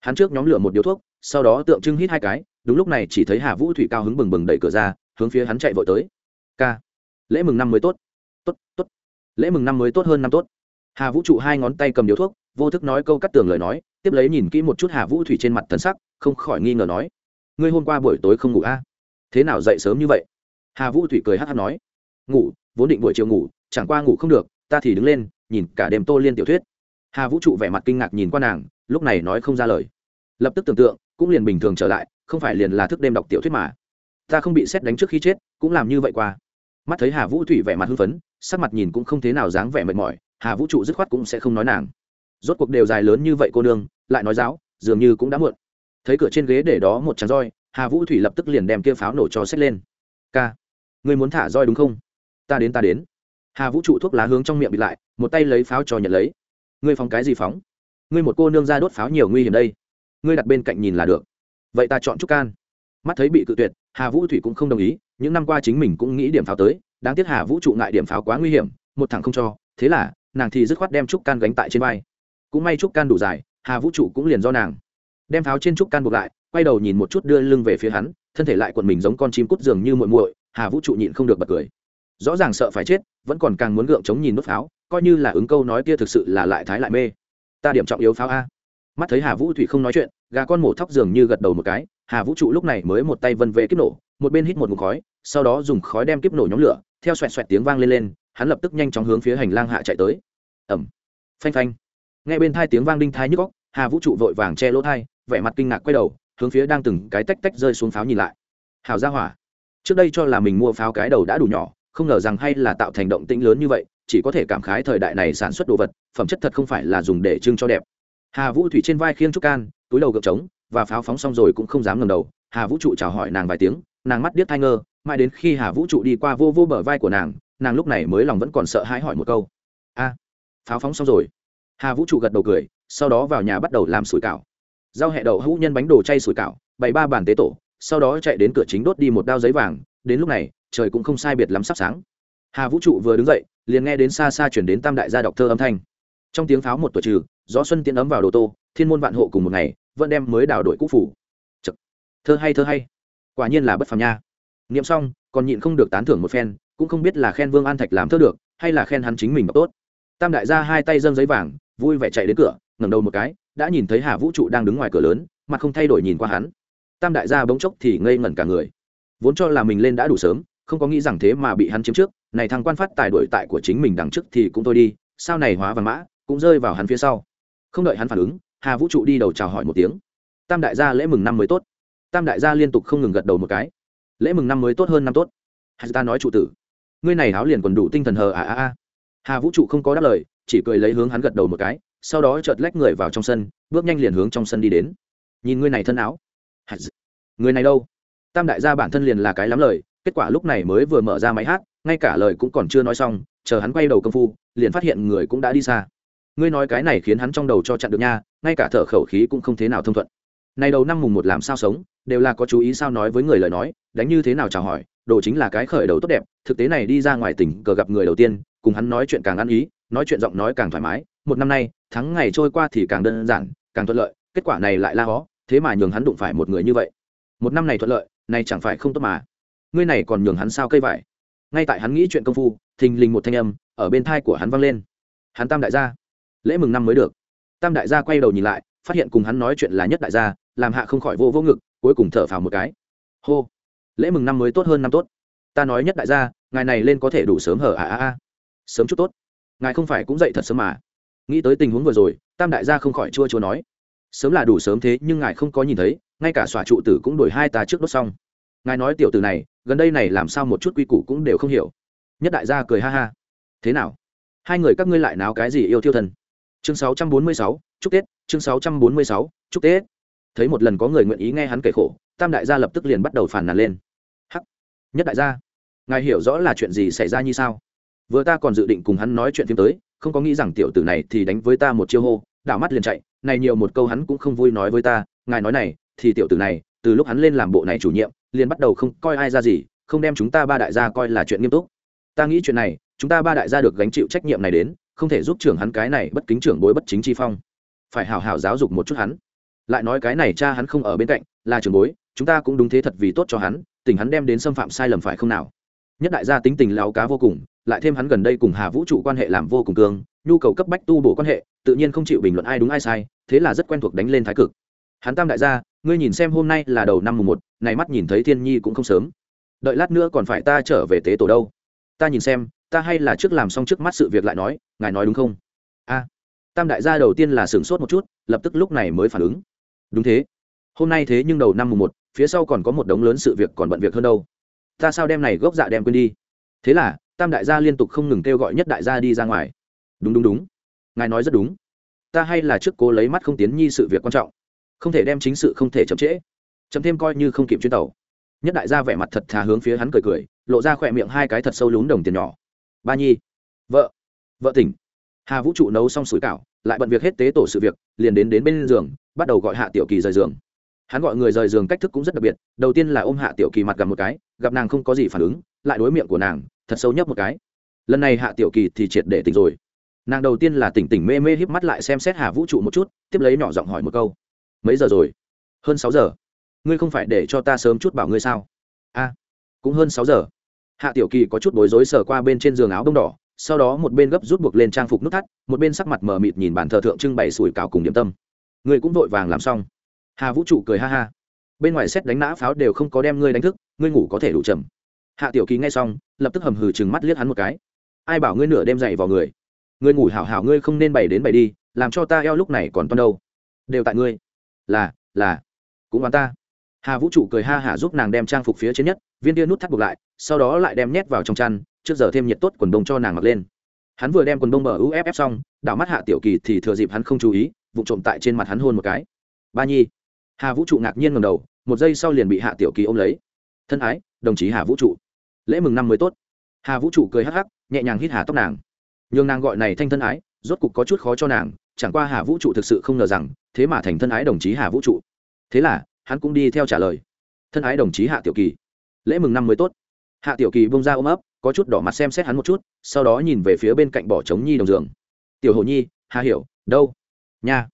Hắn trước nhóm lửa một điếu thuốc, sau đó tượng trưng hít hai cái, đúng lúc này chỉ thấy hà vũ thủy cao hứng bừng bừng đẩy cửa ra, hướng phía hắn chạy vội tới. K lễ mừng năm mới tốt tốt tốt, lễ mừng năm mới tốt hơn năm tốt. Hà vũ trụ hai ngón tay cầm điếu thuốc, vô thức nói câu cắt tường lời nói, tiếp lấy nhìn kỹ một chút hà vũ thủy trên mặt thần sắc, không khỏi nghi ngờ nói ngươi hôm qua buổi tối không ngủ a à? thế nào dậy sớm như vậy? Hà vũ thủy cười hát hát nói. Ngủ, vốn định buổi chiều ngủ, chẳng qua ngủ không được, ta thì đứng lên, nhìn cả đêm tô liên tiểu thuyết. Hà vũ trụ vẻ mặt kinh ngạc nhìn qua nàng, lúc này nói không ra lời. Lập tức tưởng tượng, cũng liền bình thường trở lại, không phải liền là thức đêm đọc tiểu thuyết mà. Ta không bị xét đánh trước khi chết, cũng làm như vậy qua. Mắt thấy hà vũ thủy vẻ mặt hưng phấn, sắc mặt nhìn cũng không thế nào dáng vẻ mệt mỏi, hà vũ trụ dứt khoát cũng sẽ không nói nàng. Rốt cuộc đều dài lớn như vậy cô nương, lại nói giáo, dường như cũng đã muộn thấy cửa trên ghế để đó một tràng roi, hà vũ thủy lập tức liền đem kia pháo nổ cho xét lên. Ca người muốn thả roi đúng không? Ta đến ta đến. Hà vũ trụ thuốc lá hướng trong miệng bịt lại, một tay lấy pháo cho nhận lấy. Ngươi phóng cái gì phóng? Ngươi một cô nương ra đốt pháo nhiều nguy hiểm đây. Ngươi đặt bên cạnh nhìn là được. Vậy ta chọn trúc can. Mắt thấy bị cự tuyệt, hà vũ thủy cũng không đồng ý, những năm qua chính mình cũng nghĩ điểm pháo tới, đáng tiếc hà vũ trụ ngại điểm pháo quá nguy hiểm, một thằng không cho, thế là nàng thì dứt khoát đem trúc can gánh tại trên vai. Cũng may trúc can đủ dài, hà vũ trụ cũng liền do nàng đem pháo trên trúc can buộc lại, quay đầu nhìn một chút đưa lưng về phía hắn, thân thể lại quần mình giống con chim cút giường như muội muội, hà vũ trụ nhịn không được bật cười. Rõ ràng sợ phải chết, vẫn còn càng muốn gượng chống nhìn nốt pháo, coi như là ứng câu nói kia thực sự là lại thái lại mê. Ta điểm trọng yếu pháo a. Mắt thấy hà vũ thủy không nói chuyện, gà con mổ thóc dường như gật đầu một cái, hà vũ trụ lúc này mới một tay vân vệ kiếp nổ, một bên hít một mục khói, sau đó dùng khói đem kiếp nổ nhóm lửa, theo xoẹt xoẹt tiếng vang lên lên, hắn lập tức nhanh chóng hướng phía hành lang hạ chạy tới. Ẩm phanh phanh. Nghe bên thai tiếng vang đinh thai nhức góc hà vũ trụ vội vàng che lỗ thai vẻ mặt kinh ngạc quay đầu, hướng phía đang từng cái tách tách rơi xuống pháo nhìn lại. Hào ra hỏa, trước đây cho là mình mua pháo cái đầu đã đủ nhỏ, không ngờ rằng hay là tạo thành động tĩnh lớn như vậy, chỉ có thể cảm khái thời đại này sản xuất đồ vật, phẩm chất thật không phải là dùng để trưng cho đẹp. Hà vũ thủy trên vai khiêng trúc can, túi đầu gợp trống, và pháo phóng xong rồi cũng không dám ngầm đầu. Hà vũ trụ chào hỏi nàng vài tiếng, nàng mắt điếc thai ngơ, mãi đến khi hà vũ trụ đi qua vô vô bờ vai của nàng nàng lúc này mới lòng vẫn còn sợ hãi hỏi một câu. A, pháo phóng xong rồi. Hà vũ trụ gật đầu cười, sau đó vào nhà bắt đầu làm sủi cảo rau hẹ đậu hũ nhân bánh đồ chay sủi cảo, bày ba bàn tế tổ, sau đó chạy đến cửa chính đốt đi một đao giấy vàng, đến lúc này, trời cũng không sai biệt lắm sắp sáng. Hà vũ trụ vừa đứng dậy, liền nghe đến xa xa chuyển đến tam đại gia đọc thơ âm thanh. Trong tiếng pháo một tuổi trừ, gió xuân tiến ấm vào đồ tô, thiên môn vạn hộ cùng một ngày, vẫn đem mới đảo đội cũ phủ. Chật. thơ hay thơ hay. Quả nhiên là bất phàm nha. Niệm xong, còn nhịn không được tán thưởng một phen, cũng không biết là khen vương an thạch làm thơ được, hay là khen hắn chính mình tốt. Tam đại gia hai tay dâng giấy vàng, vui vẻ chạy đến cửa ngẩng đầu một cái, đã nhìn thấy hà vũ trụ đang đứng ngoài cửa lớn, mặt không thay đổi nhìn qua hắn. Tam đại gia bỗng chốc thì ngây ngẩn cả người. Vốn cho là mình lên đã đủ sớm, không có nghĩ rằng thế mà bị hắn chiếm trước, này thằng quan phát tài đổi tại của chính mình đằng trước thì cũng thôi đi sao này hóa văn mã, cũng rơi vào hắn phía sau. Không đợi hắn phản ứng, hà vũ trụ đi đầu chào hỏi một tiếng. Tam đại gia lễ mừng năm mới tốt. Tam đại gia liên tục không ngừng gật đầu một cái. Lễ mừng năm mới tốt hơn năm tốt. Hay ta nói trụ tử. Ngươi này háo liền còn đủ tinh thần hờ à à à. Hà vũ trụ không có đáp lời, chỉ cười lấy hướng hắn gật đầu một cái sau đó chợt lách người vào trong sân, bước nhanh liền hướng trong sân đi đến. Nhìn người này thân áo. Người này đâu? Tam đại gia bản thân liền là cái lắm lời, kết quả lúc này mới vừa mở ra máy hát, ngay cả lời cũng còn chưa nói xong, chờ hắn quay đầu công phu, liền phát hiện người cũng đã đi xa. Ngươi nói cái này khiến hắn trong đầu cho chặn được nha, ngay cả thở khẩu khí cũng không thế nào thông thuận. Này đầu năm mùng một làm sao sống, đều là có chú ý sao nói với người lời nói, đánh như thế nào chào hỏi, đồ chính là cái khởi đầu tốt đẹp, thực tế này đi ra ngoài tỉnh cờ gặp người đầu tiên, cùng hắn nói chuyện càng ăn ý, nói chuyện giọng nói càng thoải mái, một năm nay tháng ngày trôi qua thì càng đơn giản, càng thuận lợi, kết quả này lại la hó, thế mà nhường hắn đụng phải một người như vậy. Một năm này thuận lợi, này chẳng phải không tốt mà. Ngươi này còn nhường hắn sao cây vải? Ngay tại hắn nghĩ chuyện công phu, thình lình một thanh âm ở bên thai của hắn vang lên. Hắn tam đại gia. Lễ mừng năm mới được. Tam đại gia quay đầu nhìn lại, phát hiện cùng hắn nói chuyện là nhất đại gia, làm hạ không khỏi vô vô ngực, cuối cùng thở phào một cái. Hô. Lễ mừng năm mới tốt hơn năm tốt. Ta nói nhất đại gia, ngài này lên có thể đủ sớm hở à à à. Sớm chút tốt. Ngài không phải cũng dậy thật sớm mà nghĩ tới tình huống vừa rồi tam đại gia không khỏi chua chua nói. Sớm là đủ sớm thế nhưng ngài không có nhìn thấy ngay cả xòa trụ tử cũng đổi hai ta trước đốt xong. Ngài nói tiểu tử này gần đây này làm sao một chút quy củ cũng đều không hiểu. Nhất đại gia cười ha ha. Thế nào? Hai người các ngươi lại náo cái gì yêu thiêu thần? Chương 646, chúc tết. Chương 646, chúc tết. Thấy một lần có người nguyện ý nghe hắn kể khổ tam đại gia lập tức liền bắt đầu phản nàn lên. Hắc. Nhất đại gia ngài hiểu rõ là chuyện gì xảy ra như sao? Vừa ta còn dự định cùng hắn nói chuyện phim tới không có nghĩ rằng tiểu tử này thì đánh với ta một chiêu hô, đảo mắt liền chạy, này nhiều một câu hắn cũng không vui nói với ta, ngài nói này, thì tiểu tử này, từ lúc hắn lên làm bộ này chủ nhiệm, liền bắt đầu không coi ai ra gì, không đem chúng ta ba đại gia coi là chuyện nghiêm túc. Ta nghĩ chuyện này, chúng ta ba đại gia được gánh chịu trách nhiệm này đến, không thể giúp trưởng hắn cái này bất kính trưởng bối bất chính chi phong. Phải hào hào giáo dục một chút hắn. Lại nói cái này cha hắn không ở bên cạnh, là trưởng bối, chúng ta cũng đúng thế thật vì tốt cho hắn, tình hắn đem đến xâm phạm sai lầm phải không nào? Nhất đại gia tính tình láo cá vô cùng lại thêm hắn gần đây cùng hà vũ trụ quan hệ làm vô cùng cương nhu cầu cấp bách tu bổ quan hệ, tự nhiên không chịu bình luận ai đúng ai sai, thế là rất quen thuộc đánh lên thái cực. Hắn tam đại gia, ngươi nhìn xem hôm nay là đầu năm mùng một, này mắt nhìn thấy thiên nhi cũng không sớm. Đợi lát nữa còn phải ta trở về tế tổ đâu. Ta nhìn xem, ta hay là trước làm xong trước mắt sự việc lại nói, ngài nói đúng không? A. Tam đại gia đầu tiên là sửng sốt một chút, lập tức lúc này mới phản ứng. Đúng thế. Hôm nay thế nhưng đầu năm mùng một, phía sau còn có một đống lớn sự việc còn bận việc hơn đâu. Ta sao đem này gốc dạ đem quên đi? Thế là tam đại gia liên tục không ngừng kêu gọi nhất đại gia đi ra ngoài. Đúng đúng đúng. Ngài nói rất đúng. Ta hay là trước cố lấy mắt không tiến nhi sự việc quan trọng. Không thể đem chính sự không thể chậm trễ. Chậm thêm coi như không kịp chuyến tàu. Nhất đại gia vẻ mặt thật thà hướng phía hắn cười cười, lộ ra khỏe miệng hai cái thật sâu lún đồng tiền nhỏ. Ba nhi. Vợ. Vợ tỉnh. Hà vũ trụ nấu xong sủi cảo, lại bận việc hết tế tổ sự việc, liền đến đến bên giường, bắt đầu gọi hạ tiểu kỳ rời giường. Hắn gọi người rời giường cách thức cũng rất đặc biệt, đầu tiên là ôm hạ tiểu kỳ mặt gặp một cái, gặp nàng không có gì phản ứng, lại đối miệng của nàng thật sâu nhấp một cái. Lần này hạ tiểu kỳ thì triệt để tỉnh rồi. Nàng đầu tiên là tỉnh tỉnh mê mê híp mắt lại xem xét hà vũ trụ một chút, tiếp lấy nhỏ giọng hỏi một câu. Mấy giờ rồi? Hơn sáu giờ. Ngươi không phải để cho ta sớm chút bảo ngươi sao? A, cũng hơn sáu giờ. Hạ tiểu kỳ có chút bối rối sờ qua bên trên giường áo đông đỏ, sau đó một bên gấp rút buộc lên trang phục nút thắt, một bên sắc mặt mờ mịt nhìn bàn thờ thượng trưng bày sủi cảo cùng điểm tâm. Ngươi cũng vội vàng làm xong. Hà vũ trụ cười ha ha. Bên ngoài xét đánh nã pháo đều không có đem ngươi đánh thức, ngươi ngủ có thể đủ trầm hạ tiểu kỳ nghe xong, lập tức hầm hừ chừng mắt liếc hắn một cái. Ai bảo ngươi nửa đêm dậy vào người? Ngươi ngủ hảo hảo, ngươi không nên bày đến bày đi, làm cho ta eo lúc này còn toan đâu. Đều tại ngươi. Là là. Cũng đoán ta. Hà vũ trụ cười ha hả giúp nàng đem trang phục phía trên nhất, viên tia nút thắt buộc lại, sau đó lại đem nhét vào trong chăn, trước giờ thêm nhiệt tốt quần đông cho nàng mặc lên. Hắn vừa đem quần đông mở uff xong, đảo mắt hạ tiểu kỳ thì thừa dịp hắn không chú ý vụ trộm tại trên mặt hắn hôn một cái. Ba nhi. Hà vũ trụ ngạc nhiên ngầm đầu, một giây sau liền bị hạ tiểu kỳ ôm lấy. Thân ái, đồng chí hà vũ trụ lễ mừng năm mới tốt. Hà vũ trụ cười hắc hắc, nhẹ nhàng hít hà tóc nàng. Nhường nàng gọi này thanh thân ái, rốt cục có chút khó cho nàng, chẳng qua hà vũ trụ thực sự không ngờ rằng, thế mà thành thân ái đồng chí hà vũ trụ. Thế là, hắn cũng đi theo trả lời. Thân ái đồng chí hạ tiểu kỳ. Lễ mừng năm mới tốt. Hạ tiểu kỳ bông ra ôm ấp, có chút đỏ mặt xem xét hắn một chút, sau đó nhìn về phía bên cạnh bỏ trống nhi đồng giường. Tiểu hồ nhi, hà hiểu, đâu? Nha.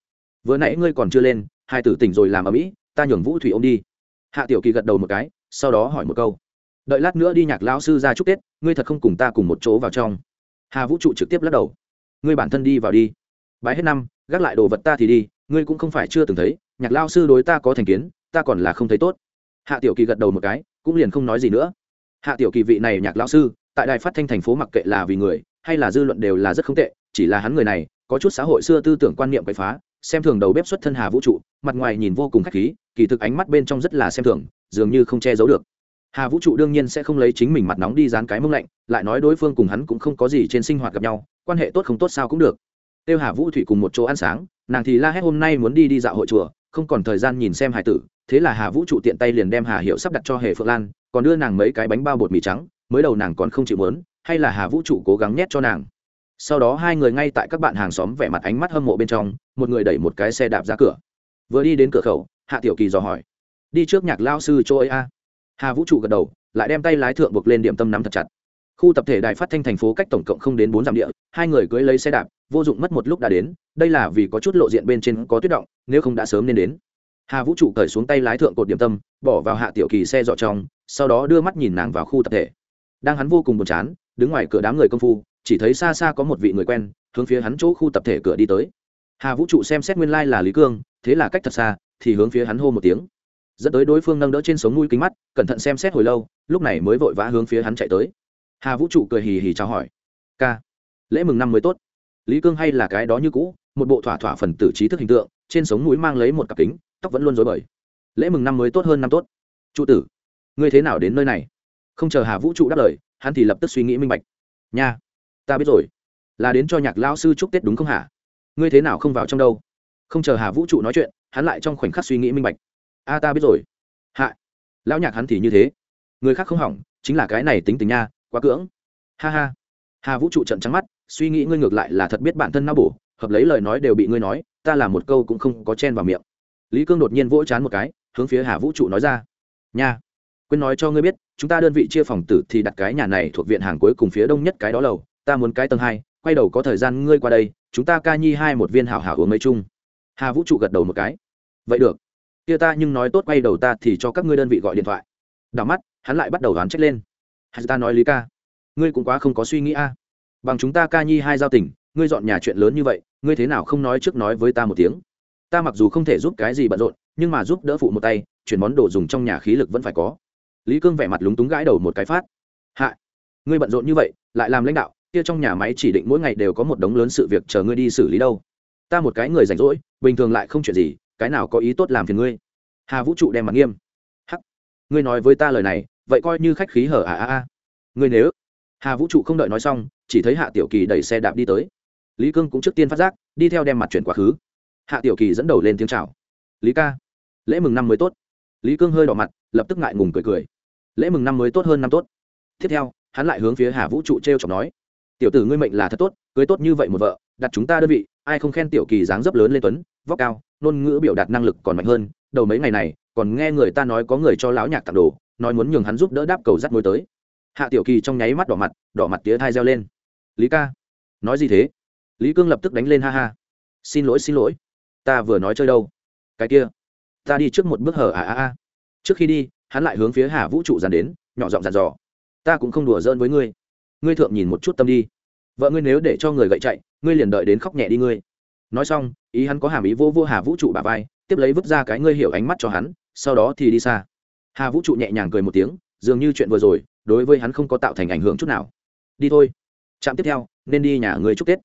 Vừa nãy ngươi còn chưa lên, hai tử tỉnh rồi làm ở mỹ, ta nhường vũ thủy ô m đi. Hạ tiểu kỳ gật đầu một cái, sau đó hỏi một câu đợi lát nữa đi nhạc lão sư ra chúc tết, ngươi thật không cùng ta cùng một chỗ vào trong. Hà vũ trụ trực tiếp lắc đầu. Ngươi bản thân đi vào đi. Bái hết năm, gác lại đồ vật ta thì đi, ngươi cũng không phải chưa từng thấy, nhạc lao sư đối ta có thành kiến, ta còn là không thấy tốt. Hạ tiểu kỳ gật đầu một cái, cũng liền không nói gì nữa. Hạ tiểu kỳ vị này nhạc lao sư, tại đài phát thanh thành phố mặc kệ là vì người, hay là dư luận đều là rất không tệ, chỉ là hắn người này, có chút xã hội xưa tư tưởng quan niệm quậy phá, xem thường đầu bếp xuất thân hà vũ trụ, mặt ngoài nhìn vô cùng khách khí, kỳ thực ánh mắt bên trong rất là xem thường, dường như không che giấu được hà vũ trụ đương nhiên sẽ không lấy chính mình mặt nóng đi dán cái mông lạnh, lại nói đối phương cùng hắn cũng không có gì trên sinh hoạt gặp nhau, quan hệ tốt không tốt sao cũng được. Tiêu hà vũ thủy cùng một chỗ ăn sáng, nàng thì la hét hôm nay muốn đi đi dạo hội chùa, không còn thời gian nhìn xem hải tử, thế là hà vũ trụ tiện tay liền đem hà hiệu sắp đặt cho hề phượng lan, còn đưa nàng mấy cái bánh bao bột mì trắng, mới đầu nàng còn không chịu mớn hay là hà vũ trụ cố gắng nhét cho nàng. Sau đó hai người ngay tại các bạn hàng xóm vẻ mặt ánh mắt hâm mộ bên trong, một người đẩy một cái xe đạp ra cửa. Vừa đi đến cửa khẩu, hạ tiểu kỳ dò hỏi, đi trước nhạc lao sư chỗ ấy a? Hà vũ trụ gật đầu, lại đem tay lái thượng buộc lên điểm tâm nắm thật chặt. Khu tập thể đài phát thanh thành phố cách tổng cộng không đến bốn dặm địa, hai người cưới lấy xe đạp, vô dụng mất một lúc đã đến, đây là vì có chút lộ diện bên trên có tuyết động, nếu không đã sớm nên đến. Hà vũ trụ cởi xuống tay lái thượng cột điểm tâm, bỏ vào hạ tiểu kỳ xe dọ trong, sau đó đưa mắt nhìn nàng vào khu tập thể. Đang hắn vô cùng buồn chán, đứng ngoài cửa đám người công phu, chỉ thấy xa xa có một vị người quen, hướng phía hắn chỗ khu tập thể cửa đi tới. Hà vũ trụ xem xét nguyên lai、like、là lý cương, thế là cách thật xa, thì hướng phía hắn hô một tiếng dẫn tới đối phương nâng đỡ trên sống mũi kính mắt, cẩn thận xem xét hồi lâu, lúc này mới vội vã hướng phía hắn chạy tới. Hà vũ trụ cười hì hì chào hỏi. Ca, lễ mừng năm mới tốt. Lý cương hay là cái đó như cũ, một bộ thỏa thỏa phần tử trí thức hình tượng, trên sống mũi mang lấy một cặp kính, tóc vẫn luôn rối bời. Lễ mừng năm mới tốt hơn năm tốt. Trụ tử, ngươi thế nào đến nơi này? Không chờ hà vũ trụ đáp lời, hắn thì lập tức suy nghĩ minh bạch. Nha, ta biết rồi. Là đến cho nhạc lao sư chúc tết đúng không hả? Ngươi thế nào không vào trong đâu? Không chờ hà vũ trụ nói chuyện, hắn lại trong khoảnh khắc suy nghĩ minh bạch a ta biết rồi. Hạ. Lão nhạc hắn thì như thế. Người khác không hỏng, chính là cái này tính tình nha, quá cưỡng. Ha ha. Hà vũ trụ trận trắng mắt, suy nghĩ ngươi ngược lại là thật biết bản thân nao bổ, hợp lấy lời nói đều bị ngươi nói, ta làm một câu cũng không có chen vào miệng. Lý cương đột nhiên vỗ chán một cái, hướng phía hà vũ trụ nói ra. Nha. Quên nói cho ngươi biết, chúng ta đơn vị chia phòng tử thì đặt cái nhà này thuộc viện hàng cuối cùng phía đông nhất cái đó lầu, ta muốn cái tầng hai, quay đầu có thời gian ngươi qua đây, chúng ta ca nhi hai một viên hảo hảo uống mấy chung. Hà vũ trụ gật đầu một cái. Vậy được kia ta nhưng nói tốt, quay đầu ta thì cho các ngươi đơn vị gọi điện thoại. Đảo mắt, hắn lại bắt đầu đoán trách lên. Hắn ta nói lý ca. Ngươi cũng quá không có suy nghĩ a. Bằng chúng ta ca nhi hai giao tình, ngươi dọn nhà chuyện lớn như vậy, ngươi thế nào không nói trước nói với ta một tiếng? Ta mặc dù không thể giúp cái gì bận rộn, nhưng mà giúp đỡ phụ một tay, chuyển món đồ dùng trong nhà khí lực vẫn phải có. Lý cương vẻ mặt lúng túng gãi đầu một cái phát. Hạ, ngươi bận rộn như vậy, lại làm lãnh đạo, kia trong nhà máy chỉ định mỗi ngày đều có một đống lớn sự việc chờ ngươi đi xử lý đâu. Ta một cái người rảnh rỗi, bình thường lại không chuyện gì cái nào có ý tốt làm phiền ngươi? Hà vũ trụ đem mặt nghiêm. Hắc, ngươi nói với ta lời này, vậy coi như khách khí hở à à à. Ngươi nếu hà vũ trụ không đợi nói xong, chỉ thấy hạ tiểu kỳ đẩy xe đạp đi tới. Lý cương cũng trước tiên phát giác, đi theo đem mặt chuyển quá khứ. Hạ tiểu kỳ dẫn đầu lên tiếng chào. Lý ca, lễ mừng năm mới tốt. Lý cương hơi đỏ mặt, lập tức ngại ngùng cười cười. Lễ mừng năm mới tốt hơn năm tốt. Tiếp theo, hắn lại hướng phía hà vũ trụ t r e o chọc nói, tiểu tử ngươi mệnh là thật tốt, cưới tốt như vậy một vợ, đặt chúng ta đơn vị, ai không khen tiểu kỳ dáng dấp lớn lên tuấn vóc cao, ngôn ngữ biểu đạt năng lực còn mạnh hơn, đầu mấy ngày này, còn nghe người ta nói có người cho lão nhạc tặng đồ, nói muốn nhường hắn giúp đỡ đáp cầu dắt mối tới. Hạ tiểu kỳ trong nháy mắt đỏ mặt đỏ mặt tía thai reo lên. Lý ca, nói gì thế? Lý cương lập tức đánh lên ha ha. Xin lỗi xin lỗi, ta vừa nói chơi đâu? Cái kia, ta đi trước một bước hở à à à. Trước khi đi, hắn lại hướng phía hà vũ trụ dàn đến, nhỏ giọng dàn dò. Ta cũng không đùa giỡn với ngươi. Ngươi thượng nhìn một chút tâm đi. Vợ ngươi nếu để cho người gậy chạy, ngươi liền đợi đến khóc nhẹ đi ngươi nói xong, ý hắn có hàm ý vô vô hà vũ trụ bà vai, tiếp lấy vứt ra cái ngươi hiểu ánh mắt cho hắn, sau đó thì đi xa. Hà vũ trụ nhẹ nhàng cười một tiếng, dường như chuyện vừa rồi, đối với hắn không có tạo thành ảnh hưởng chút nào. Đi thôi. Trạm tiếp theo, nên đi nhà người chúc tết.